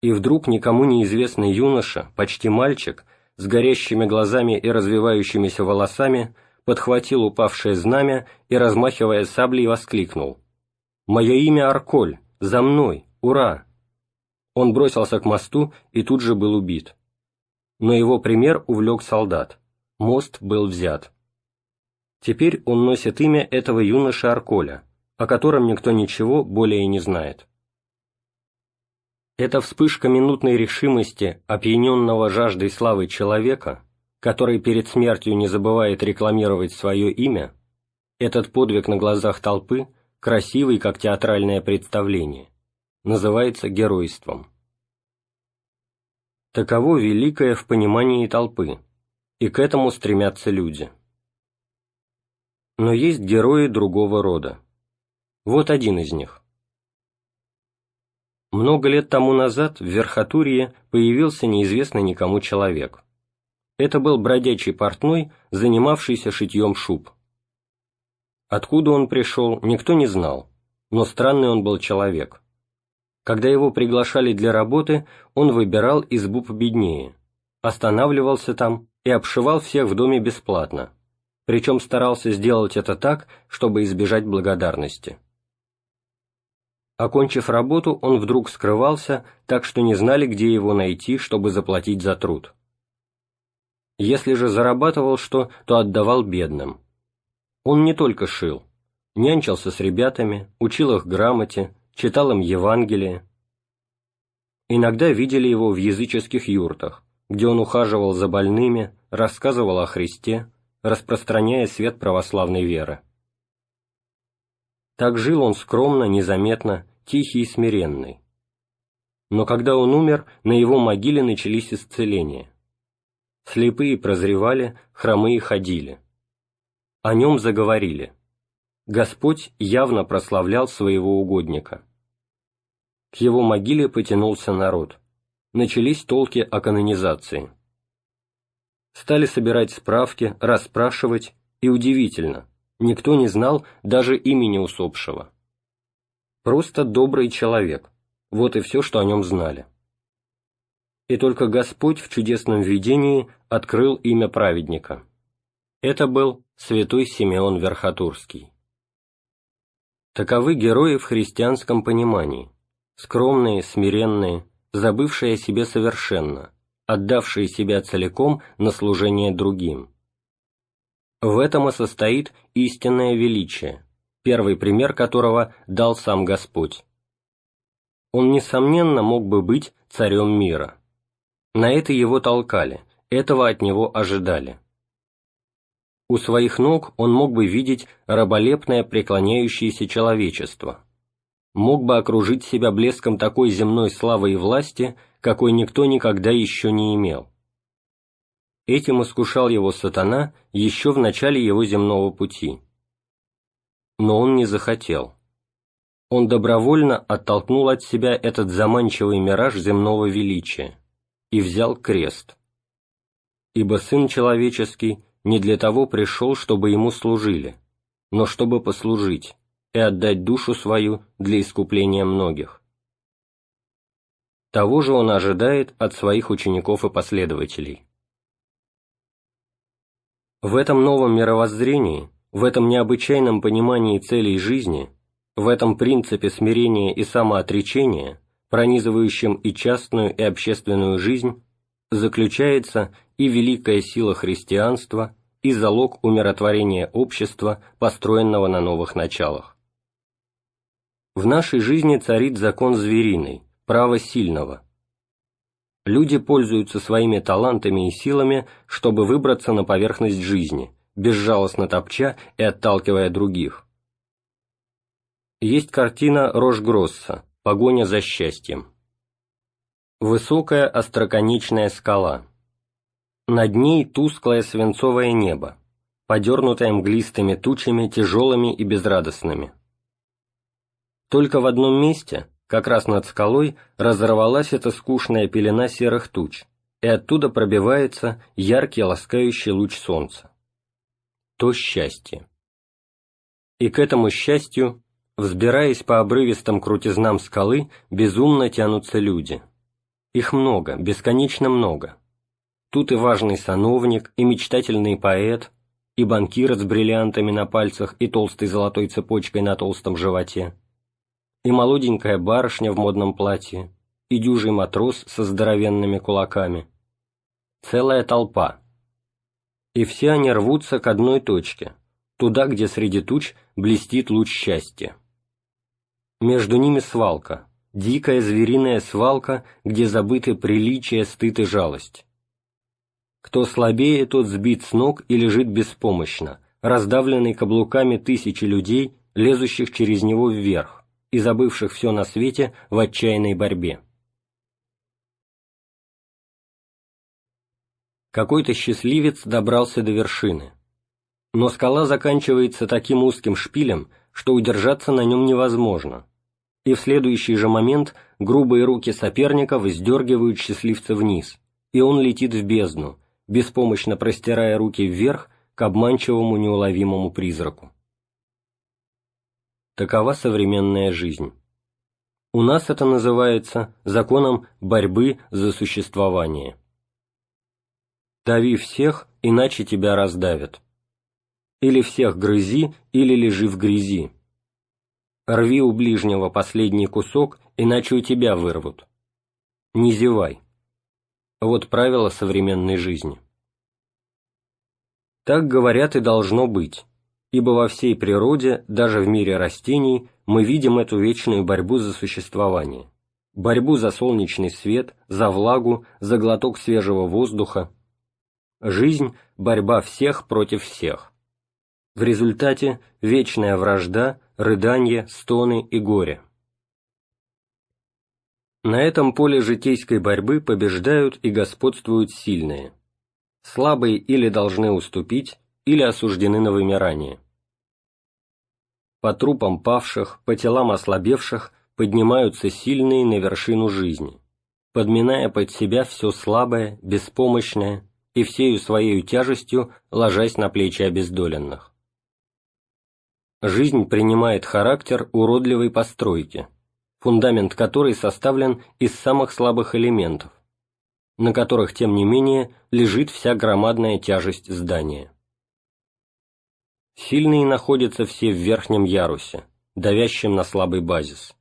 S2: И вдруг никому неизвестный юноша, почти мальчик, с горящими глазами и развивающимися волосами, подхватил упавшее знамя и, размахивая саблей, воскликнул. «Мое имя Арколь! За мной! Ура!» Он бросился к мосту и тут же был убит. Но его пример увлек солдат. Мост был взят. Теперь он носит имя этого юноши Арколя, о котором никто ничего более не знает. Эта вспышка минутной решимости, опьяненного жаждой славы человека, который перед смертью не забывает рекламировать свое имя, этот подвиг на глазах толпы, красивый как театральное представление, называется геройством. Таково великое в понимании толпы, и к этому стремятся люди. Но есть герои другого рода. Вот один из них. Много лет тому назад в Верхотурье появился неизвестный никому человек. Это был бродячий портной, занимавшийся шитьем шуб. Откуда он пришел, никто не знал, но странный он был человек. Когда его приглашали для работы, он выбирал избу победнее, останавливался там и обшивал всех в доме бесплатно, причем старался сделать это так, чтобы избежать благодарности. Окончив работу, он вдруг скрывался, так что не знали, где его найти, чтобы заплатить за труд. Если же зарабатывал что, то отдавал бедным. Он не только шил, нянчился с ребятами, учил их грамоте, читал им Евангелие. Иногда видели его в языческих юртах, где он ухаживал за больными, рассказывал о Христе, распространяя свет православной веры. Так жил он скромно, незаметно, тихий и смиренный. Но когда он умер, на его могиле начались исцеления. Слепые прозревали, хромые ходили. О нем заговорили. Господь явно прославлял своего угодника. К его могиле потянулся народ. Начались толки о канонизации. Стали собирать справки, расспрашивать, и удивительно – никто не знал даже имени усопшего. Просто добрый человек, вот и все, что о нем знали. И только Господь в чудесном видении открыл имя праведника. Это был святой Симеон Верхотурский. Таковы герои в христианском понимании, скромные, смиренные, забывшие о себе совершенно, отдавшие себя целиком на служение другим – в этом и состоит истинное величие, первый пример которого дал сам Господь. Он, несомненно, мог бы быть царем мира. На это его толкали, этого от него ожидали. У своих ног он мог бы видеть раболепное преклоняющееся человечество, мог бы окружить себя блеском такой земной славы и власти, какой никто никогда еще не имел. Этим искушал его сатана еще в начале его земного пути. Но он не захотел. Он добровольно оттолкнул от себя этот заманчивый мираж земного величия и взял крест. Ибо Сын Человеческий не для того пришел, чтобы Ему служили, но чтобы послужить и отдать душу свою для искупления многих. Того же Он ожидает от своих учеников и последователей. В этом новом мировоззрении, в этом необычайном понимании целей жизни, в этом принципе смирения и самоотречения, пронизывающем и частную, и общественную жизнь, заключается и великая сила христианства, и залог умиротворения общества, построенного на новых началах. В нашей жизни царит закон звериный, право сильного, Люди пользуются своими талантами и силами, чтобы выбраться на поверхность жизни, безжалостно топча и отталкивая других. Есть картина Рожгросса «Погоня за счастьем». Высокая остроконечная скала. Над ней тусклое свинцовое небо, подернутое мглистыми тучами, тяжелыми и безрадостными. Только в одном месте, как раз над скалой разорвалась эта скучная пелена серых туч, и оттуда пробивается яркий ласкающий луч солнца. То счастье. И к этому счастью, взбираясь по обрывистым крутизнам скалы, безумно тянутся люди. Их много, бесконечно много. Тут и важный сановник, и мечтательный поэт, и банкир с бриллиантами на пальцах и толстой золотой цепочкой на толстом животе, и молоденькая барышня в модном платье, и дюжий матрос со здоровенными кулаками. Целая толпа. И все они рвутся к одной точке, туда, где среди туч блестит луч счастья. Между ними свалка, дикая звериная свалка, где забыты приличие, стыд и жалость. Кто слабее, тот сбит с ног и лежит беспомощно, раздавленный каблуками тысячи людей, лезущих через него вверх и забывших все на свете в отчаянной борьбе. Какой-то счастливец добрался до вершины. Но скала заканчивается таким узким шпилем, что удержаться на нем невозможно, и в следующий же момент грубые руки соперника вздергивают счастливца вниз, и он летит в бездну, беспомощно простирая руки вверх к обманчивому неуловимому призраку. Такова современная жизнь. У нас это называется законом борьбы за существование. Дави всех, иначе тебя раздавят. Или всех грызи, или лежи в грязи. Рви у ближнего последний кусок, иначе у тебя вырвут. Не зевай. Вот правило современной жизни. Так говорят и должно быть, ибо во всей природе, даже в мире растений, мы видим эту вечную борьбу за существование. Борьбу за солнечный свет, за влагу, за глоток свежего воздуха. Жизнь – борьба всех против всех. В результате вечная вражда, рыдание, стоны и горе. На этом поле житейской борьбы побеждают и господствуют сильные. Слабые или должны уступить, или осуждены на вымирание. По трупам павших, по телам ослабевших поднимаются сильные на вершину жизни, подминая под себя все слабое, беспомощное и всею своей тяжестью ложась на плечи обездоленных. Жизнь принимает характер уродливой постройки, фундамент которой составлен из самых слабых элементов, на которых, тем не менее, лежит вся громадная тяжесть здания. Сильные находятся все в верхнем ярусе, давящем на слабый базис.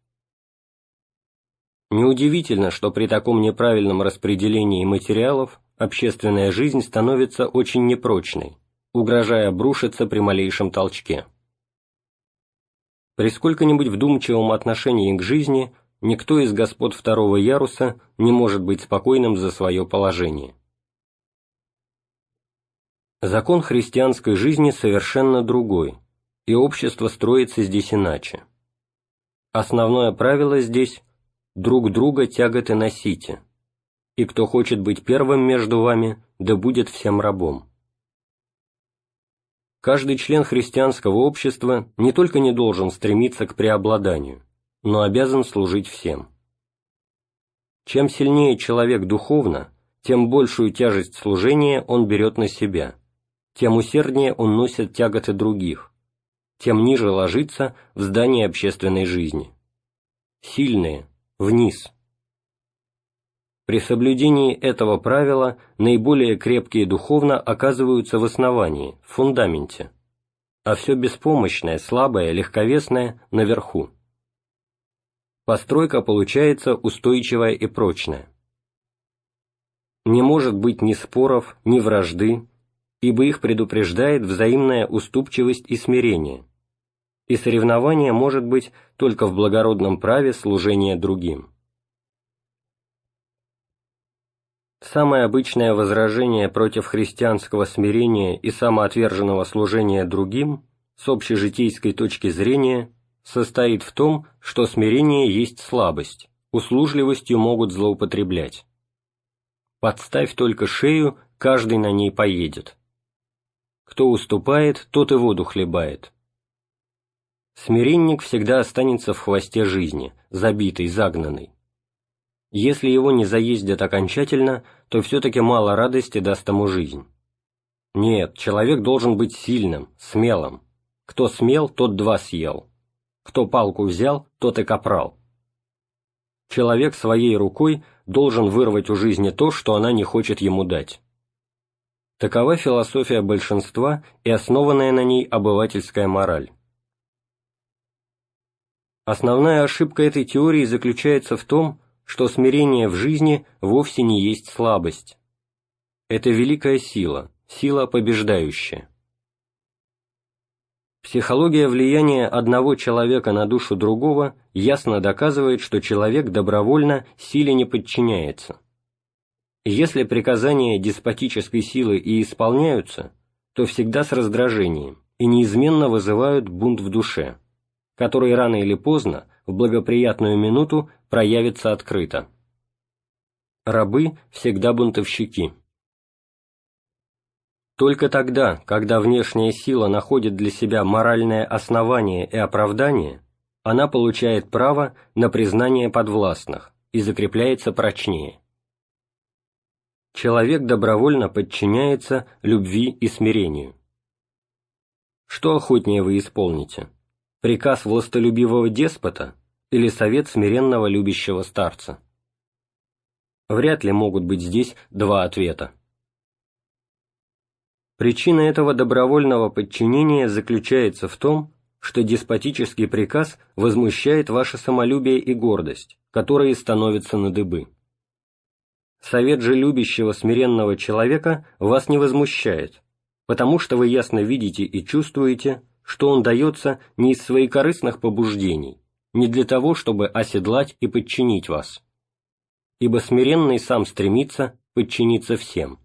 S2: Неудивительно, что при таком неправильном распределении материалов общественная жизнь становится очень непрочной, угрожая обрушиться при малейшем толчке. При сколько-нибудь вдумчивом отношении к жизни никто из господ второго яруса не может быть спокойным за свое положение. Закон христианской жизни совершенно другой, и общество строится здесь иначе. Основное правило здесь – друг друга тяготы носите, и кто хочет быть первым между вами, да будет всем рабом. Каждый член христианского общества не только не должен стремиться к преобладанию, но обязан служить всем. Чем сильнее человек духовно, тем большую тяжесть служения он берет на себя, тем усерднее он носит тяготы других, тем ниже ложится в здании общественной жизни. Сильные – вниз – при соблюдении этого правила наиболее крепкие духовно оказываются в основании, в фундаменте, а все беспомощное, слабое, легковесное – наверху. Постройка получается устойчивая и прочная. Не может быть ни споров, ни вражды, ибо их предупреждает взаимная уступчивость и смирение, и соревнование может быть только в благородном праве служения другим. Самое обычное возражение против христианского смирения и самоотверженного служения другим с общежитейской точки зрения состоит в том, что смирение есть слабость, услужливостью могут злоупотреблять. Подставь только шею, каждый на ней поедет. Кто уступает, тот и воду хлебает. Смиренник всегда останется в хвосте жизни, забитый, загнанный. Если его не заездят окончательно, то все-таки мало радости даст ему жизнь. Нет, человек должен быть сильным, смелым. Кто смел, тот два съел. Кто палку взял, тот и капрал. Человек своей рукой должен вырвать у жизни то, что она не хочет ему дать, Такова философия большинства и основанная на ней обывательская мораль. Основная ошибка этой теории заключается в том, что смирение в жизни вовсе не есть слабость. Это великая сила, сила побеждающая. Психология влияния одного человека на душу другого ясно доказывает, что человек добровольно силе не подчиняется. Если приказания деспотической силы и исполняются, то всегда с раздражением и неизменно вызывают бунт в душе, который рано или поздно, в благоприятную минуту, проявится открыто. Рабы всегда бунтовщики. Только тогда, когда внешняя сила находит для себя моральное основание и оправдание, она получает право на признание подвластных и закрепляется прочнее. Человек добровольно подчиняется любви и смирению. Что охотнее вы исполните? Приказ властолюбивого деспота или совет смиренного любящего старца? Вряд ли могут быть здесь два ответа. Причина этого добровольного подчинения заключается в том, что деспотический приказ возмущает ваше самолюбие и гордость, которые становятся на дыбы. Совет же любящего смиренного человека вас не возмущает, потому что вы ясно видите и чувствуете, что он дается не из своих корыстных побуждений, не для того, чтобы оседлать и подчинить вас. Ибо смиренный сам стремится подчиниться всем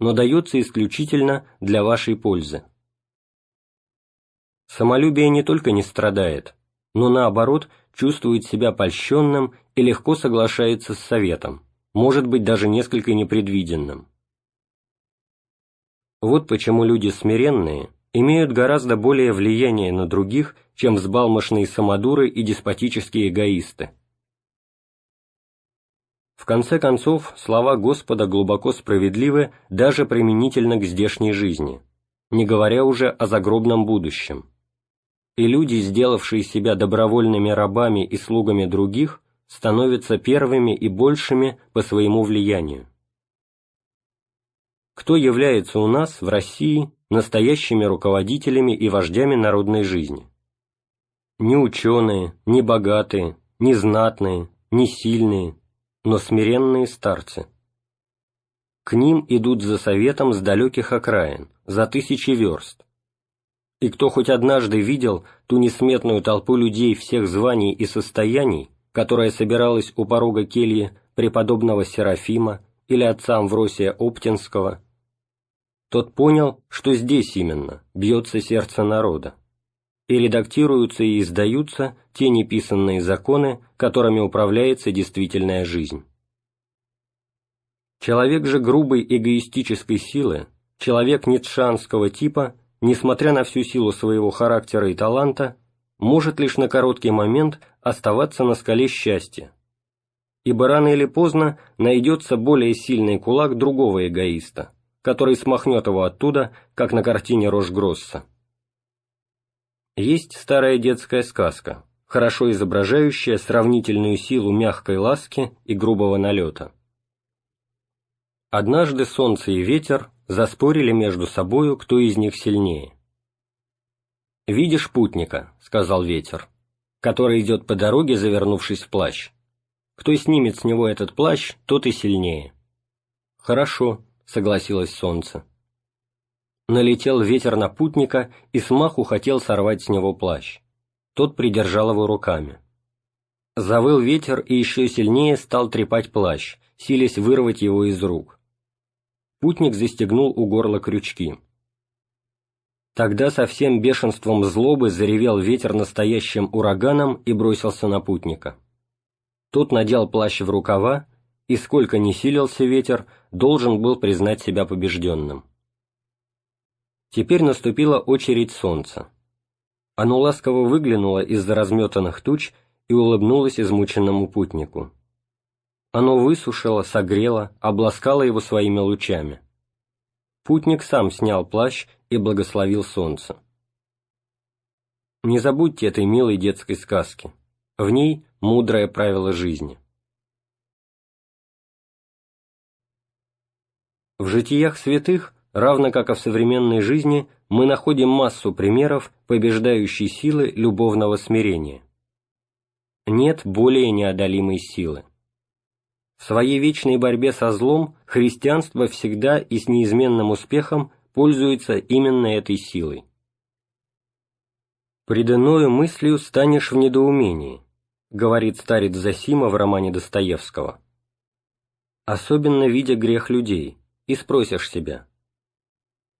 S2: но дается исключительно для вашей пользы. Самолюбие не только не страдает, но наоборот чувствует себя польщенным и легко соглашается с советом, может быть даже несколько непредвиденным. Вот почему люди смиренные имеют гораздо более влияние на других, чем взбалмошные самодуры и деспотические эгоисты. В конце концов, слова Господа глубоко справедливы даже применительно к здешней жизни, не говоря уже о загробном будущем. И люди, сделавшие себя добровольными рабами и слугами других, становятся первыми и большими по своему влиянию. Кто является у нас, в России, настоящими руководителями и вождями народной жизни? Ни ученые, ни богатые, ни знатные, ни сильные, но смиренные старцы. К ним идут за советом с далеких окраин, за тысячи верст. И кто хоть однажды видел ту несметную толпу людей всех званий и состояний, которая собиралась у порога кельи преподобного Серафима или отца Амвросия Оптинского, тот понял, что здесь именно бьется сердце народа и редактируются и издаются те неписанные законы, которыми управляется действительная жизнь. Человек же грубой эгоистической силы, человек ницшанского типа, несмотря на всю силу своего характера и таланта, может лишь на короткий момент оставаться на скале счастья, ибо рано или поздно найдется более сильный кулак другого эгоиста, который смахнет его оттуда, как на картине Рожгросса. Есть старая детская сказка, хорошо изображающая сравнительную силу мягкой ласки и грубого налета. Однажды солнце и ветер заспорили между собою, кто из них сильнее. «Видишь путника», — сказал ветер, — «который идет по дороге, завернувшись в плащ. Кто снимет с него этот плащ, тот и сильнее». «Хорошо», — согласилось солнце налетел ветер на путника и смаху хотел сорвать с него плащ. Тот придержал его руками. Завыл ветер и еще сильнее стал трепать плащ, силясь вырвать его из рук. Путник застегнул у горла крючки. Тогда со всем бешенством злобы заревел ветер настоящим ураганом и бросился на путника. Тот надел плащ в рукава, и сколько ни силился ветер, должен был признать себя побежденным. Теперь наступила очередь солнца. Оно ласково выглянуло из-за разметанных туч и улыбнулось измученному путнику. Оно высушило, согрело, обласкало его своими лучами. Путник сам снял плащ и благословил солнце. Не забудьте этой милой детской сказки. В ней мудрое правило жизни. В житиях святых равно как и в современной жизни, мы находим массу примеров побеждающей силы любовного смирения. Нет более неодолимой силы. В своей вечной борьбе со злом христианство всегда и с неизменным успехом пользуется именно этой силой. «Пред иною мыслью станешь в недоумении», говорит старец Засима в романе Достоевского. Особенно видя грех людей, и спросишь себя,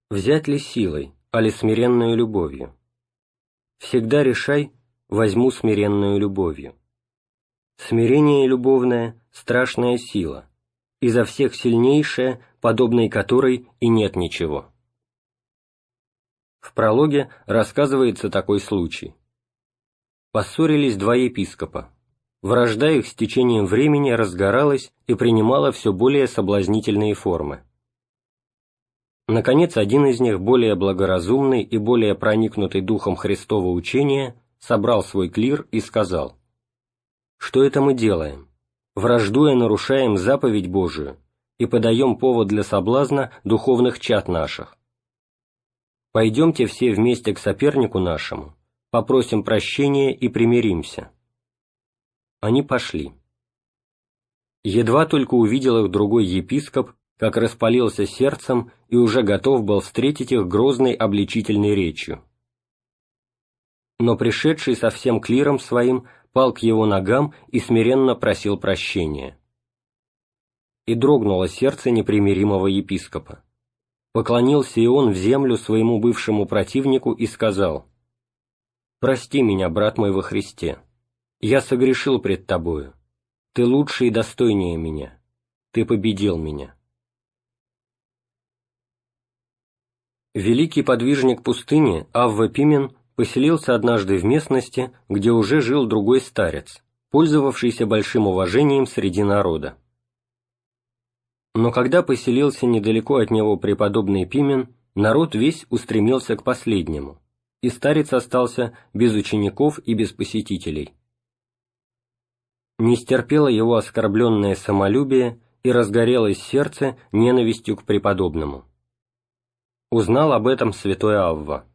S2: взять ли силой, а ли смиренную любовью? Всегда решай, возьму смиренную любовью. Смирение любовное – страшная сила, изо всех сильнейшая, подобной которой и нет ничего. В прологе рассказывается такой случай. Поссорились два епископа. Вражда их с течением времени разгоралась и принимала все более соблазнительные формы. Наконец, один из них, более благоразумный и более проникнутый духом Христова учения, собрал свой клир и сказал, «Что это мы делаем? Враждуя нарушаем заповедь Божию и подаем повод для соблазна духовных чад наших. Пойдемте все вместе к сопернику нашему, попросим прощения и примиримся». Они пошли. Едва только увидел их другой епископ, как распалился сердцем и уже готов был встретить их грозной обличительной речью. Но пришедший со всем клиром своим пал к его ногам и смиренно просил прощения. И дрогнуло сердце непримиримого епископа. Поклонился и он в землю своему бывшему противнику и сказал, «Прости меня, брат мой во Христе, я согрешил пред тобою, ты лучше и достойнее меня, ты победил меня». Великий подвижник пустыни Авва Пимен поселился однажды в местности, где уже жил другой старец, пользовавшийся большим уважением среди народа. Но когда поселился недалеко от него преподобный Пимен, народ весь устремился к последнему, и старец остался без учеников и без посетителей. Не стерпело его оскорбленное самолюбие и разгорелось сердце ненавистью к преподобному. Узнал об этом святой Авва.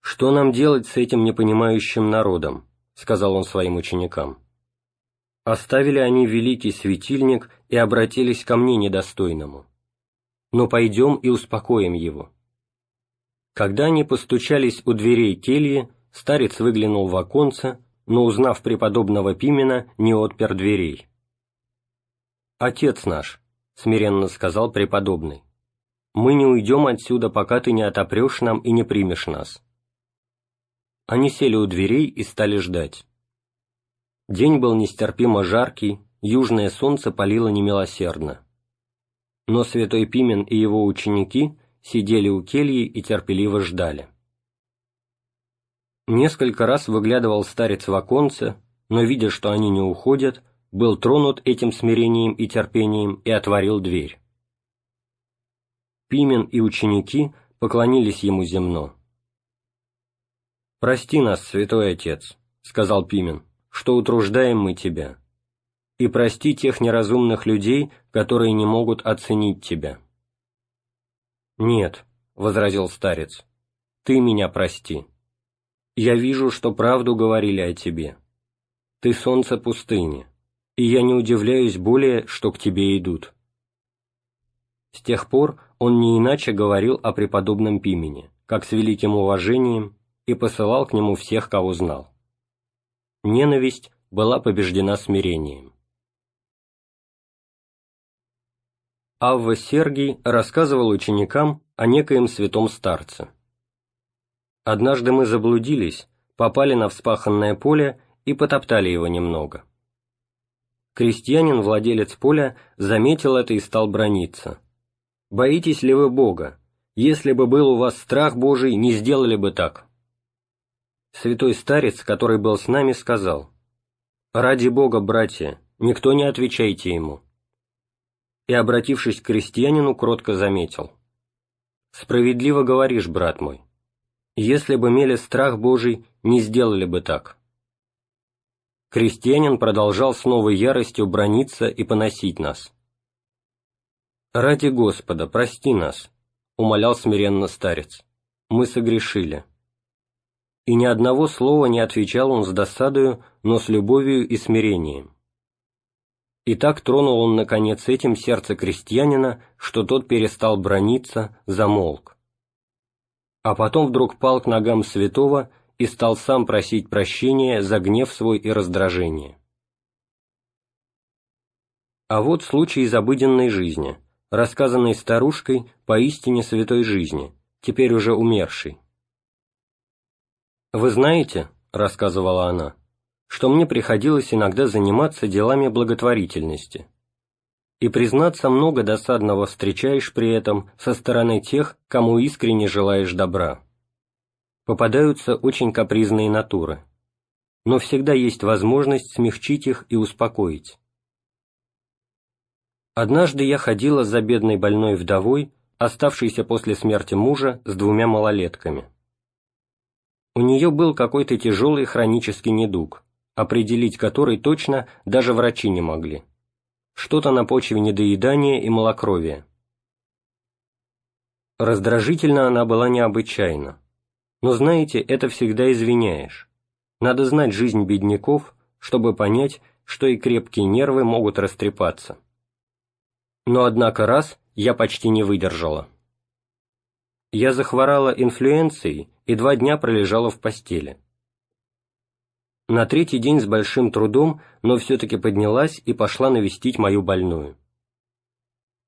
S2: «Что нам делать с этим непонимающим народом?» — сказал он своим ученикам. «Оставили они великий светильник и обратились ко мне недостойному. Но пойдем и успокоим его». Когда они постучались у дверей кельи, старец выглянул в оконце, но, узнав преподобного Пимена, не отпер дверей. «Отец наш», — смиренно сказал преподобный, мы не уйдем отсюда, пока ты не отопрешь нам и не примешь нас». Они сели у дверей и стали ждать. День был нестерпимо жаркий, южное солнце палило немилосердно. Но святой Пимен и его ученики сидели у кельи и терпеливо ждали. Несколько раз выглядывал старец в оконце, но, видя, что они не уходят, был тронут этим смирением и терпением и отворил дверь. Пимен и ученики поклонились ему земно. «Прости нас, святой отец», — сказал Пимен, — «что утруждаем мы тебя, и прости тех неразумных людей, которые не могут оценить тебя». «Нет», — возразил старец, — «ты меня прости. Я вижу, что правду говорили о тебе. Ты солнце пустыни, и я не удивляюсь более, что к тебе идут». С тех пор он не иначе говорил о преподобном Пимене, как с великим уважением, и посылал к нему всех, кого знал. Ненависть была побеждена смирением. Авва Сергий рассказывал ученикам о некоем святом старце. Однажды мы заблудились, попали на вспаханное поле и потоптали его немного. Крестьянин, владелец поля, заметил это и стал брониться – Боитесь ли вы Бога? Если бы был у вас страх Божий, не сделали бы так. Святой старец, который был с нами, сказал, «Ради Бога, братья, никто не отвечайте ему». И, обратившись к крестьянину, кротко заметил, «Справедливо говоришь, брат мой, если бы имели страх Божий, не сделали бы так». Крестьянин продолжал с новой яростью брониться и поносить нас. «Ради Господа, прости нас», — умолял смиренно старец. «Мы согрешили». И ни одного слова не отвечал он с досадою, но с любовью и смирением. И так тронул он, наконец, этим сердце крестьянина, что тот перестал брониться, замолк. А потом вдруг пал к ногам святого и стал сам просить прощения за гнев свой и раздражение. А вот случай из обыденной жизни, рассказанный старушкой поистине святой жизни, теперь уже умершей. «Вы знаете, — рассказывала она, — что мне приходилось иногда заниматься делами благотворительности. И, признаться, много досадного встречаешь при этом со стороны тех, кому искренне желаешь добра. Попадаются очень капризные натуры. Но всегда есть возможность смягчить их и успокоить. Однажды я ходила за бедной больной вдовой, оставшейся после смерти мужа с двумя малолетками. У нее был какой-то тяжелый хронический недуг, определить который точно даже врачи не могли. Что-то на почве недоедания и малокровия. Раздражительна она была необычайно. Но знаете, это всегда извиняешь. Надо знать жизнь бедняков, чтобы понять, что и крепкие нервы могут растрепаться. Но однако раз я почти не выдержала. Я захворала инфлюенцией и два дня пролежала в постели. На третий день с большим трудом, но все-таки поднялась и пошла навестить мою больную.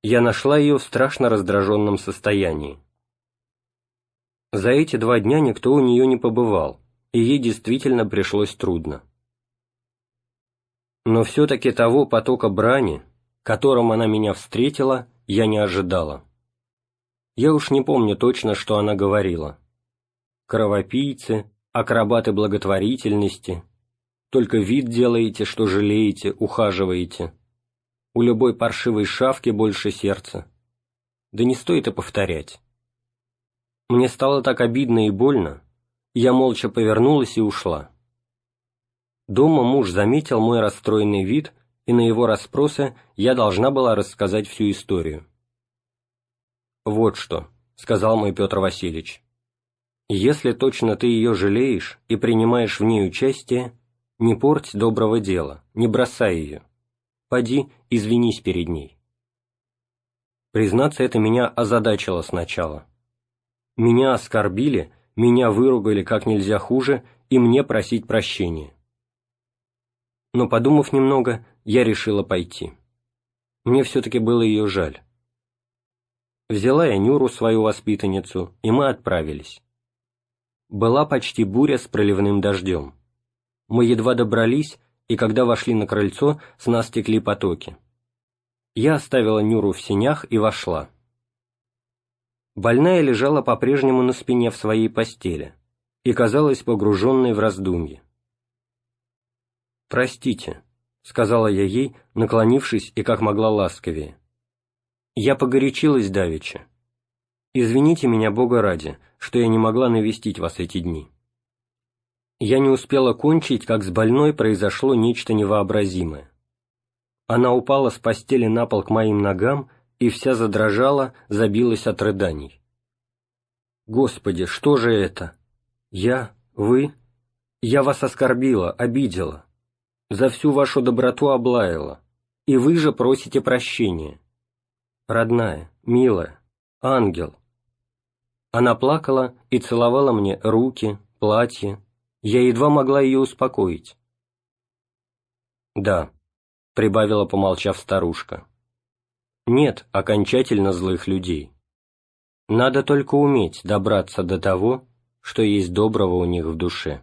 S2: Я нашла ее в страшно раздраженном состоянии. За эти два дня никто у нее не побывал, и ей действительно пришлось трудно. Но все-таки того потока брани, которым она меня встретила, я не ожидала. Я уж не помню точно, что она говорила. Кровопийцы, акробаты благотворительности, только вид делаете, что жалеете, ухаживаете. У любой паршивой шавки больше сердца. Да не стоит и повторять. Мне стало так обидно и больно, я молча повернулась и ушла. Дома муж заметил мой расстроенный вид, и на его расспросы я должна была рассказать всю историю. «Вот что», — сказал мой Петр Васильевич. «Если точно ты ее жалеешь и принимаешь в ней участие, не порть доброго дела, не бросай ее. Поди, извинись перед ней». Признаться, это меня озадачило сначала. Меня оскорбили, меня выругали как нельзя хуже, и мне просить прощения. Но, подумав немного, я решила пойти. Мне все-таки было ее жаль. Взяла я Нюру, свою воспитанницу, и мы отправились. Была почти буря с проливным дождем. Мы едва добрались, и когда вошли на крыльцо, с нас текли потоки. Я оставила Нюру в сенях и вошла. Больная лежала по-прежнему на спине в своей постели и казалась погруженной в раздумье. «Простите», — сказала я ей, наклонившись и как могла ласковее. Я погорячилась давеча. Извините меня, Бога ради, что я не могла навестить вас эти дни. Я не успела кончить, как с больной произошло нечто невообразимое. Она упала с постели на пол к моим ногам и вся задрожала, забилась от рыданий. «Господи, что же это? Я? Вы? Я вас оскорбила, обидела, за всю вашу доброту облаяла, и вы же просите прощения родная, милая, ангел. Она плакала и целовала мне руки, платье, я едва могла ее успокоить. «Да», — прибавила, помолчав старушка, — «нет окончательно злых людей. Надо только уметь добраться до того, что есть доброго у них в душе».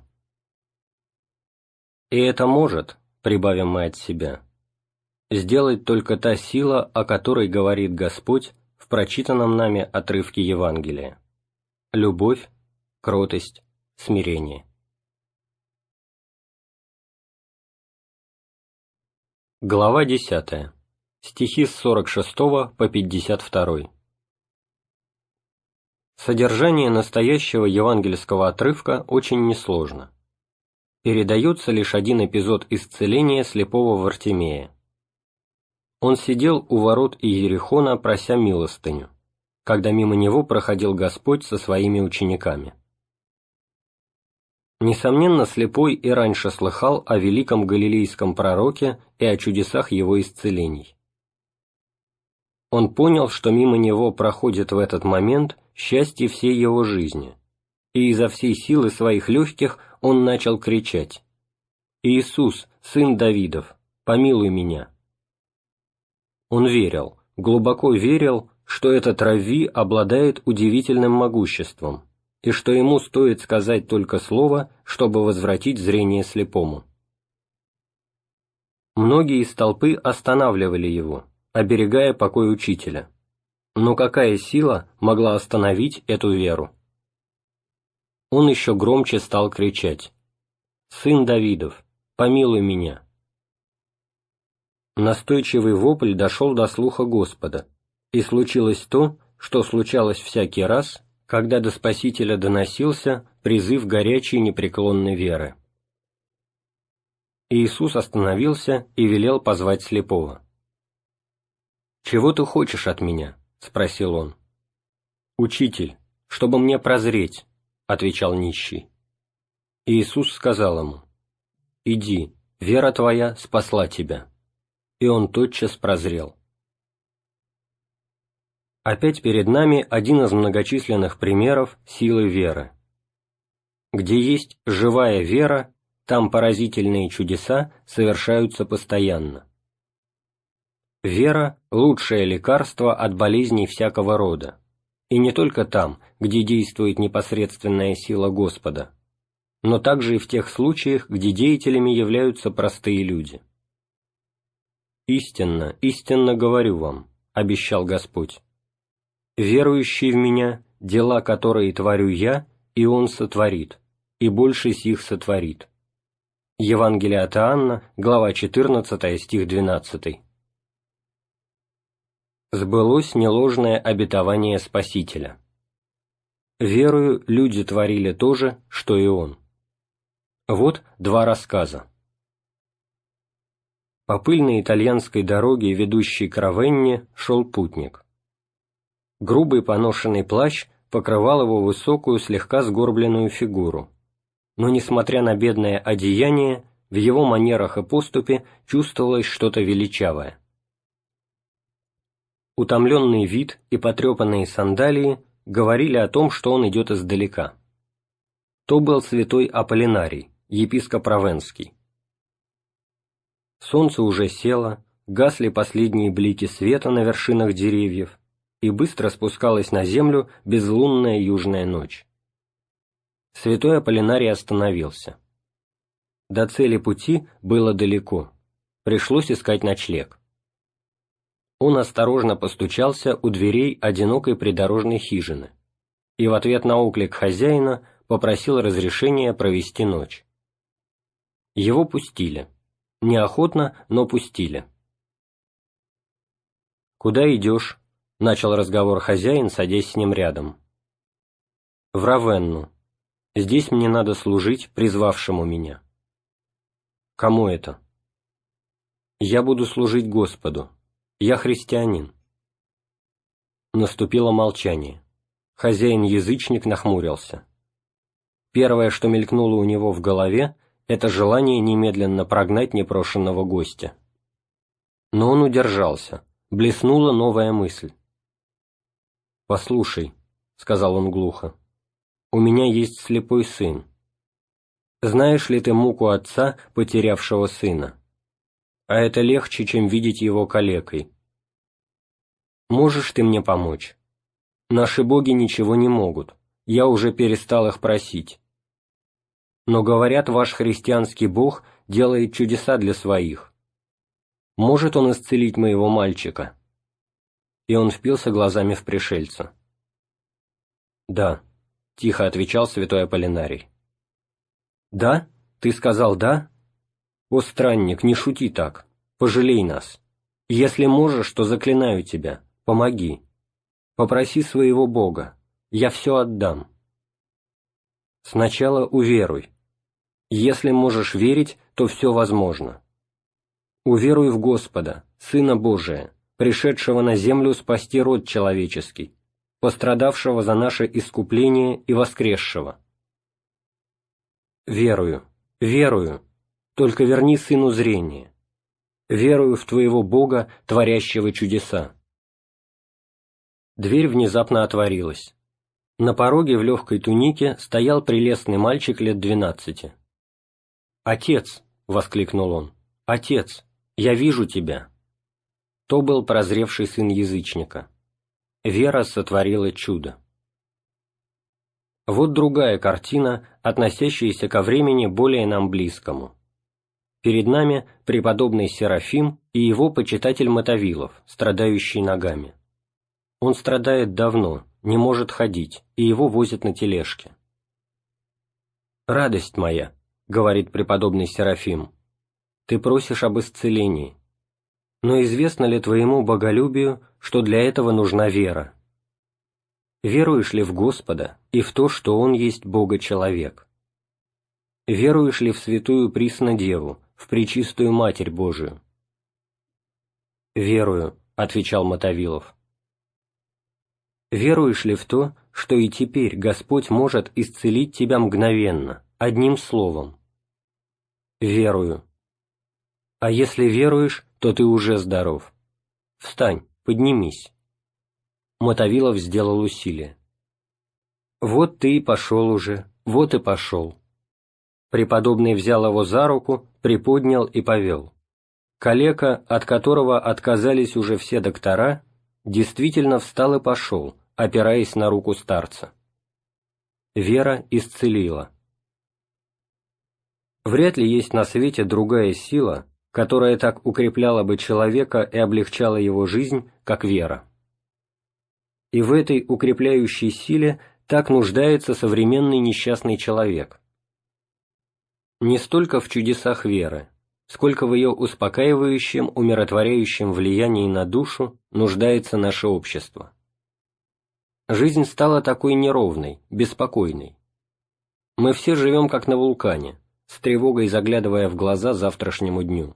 S2: «И это может», — прибавим мы от себя, — сделать только та сила, о которой говорит Господь в прочитанном нами отрывке Евангелия. Любовь, кротость, смирение. Глава 10. Стихи с 46 по 52. Содержание настоящего евангельского отрывка очень несложно. Передается лишь один эпизод исцеления слепого Вартимея. Он сидел у ворот Иерихона, прося милостыню, когда мимо него проходил Господь со своими учениками. Несомненно, слепой и раньше слыхал о великом галилейском пророке и о чудесах его исцелений. Он понял, что мимо него проходит в этот момент счастье всей его жизни, и изо всей силы своих легких он начал кричать «Иисус, сын Давидов, помилуй меня!» Он верил, глубоко верил, что этот Рави обладает удивительным могуществом, и что ему стоит сказать только слово, чтобы возвратить зрение слепому. Многие из толпы останавливали его, оберегая покой учителя. Но какая сила могла остановить эту веру? Он еще громче стал кричать «Сын Давидов, помилуй меня!» Настойчивый вопль дошел до слуха Господа, и случилось то, что случалось всякий раз, когда до Спасителя доносился призыв горячей непреклонной веры. Иисус остановился и велел позвать слепого. «Чего ты хочешь от меня?» — спросил он. «Учитель, чтобы мне прозреть», — отвечал нищий. Иисус сказал ему, «Иди, вера твоя спасла тебя». И он тотчас прозрел. Опять перед нами один из многочисленных примеров силы веры. Где есть живая вера, там поразительные чудеса совершаются постоянно. Вера – лучшее лекарство от болезней всякого рода, и не только там, где действует непосредственная сила Господа, но также и в тех случаях, где деятелями являются простые люди. «Истинно, истинно говорю вам», – обещал Господь, верующий в Меня, дела, которые творю Я, и Он сотворит, и больше сих сотворит». Евангелие от Иоанна, глава 14, стих 12. Сбылось неложное обетование Спасителя. Верую, люди творили то же, что и Он. Вот два рассказа. По пыльной итальянской дороге, ведущей к Равенне, шел путник. Грубый поношенный плащ покрывал его высокую, слегка сгорбленную фигуру. Но, несмотря на бедное одеяние, в его манерах и поступе чувствовалось что-то величавое. Утомленный вид и потрепанные сандалии говорили о том, что он идет издалека. То был святой Аполлинарий, епископ Равенский. Солнце уже село, гасли последние блики света на вершинах деревьев, и быстро спускалась на землю безлунная южная ночь. Святой Аполлинарий остановился. До цели пути было далеко, пришлось искать ночлег. Он осторожно постучался у дверей одинокой придорожной хижины и в ответ на оклик хозяина попросил разрешения провести ночь. Его пустили. Неохотно, но пустили. «Куда идешь?» — начал разговор хозяин, садясь с ним рядом. «В Равенну. Здесь мне надо служить призвавшему меня». «Кому это?» «Я буду служить Господу. Я христианин». Наступило молчание. Хозяин-язычник нахмурился. Первое, что мелькнуло у него в голове, это желание немедленно прогнать непрошенного гостя. Но он удержался, блеснула новая мысль. «Послушай», — сказал он глухо, — «у меня есть слепой сын. Знаешь ли ты муку отца, потерявшего сына? А это легче, чем видеть его калекой. Можешь ты мне помочь? Наши боги ничего не могут, я уже перестал их просить. Но, говорят, ваш христианский бог делает чудеса для своих. Может он исцелить моего мальчика?» И он впился глазами в пришельца. «Да», — тихо отвечал святой Аполлинарий. «Да? Ты сказал «да»? О, странник, не шути так, пожалей нас. Если можешь, то заклинаю тебя, помоги. Попроси своего Бога, я все отдам». Сначала уверуй. Если можешь верить, то все возможно. Уверуй в Господа, Сына Божия, пришедшего на землю спасти род человеческий, пострадавшего за наше искупление и воскресшего. Верую, верую, только верни Сыну зрение. Верую в Твоего Бога, творящего чудеса. Дверь внезапно отворилась. На пороге в легкой тунике стоял прелестный мальчик лет двенадцати. «Отец!» — воскликнул он. «Отец! Я вижу тебя!» То был прозревший сын язычника. Вера сотворила чудо. Вот другая картина, относящаяся ко времени более нам близкому. Перед нами преподобный Серафим и его почитатель Мотовилов, страдающий ногами. Он страдает давно, не может ходить, и его возят на тележке. «Радость моя», — говорит преподобный Серафим, — «ты просишь об исцелении. Но известно ли твоему боголюбию, что для этого нужна вера? Веруешь ли в Господа и в то, что Он есть Бога-человек? Веруешь ли в святую Приснодеву, в Пречистую Матерь Божию?» «Верую», — отвечал Мотовилов. Веруешь ли в то, что и теперь Господь может исцелить тебя мгновенно, одним словом? Верую. А если веруешь, то ты уже здоров. Встань, поднимись. Мотовилов сделал усилие. Вот ты и пошел уже, вот и пошел. Преподобный взял его за руку, приподнял и повел. Калека, от которого отказались уже все доктора, действительно встал и пошел, опираясь на руку старца. Вера исцелила. Вряд ли есть на свете другая сила, которая так укрепляла бы человека и облегчала его жизнь, как вера. И в этой укрепляющей силе так нуждается современный несчастный человек. Не столько в чудесах веры, сколько в ее успокаивающем, умиротворяющем влиянии на душу нуждается наше общество. Жизнь стала такой неровной, беспокойной. Мы все живем как на вулкане, с тревогой заглядывая в глаза завтрашнему дню.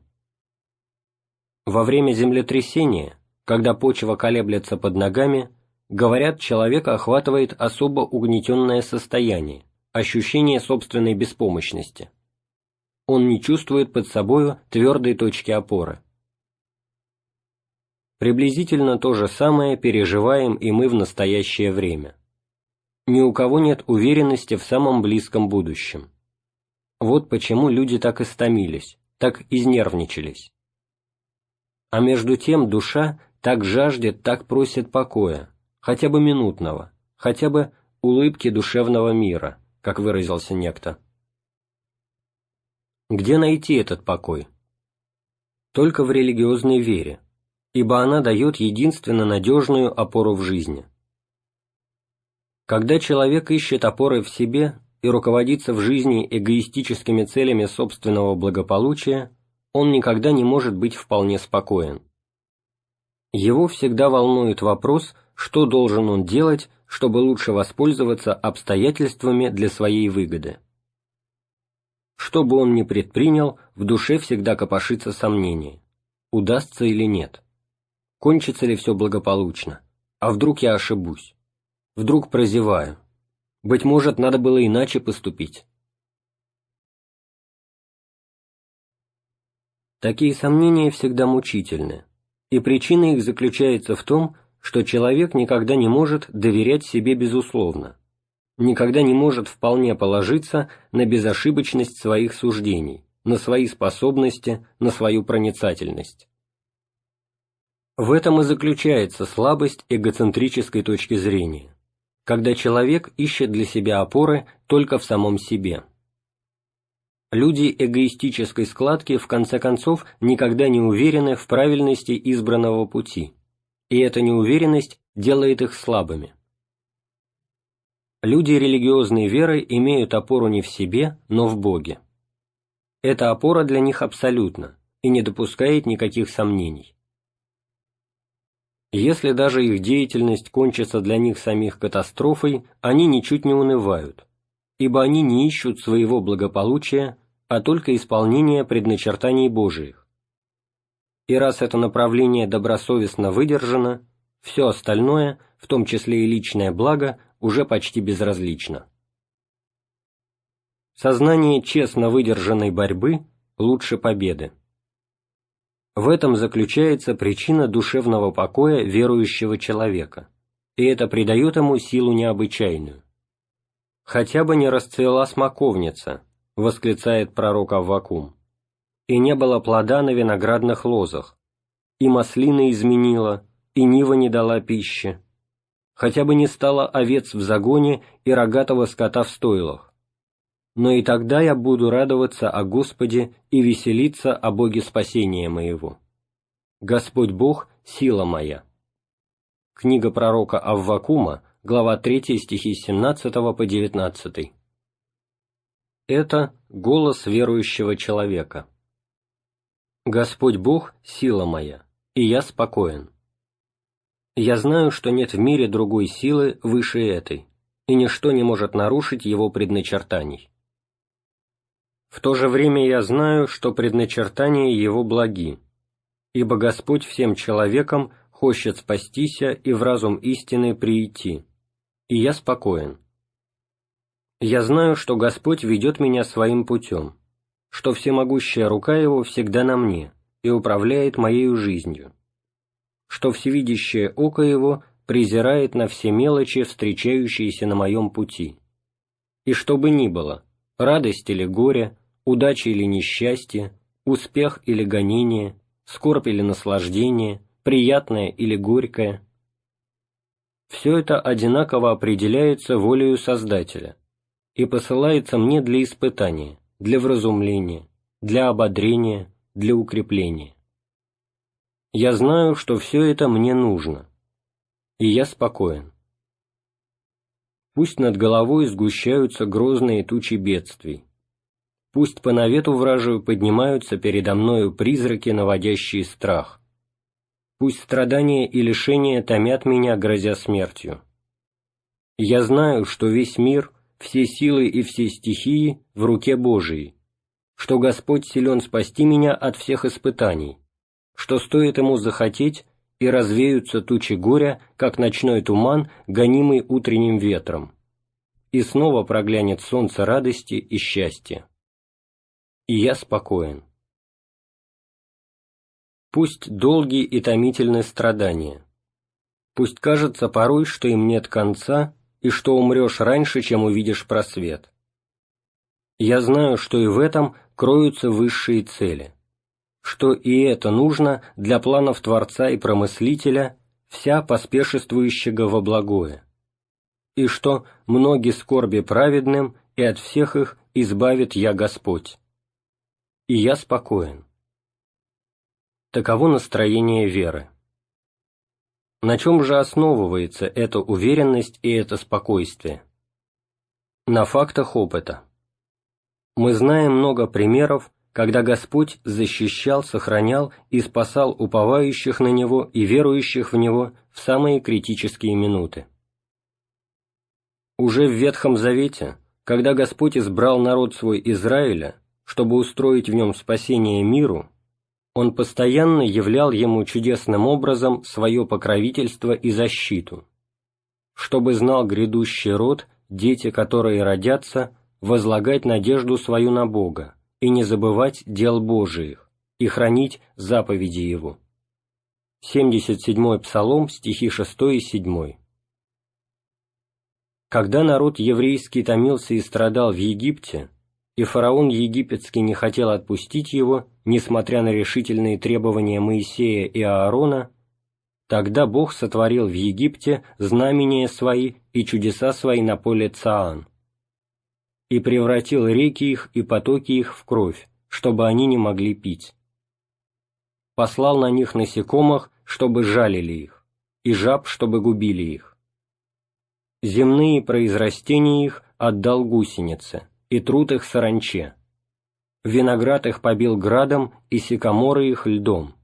S2: Во время землетрясения, когда почва колеблется под ногами, говорят, человека охватывает особо угнетенное состояние, ощущение собственной беспомощности – он не чувствует под собою твердой точки опоры. Приблизительно то же самое переживаем и мы в настоящее время. Ни у кого нет уверенности в самом близком будущем. Вот почему люди так истомились, так изнервничались. А между тем душа так жаждет, так просит покоя, хотя бы минутного, хотя бы улыбки душевного мира, как выразился некто. Где найти этот покой? Только в религиозной вере, ибо она дает единственно надежную опору в жизни. Когда человек ищет опоры в себе и руководится в жизни эгоистическими целями собственного благополучия, он никогда не может быть вполне спокоен. Его всегда волнует вопрос, что должен он делать, чтобы лучше воспользоваться обстоятельствами для своей выгоды. Что бы он ни предпринял, в душе всегда копошится сомнение. Удастся или нет? Кончится ли все благополучно? А вдруг я ошибусь? Вдруг прозеваю? Быть может, надо было иначе поступить? Такие сомнения всегда мучительны, и причина их заключается в том, что человек никогда не может доверять себе безусловно, никогда не может вполне положиться на безошибочность своих суждений, на свои способности, на свою проницательность. В этом и заключается слабость эгоцентрической точки зрения, когда человек ищет для себя опоры только в самом себе. Люди эгоистической складки в конце концов никогда не уверены в правильности избранного пути, и эта неуверенность делает их слабыми. Люди религиозной веры имеют опору не в себе, но в Боге. Эта опора для них абсолютна и не допускает никаких сомнений. Если даже их деятельность кончится для них самих катастрофой, они ничуть не унывают, ибо они не ищут своего благополучия, а только исполнения предначертаний Божиих. И раз это направление добросовестно выдержано, все остальное, в том числе и личное благо, уже почти безразлично. Сознание честно выдержанной борьбы лучше победы. В этом заключается причина душевного покоя верующего человека, и это придает ему силу необычайную. «Хотя бы не расцвела смоковница», — восклицает пророк Аввакум, «и не было плода на виноградных лозах, и маслина изменила, и нива не дала пищи, хотя бы не стало овец в загоне и рогатого скота в стойлах, но и тогда я буду радоваться о Господе и веселиться о Боге спасения моего. Господь Бог – сила моя». Книга пророка Аввакума, глава 3 стихи 17 по 19. Это голос верующего человека. «Господь Бог – сила моя, и я спокоен. Я знаю, что нет в мире другой силы выше этой, и ничто не может нарушить его предначертаний. В то же время я знаю, что предначертания его благи, ибо Господь всем человеком хочет спастися и в разум истины прийти, и я спокоен. Я знаю, что Господь ведет меня своим путем, что всемогущая рука Его всегда на мне и управляет моею жизнью, что всевидящее око Его презирает на все мелочи, встречающиеся на моем пути. И что бы ни было, радость или горе, удача или несчастье, успех или гонение, скорбь или наслаждение, приятное или горькое. Все это одинаково определяется волею Создателя и посылается мне для испытания, для вразумления, для ободрения, для укрепления. Я знаю, что все это мне нужно, и я спокоен. Пусть над головой сгущаются грозные тучи бедствий, Пусть по навету вражию поднимаются передо мною призраки, наводящие страх. Пусть страдания и лишения томят меня, грозя смертью. Я знаю, что весь мир, все силы и все стихии в руке Божией, что Господь силен спасти меня от всех испытаний, что стоит Ему захотеть, и развеются тучи горя, как ночной туман, гонимый утренним ветром, и снова проглянет солнце радости и счастья. И я спокоен. Пусть долгие и томительные страдания, пусть кажется порой, что им нет конца и что умрешь раньше, чем увидишь просвет. Я знаю, что и в этом кроются высшие цели, что и это нужно для планов Творца и Промыслителя, вся поспешествующего во благое, и что многие скорби праведным, и от всех их избавит я Господь и я спокоен. Таково настроение веры. На чем же основывается эта уверенность и это спокойствие? На фактах опыта. Мы знаем много примеров, когда Господь защищал, сохранял и спасал уповающих на Него и верующих в Него в самые критические минуты. Уже в Ветхом Завете, когда Господь избрал народ свой Израиля, чтобы устроить в нем спасение миру, он постоянно являл ему чудесным образом свое покровительство и защиту, чтобы знал грядущий род, дети, которые родятся, возлагать надежду свою на Бога и не забывать дел Божиих, и хранить заповеди Его. 77-й Псалом, стихи 6 и 7. Когда народ еврейский томился и страдал в Египте, и фараон египетский не хотел отпустить его, несмотря на решительные требования Моисея и Аарона, тогда Бог сотворил в Египте знамения свои и чудеса свои на поле Цаан, и превратил реки их и потоки их в кровь, чтобы они не могли пить. Послал на них насекомых, чтобы жалили их, и жаб, чтобы губили их. Земные произрастения их отдал гусенице, и труд их саранче. Виноград их побил градом, и сикаморы их льдом.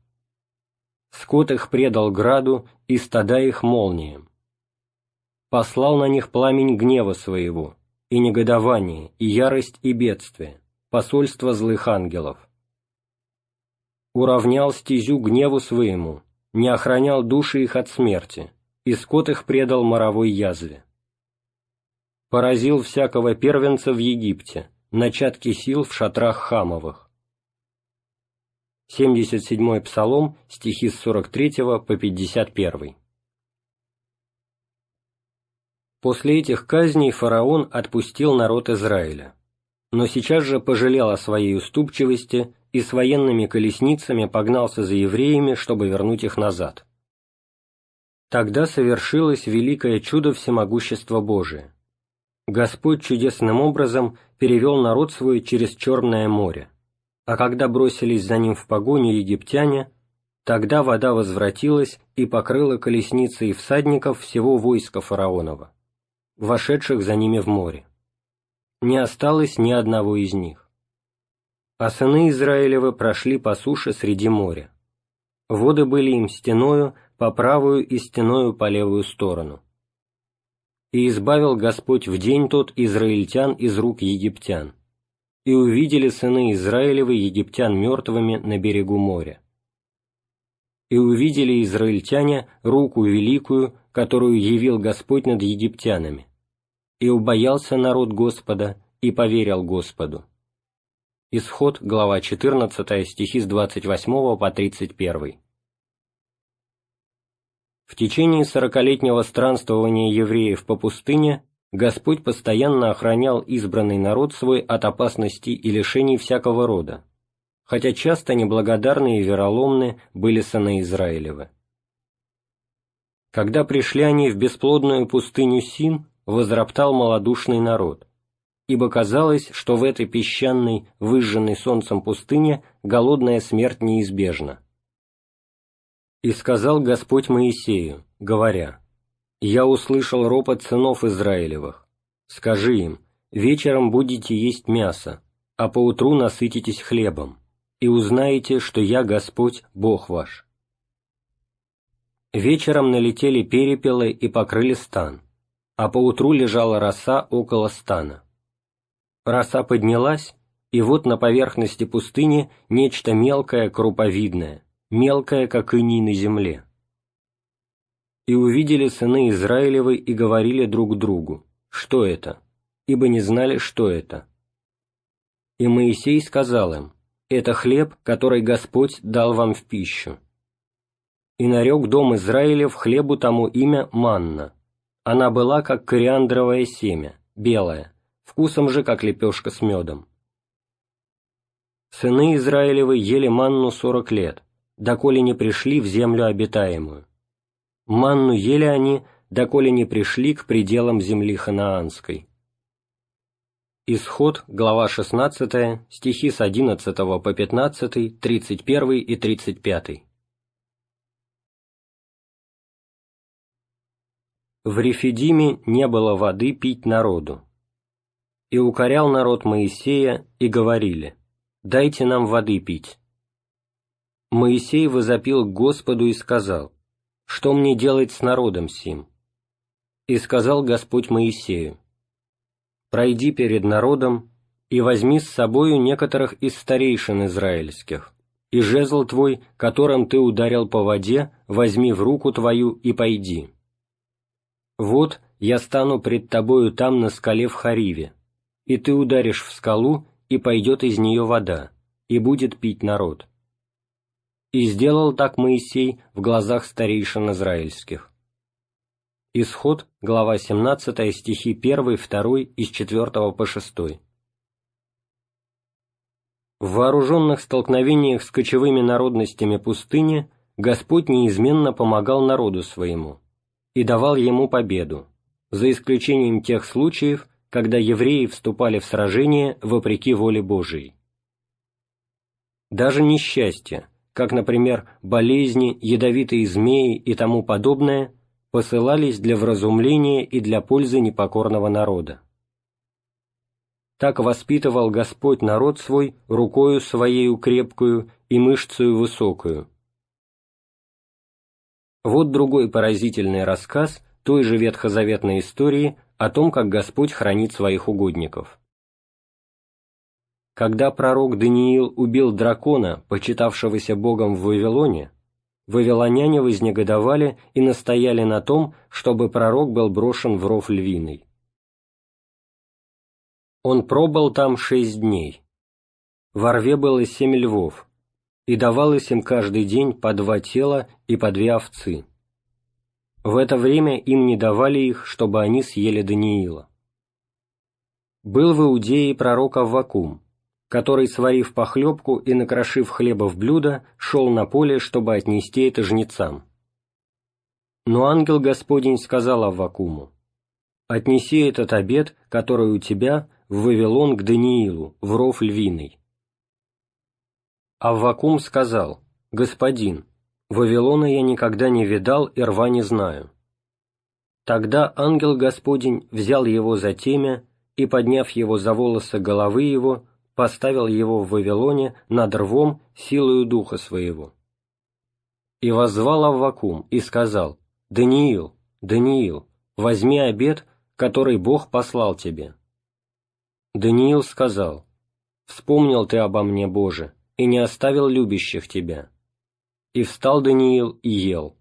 S2: Скот их предал граду, и стада их молнием. Послал на них пламень гнева своего, и негодование, и ярость, и бедствие, посольство злых ангелов. уравнял стезю гневу своему, не охранял души их от смерти, и скот их предал моровой язве. Поразил всякого первенца в Египте, начатки сил в шатрах хамовых. 77-й Псалом, стихи с 43 по 51. После этих казней фараон отпустил народ Израиля, но сейчас же пожалел о своей уступчивости и с военными колесницами погнался за евреями, чтобы вернуть их назад. Тогда совершилось великое чудо всемогущества Божия. Господь чудесным образом перевел народ свой через Черное море, а когда бросились за ним в погоню египтяне, тогда вода возвратилась и покрыла колесницы и всадников всего войска фараонова вошедших за ними в море. Не осталось ни одного из них. А сыны Израилевы прошли по суше среди моря. Воды были им стеною по правую и стеною по левую сторону. И избавил Господь в день тот израильтян из рук египтян. И увидели сыны Израилевы египтян мертвыми на берегу моря. И увидели израильтяне руку великую, которую явил Господь над египтянами. И убоялся народ Господа, и поверил Господу. Исход, глава 14, стихи с 28 по 31. В течение сорокалетнего странствования евреев по пустыне Господь постоянно охранял избранный народ свой от опасностей и лишений всякого рода, хотя часто неблагодарные и вероломны были сыны Израилевы. Когда пришли они в бесплодную пустыню Син, возроптал малодушный народ, ибо казалось, что в этой песчаной, выжженной солнцем пустыне голодная смерть неизбежна. И сказал Господь Моисею, говоря, «Я услышал ропот сынов Израилевых. Скажи им, вечером будете есть мясо, а поутру насытитесь хлебом, и узнаете, что я Господь, Бог ваш». Вечером налетели перепелы и покрыли стан, а поутру лежала роса около стана. Роса поднялась, и вот на поверхности пустыни нечто мелкое, круповидное, мелкое, как иней на земле. И увидели сыны Израилевы и говорили друг другу, что это, ибо не знали, что это. И Моисей сказал им, это хлеб, который Господь дал вам в пищу. И нарек дом Израилев хлебу тому имя манна. Она была, как кориандровое семя, белая, вкусом же, как лепешка с медом. Сыны Израилевы ели манну сорок лет, доколе не пришли в землю обитаемую. Манну ели они, доколе не пришли к пределам земли ханаанской. Исход, глава 16, стихи с 11 по 15, 31 и 35. В Рефидиме не было воды пить народу. И укорял народ Моисея, и говорили, «Дайте нам воды пить». Моисей возопил к Господу и сказал, «Что мне делать с народом сим?» И сказал Господь Моисею, «Пройди перед народом и возьми с собою некоторых из старейшин израильских, и жезл твой, которым ты ударил по воде, возьми в руку твою и пойди» «Вот я стану пред тобою там на скале в Хариве, и ты ударишь в скалу, и пойдет из нее вода, и будет пить народ». И сделал так Моисей в глазах старейшин израильских. Исход, глава 17, стихи 1, 2, из 4 по 6. В вооруженных столкновениях с кочевыми народностями пустыни Господь неизменно помогал народу своему, и давал ему победу, за исключением тех случаев, когда евреи вступали в сражение вопреки воле Божией. Даже несчастья, как, например, болезни, ядовитые змеи и тому подобное, посылались для вразумления и для пользы непокорного народа. Так воспитывал Господь народ свой рукою своею крепкую и мышцею высокую, вот другой поразительный рассказ той же ветхозаветной истории о том, как Господь хранит своих угодников. Когда пророк Даниил убил дракона, почитавшегося богом в Вавилоне, вавилоняне вознегодовали и настояли на том, чтобы пророк был брошен в ров львиный. Он пробыл там шесть дней. Во рве было семь львов, и давалось им каждый день по два тела и по две овцы. В это время им не давали их, чтобы они съели Даниила. Был в Иудее пророк Аввакум, который, сварив похлебку и накрошив хлеба в блюдо, шел на поле, чтобы отнести это жнецам. Но ангел Господень сказал Аввакуму, «Отнеси этот обед, который у тебя, в Вавилон к Даниилу, в ров львиный». Аввакум сказал, «Господин, Вавилона я никогда не видал и рва не знаю». Тогда ангел Господень взял его за темя и, подняв его за волосы головы его, поставил его в Вавилоне над рвом силою духа своего. И воззвал Аввакум и сказал, «Даниил, Даниил, возьми обед, который Бог послал тебе». Даниил сказал, «Вспомнил ты обо мне, Боже, и не оставил любящих тебя». И встал Даниил и ел.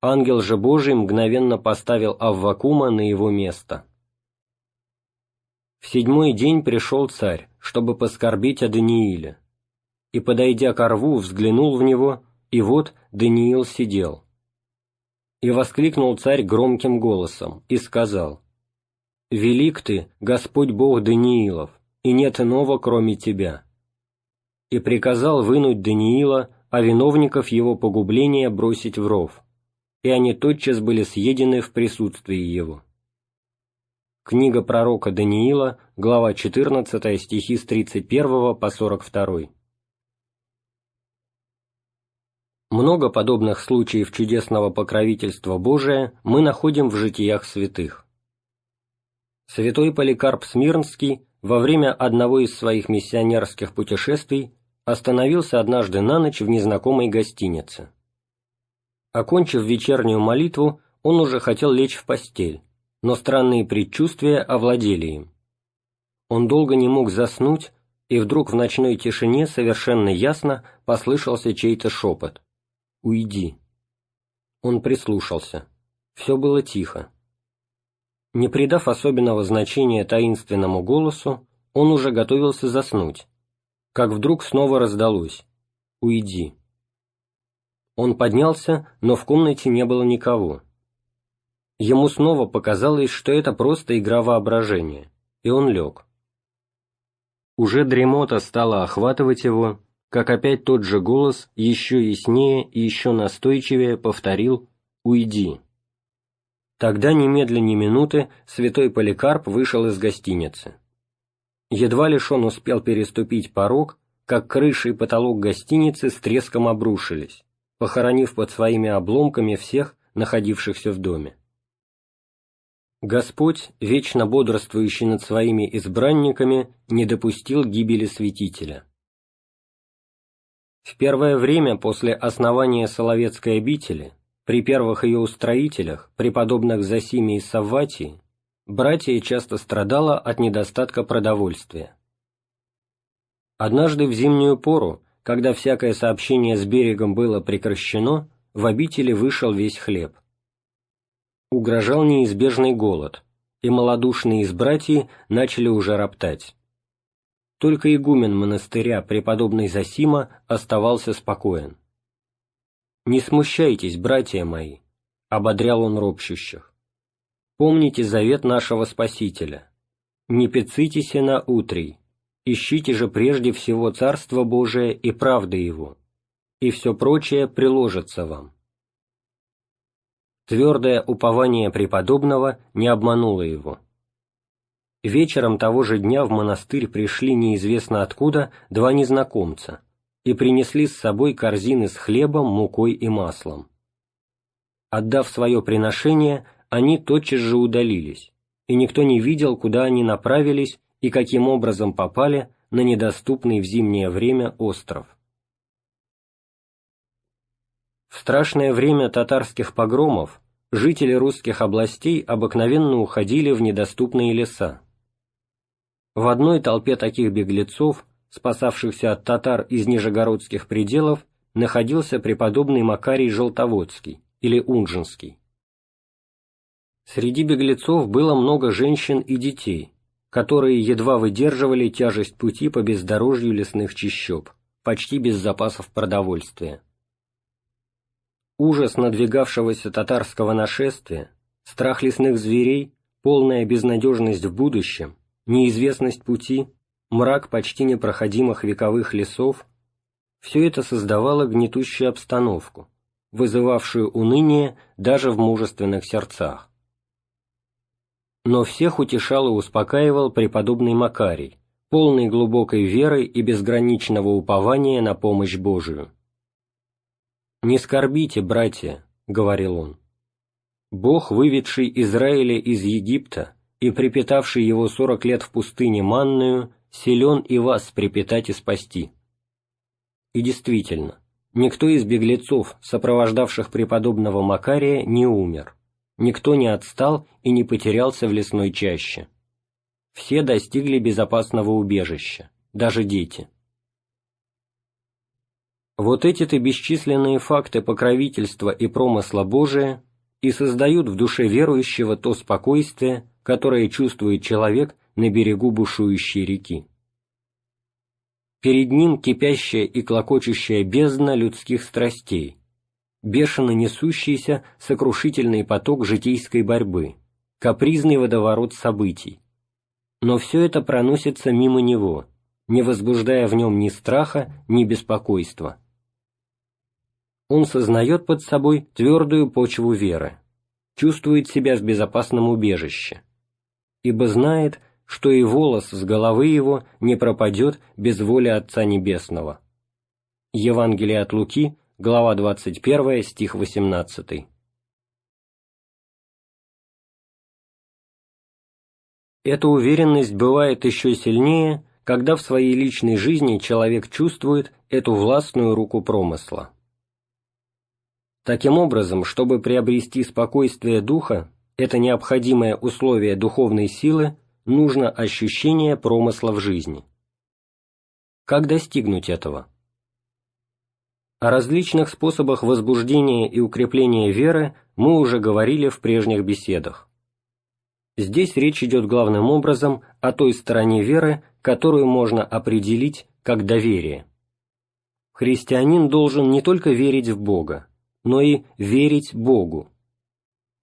S2: Ангел же Божий мгновенно поставил Аввакума на его место. В седьмой день пришел царь, чтобы поскорбить о Данииле. И, подойдя к рву, взглянул в него, и вот Даниил сидел. И воскликнул царь громким голосом, и сказал, «Велик ты, Господь Бог Даниилов, и нет иного, кроме тебя». И приказал вынуть Даниила, а виновников его погубления бросить в ров, и они тотчас были съедены в присутствии его. Книга пророка Даниила, глава 14, стихи с 31 по 42. Много подобных случаев чудесного покровительства Божия мы находим в житиях святых. Святой Поликарп Смирнский во время одного из своих миссионерских путешествий остановился однажды на ночь в незнакомой гостинице. Окончив вечернюю молитву, он уже хотел лечь в постель, но странные предчувствия овладели им. Он долго не мог заснуть, и вдруг в ночной тишине совершенно ясно послышался чей-то шепот. «Уйди». Он прислушался. Все было тихо. Не придав особенного значения таинственному голосу, он уже готовился заснуть, как вдруг снова раздалось «Уйди». Он поднялся, но в комнате не было никого. Ему снова показалось, что это просто игра воображения, и он лег. Уже дремота стала охватывать его, как опять тот же голос еще яснее и еще настойчивее повторил «Уйди». Тогда немедленно ни минуты святой Поликарп вышел из гостиницы. Едва лишь он успел переступить порог, как крыша и потолок гостиницы с треском обрушились, похоронив под своими обломками всех, находившихся в доме. Господь, вечно бодрствующий над своими избранниками, не допустил гибели святителя. В первое время после основания Соловецкой обители, при первых ее устроителях, преподобных Зосиме и Савватии, братья часто страдала от недостатка продовольствия. Однажды в зимнюю пору, когда всякое сообщение с берегом было прекращено, в обители вышел весь хлеб – угрожал неизбежный голод, и малодушные избратья начали уже роптать. Только игумен монастыря, преподобный Засима, оставался спокоен. «Не смущайтесь, братья мои», — ободрял он ропщущих. «Помните завет нашего Спасителя. Не пецитесь на утрий, ищите же прежде всего Царство Божие и правды Его, и все прочее приложится вам». Твердое упование преподобного не обмануло его. Вечером того же дня в монастырь пришли неизвестно откуда два незнакомца и принесли с собой корзины с хлебом, мукой и маслом. Отдав свое приношение, они тотчас же удалились, и никто не видел, куда они направились и каким образом попали на недоступный в зимнее время остров. В страшное время татарских погромов жители русских областей обыкновенно уходили в недоступные леса. В одной толпе таких беглецов, спасавшихся от татар из нижегородских пределов, находился преподобный Макарий Желтоводский или Унжинский. Среди беглецов было много женщин и детей, которые едва выдерживали тяжесть пути по бездорожью лесных чащоб, почти без запасов продовольствия. Ужас надвигавшегося татарского нашествия, страх лесных зверей, полная безнадежность в будущем, неизвестность пути, мрак почти непроходимых вековых лесов – все это создавало гнетущую обстановку, вызывавшую уныние даже в мужественных сердцах но всех утешал и успокаивал преподобный Макарий, полный глубокой веры и безграничного упования на помощь Божию. «Не скорбите, братья», — говорил он. «Бог, выведший Израиля из Египта и припитавший его сорок лет в пустыне манную, силен и вас припитать и спасти». И действительно, никто из беглецов, сопровождавших преподобного Макария, не умер никто не отстал и не потерялся в лесной чаще. Все достигли безопасного убежища, даже дети. Вот эти-то бесчисленные факты покровительства и промысла Божия и создают в душе верующего то спокойствие, которое чувствует человек на берегу бушующей реки. Перед ним кипящая и клокочущая бездна людских страстей, бешено несущийся сокрушительный поток житейской борьбы, капризный водоворот событий. Но все это проносится мимо него, не возбуждая в нем ни страха, ни беспокойства. Он сознает под собой твердую почву веры, чувствует себя в безопасном убежище, ибо знает, что и волос с головы его не пропадет без воли Отца Небесного. Евангелие от Луки, глава 21, стих 18. Эта уверенность бывает еще сильнее, когда в своей личной жизни человек чувствует эту властную руку промысла. Таким образом, чтобы приобрести спокойствие духа, это необходимое условие духовной силы, нужно ощущение промысла в жизни. Как достигнуть этого? О различных способах возбуждения и укрепления веры мы уже говорили в прежних беседах. Здесь речь идет главным образом о той стороне веры, которую можно определить как доверие. Христианин должен не только верить в Бога, но и верить Богу,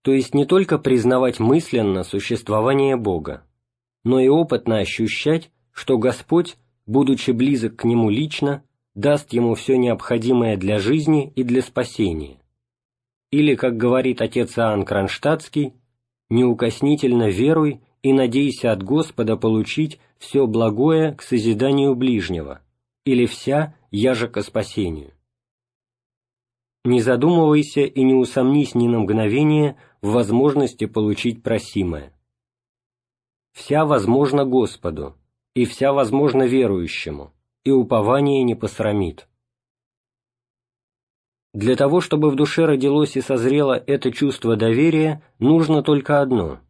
S2: то есть не только признавать мысленно существование Бога, но и опытно ощущать, что Господь, будучи близок к Нему лично, даст ему все необходимое для жизни и для спасения. Или, как говорит отец Иоанн Кронштадтский, «неукоснительно веруй и надейся от Господа получить все благое к созиданию ближнего, или вся яже ко спасению». Не задумывайся и не усомнись ни на мгновение в возможности получить просимое. Вся возможна Господу, и вся возможна верующему, и упование не посрамит. Для того, чтобы в душе родилось и созрело это чувство доверия, нужно только одно –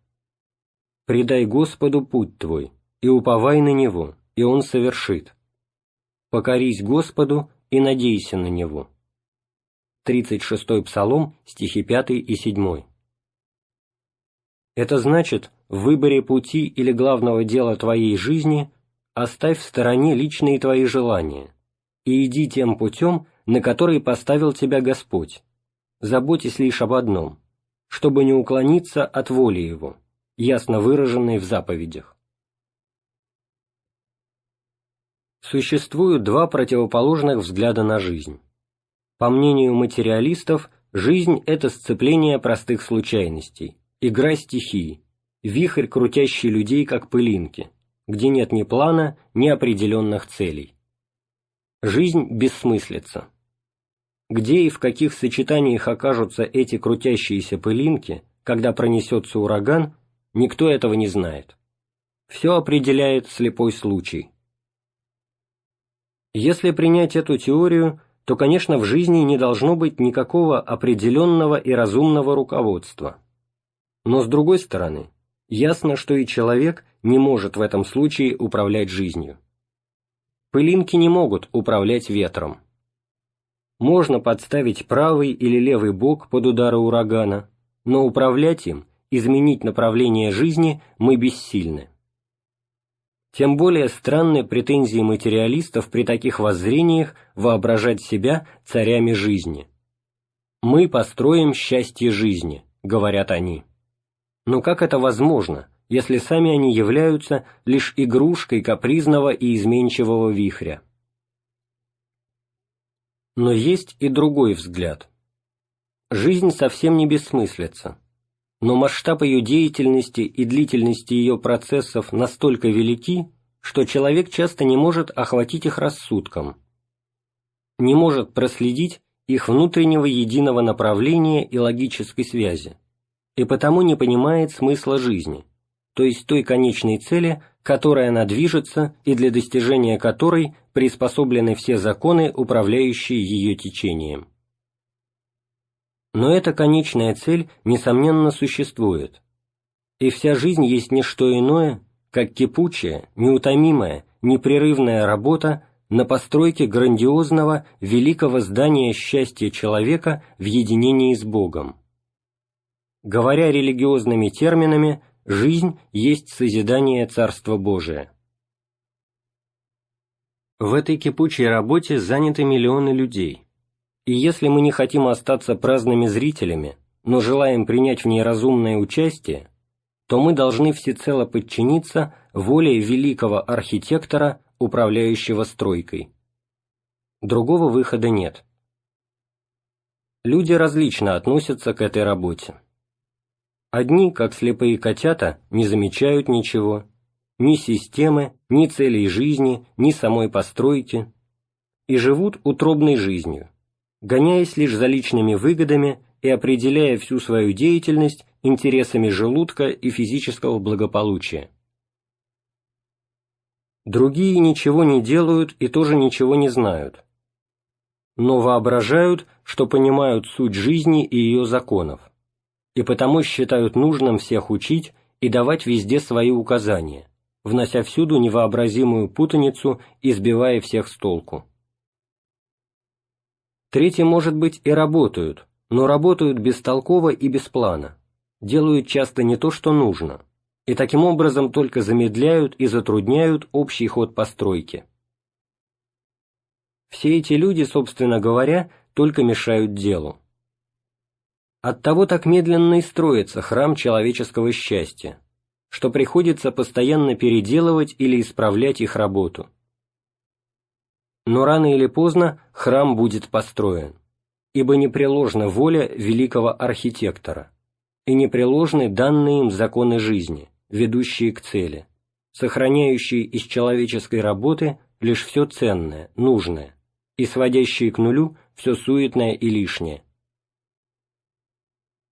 S2: «Предай Господу путь твой, и уповай на Него, и Он совершит. Покорись Господу и надейся на Него». 36-й Псалом, стихи 5 и 7. Это значит, в выборе пути или главного дела твоей жизни оставь в стороне личные твои желания и иди тем путем, на который поставил тебя Господь. Заботьтесь лишь об одном, чтобы не уклониться от воли Его, ясно выраженной в заповедях. Существуют два противоположных взгляда на жизнь. По мнению материалистов, жизнь – это сцепление простых случайностей, игра стихий, вихрь, крутящий людей как пылинки – где нет ни плана, ни определенных целей. Жизнь бессмыслица. Где и в каких сочетаниях окажутся эти крутящиеся пылинки, когда пронесется ураган, никто этого не знает. Все определяет слепой случай. Если принять эту теорию, то, конечно, в жизни не должно быть никакого определенного и разумного руководства. Но, с другой стороны, ясно, что и человек не может в этом случае управлять жизнью. Пылинки не могут управлять ветром. Можно подставить правый или левый бок под удары урагана, но управлять им, изменить направление жизни мы бессильны. Тем более странны претензии материалистов при таких воззрениях воображать себя царями жизни. «Мы построим счастье жизни», — говорят они. Но как это возможно, если сами они являются лишь игрушкой капризного и изменчивого вихря? Но есть и другой взгляд. Жизнь совсем не бессмыслица, но масштаб ее деятельности и длительности ее процессов настолько велики, что человек часто не может охватить их рассудком, не может проследить их внутреннего единого направления и логической связи и потому не понимает смысла жизни, то есть той конечной цели, которой она движется и для достижения которой приспособлены все законы, управляющие ее течением. Но эта конечная цель, несомненно, существует, и вся жизнь есть не что иное, как кипучая, неутомимая, непрерывная работа на постройке грандиозного, великого здания счастья человека в единении с Богом. Говоря религиозными терминами, жизнь есть созидание Царства Божия. В этой кипучей работе заняты миллионы людей, и если мы не хотим остаться праздными зрителями, но желаем принять в ней разумное участие, то мы должны всецело подчиниться воле великого архитектора, управляющего стройкой. Другого выхода нет. Люди различно относятся к этой работе. Одни, как слепые котята, не замечают ничего, ни системы, ни целей жизни, ни самой постройки, и живут утробной жизнью, гоняясь лишь за личными выгодами и определяя всю свою деятельность интересами желудка и физического благополучия. Другие ничего не делают и тоже ничего не знают, но воображают, что понимают суть жизни и ее законов и потому считают нужным всех учить и давать везде свои указания, внося всюду невообразимую путаницу и сбивая всех с толку. Третьи, может быть, и работают, но работают бестолково и без плана, делают часто не то, что нужно, и таким образом только замедляют и затрудняют общий ход постройки. Все эти люди, собственно говоря, только мешают делу. Оттого так медленно и строится храм человеческого счастья, что приходится постоянно переделывать или исправлять их работу. Но рано или поздно храм будет построен, ибо непреложна воля великого архитектора, и непреложны данные им законы жизни, ведущие к цели, сохраняющие из человеческой работы лишь все ценное, нужное, и сводящие к нулю все суетное и лишнее.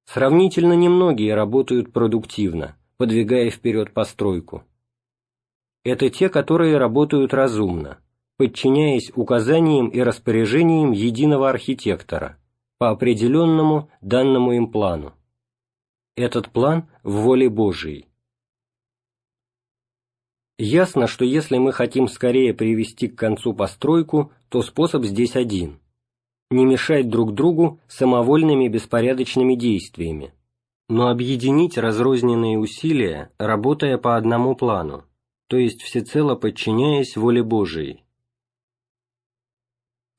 S2: Сравнительно немногие работают продуктивно, подвигая вперед постройку. Это те, которые работают разумно, подчиняясь указаниям и распоряжениям единого архитектора по определенному данному им плану. Этот план в воле Божией. Ясно, что если мы хотим скорее привести к концу постройку, то способ здесь один не мешать друг другу самовольными беспорядочными действиями, но объединить разрозненные усилия, работая по одному плану, то есть всецело подчиняясь воле Божией.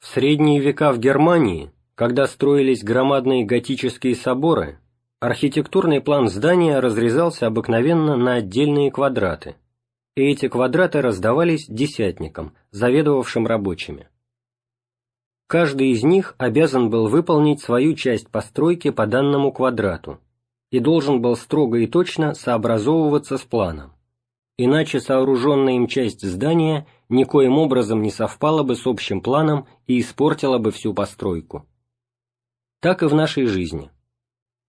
S2: В средние века в Германии, когда строились громадные готические соборы, архитектурный план здания разрезался обыкновенно на отдельные квадраты, и эти квадраты раздавались десятникам, заведовавшим рабочими. Каждый из них обязан был выполнить свою часть постройки по данному квадрату и должен был строго и точно сообразовываться с планом. Иначе сооруженная им часть здания никоим образом не совпала бы с общим планом и испортила бы всю постройку. Так и в нашей жизни.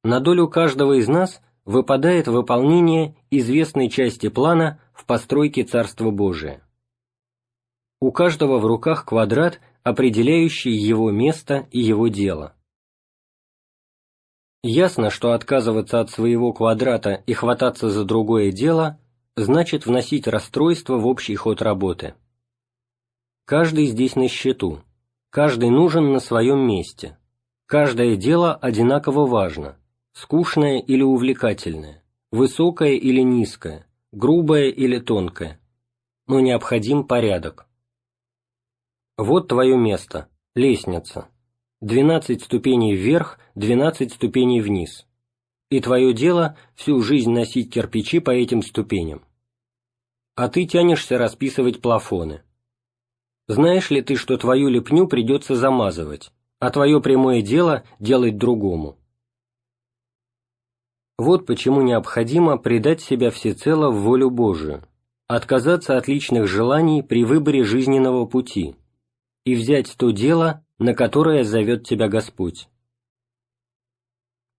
S2: На долю каждого из нас выпадает выполнение известной части плана в постройке Царства Божия. У каждого в руках квадрат – определяющий его место и его дело. Ясно, что отказываться от своего квадрата и хвататься за другое дело значит вносить расстройство в общий ход работы. Каждый здесь на счету, каждый нужен на своем месте, каждое дело одинаково важно, скучное или увлекательное, высокое или низкое, грубое или тонкое, но необходим порядок. Вот твое место, лестница, 12 ступеней вверх, 12 ступеней вниз, и твое дело всю жизнь носить кирпичи по этим ступеням. А ты тянешься расписывать плафоны. Знаешь ли ты, что твою лепню придется замазывать, а твое прямое дело делать другому? Вот почему необходимо предать себя всецело в волю Божию, отказаться от личных желаний при выборе жизненного пути и взять то дело, на которое зовет тебя Господь.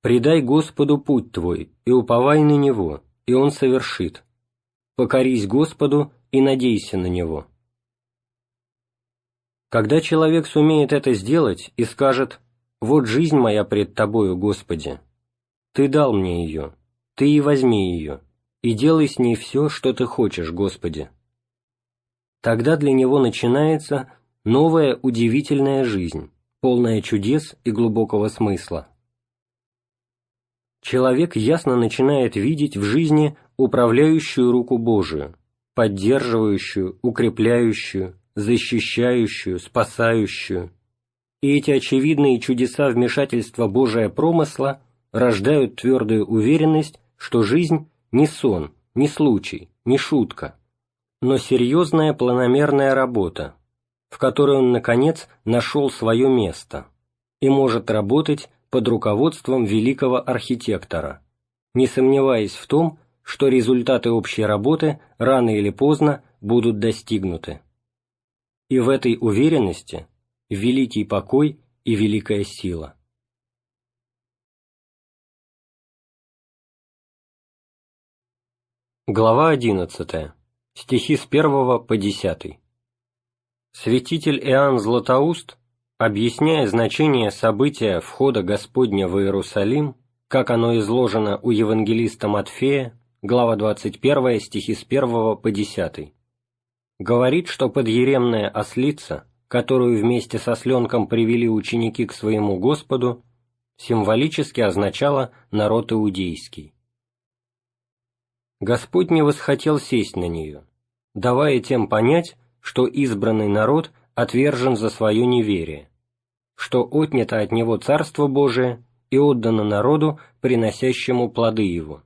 S2: «Предай Господу путь твой, и уповай на Него, и Он совершит. Покорись Господу и надейся на Него». Когда человек сумеет это сделать и скажет «Вот жизнь моя пред Тобою, Господи», ты дал мне ее, Ты и возьми ее, и делай с ней все, что Ты хочешь, Господи. Тогда для него начинается новая удивительная жизнь, полная чудес и глубокого смысла. Человек ясно начинает видеть в жизни управляющую руку Божию, поддерживающую, укрепляющую, защищающую, спасающую. И эти очевидные чудеса вмешательства Божия промысла рождают твердую уверенность, что жизнь не сон, не случай, не шутка, но серьезная планомерная работа, в которой он, наконец, нашел свое место и может работать под руководством великого архитектора, не сомневаясь в том, что результаты общей работы рано или поздно будут достигнуты. И в этой уверенности великий покой и великая сила. Глава 11. Стихи с 1 по 10. Святитель Иоанн Златоуст, объясняя значение события входа Господня в Иерусалим, как оно изложено у евангелиста Матфея, глава 21, стихи с 1 по 10, говорит, что подъеремная ослица, которую вместе со сленком привели ученики к своему Господу, символически означала народ иудейский. Господь не восхотел сесть на нее, давая тем понять, что избранный народ отвержен за свое неверие, что отнято от него Царство Божие и отдано народу, приносящему плоды его.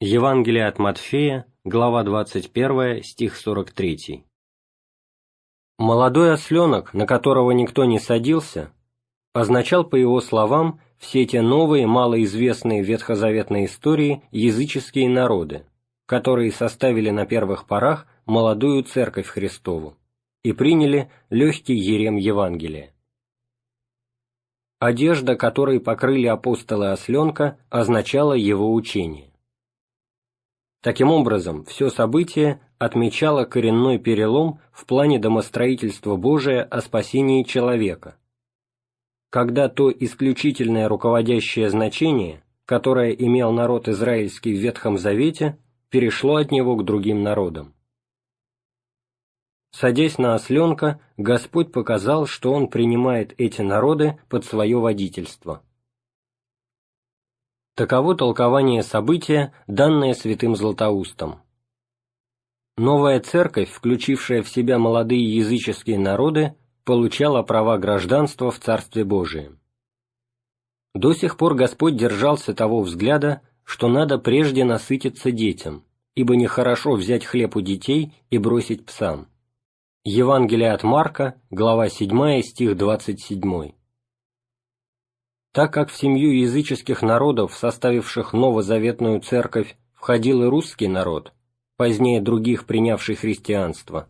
S2: Евангелие от Матфея, глава 21, стих 43. Молодой осленок, на которого никто не садился, означал, по его словам, все те новые, малоизвестные в ветхозаветной истории языческие народы, которые составили на первых порах молодую Церковь Христову и приняли легкий ерем Евангелия. Одежда, которой покрыли апостолы осленка, означала его учение. Таким образом, все событие отмечало коренной перелом в плане домостроительства Божия о спасении человека – когда то исключительное руководящее значение, которое имел народ израильский в Ветхом Завете, перешло от него к другим народам. Садясь на осленка, Господь показал, что Он принимает эти народы под свое водительство. Таково толкование события, данное святым Златоустом. Новая церковь, включившая в себя молодые языческие народы, получала права гражданства в Царстве Божием. До сих пор Господь держался того взгляда, что надо прежде насытиться детям, ибо нехорошо взять хлеб у детей и бросить псам. Евангелие от Марка, глава 7, стих 27. Так как в семью языческих народов, составивших новозаветную церковь, входил и русский народ, позднее других принявший христианство,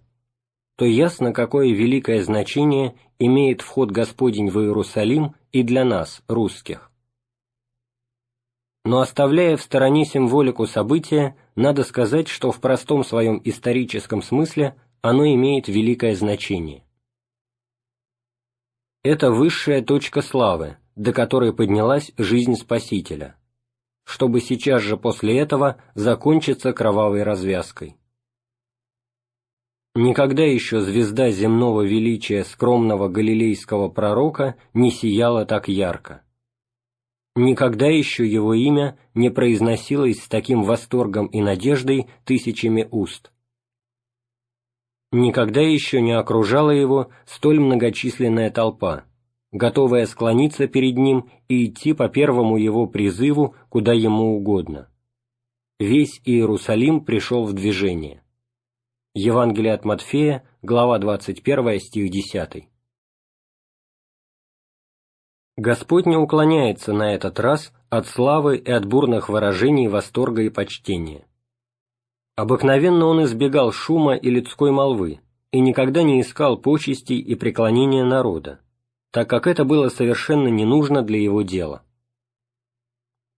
S2: то ясно, какое великое значение имеет вход Господень в Иерусалим и для нас, русских. Но оставляя в стороне символику события, надо сказать, что в простом своем историческом смысле оно имеет великое значение. Это высшая точка славы, до которой поднялась жизнь Спасителя, чтобы сейчас же после этого закончиться кровавой развязкой. Никогда еще звезда земного величия скромного галилейского пророка не сияла так ярко. Никогда еще его имя не произносилось с таким восторгом и надеждой тысячами уст. Никогда еще не окружала его столь многочисленная толпа, готовая склониться перед ним и идти по первому его призыву, куда ему угодно. Весь Иерусалим пришел в движение. Евангелие от Матфея, глава 21, стих 10. Господь не уклоняется на этот раз от славы и от бурных выражений восторга и почтения. Обыкновенно он избегал шума и людской молвы и никогда не искал почестей и преклонения народа, так как это было совершенно не нужно для его дела.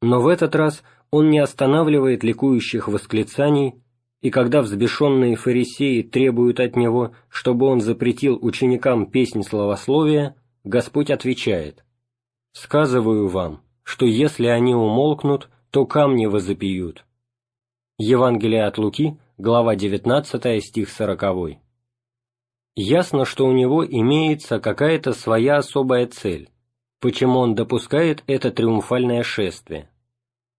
S2: Но в этот раз он не останавливает ликующих восклицаний и когда взбешенные фарисеи требуют от него, чтобы он запретил ученикам песнь словословия, Господь отвечает «Сказываю вам, что если они умолкнут, то камни возопьют». Евангелие от Луки, глава 19, стих 40. Ясно, что у него имеется какая-то своя особая цель, почему он допускает это триумфальное шествие.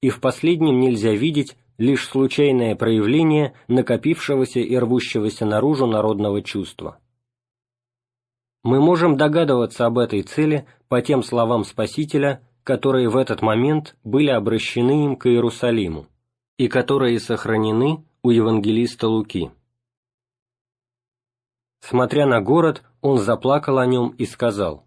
S2: И в последнем нельзя видеть лишь случайное проявление накопившегося и рвущегося наружу народного чувства. Мы можем догадываться об этой цели по тем словам Спасителя, которые в этот момент были обращены им к Иерусалиму и которые сохранены у евангелиста Луки. Смотря на город, он заплакал о нем и сказал,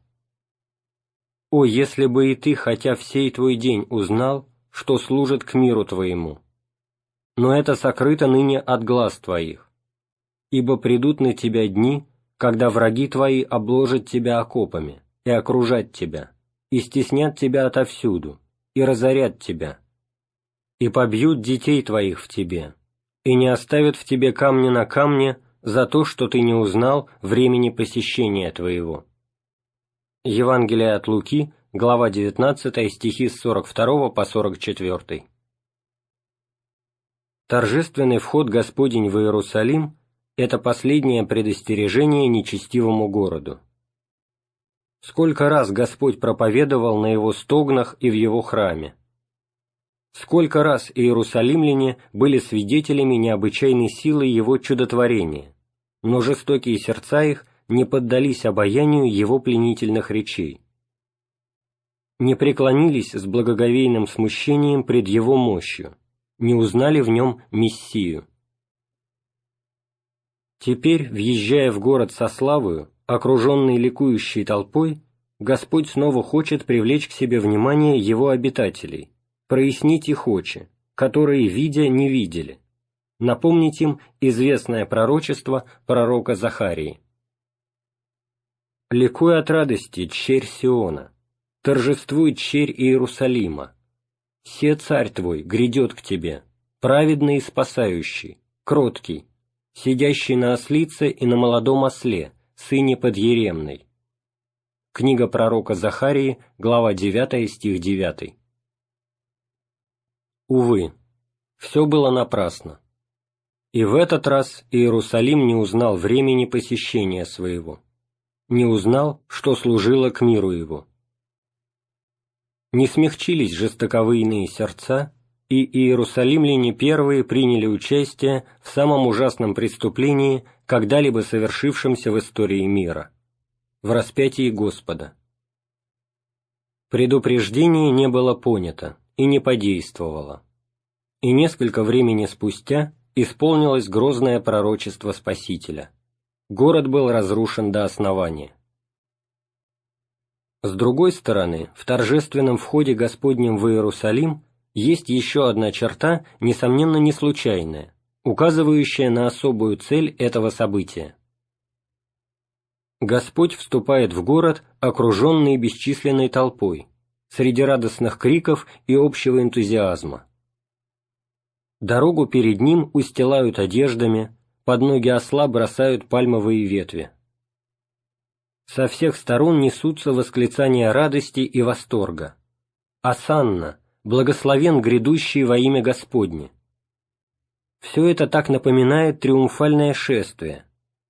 S2: «О, если бы и ты хотя всей твой день узнал, что служит к миру твоему, но это сокрыто ныне от глаз твоих. Ибо придут на тебя дни, когда враги твои обложат тебя окопами и окружат тебя, и стеснят тебя отовсюду, и разорят тебя, и побьют детей твоих в тебе, и не оставят в тебе камня на камне за то, что ты не узнал времени посещения твоего». Евангелие от Луки, глава 19, стихи с 42 по 44. Торжественный вход Господень в Иерусалим – это последнее предостережение нечестивому городу. Сколько раз Господь проповедовал на его стогнах и в его храме. Сколько раз иерусалимляне были свидетелями необычайной силы его чудотворения, но жестокие сердца их не поддались обаянию его пленительных речей. Не преклонились с благоговейным смущением пред его мощью, не узнали в нем Мессию. Теперь, въезжая в город со славою, окруженный ликующей толпой, Господь снова хочет привлечь к себе внимание его обитателей, прояснить их очи, которые, видя, не видели, напомнить им известное пророчество пророка Захарии. «Ликуй от радости, черь Сиона, торжествуй черь Иерусалима, «Се царь твой грядет к тебе, праведный и спасающий, кроткий, сидящий на ослице и на молодом осле, сыне подъеремной». Книга пророка Захарии, глава 9, стих 9. Увы, все было напрасно. И в этот раз Иерусалим не узнал времени посещения своего, не узнал, что служило к миру его не смягчились жестоковыйные сердца, и иерусалимляне первые приняли участие в самом ужасном преступлении, когда-либо совершившемся в истории мира – в распятии Господа. Предупреждение не было понято и не подействовало, и несколько времени спустя исполнилось грозное пророчество Спасителя. Город был разрушен до основания. С другой стороны, в торжественном входе Господнем в Иерусалим есть еще одна черта, несомненно не случайная, указывающая на особую цель этого события. Господь вступает в город, окруженный бесчисленной толпой, среди радостных криков и общего энтузиазма. Дорогу перед ним устилают одеждами, под ноги осла бросают пальмовые ветви. Со всех сторон несутся восклицания радости и восторга. «Асанна! «Благословен грядущий во имя Господне». Все это так напоминает триумфальное шествие,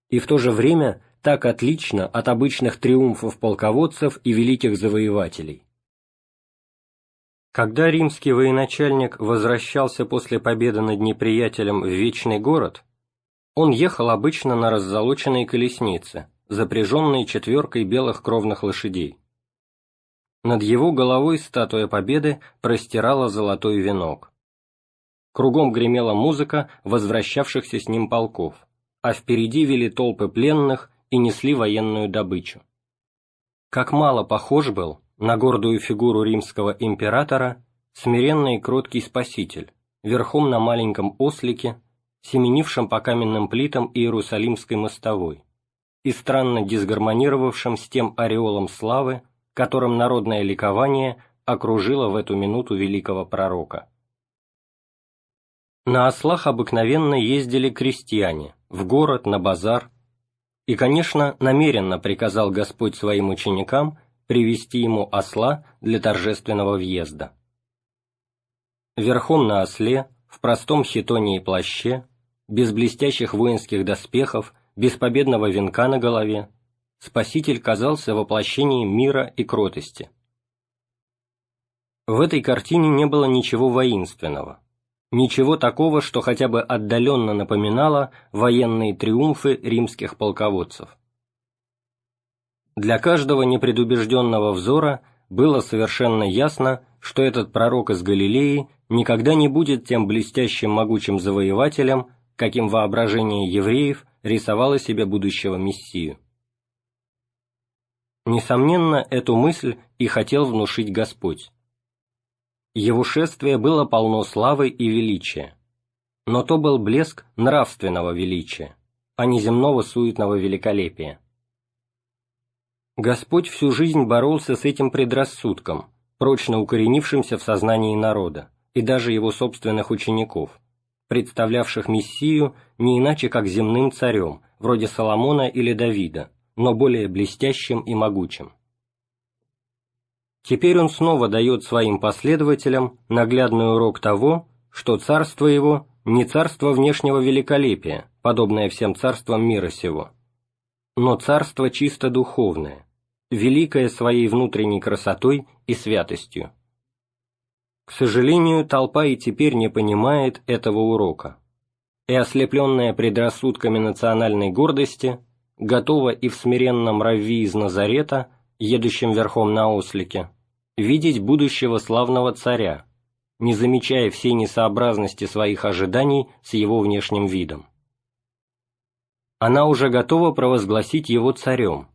S2: и в то же время так отлично от обычных триумфов полководцев и великих завоевателей. Когда римский военачальник возвращался после победы над неприятелем в Вечный город, он ехал обычно на раззолоченной колеснице, запряженной четверкой белых кровных лошадей. Над его головой статуя Победы простирала золотой венок. Кругом гремела музыка возвращавшихся с ним полков, а впереди вели толпы пленных и несли военную добычу. Как мало похож был на гордую фигуру римского императора смиренный и кроткий спаситель, верхом на маленьком ослике, семенившем по каменным плитам Иерусалимской мостовой, и странно дисгармонировавшим с тем ореолом славы, которым народное ликование окружило в эту минуту великого пророка. На ослах обыкновенно ездили крестьяне, в город, на базар, и, конечно, намеренно приказал Господь своим ученикам привести ему осла для торжественного въезда. Верхом на осле, в простом хитоне и плаще, без блестящих воинских доспехов, без победного венка на голове, Спаситель казался воплощением мира и кротости. В этой картине не было ничего воинственного, ничего такого, что хотя бы отдаленно напоминало военные триумфы римских полководцев. Для каждого непредубежденного взора было совершенно ясно, что этот пророк из Галилеи никогда не будет тем блестящим могучим завоевателем, каким воображение евреев рисовало себе будущего Мессию. Несомненно, эту мысль и хотел внушить Господь. Его шествие было полно славы и величия, но то был блеск нравственного величия, а не земного суетного великолепия. Господь всю жизнь боролся с этим предрассудком, прочно укоренившимся в сознании народа, и даже его собственных учеников, представлявших Мессию не иначе как земным царем, вроде Соломона или Давида, но более блестящим и могучим. Теперь он снова дает своим последователям наглядный урок того, что царство его не царство внешнего великолепия, подобное всем царствам мира сего, но царство чисто духовное, великое своей внутренней красотой и святостью. К сожалению, толпа и теперь не понимает этого урока, и ослепленная предрассудками национальной гордости – готова и в смиренном Равви из Назарета, едущем верхом на ослике, видеть будущего славного царя, не замечая всей несообразности своих ожиданий с его внешним видом. Она уже готова провозгласить его царем,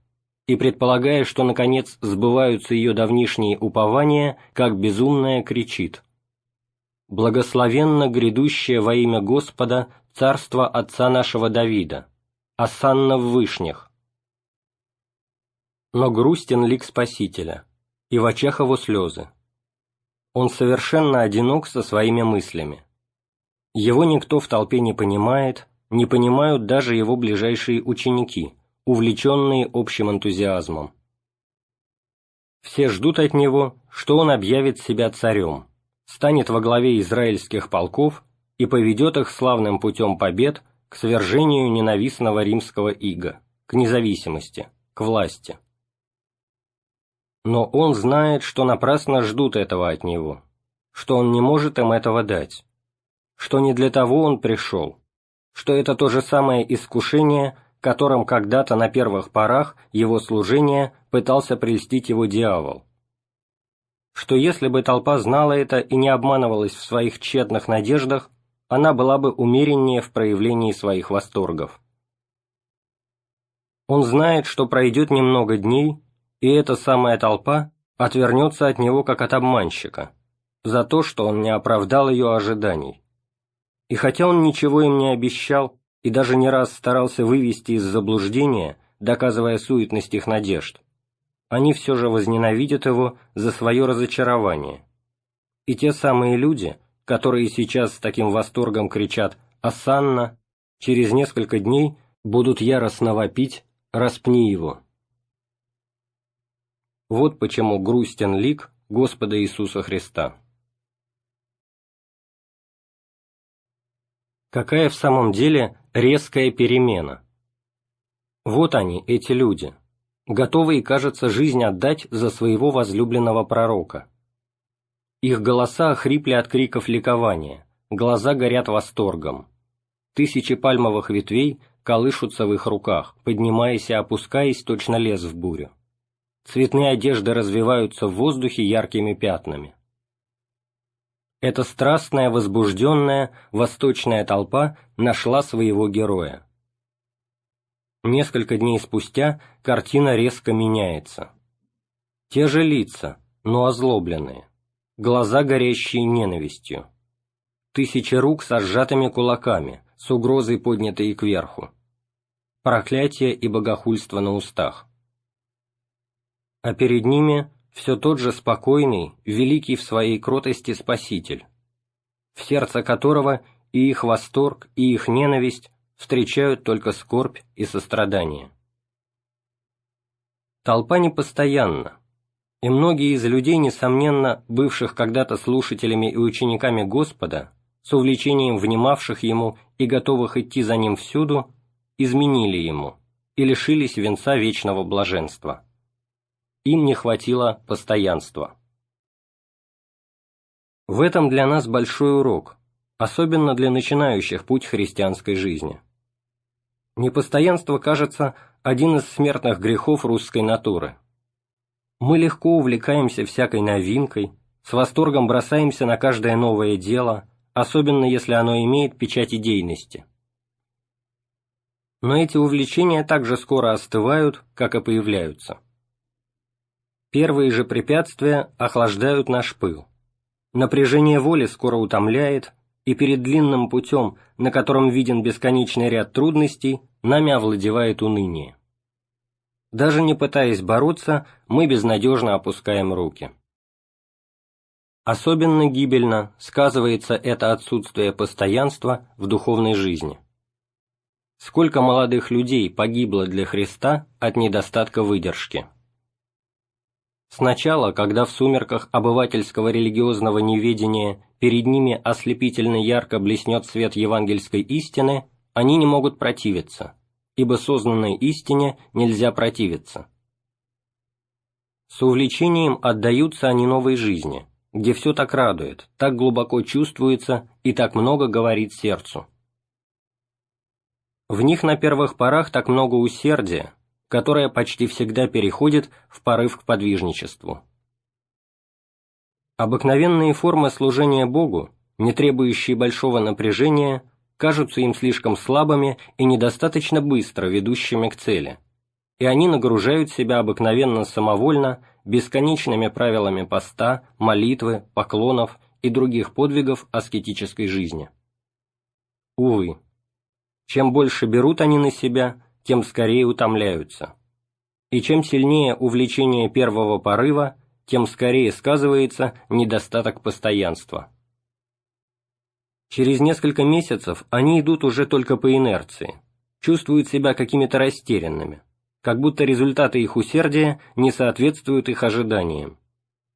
S2: и, предполагая, что, наконец, сбываются ее давнишние упования, как безумная кричит «Благословенно грядущее во имя Господа царство отца нашего Давида, осанна в вышнях. Но грустен лик Спасителя, и в очах его слезы. Он совершенно одинок со своими мыслями. Его никто в толпе не понимает, не понимают даже его ближайшие ученики, увлеченные общим энтузиазмом. Все ждут от него, что он объявит себя царем, станет во главе израильских полков и поведет их славным путем побед к свержению ненавистного римского ига, к независимости, к власти. Но он знает, что напрасно ждут этого от него, что он не может им этого дать, что не для того он пришел, что это то же самое искушение, которым когда-то на первых порах его служения пытался прельстить его дьявол, что если бы толпа знала это и не обманывалась в своих тщетных надеждах, она была бы умереннее в проявлении своих восторгов. Он знает, что пройдет немного дней, и эта самая толпа отвернется от него как от обманщика, за то, что он не оправдал ее ожиданий. И хотя он ничего им не обещал и даже не раз старался вывести из заблуждения, доказывая суетность их надежд, они все же возненавидят его за свое разочарование. И те самые люди – которые сейчас с таким восторгом кричат «Асанна», через несколько дней будут яростно вопить «Распни его». Вот почему грустен лик Господа Иисуса Христа. Какая в самом деле резкая перемена? Вот они, эти люди, готовые, кажется, жизнь отдать за своего возлюбленного пророка. Их голоса охрипли от криков ликования, глаза горят восторгом. Тысячи пальмовых ветвей колышутся в их руках, поднимаясь и опускаясь, точно лес в бурю. Цветные одежды развиваются в воздухе яркими пятнами. Эта страстная, возбужденная, восточная толпа нашла своего героя. Несколько дней спустя картина резко меняется. Те же лица, но озлобленные, глаза горящие ненавистью. Тысячи рук со сжатыми кулаками, с угрозой поднятой кверху. Проклятие и богохульство на устах. А перед ними все тот же спокойный, великий в своей кротости Спаситель, в сердце которого и их восторг, и их ненависть встречают только скорбь и сострадание. Толпа непостоянна, и многие из людей, несомненно, бывших когда-то слушателями и учениками Господа, с увлечением внимавших Ему и готовых идти за Ним всюду, изменили Ему и лишились венца вечного блаженства им не хватило постоянства. В этом для нас большой урок, особенно для начинающих путь христианской жизни. Непостоянство, кажется, один из смертных грехов русской натуры. Мы легко увлекаемся всякой новинкой, с восторгом бросаемся на каждое новое дело, особенно если оно имеет печать идейности. Но эти увлечения также скоро остывают, как и появляются. Первые же препятствия охлаждают наш пыл. Напряжение воли скоро утомляет, и перед длинным путем, на котором виден бесконечный ряд трудностей, нами овладевает уныние. Даже не пытаясь бороться, мы безнадежно опускаем руки. Особенно гибельно сказывается это отсутствие постоянства в духовной жизни. Сколько молодых людей погибло для Христа от недостатка выдержки. Сначала, когда в сумерках обывательского религиозного неведения перед ними ослепительно ярко блеснет свет евангельской истины, они не могут противиться, ибо сознанной истине нельзя противиться. С увлечением отдаются они новой жизни, где все так радует, так глубоко чувствуется и так много говорит сердцу. В них на первых порах так много усердия, которая почти всегда переходит в порыв к подвижничеству. Обыкновенные формы служения Богу, не требующие большого напряжения, кажутся им слишком слабыми и недостаточно быстро ведущими к цели, и они нагружают себя обыкновенно самовольно бесконечными правилами поста, молитвы, поклонов и других подвигов аскетической жизни. Увы, чем больше берут они на себя, тем скорее утомляются. И чем сильнее увлечение первого порыва, тем скорее сказывается недостаток постоянства. Через несколько месяцев они идут уже только по инерции, чувствуют себя какими-то растерянными, как будто результаты их усердия не соответствуют их ожиданиям,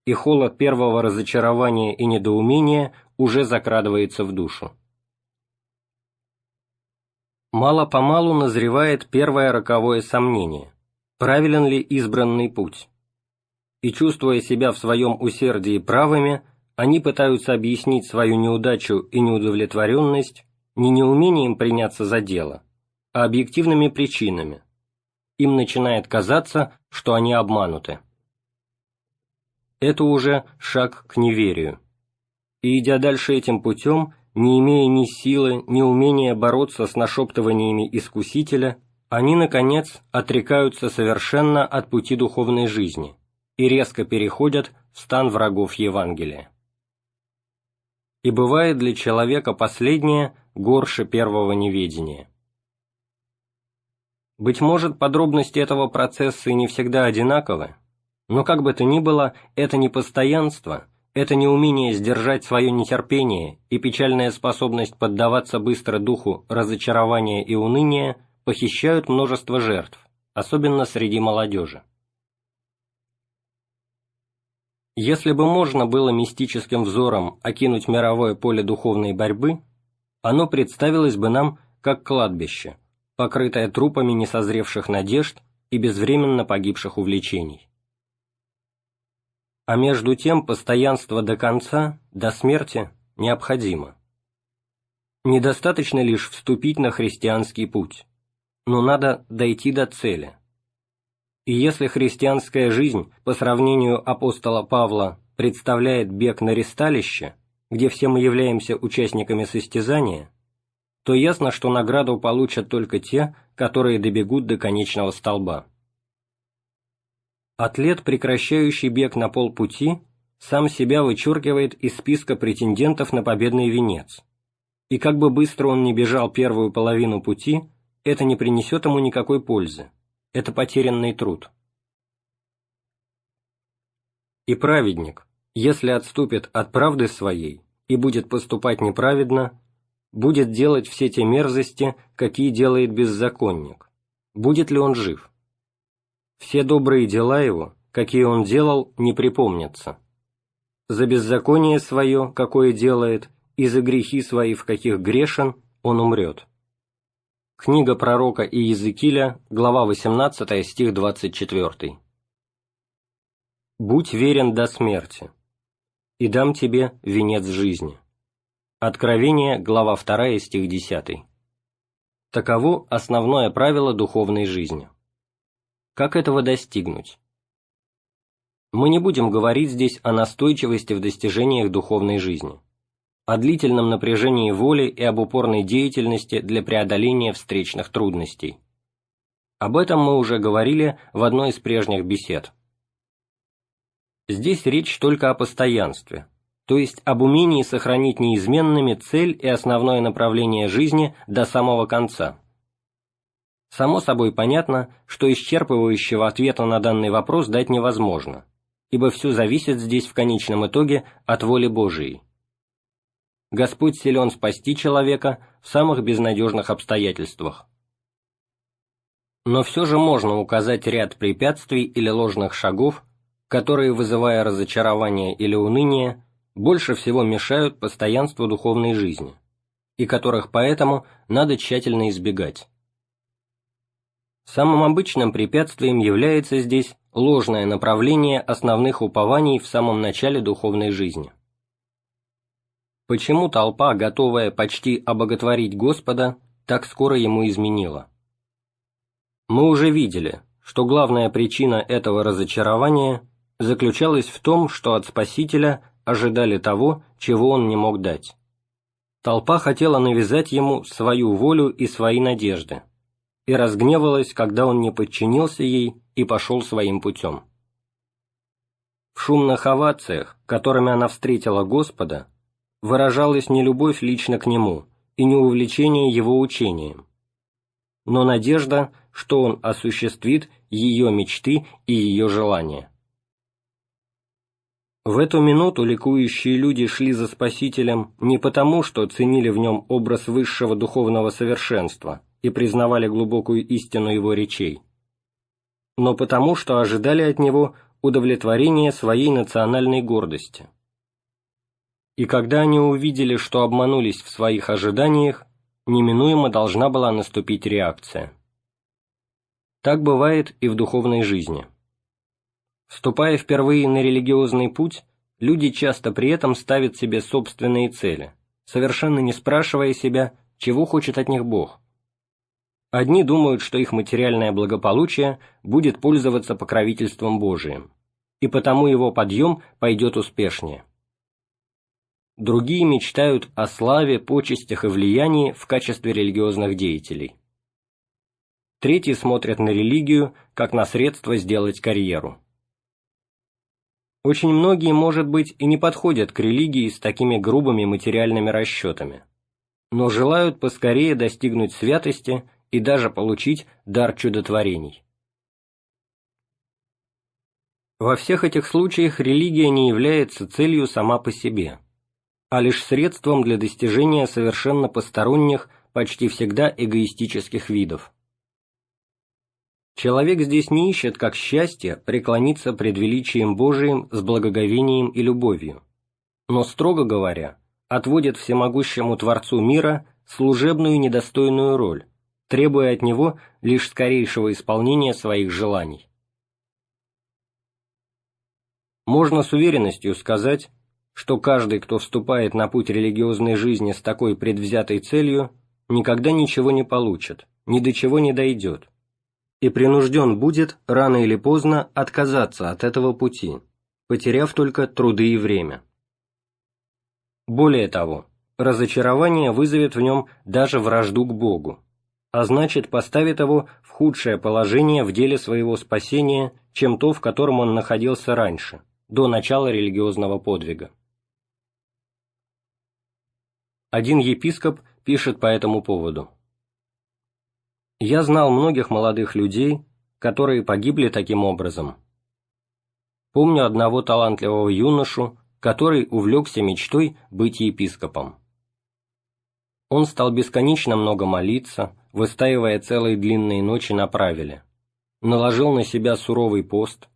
S2: и холод первого разочарования и недоумения уже закрадывается в душу мало-помалу назревает первое роковое сомнение, правилен ли избранный путь. И чувствуя себя в своем усердии правыми, они пытаются объяснить свою неудачу и неудовлетворенность не неумением приняться за дело, а объективными причинами. Им начинает казаться, что они обмануты. Это уже шаг к неверию. И идя дальше этим путем, не имея ни силы, ни умения бороться с нашептываниями искусителя, они, наконец, отрекаются совершенно от пути духовной жизни и резко переходят в стан врагов Евангелия. И бывает для человека последнее горше первого неведения. Быть может, подробности этого процесса и не всегда одинаковы, но как бы то ни было, это непостоянство – это неумение сдержать свое нетерпение и печальная способность поддаваться быстро духу разочарования и уныния похищают множество жертв, особенно среди молодежи. Если бы можно было мистическим взором окинуть мировое поле духовной борьбы, оно представилось бы нам как кладбище, покрытое трупами несозревших надежд и безвременно погибших увлечений. А между тем постоянство до конца, до смерти, необходимо. Недостаточно лишь вступить на христианский путь, но надо дойти до цели. И если христианская жизнь по сравнению апостола Павла представляет бег на ресталище, где все мы являемся участниками состязания, то ясно, что награду получат только те, которые добегут до конечного столба. Атлет, прекращающий бег на полпути, сам себя вычеркивает из списка претендентов на победный венец. И как бы быстро он ни бежал первую половину пути, это не принесет ему никакой пользы. Это потерянный труд. И праведник, если отступит от правды своей и будет поступать неправедно, будет делать все те мерзости, какие делает беззаконник. Будет ли он жив? Все добрые дела его, какие он делал, не припомнятся. За беззаконие свое, какое делает, и за грехи свои, в каких грешен, он умрет. Книга пророка Иезекииля, глава 18, стих 24. «Будь верен до смерти, и дам тебе венец жизни». Откровение, глава 2, стих 10. Таково основное правило духовной жизни. Как этого достигнуть? Мы не будем говорить здесь о настойчивости в достижениях духовной жизни, о длительном напряжении воли и об упорной деятельности для преодоления встречных трудностей. Об этом мы уже говорили в одной из прежних бесед. Здесь речь только о постоянстве, то есть об умении сохранить неизменными цель и основное направление жизни до самого конца. Само собой понятно, что исчерпывающего ответа на данный вопрос дать невозможно, ибо все зависит здесь в конечном итоге от воли Божией. Господь силен спасти человека в самых безнадежных обстоятельствах. Но все же можно указать ряд препятствий или ложных шагов, которые, вызывая разочарование или уныние, больше всего мешают постоянству духовной жизни, и которых поэтому надо тщательно избегать. Самым обычным препятствием является здесь ложное направление основных упований в самом начале духовной жизни. Почему толпа, готовая почти обоготворить Господа, так скоро ему изменила? Мы уже видели, что главная причина этого разочарования заключалась в том, что от Спасителя ожидали того, чего он не мог дать. Толпа хотела навязать ему свою волю и свои надежды, и разгневалась, когда он не подчинился ей и пошел своим путем. В шумных овациях, которыми она встретила Господа, выражалась не любовь лично к Нему и не увлечение Его учением, но надежда, что Он осуществит ее мечты и ее желания. В эту минуту ликующие люди шли за Спасителем не потому, что ценили в нем образ высшего духовного совершенства и признавали глубокую истину его речей, но потому, что ожидали от него удовлетворения своей национальной гордости. И когда они увидели, что обманулись в своих ожиданиях, неминуемо должна была наступить реакция. Так бывает и в духовной жизни. Вступая впервые на религиозный путь, люди часто при этом ставят себе собственные цели, совершенно не спрашивая себя, чего хочет от них Бог. Одни думают, что их материальное благополучие будет пользоваться покровительством Божиим, и потому его подъем пойдет успешнее. Другие мечтают о славе, почестях и влиянии в качестве религиозных деятелей. Третьи смотрят на религию как на средство сделать карьеру. Очень многие, может быть, и не подходят к религии с такими грубыми материальными расчетами, но желают поскорее достигнуть святости и даже получить дар чудотворений. Во всех этих случаях религия не является целью сама по себе, а лишь средством для достижения совершенно посторонних, почти всегда эгоистических видов. Человек здесь не ищет, как счастье, преклониться пред величием Божиим с благоговением и любовью, но, строго говоря, отводит всемогущему Творцу мира служебную недостойную роль, требуя от него лишь скорейшего исполнения своих желаний. Можно с уверенностью сказать, что каждый, кто вступает на путь религиозной жизни с такой предвзятой целью, никогда ничего не получит, ни до чего не дойдет, и принужден будет рано или поздно отказаться от этого пути, потеряв только труды и время. Более того, разочарование вызовет в нем даже вражду к Богу, а значит поставит его в худшее положение в деле своего спасения, чем то, в котором он находился раньше – до начала религиозного подвига. Один епископ пишет по этому поводу. «Я знал многих молодых людей, которые погибли таким образом. Помню одного талантливого юношу, который увлекся мечтой быть епископом. Он стал бесконечно много молиться, выстаивая целые длинные ночи на правиле, наложил на себя суровый пост,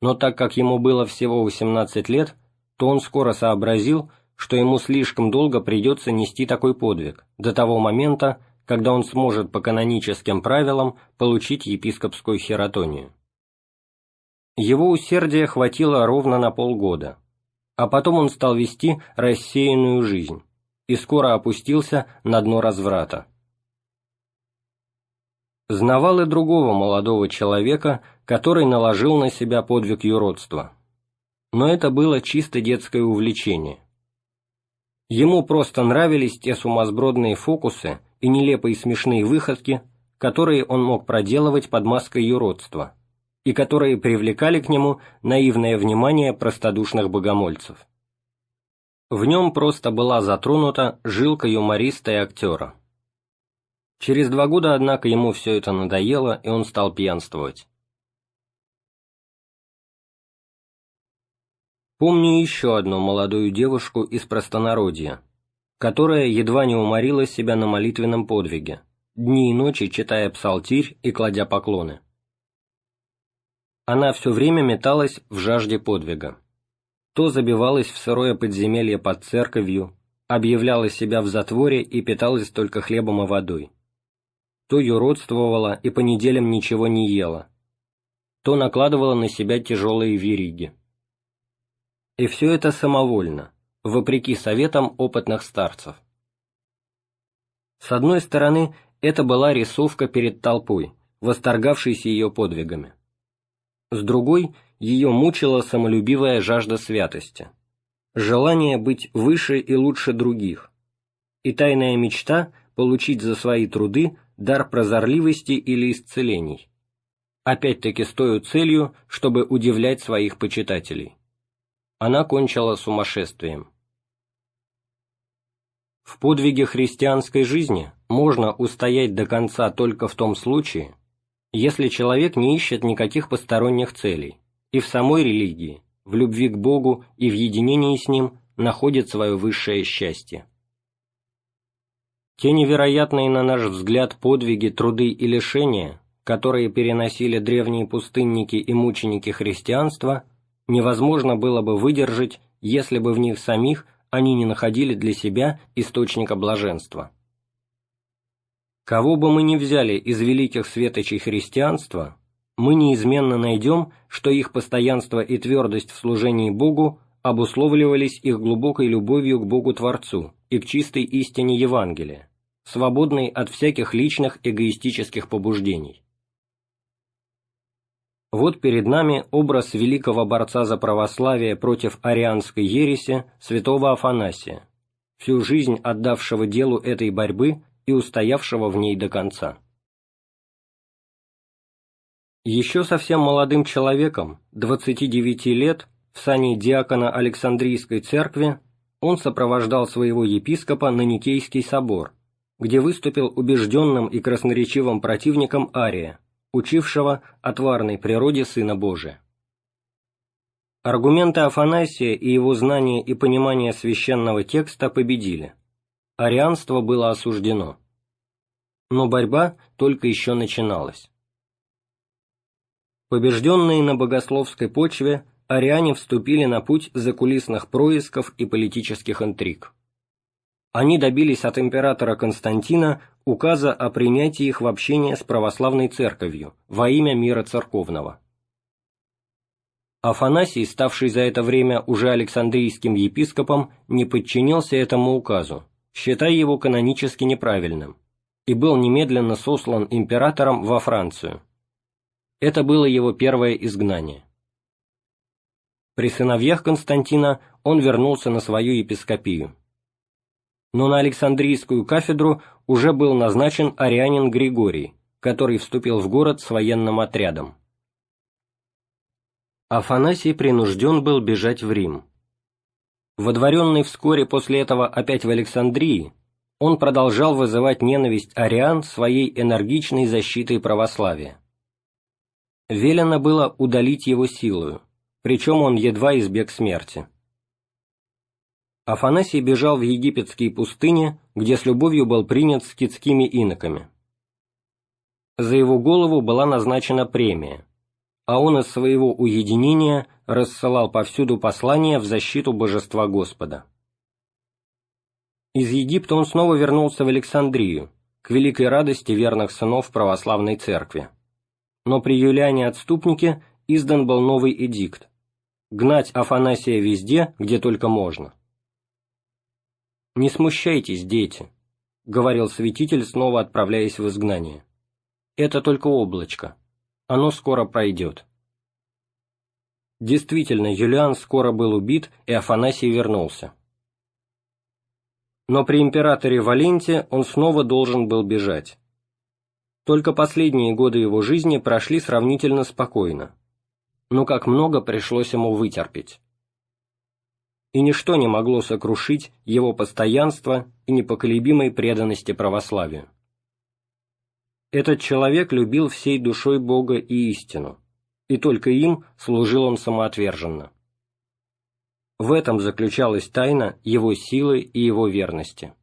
S2: но так как ему было всего 18 лет, то он скоро сообразил, что ему слишком долго придется нести такой подвиг, до того момента, когда он сможет по каноническим правилам получить епископскую хератонию. Его усердия хватило ровно на полгода, а потом он стал вести рассеянную жизнь и скоро опустился на дно разврата. Знавал и другого молодого человека, который наложил на себя подвиг юродства. Но это было чисто детское увлечение. Ему просто нравились те сумасбродные фокусы и нелепые смешные выходки, которые он мог проделывать под маской юродства, и которые привлекали к нему наивное внимание простодушных богомольцев. В нем просто была затронута жилка юмориста и актера. Через два года, однако, ему все это надоело, и он стал пьянствовать. Помню еще одну молодую девушку из простонародья, которая едва не уморила себя на молитвенном подвиге, дни и ночи читая псалтирь и кладя поклоны. Она все время металась в жажде подвига. То забивалась в сырое подземелье под церковью, объявляла себя в затворе и питалась только хлебом и водой то юродствовала и по неделям ничего не ела, то накладывала на себя тяжелые вериги. И все это самовольно, вопреки советам опытных старцев. С одной стороны, это была рисовка перед толпой, восторгавшейся ее подвигами. С другой, ее мучила самолюбивая жажда святости, желание быть выше и лучше других, и тайная мечта получить за свои труды дар прозорливости или исцелений, опять-таки с той целью, чтобы удивлять своих почитателей. Она кончила сумасшествием. В подвиге христианской жизни можно устоять до конца только в том случае, если человек не ищет никаких посторонних целей, и в самой религии, в любви к Богу и в единении с Ним находит свое высшее счастье. Те невероятные, на наш взгляд, подвиги, труды и лишения, которые переносили древние пустынники и мученики христианства, невозможно было бы выдержать, если бы в них самих они не находили для себя источника блаженства. Кого бы мы ни взяли из великих светочей христианства, мы неизменно найдем, что их постоянство и твердость в служении Богу обусловливались их глубокой любовью к Богу-Творцу и к чистой истине Евангелия, свободный от всяких личных эгоистических побуждений. Вот перед нами образ великого борца за православие против арианской ереси святого Афанасия, всю жизнь отдавшего делу этой борьбы и устоявшего в ней до конца. Еще совсем молодым человеком, 29 лет, в сане диакона Александрийской церкви, он сопровождал своего епископа на Никейский собор, где выступил убежденным и красноречивым противником Ария, учившего о тварной природе Сына Божия. Аргументы Афанасия и его знание и понимание священного текста победили. Арианство было осуждено. Но борьба только еще начиналась. Побежденные на богословской почве, ариане вступили на путь закулисных происков и политических интриг. Они добились от императора Константина указа о принятии их в общение с православной церковью во имя мира церковного. Афанасий, ставший за это время уже Александрийским епископом, не подчинился этому указу, считая его канонически неправильным, и был немедленно сослан императором во Францию. Это было его первое изгнание. При сыновьях Константина он вернулся на свою епископию. Но на Александрийскую кафедру уже был назначен арианин Григорий, который вступил в город с военным отрядом. Афанасий принужден был бежать в Рим. Водворенный вскоре после этого опять в Александрии, он продолжал вызывать ненависть ариан своей энергичной защитой православия. Велено было удалить его силою, причем он едва избег смерти. Афанасий бежал в египетские пустыни, где с любовью был принят скитскими иноками. За его голову была назначена премия, а он из своего уединения рассылал повсюду послания в защиту божества Господа. Из Египта он снова вернулся в Александрию, к великой радости верных сынов православной церкви. Но при Юлиане-отступнике издан был новый эдикт – гнать Афанасия везде, где только можно. «Не смущайтесь, дети», — говорил святитель, снова отправляясь в изгнание. «Это только облачко. Оно скоро пройдет». Действительно, Юлиан скоро был убит, и Афанасий вернулся. Но при императоре Валенте он снова должен был бежать. Только последние годы его жизни прошли сравнительно спокойно. Но как много пришлось ему вытерпеть и ничто не могло сокрушить его постоянства и непоколебимой преданности православию. Этот человек любил всей душой Бога и истину, и только им служил он самоотверженно. В этом заключалась тайна его силы и его верности.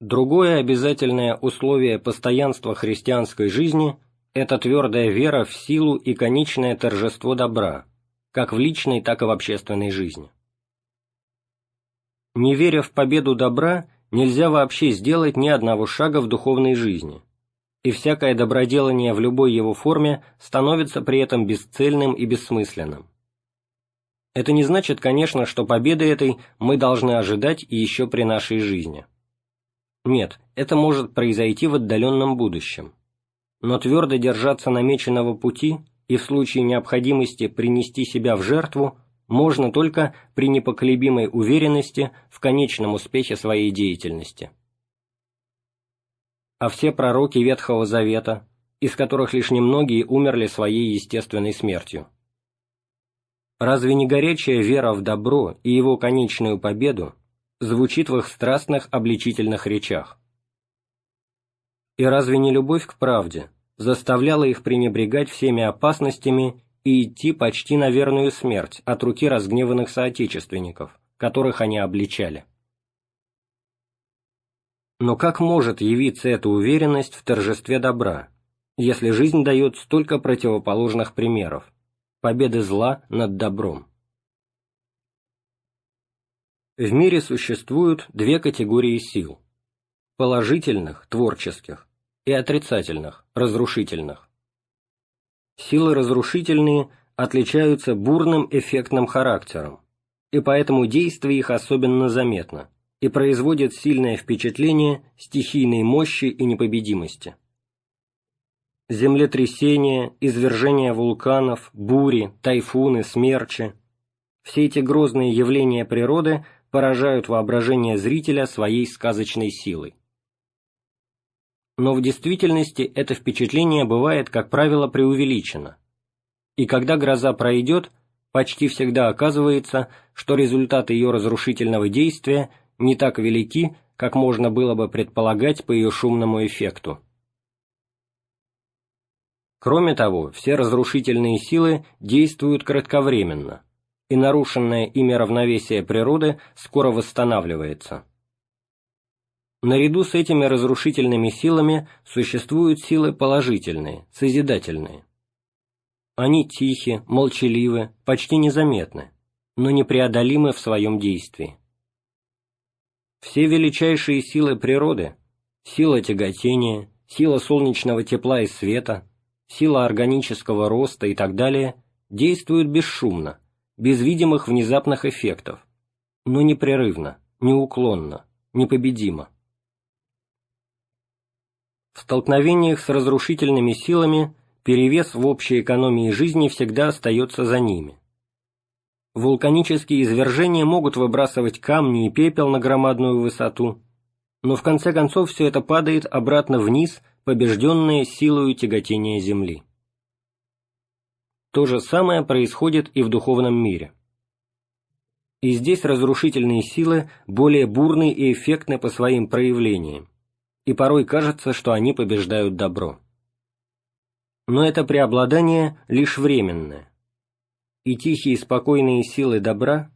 S2: Другое обязательное условие постоянства христианской жизни – это твердая вера в силу и конечное торжество добра, как в личной, так и в общественной жизни. Не веря в победу добра, нельзя вообще сделать ни одного шага в духовной жизни, и всякое доброделание в любой его форме становится при этом бесцельным и бессмысленным. Это не значит, конечно, что победы этой мы должны ожидать еще при нашей жизни. Нет, это может произойти в отдаленном будущем. Но твердо держаться намеченного пути и в случае необходимости принести себя в жертву можно только при непоколебимой уверенности в конечном успехе своей деятельности. А все пророки Ветхого Завета, из которых лишь немногие умерли своей естественной смертью. Разве не горячая вера в добро и его конечную победу звучит в их страстных обличительных речах? И разве не любовь к правде, заставляла их пренебрегать всеми опасностями и идти почти на верную смерть от руки разгневанных соотечественников, которых они обличали. Но как может явиться эта уверенность в торжестве добра, если жизнь дает столько противоположных примеров, победы зла над добром? В мире существуют две категории сил – положительных, творческих, и отрицательных, разрушительных. Силы разрушительные отличаются бурным эффектным характером, и поэтому действие их особенно заметно и производит сильное впечатление стихийной мощи и непобедимости. Землетрясения, извержения вулканов, бури, тайфуны, смерчи – все эти грозные явления природы поражают воображение зрителя своей сказочной силой но в действительности это впечатление бывает, как правило, преувеличено. И когда гроза пройдет, почти всегда оказывается, что результаты ее разрушительного действия не так велики, как можно было бы предполагать по ее шумному эффекту. Кроме того, все разрушительные силы действуют кратковременно, и нарушенное ими равновесие природы скоро восстанавливается. Наряду с этими разрушительными силами существуют силы положительные, созидательные. Они тихи, молчаливы, почти незаметны, но непреодолимы в своем действии. Все величайшие силы природы – сила тяготения, сила солнечного тепла и света, сила органического роста и так далее – действуют бесшумно, без видимых внезапных эффектов, но непрерывно, неуклонно, непобедимо. В столкновениях с разрушительными силами перевес в общей экономии жизни всегда остается за ними. Вулканические извержения могут выбрасывать камни и пепел на громадную высоту, но в конце концов все это падает обратно вниз, побежденное силою тяготения Земли. То же самое происходит и в духовном мире. И здесь разрушительные силы более бурны и эффектны по своим проявлениям, и порой кажется, что они побеждают добро. Но это преобладание лишь временное, и тихие спокойные силы добра,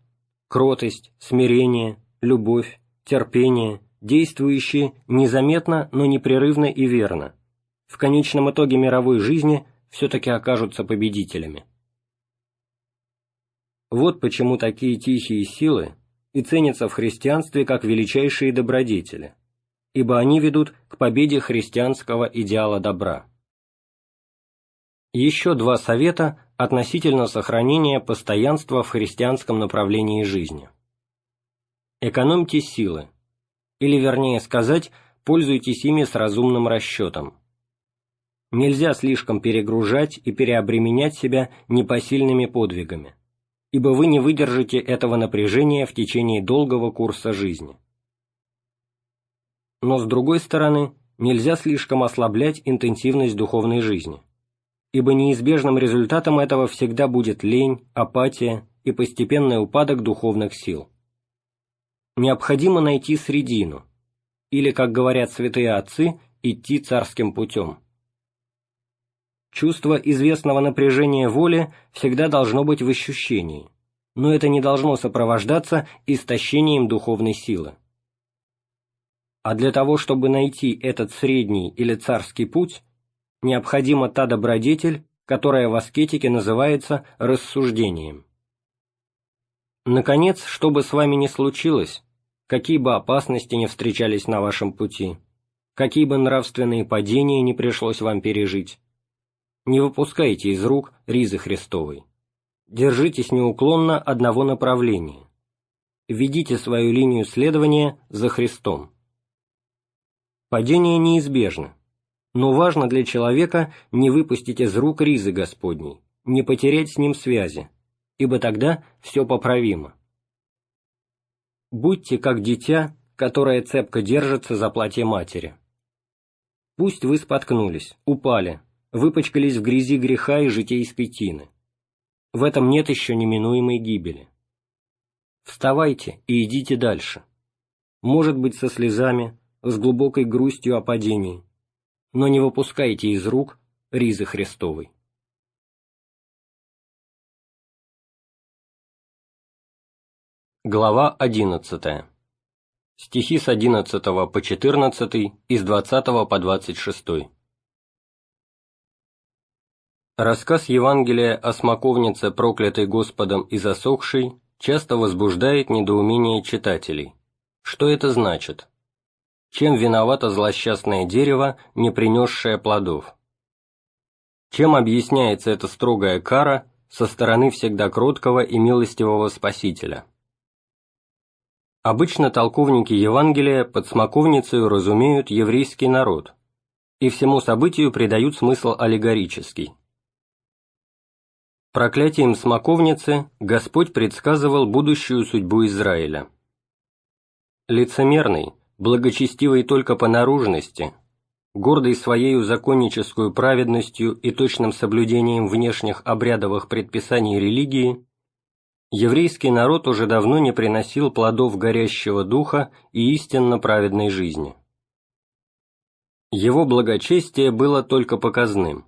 S2: кротость, смирение, любовь, терпение, действующие незаметно, но непрерывно и верно, в конечном итоге мировой жизни все-таки окажутся победителями. Вот почему такие тихие силы и ценятся в христианстве как величайшие добродетели, ибо они ведут к победе христианского идеала добра. Еще два совета относительно сохранения постоянства в христианском направлении жизни. Экономьте силы, или вернее сказать, пользуйтесь ими с разумным расчетом. Нельзя слишком перегружать и переобременять себя непосильными подвигами, ибо вы не выдержите этого напряжения в течение долгого курса жизни. Но с другой стороны, нельзя слишком ослаблять интенсивность духовной жизни, ибо неизбежным результатом этого всегда будет лень, апатия и постепенный упадок духовных сил. Необходимо найти средину, или, как говорят святые отцы, идти царским путем. Чувство известного напряжения воли всегда должно быть в ощущении, но это не должно сопровождаться истощением духовной силы. А для того, чтобы найти этот средний или царский путь, необходима та добродетель, которая в аскетике называется рассуждением. Наконец, что бы с вами ни случилось, какие бы опасности не встречались на вашем пути, какие бы нравственные падения не пришлось вам пережить, не выпускайте из рук ризы Христовой. Держитесь неуклонно одного направления. Ведите свою линию следования за Христом. Падение неизбежно, но важно для человека не выпустить из рук ризы Господней, не потерять с ним связи, ибо тогда все поправимо. Будьте как дитя, которое цепко держится за платье матери. Пусть вы споткнулись, упали, выпачкались в грязи греха и житейской тины. В этом нет еще неминуемой гибели. Вставайте и идите дальше. Может быть, со слезами, с глубокой грустью о падении, но не выпускайте из рук ризы Христовой. Глава 11. Стихи с 11 по 14 и с 20 по 26. Рассказ Евангелия о смоковнице, проклятой Господом и засохшей, часто возбуждает недоумение читателей. Что это значит? Чем виновато злосчастное дерево, не принесшее плодов? Чем объясняется эта строгая кара со стороны всегда кроткого и милостивого Спасителя? Обычно толковники Евангелия под смоковницей разумеют еврейский народ, и всему событию придают смысл аллегорический. Проклятием смоковницы Господь предсказывал будущую судьбу Израиля. Лицемерный, благочестивый только по наружности, гордый своей законническую праведностью и точным соблюдением внешних обрядовых предписаний религии, еврейский народ уже давно не приносил плодов горящего духа и истинно праведной жизни. Его благочестие было только показным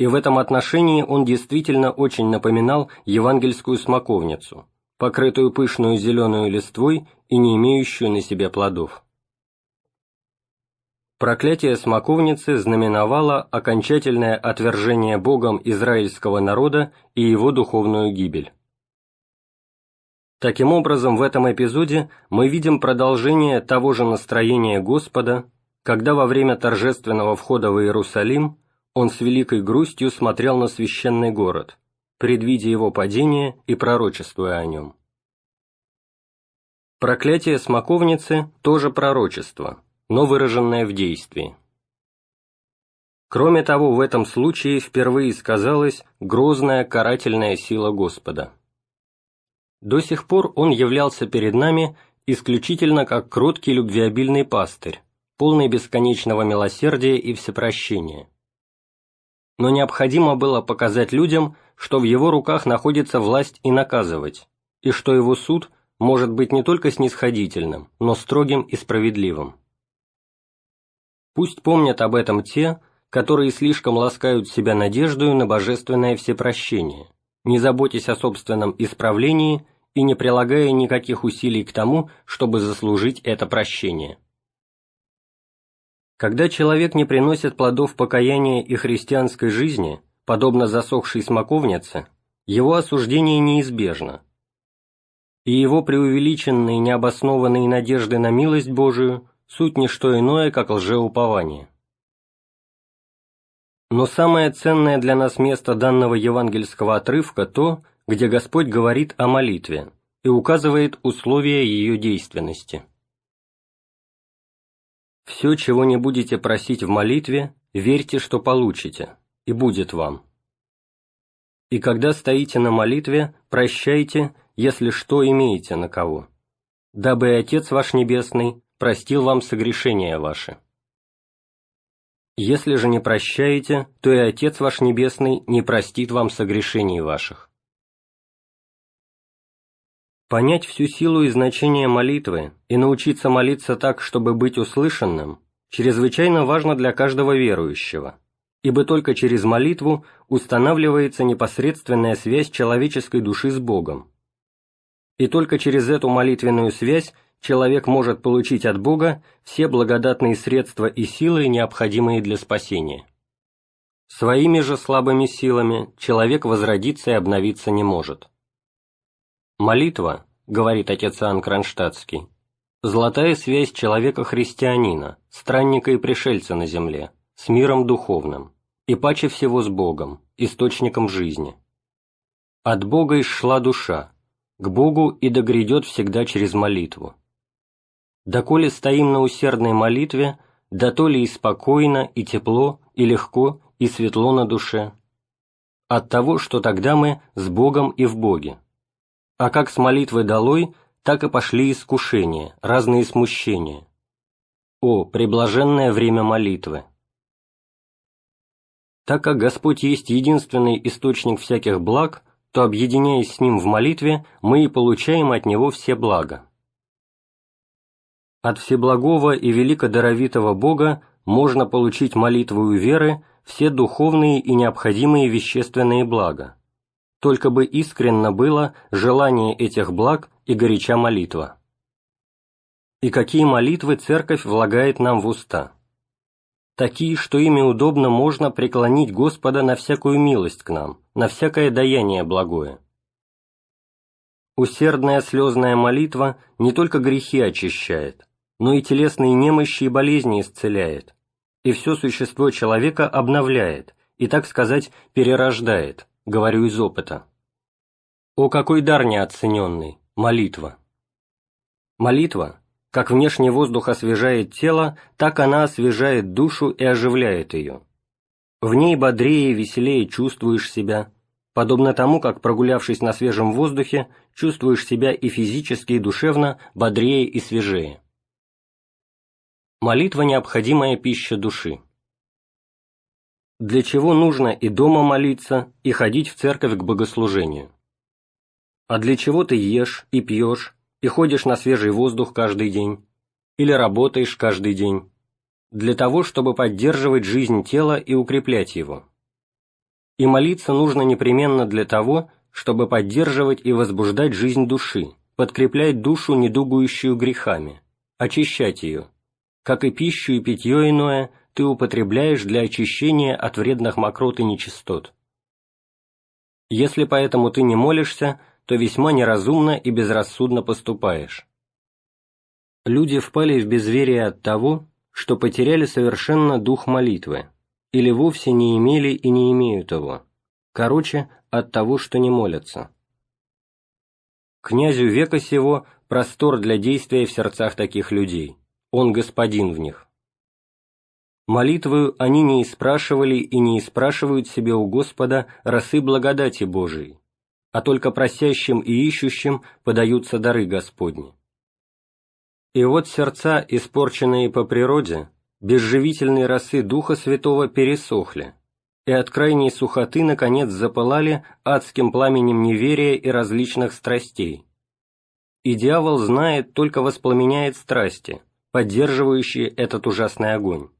S2: и в этом отношении он действительно очень напоминал евангельскую смоковницу, покрытую пышную зеленую листвой и не имеющую на себе плодов. Проклятие смоковницы знаменовало окончательное отвержение Богом израильского народа и его духовную гибель. Таким образом, в этом эпизоде мы видим продолжение того же настроения Господа, когда во время торжественного входа в Иерусалим он с великой грустью смотрел на священный город, предвидя его падение и пророчествуя о нем. Проклятие смоковницы тоже пророчество, но выраженное в действии. Кроме того, в этом случае впервые сказалась грозная карательная сила Господа. До сих пор он являлся перед нами исключительно как кроткий любвеобильный пастырь, полный бесконечного милосердия и всепрощения. Но необходимо было показать людям, что в его руках находится власть и наказывать, и что его суд может быть не только снисходительным, но строгим и справедливым. Пусть помнят об этом те, которые слишком ласкают себя надеждою на божественное всепрощение – не заботясь о собственном исправлении и не прилагая никаких усилий к тому, чтобы заслужить это прощение. Когда человек не приносит плодов покаяния и христианской жизни, подобно засохшей смоковнице, его осуждение неизбежно, и его преувеличенные необоснованные надежды на милость Божию суть не что иное, как лжеупование. Но самое ценное для нас место данного евангельского отрывка то, где Господь говорит о молитве и указывает условия ее действенности. «Все, чего не будете просить в молитве, верьте, что получите, и будет вам. И когда стоите на молитве, прощайте, если что имеете на кого, дабы и Отец ваш Небесный простил вам согрешения ваши». Если же не прощаете, то и Отец ваш Небесный не простит вам согрешений ваших. Понять всю силу и значение молитвы и научиться молиться так, чтобы быть услышанным, чрезвычайно важно для каждого верующего, ибо только через молитву устанавливается непосредственная связь человеческой души с Богом. И только через эту молитвенную связь человек может получить от Бога все благодатные средства и силы, необходимые для спасения. Своими же слабыми силами человек возродиться и обновиться не может. Молитва, говорит отец Иоанн Кронштадтский, золотая связь человека-христианина, странника и пришельца на земле, с миром духовным, и паче всего с Богом, источником жизни. От Бога исшла душа, к Богу и догрядет всегда через молитву доколе стоим на усердной молитве, да то ли и спокойно, и тепло, и легко, и светло на душе. От того, что тогда мы с Богом и в Боге. А как с молитвы долой, так и пошли искушения, разные смущения. О, преблаженное время молитвы! Так как Господь есть единственный источник всяких благ, то, объединяясь с Ним в молитве, мы и получаем от Него все блага. От Всеблагого и Великодоровитого Бога можно получить молитвою веры все духовные и необходимые вещественные блага, только бы искренно было желание этих благ и горяча молитва. И какие молитвы Церковь влагает нам в уста? Такие, что ими удобно можно преклонить Господа на всякую милость к нам, на всякое даяние благое. Усердная слезная молитва не только грехи очищает, но и телесные немощи и болезни исцеляет, и все существо человека обновляет и, так сказать, перерождает, говорю из опыта. О, какой дар неоцененный! Молитва! Молитва, как внешний воздух освежает тело, так она освежает душу и оживляет ее. В ней бодрее и веселее чувствуешь себя, подобно тому, как, прогулявшись на свежем воздухе, чувствуешь себя и физически, и душевно бодрее и свежее. Молитва – необходимая пища души. Для чего нужно и дома молиться, и ходить в церковь к богослужению? А для чего ты ешь и пьешь, и ходишь на свежий воздух каждый день? Или работаешь каждый день? Для того, чтобы поддерживать жизнь тела и укреплять его. И молиться нужно непременно для того, чтобы поддерживать и возбуждать жизнь души, подкреплять душу, недугующую грехами, очищать ее, как и пищу и питье иное, ты употребляешь для очищения от вредных мокрот и нечистот. Если поэтому ты не молишься, то весьма неразумно и безрассудно поступаешь. Люди впали в безверие от того, что потеряли совершенно дух молитвы, или вовсе не имели и не имеют его, короче, от того, что не молятся. Князю века сего простор для действия в сердцах таких людей, он господин в них. Молитвою они не испрашивали и не испрашивают себе у Господа росы благодати Божией, а только просящим и ищущим подаются дары Господни. И вот сердца, испорченные по природе, без живительной росы Духа Святого пересохли, и от крайней сухоты, наконец, запылали адским пламенем неверия и различных страстей. И дьявол знает, только воспламеняет страсти, поддерживающие этот ужасный огонь,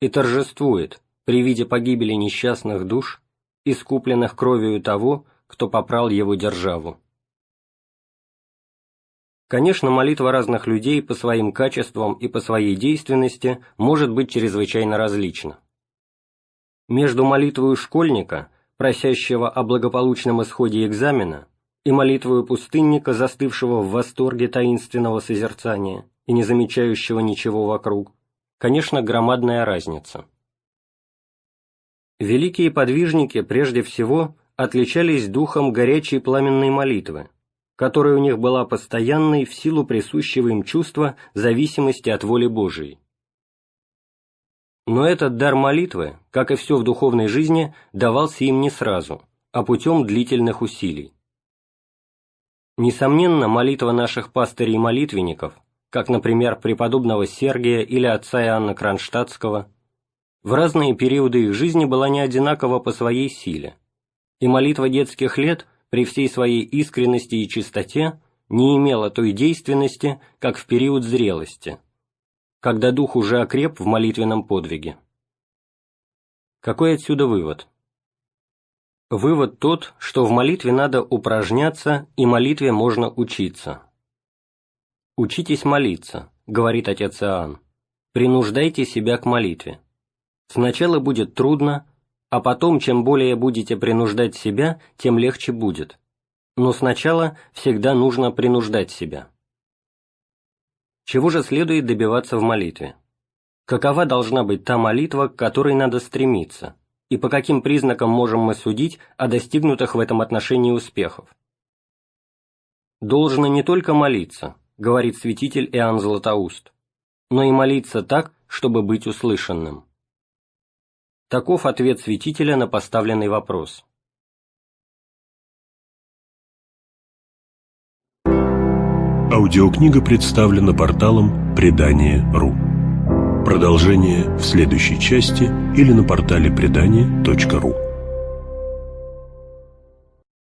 S2: и торжествует при виде погибели несчастных душ, искупленных кровью того, кто попрал его державу. Конечно, молитва разных людей по своим качествам и по своей действенности может быть чрезвычайно различна. Между молитвою школьника, просящего о благополучном исходе экзамена, и молитвою пустынника, застывшего в восторге таинственного созерцания и не замечающего ничего вокруг, конечно, громадная разница. Великие подвижники прежде всего отличались духом горячей пламенной молитвы, которая у них была постоянной в силу присущего им чувства зависимости от воли Божией. Но этот дар молитвы, как и все в духовной жизни, давался им не сразу, а путем длительных усилий. Несомненно, молитва наших пастырей и молитвенников, как, например, преподобного Сергия или отца Иоанна Кронштадтского, в разные периоды их жизни была не одинакова по своей силе, и молитва детских лет при всей своей искренности и чистоте не имела той действенности, как в период зрелости, когда дух уже окреп в молитвенном подвиге. Какой отсюда вывод? Вывод тот, что в молитве надо упражняться, и молитве можно учиться. «Учитесь молиться», — говорит отец Иоанн, — «принуждайте себя к молитве. Сначала будет трудно, а потом, чем более будете принуждать себя, тем легче будет. Но сначала всегда нужно принуждать себя. Чего же следует добиваться в молитве? Какова должна быть та молитва, к которой надо стремиться, и по каким признакам можем мы судить о достигнутых в этом отношении успехов? «Должно не только молиться», — говорит святитель Иоанн Златоуст, но и молиться так, чтобы быть услышанным. Таков ответ святителя на поставленный вопрос.
S3: Аудиокнига представлена порталом Предание.ру. Продолжение в следующей части или на портале Предание.ру.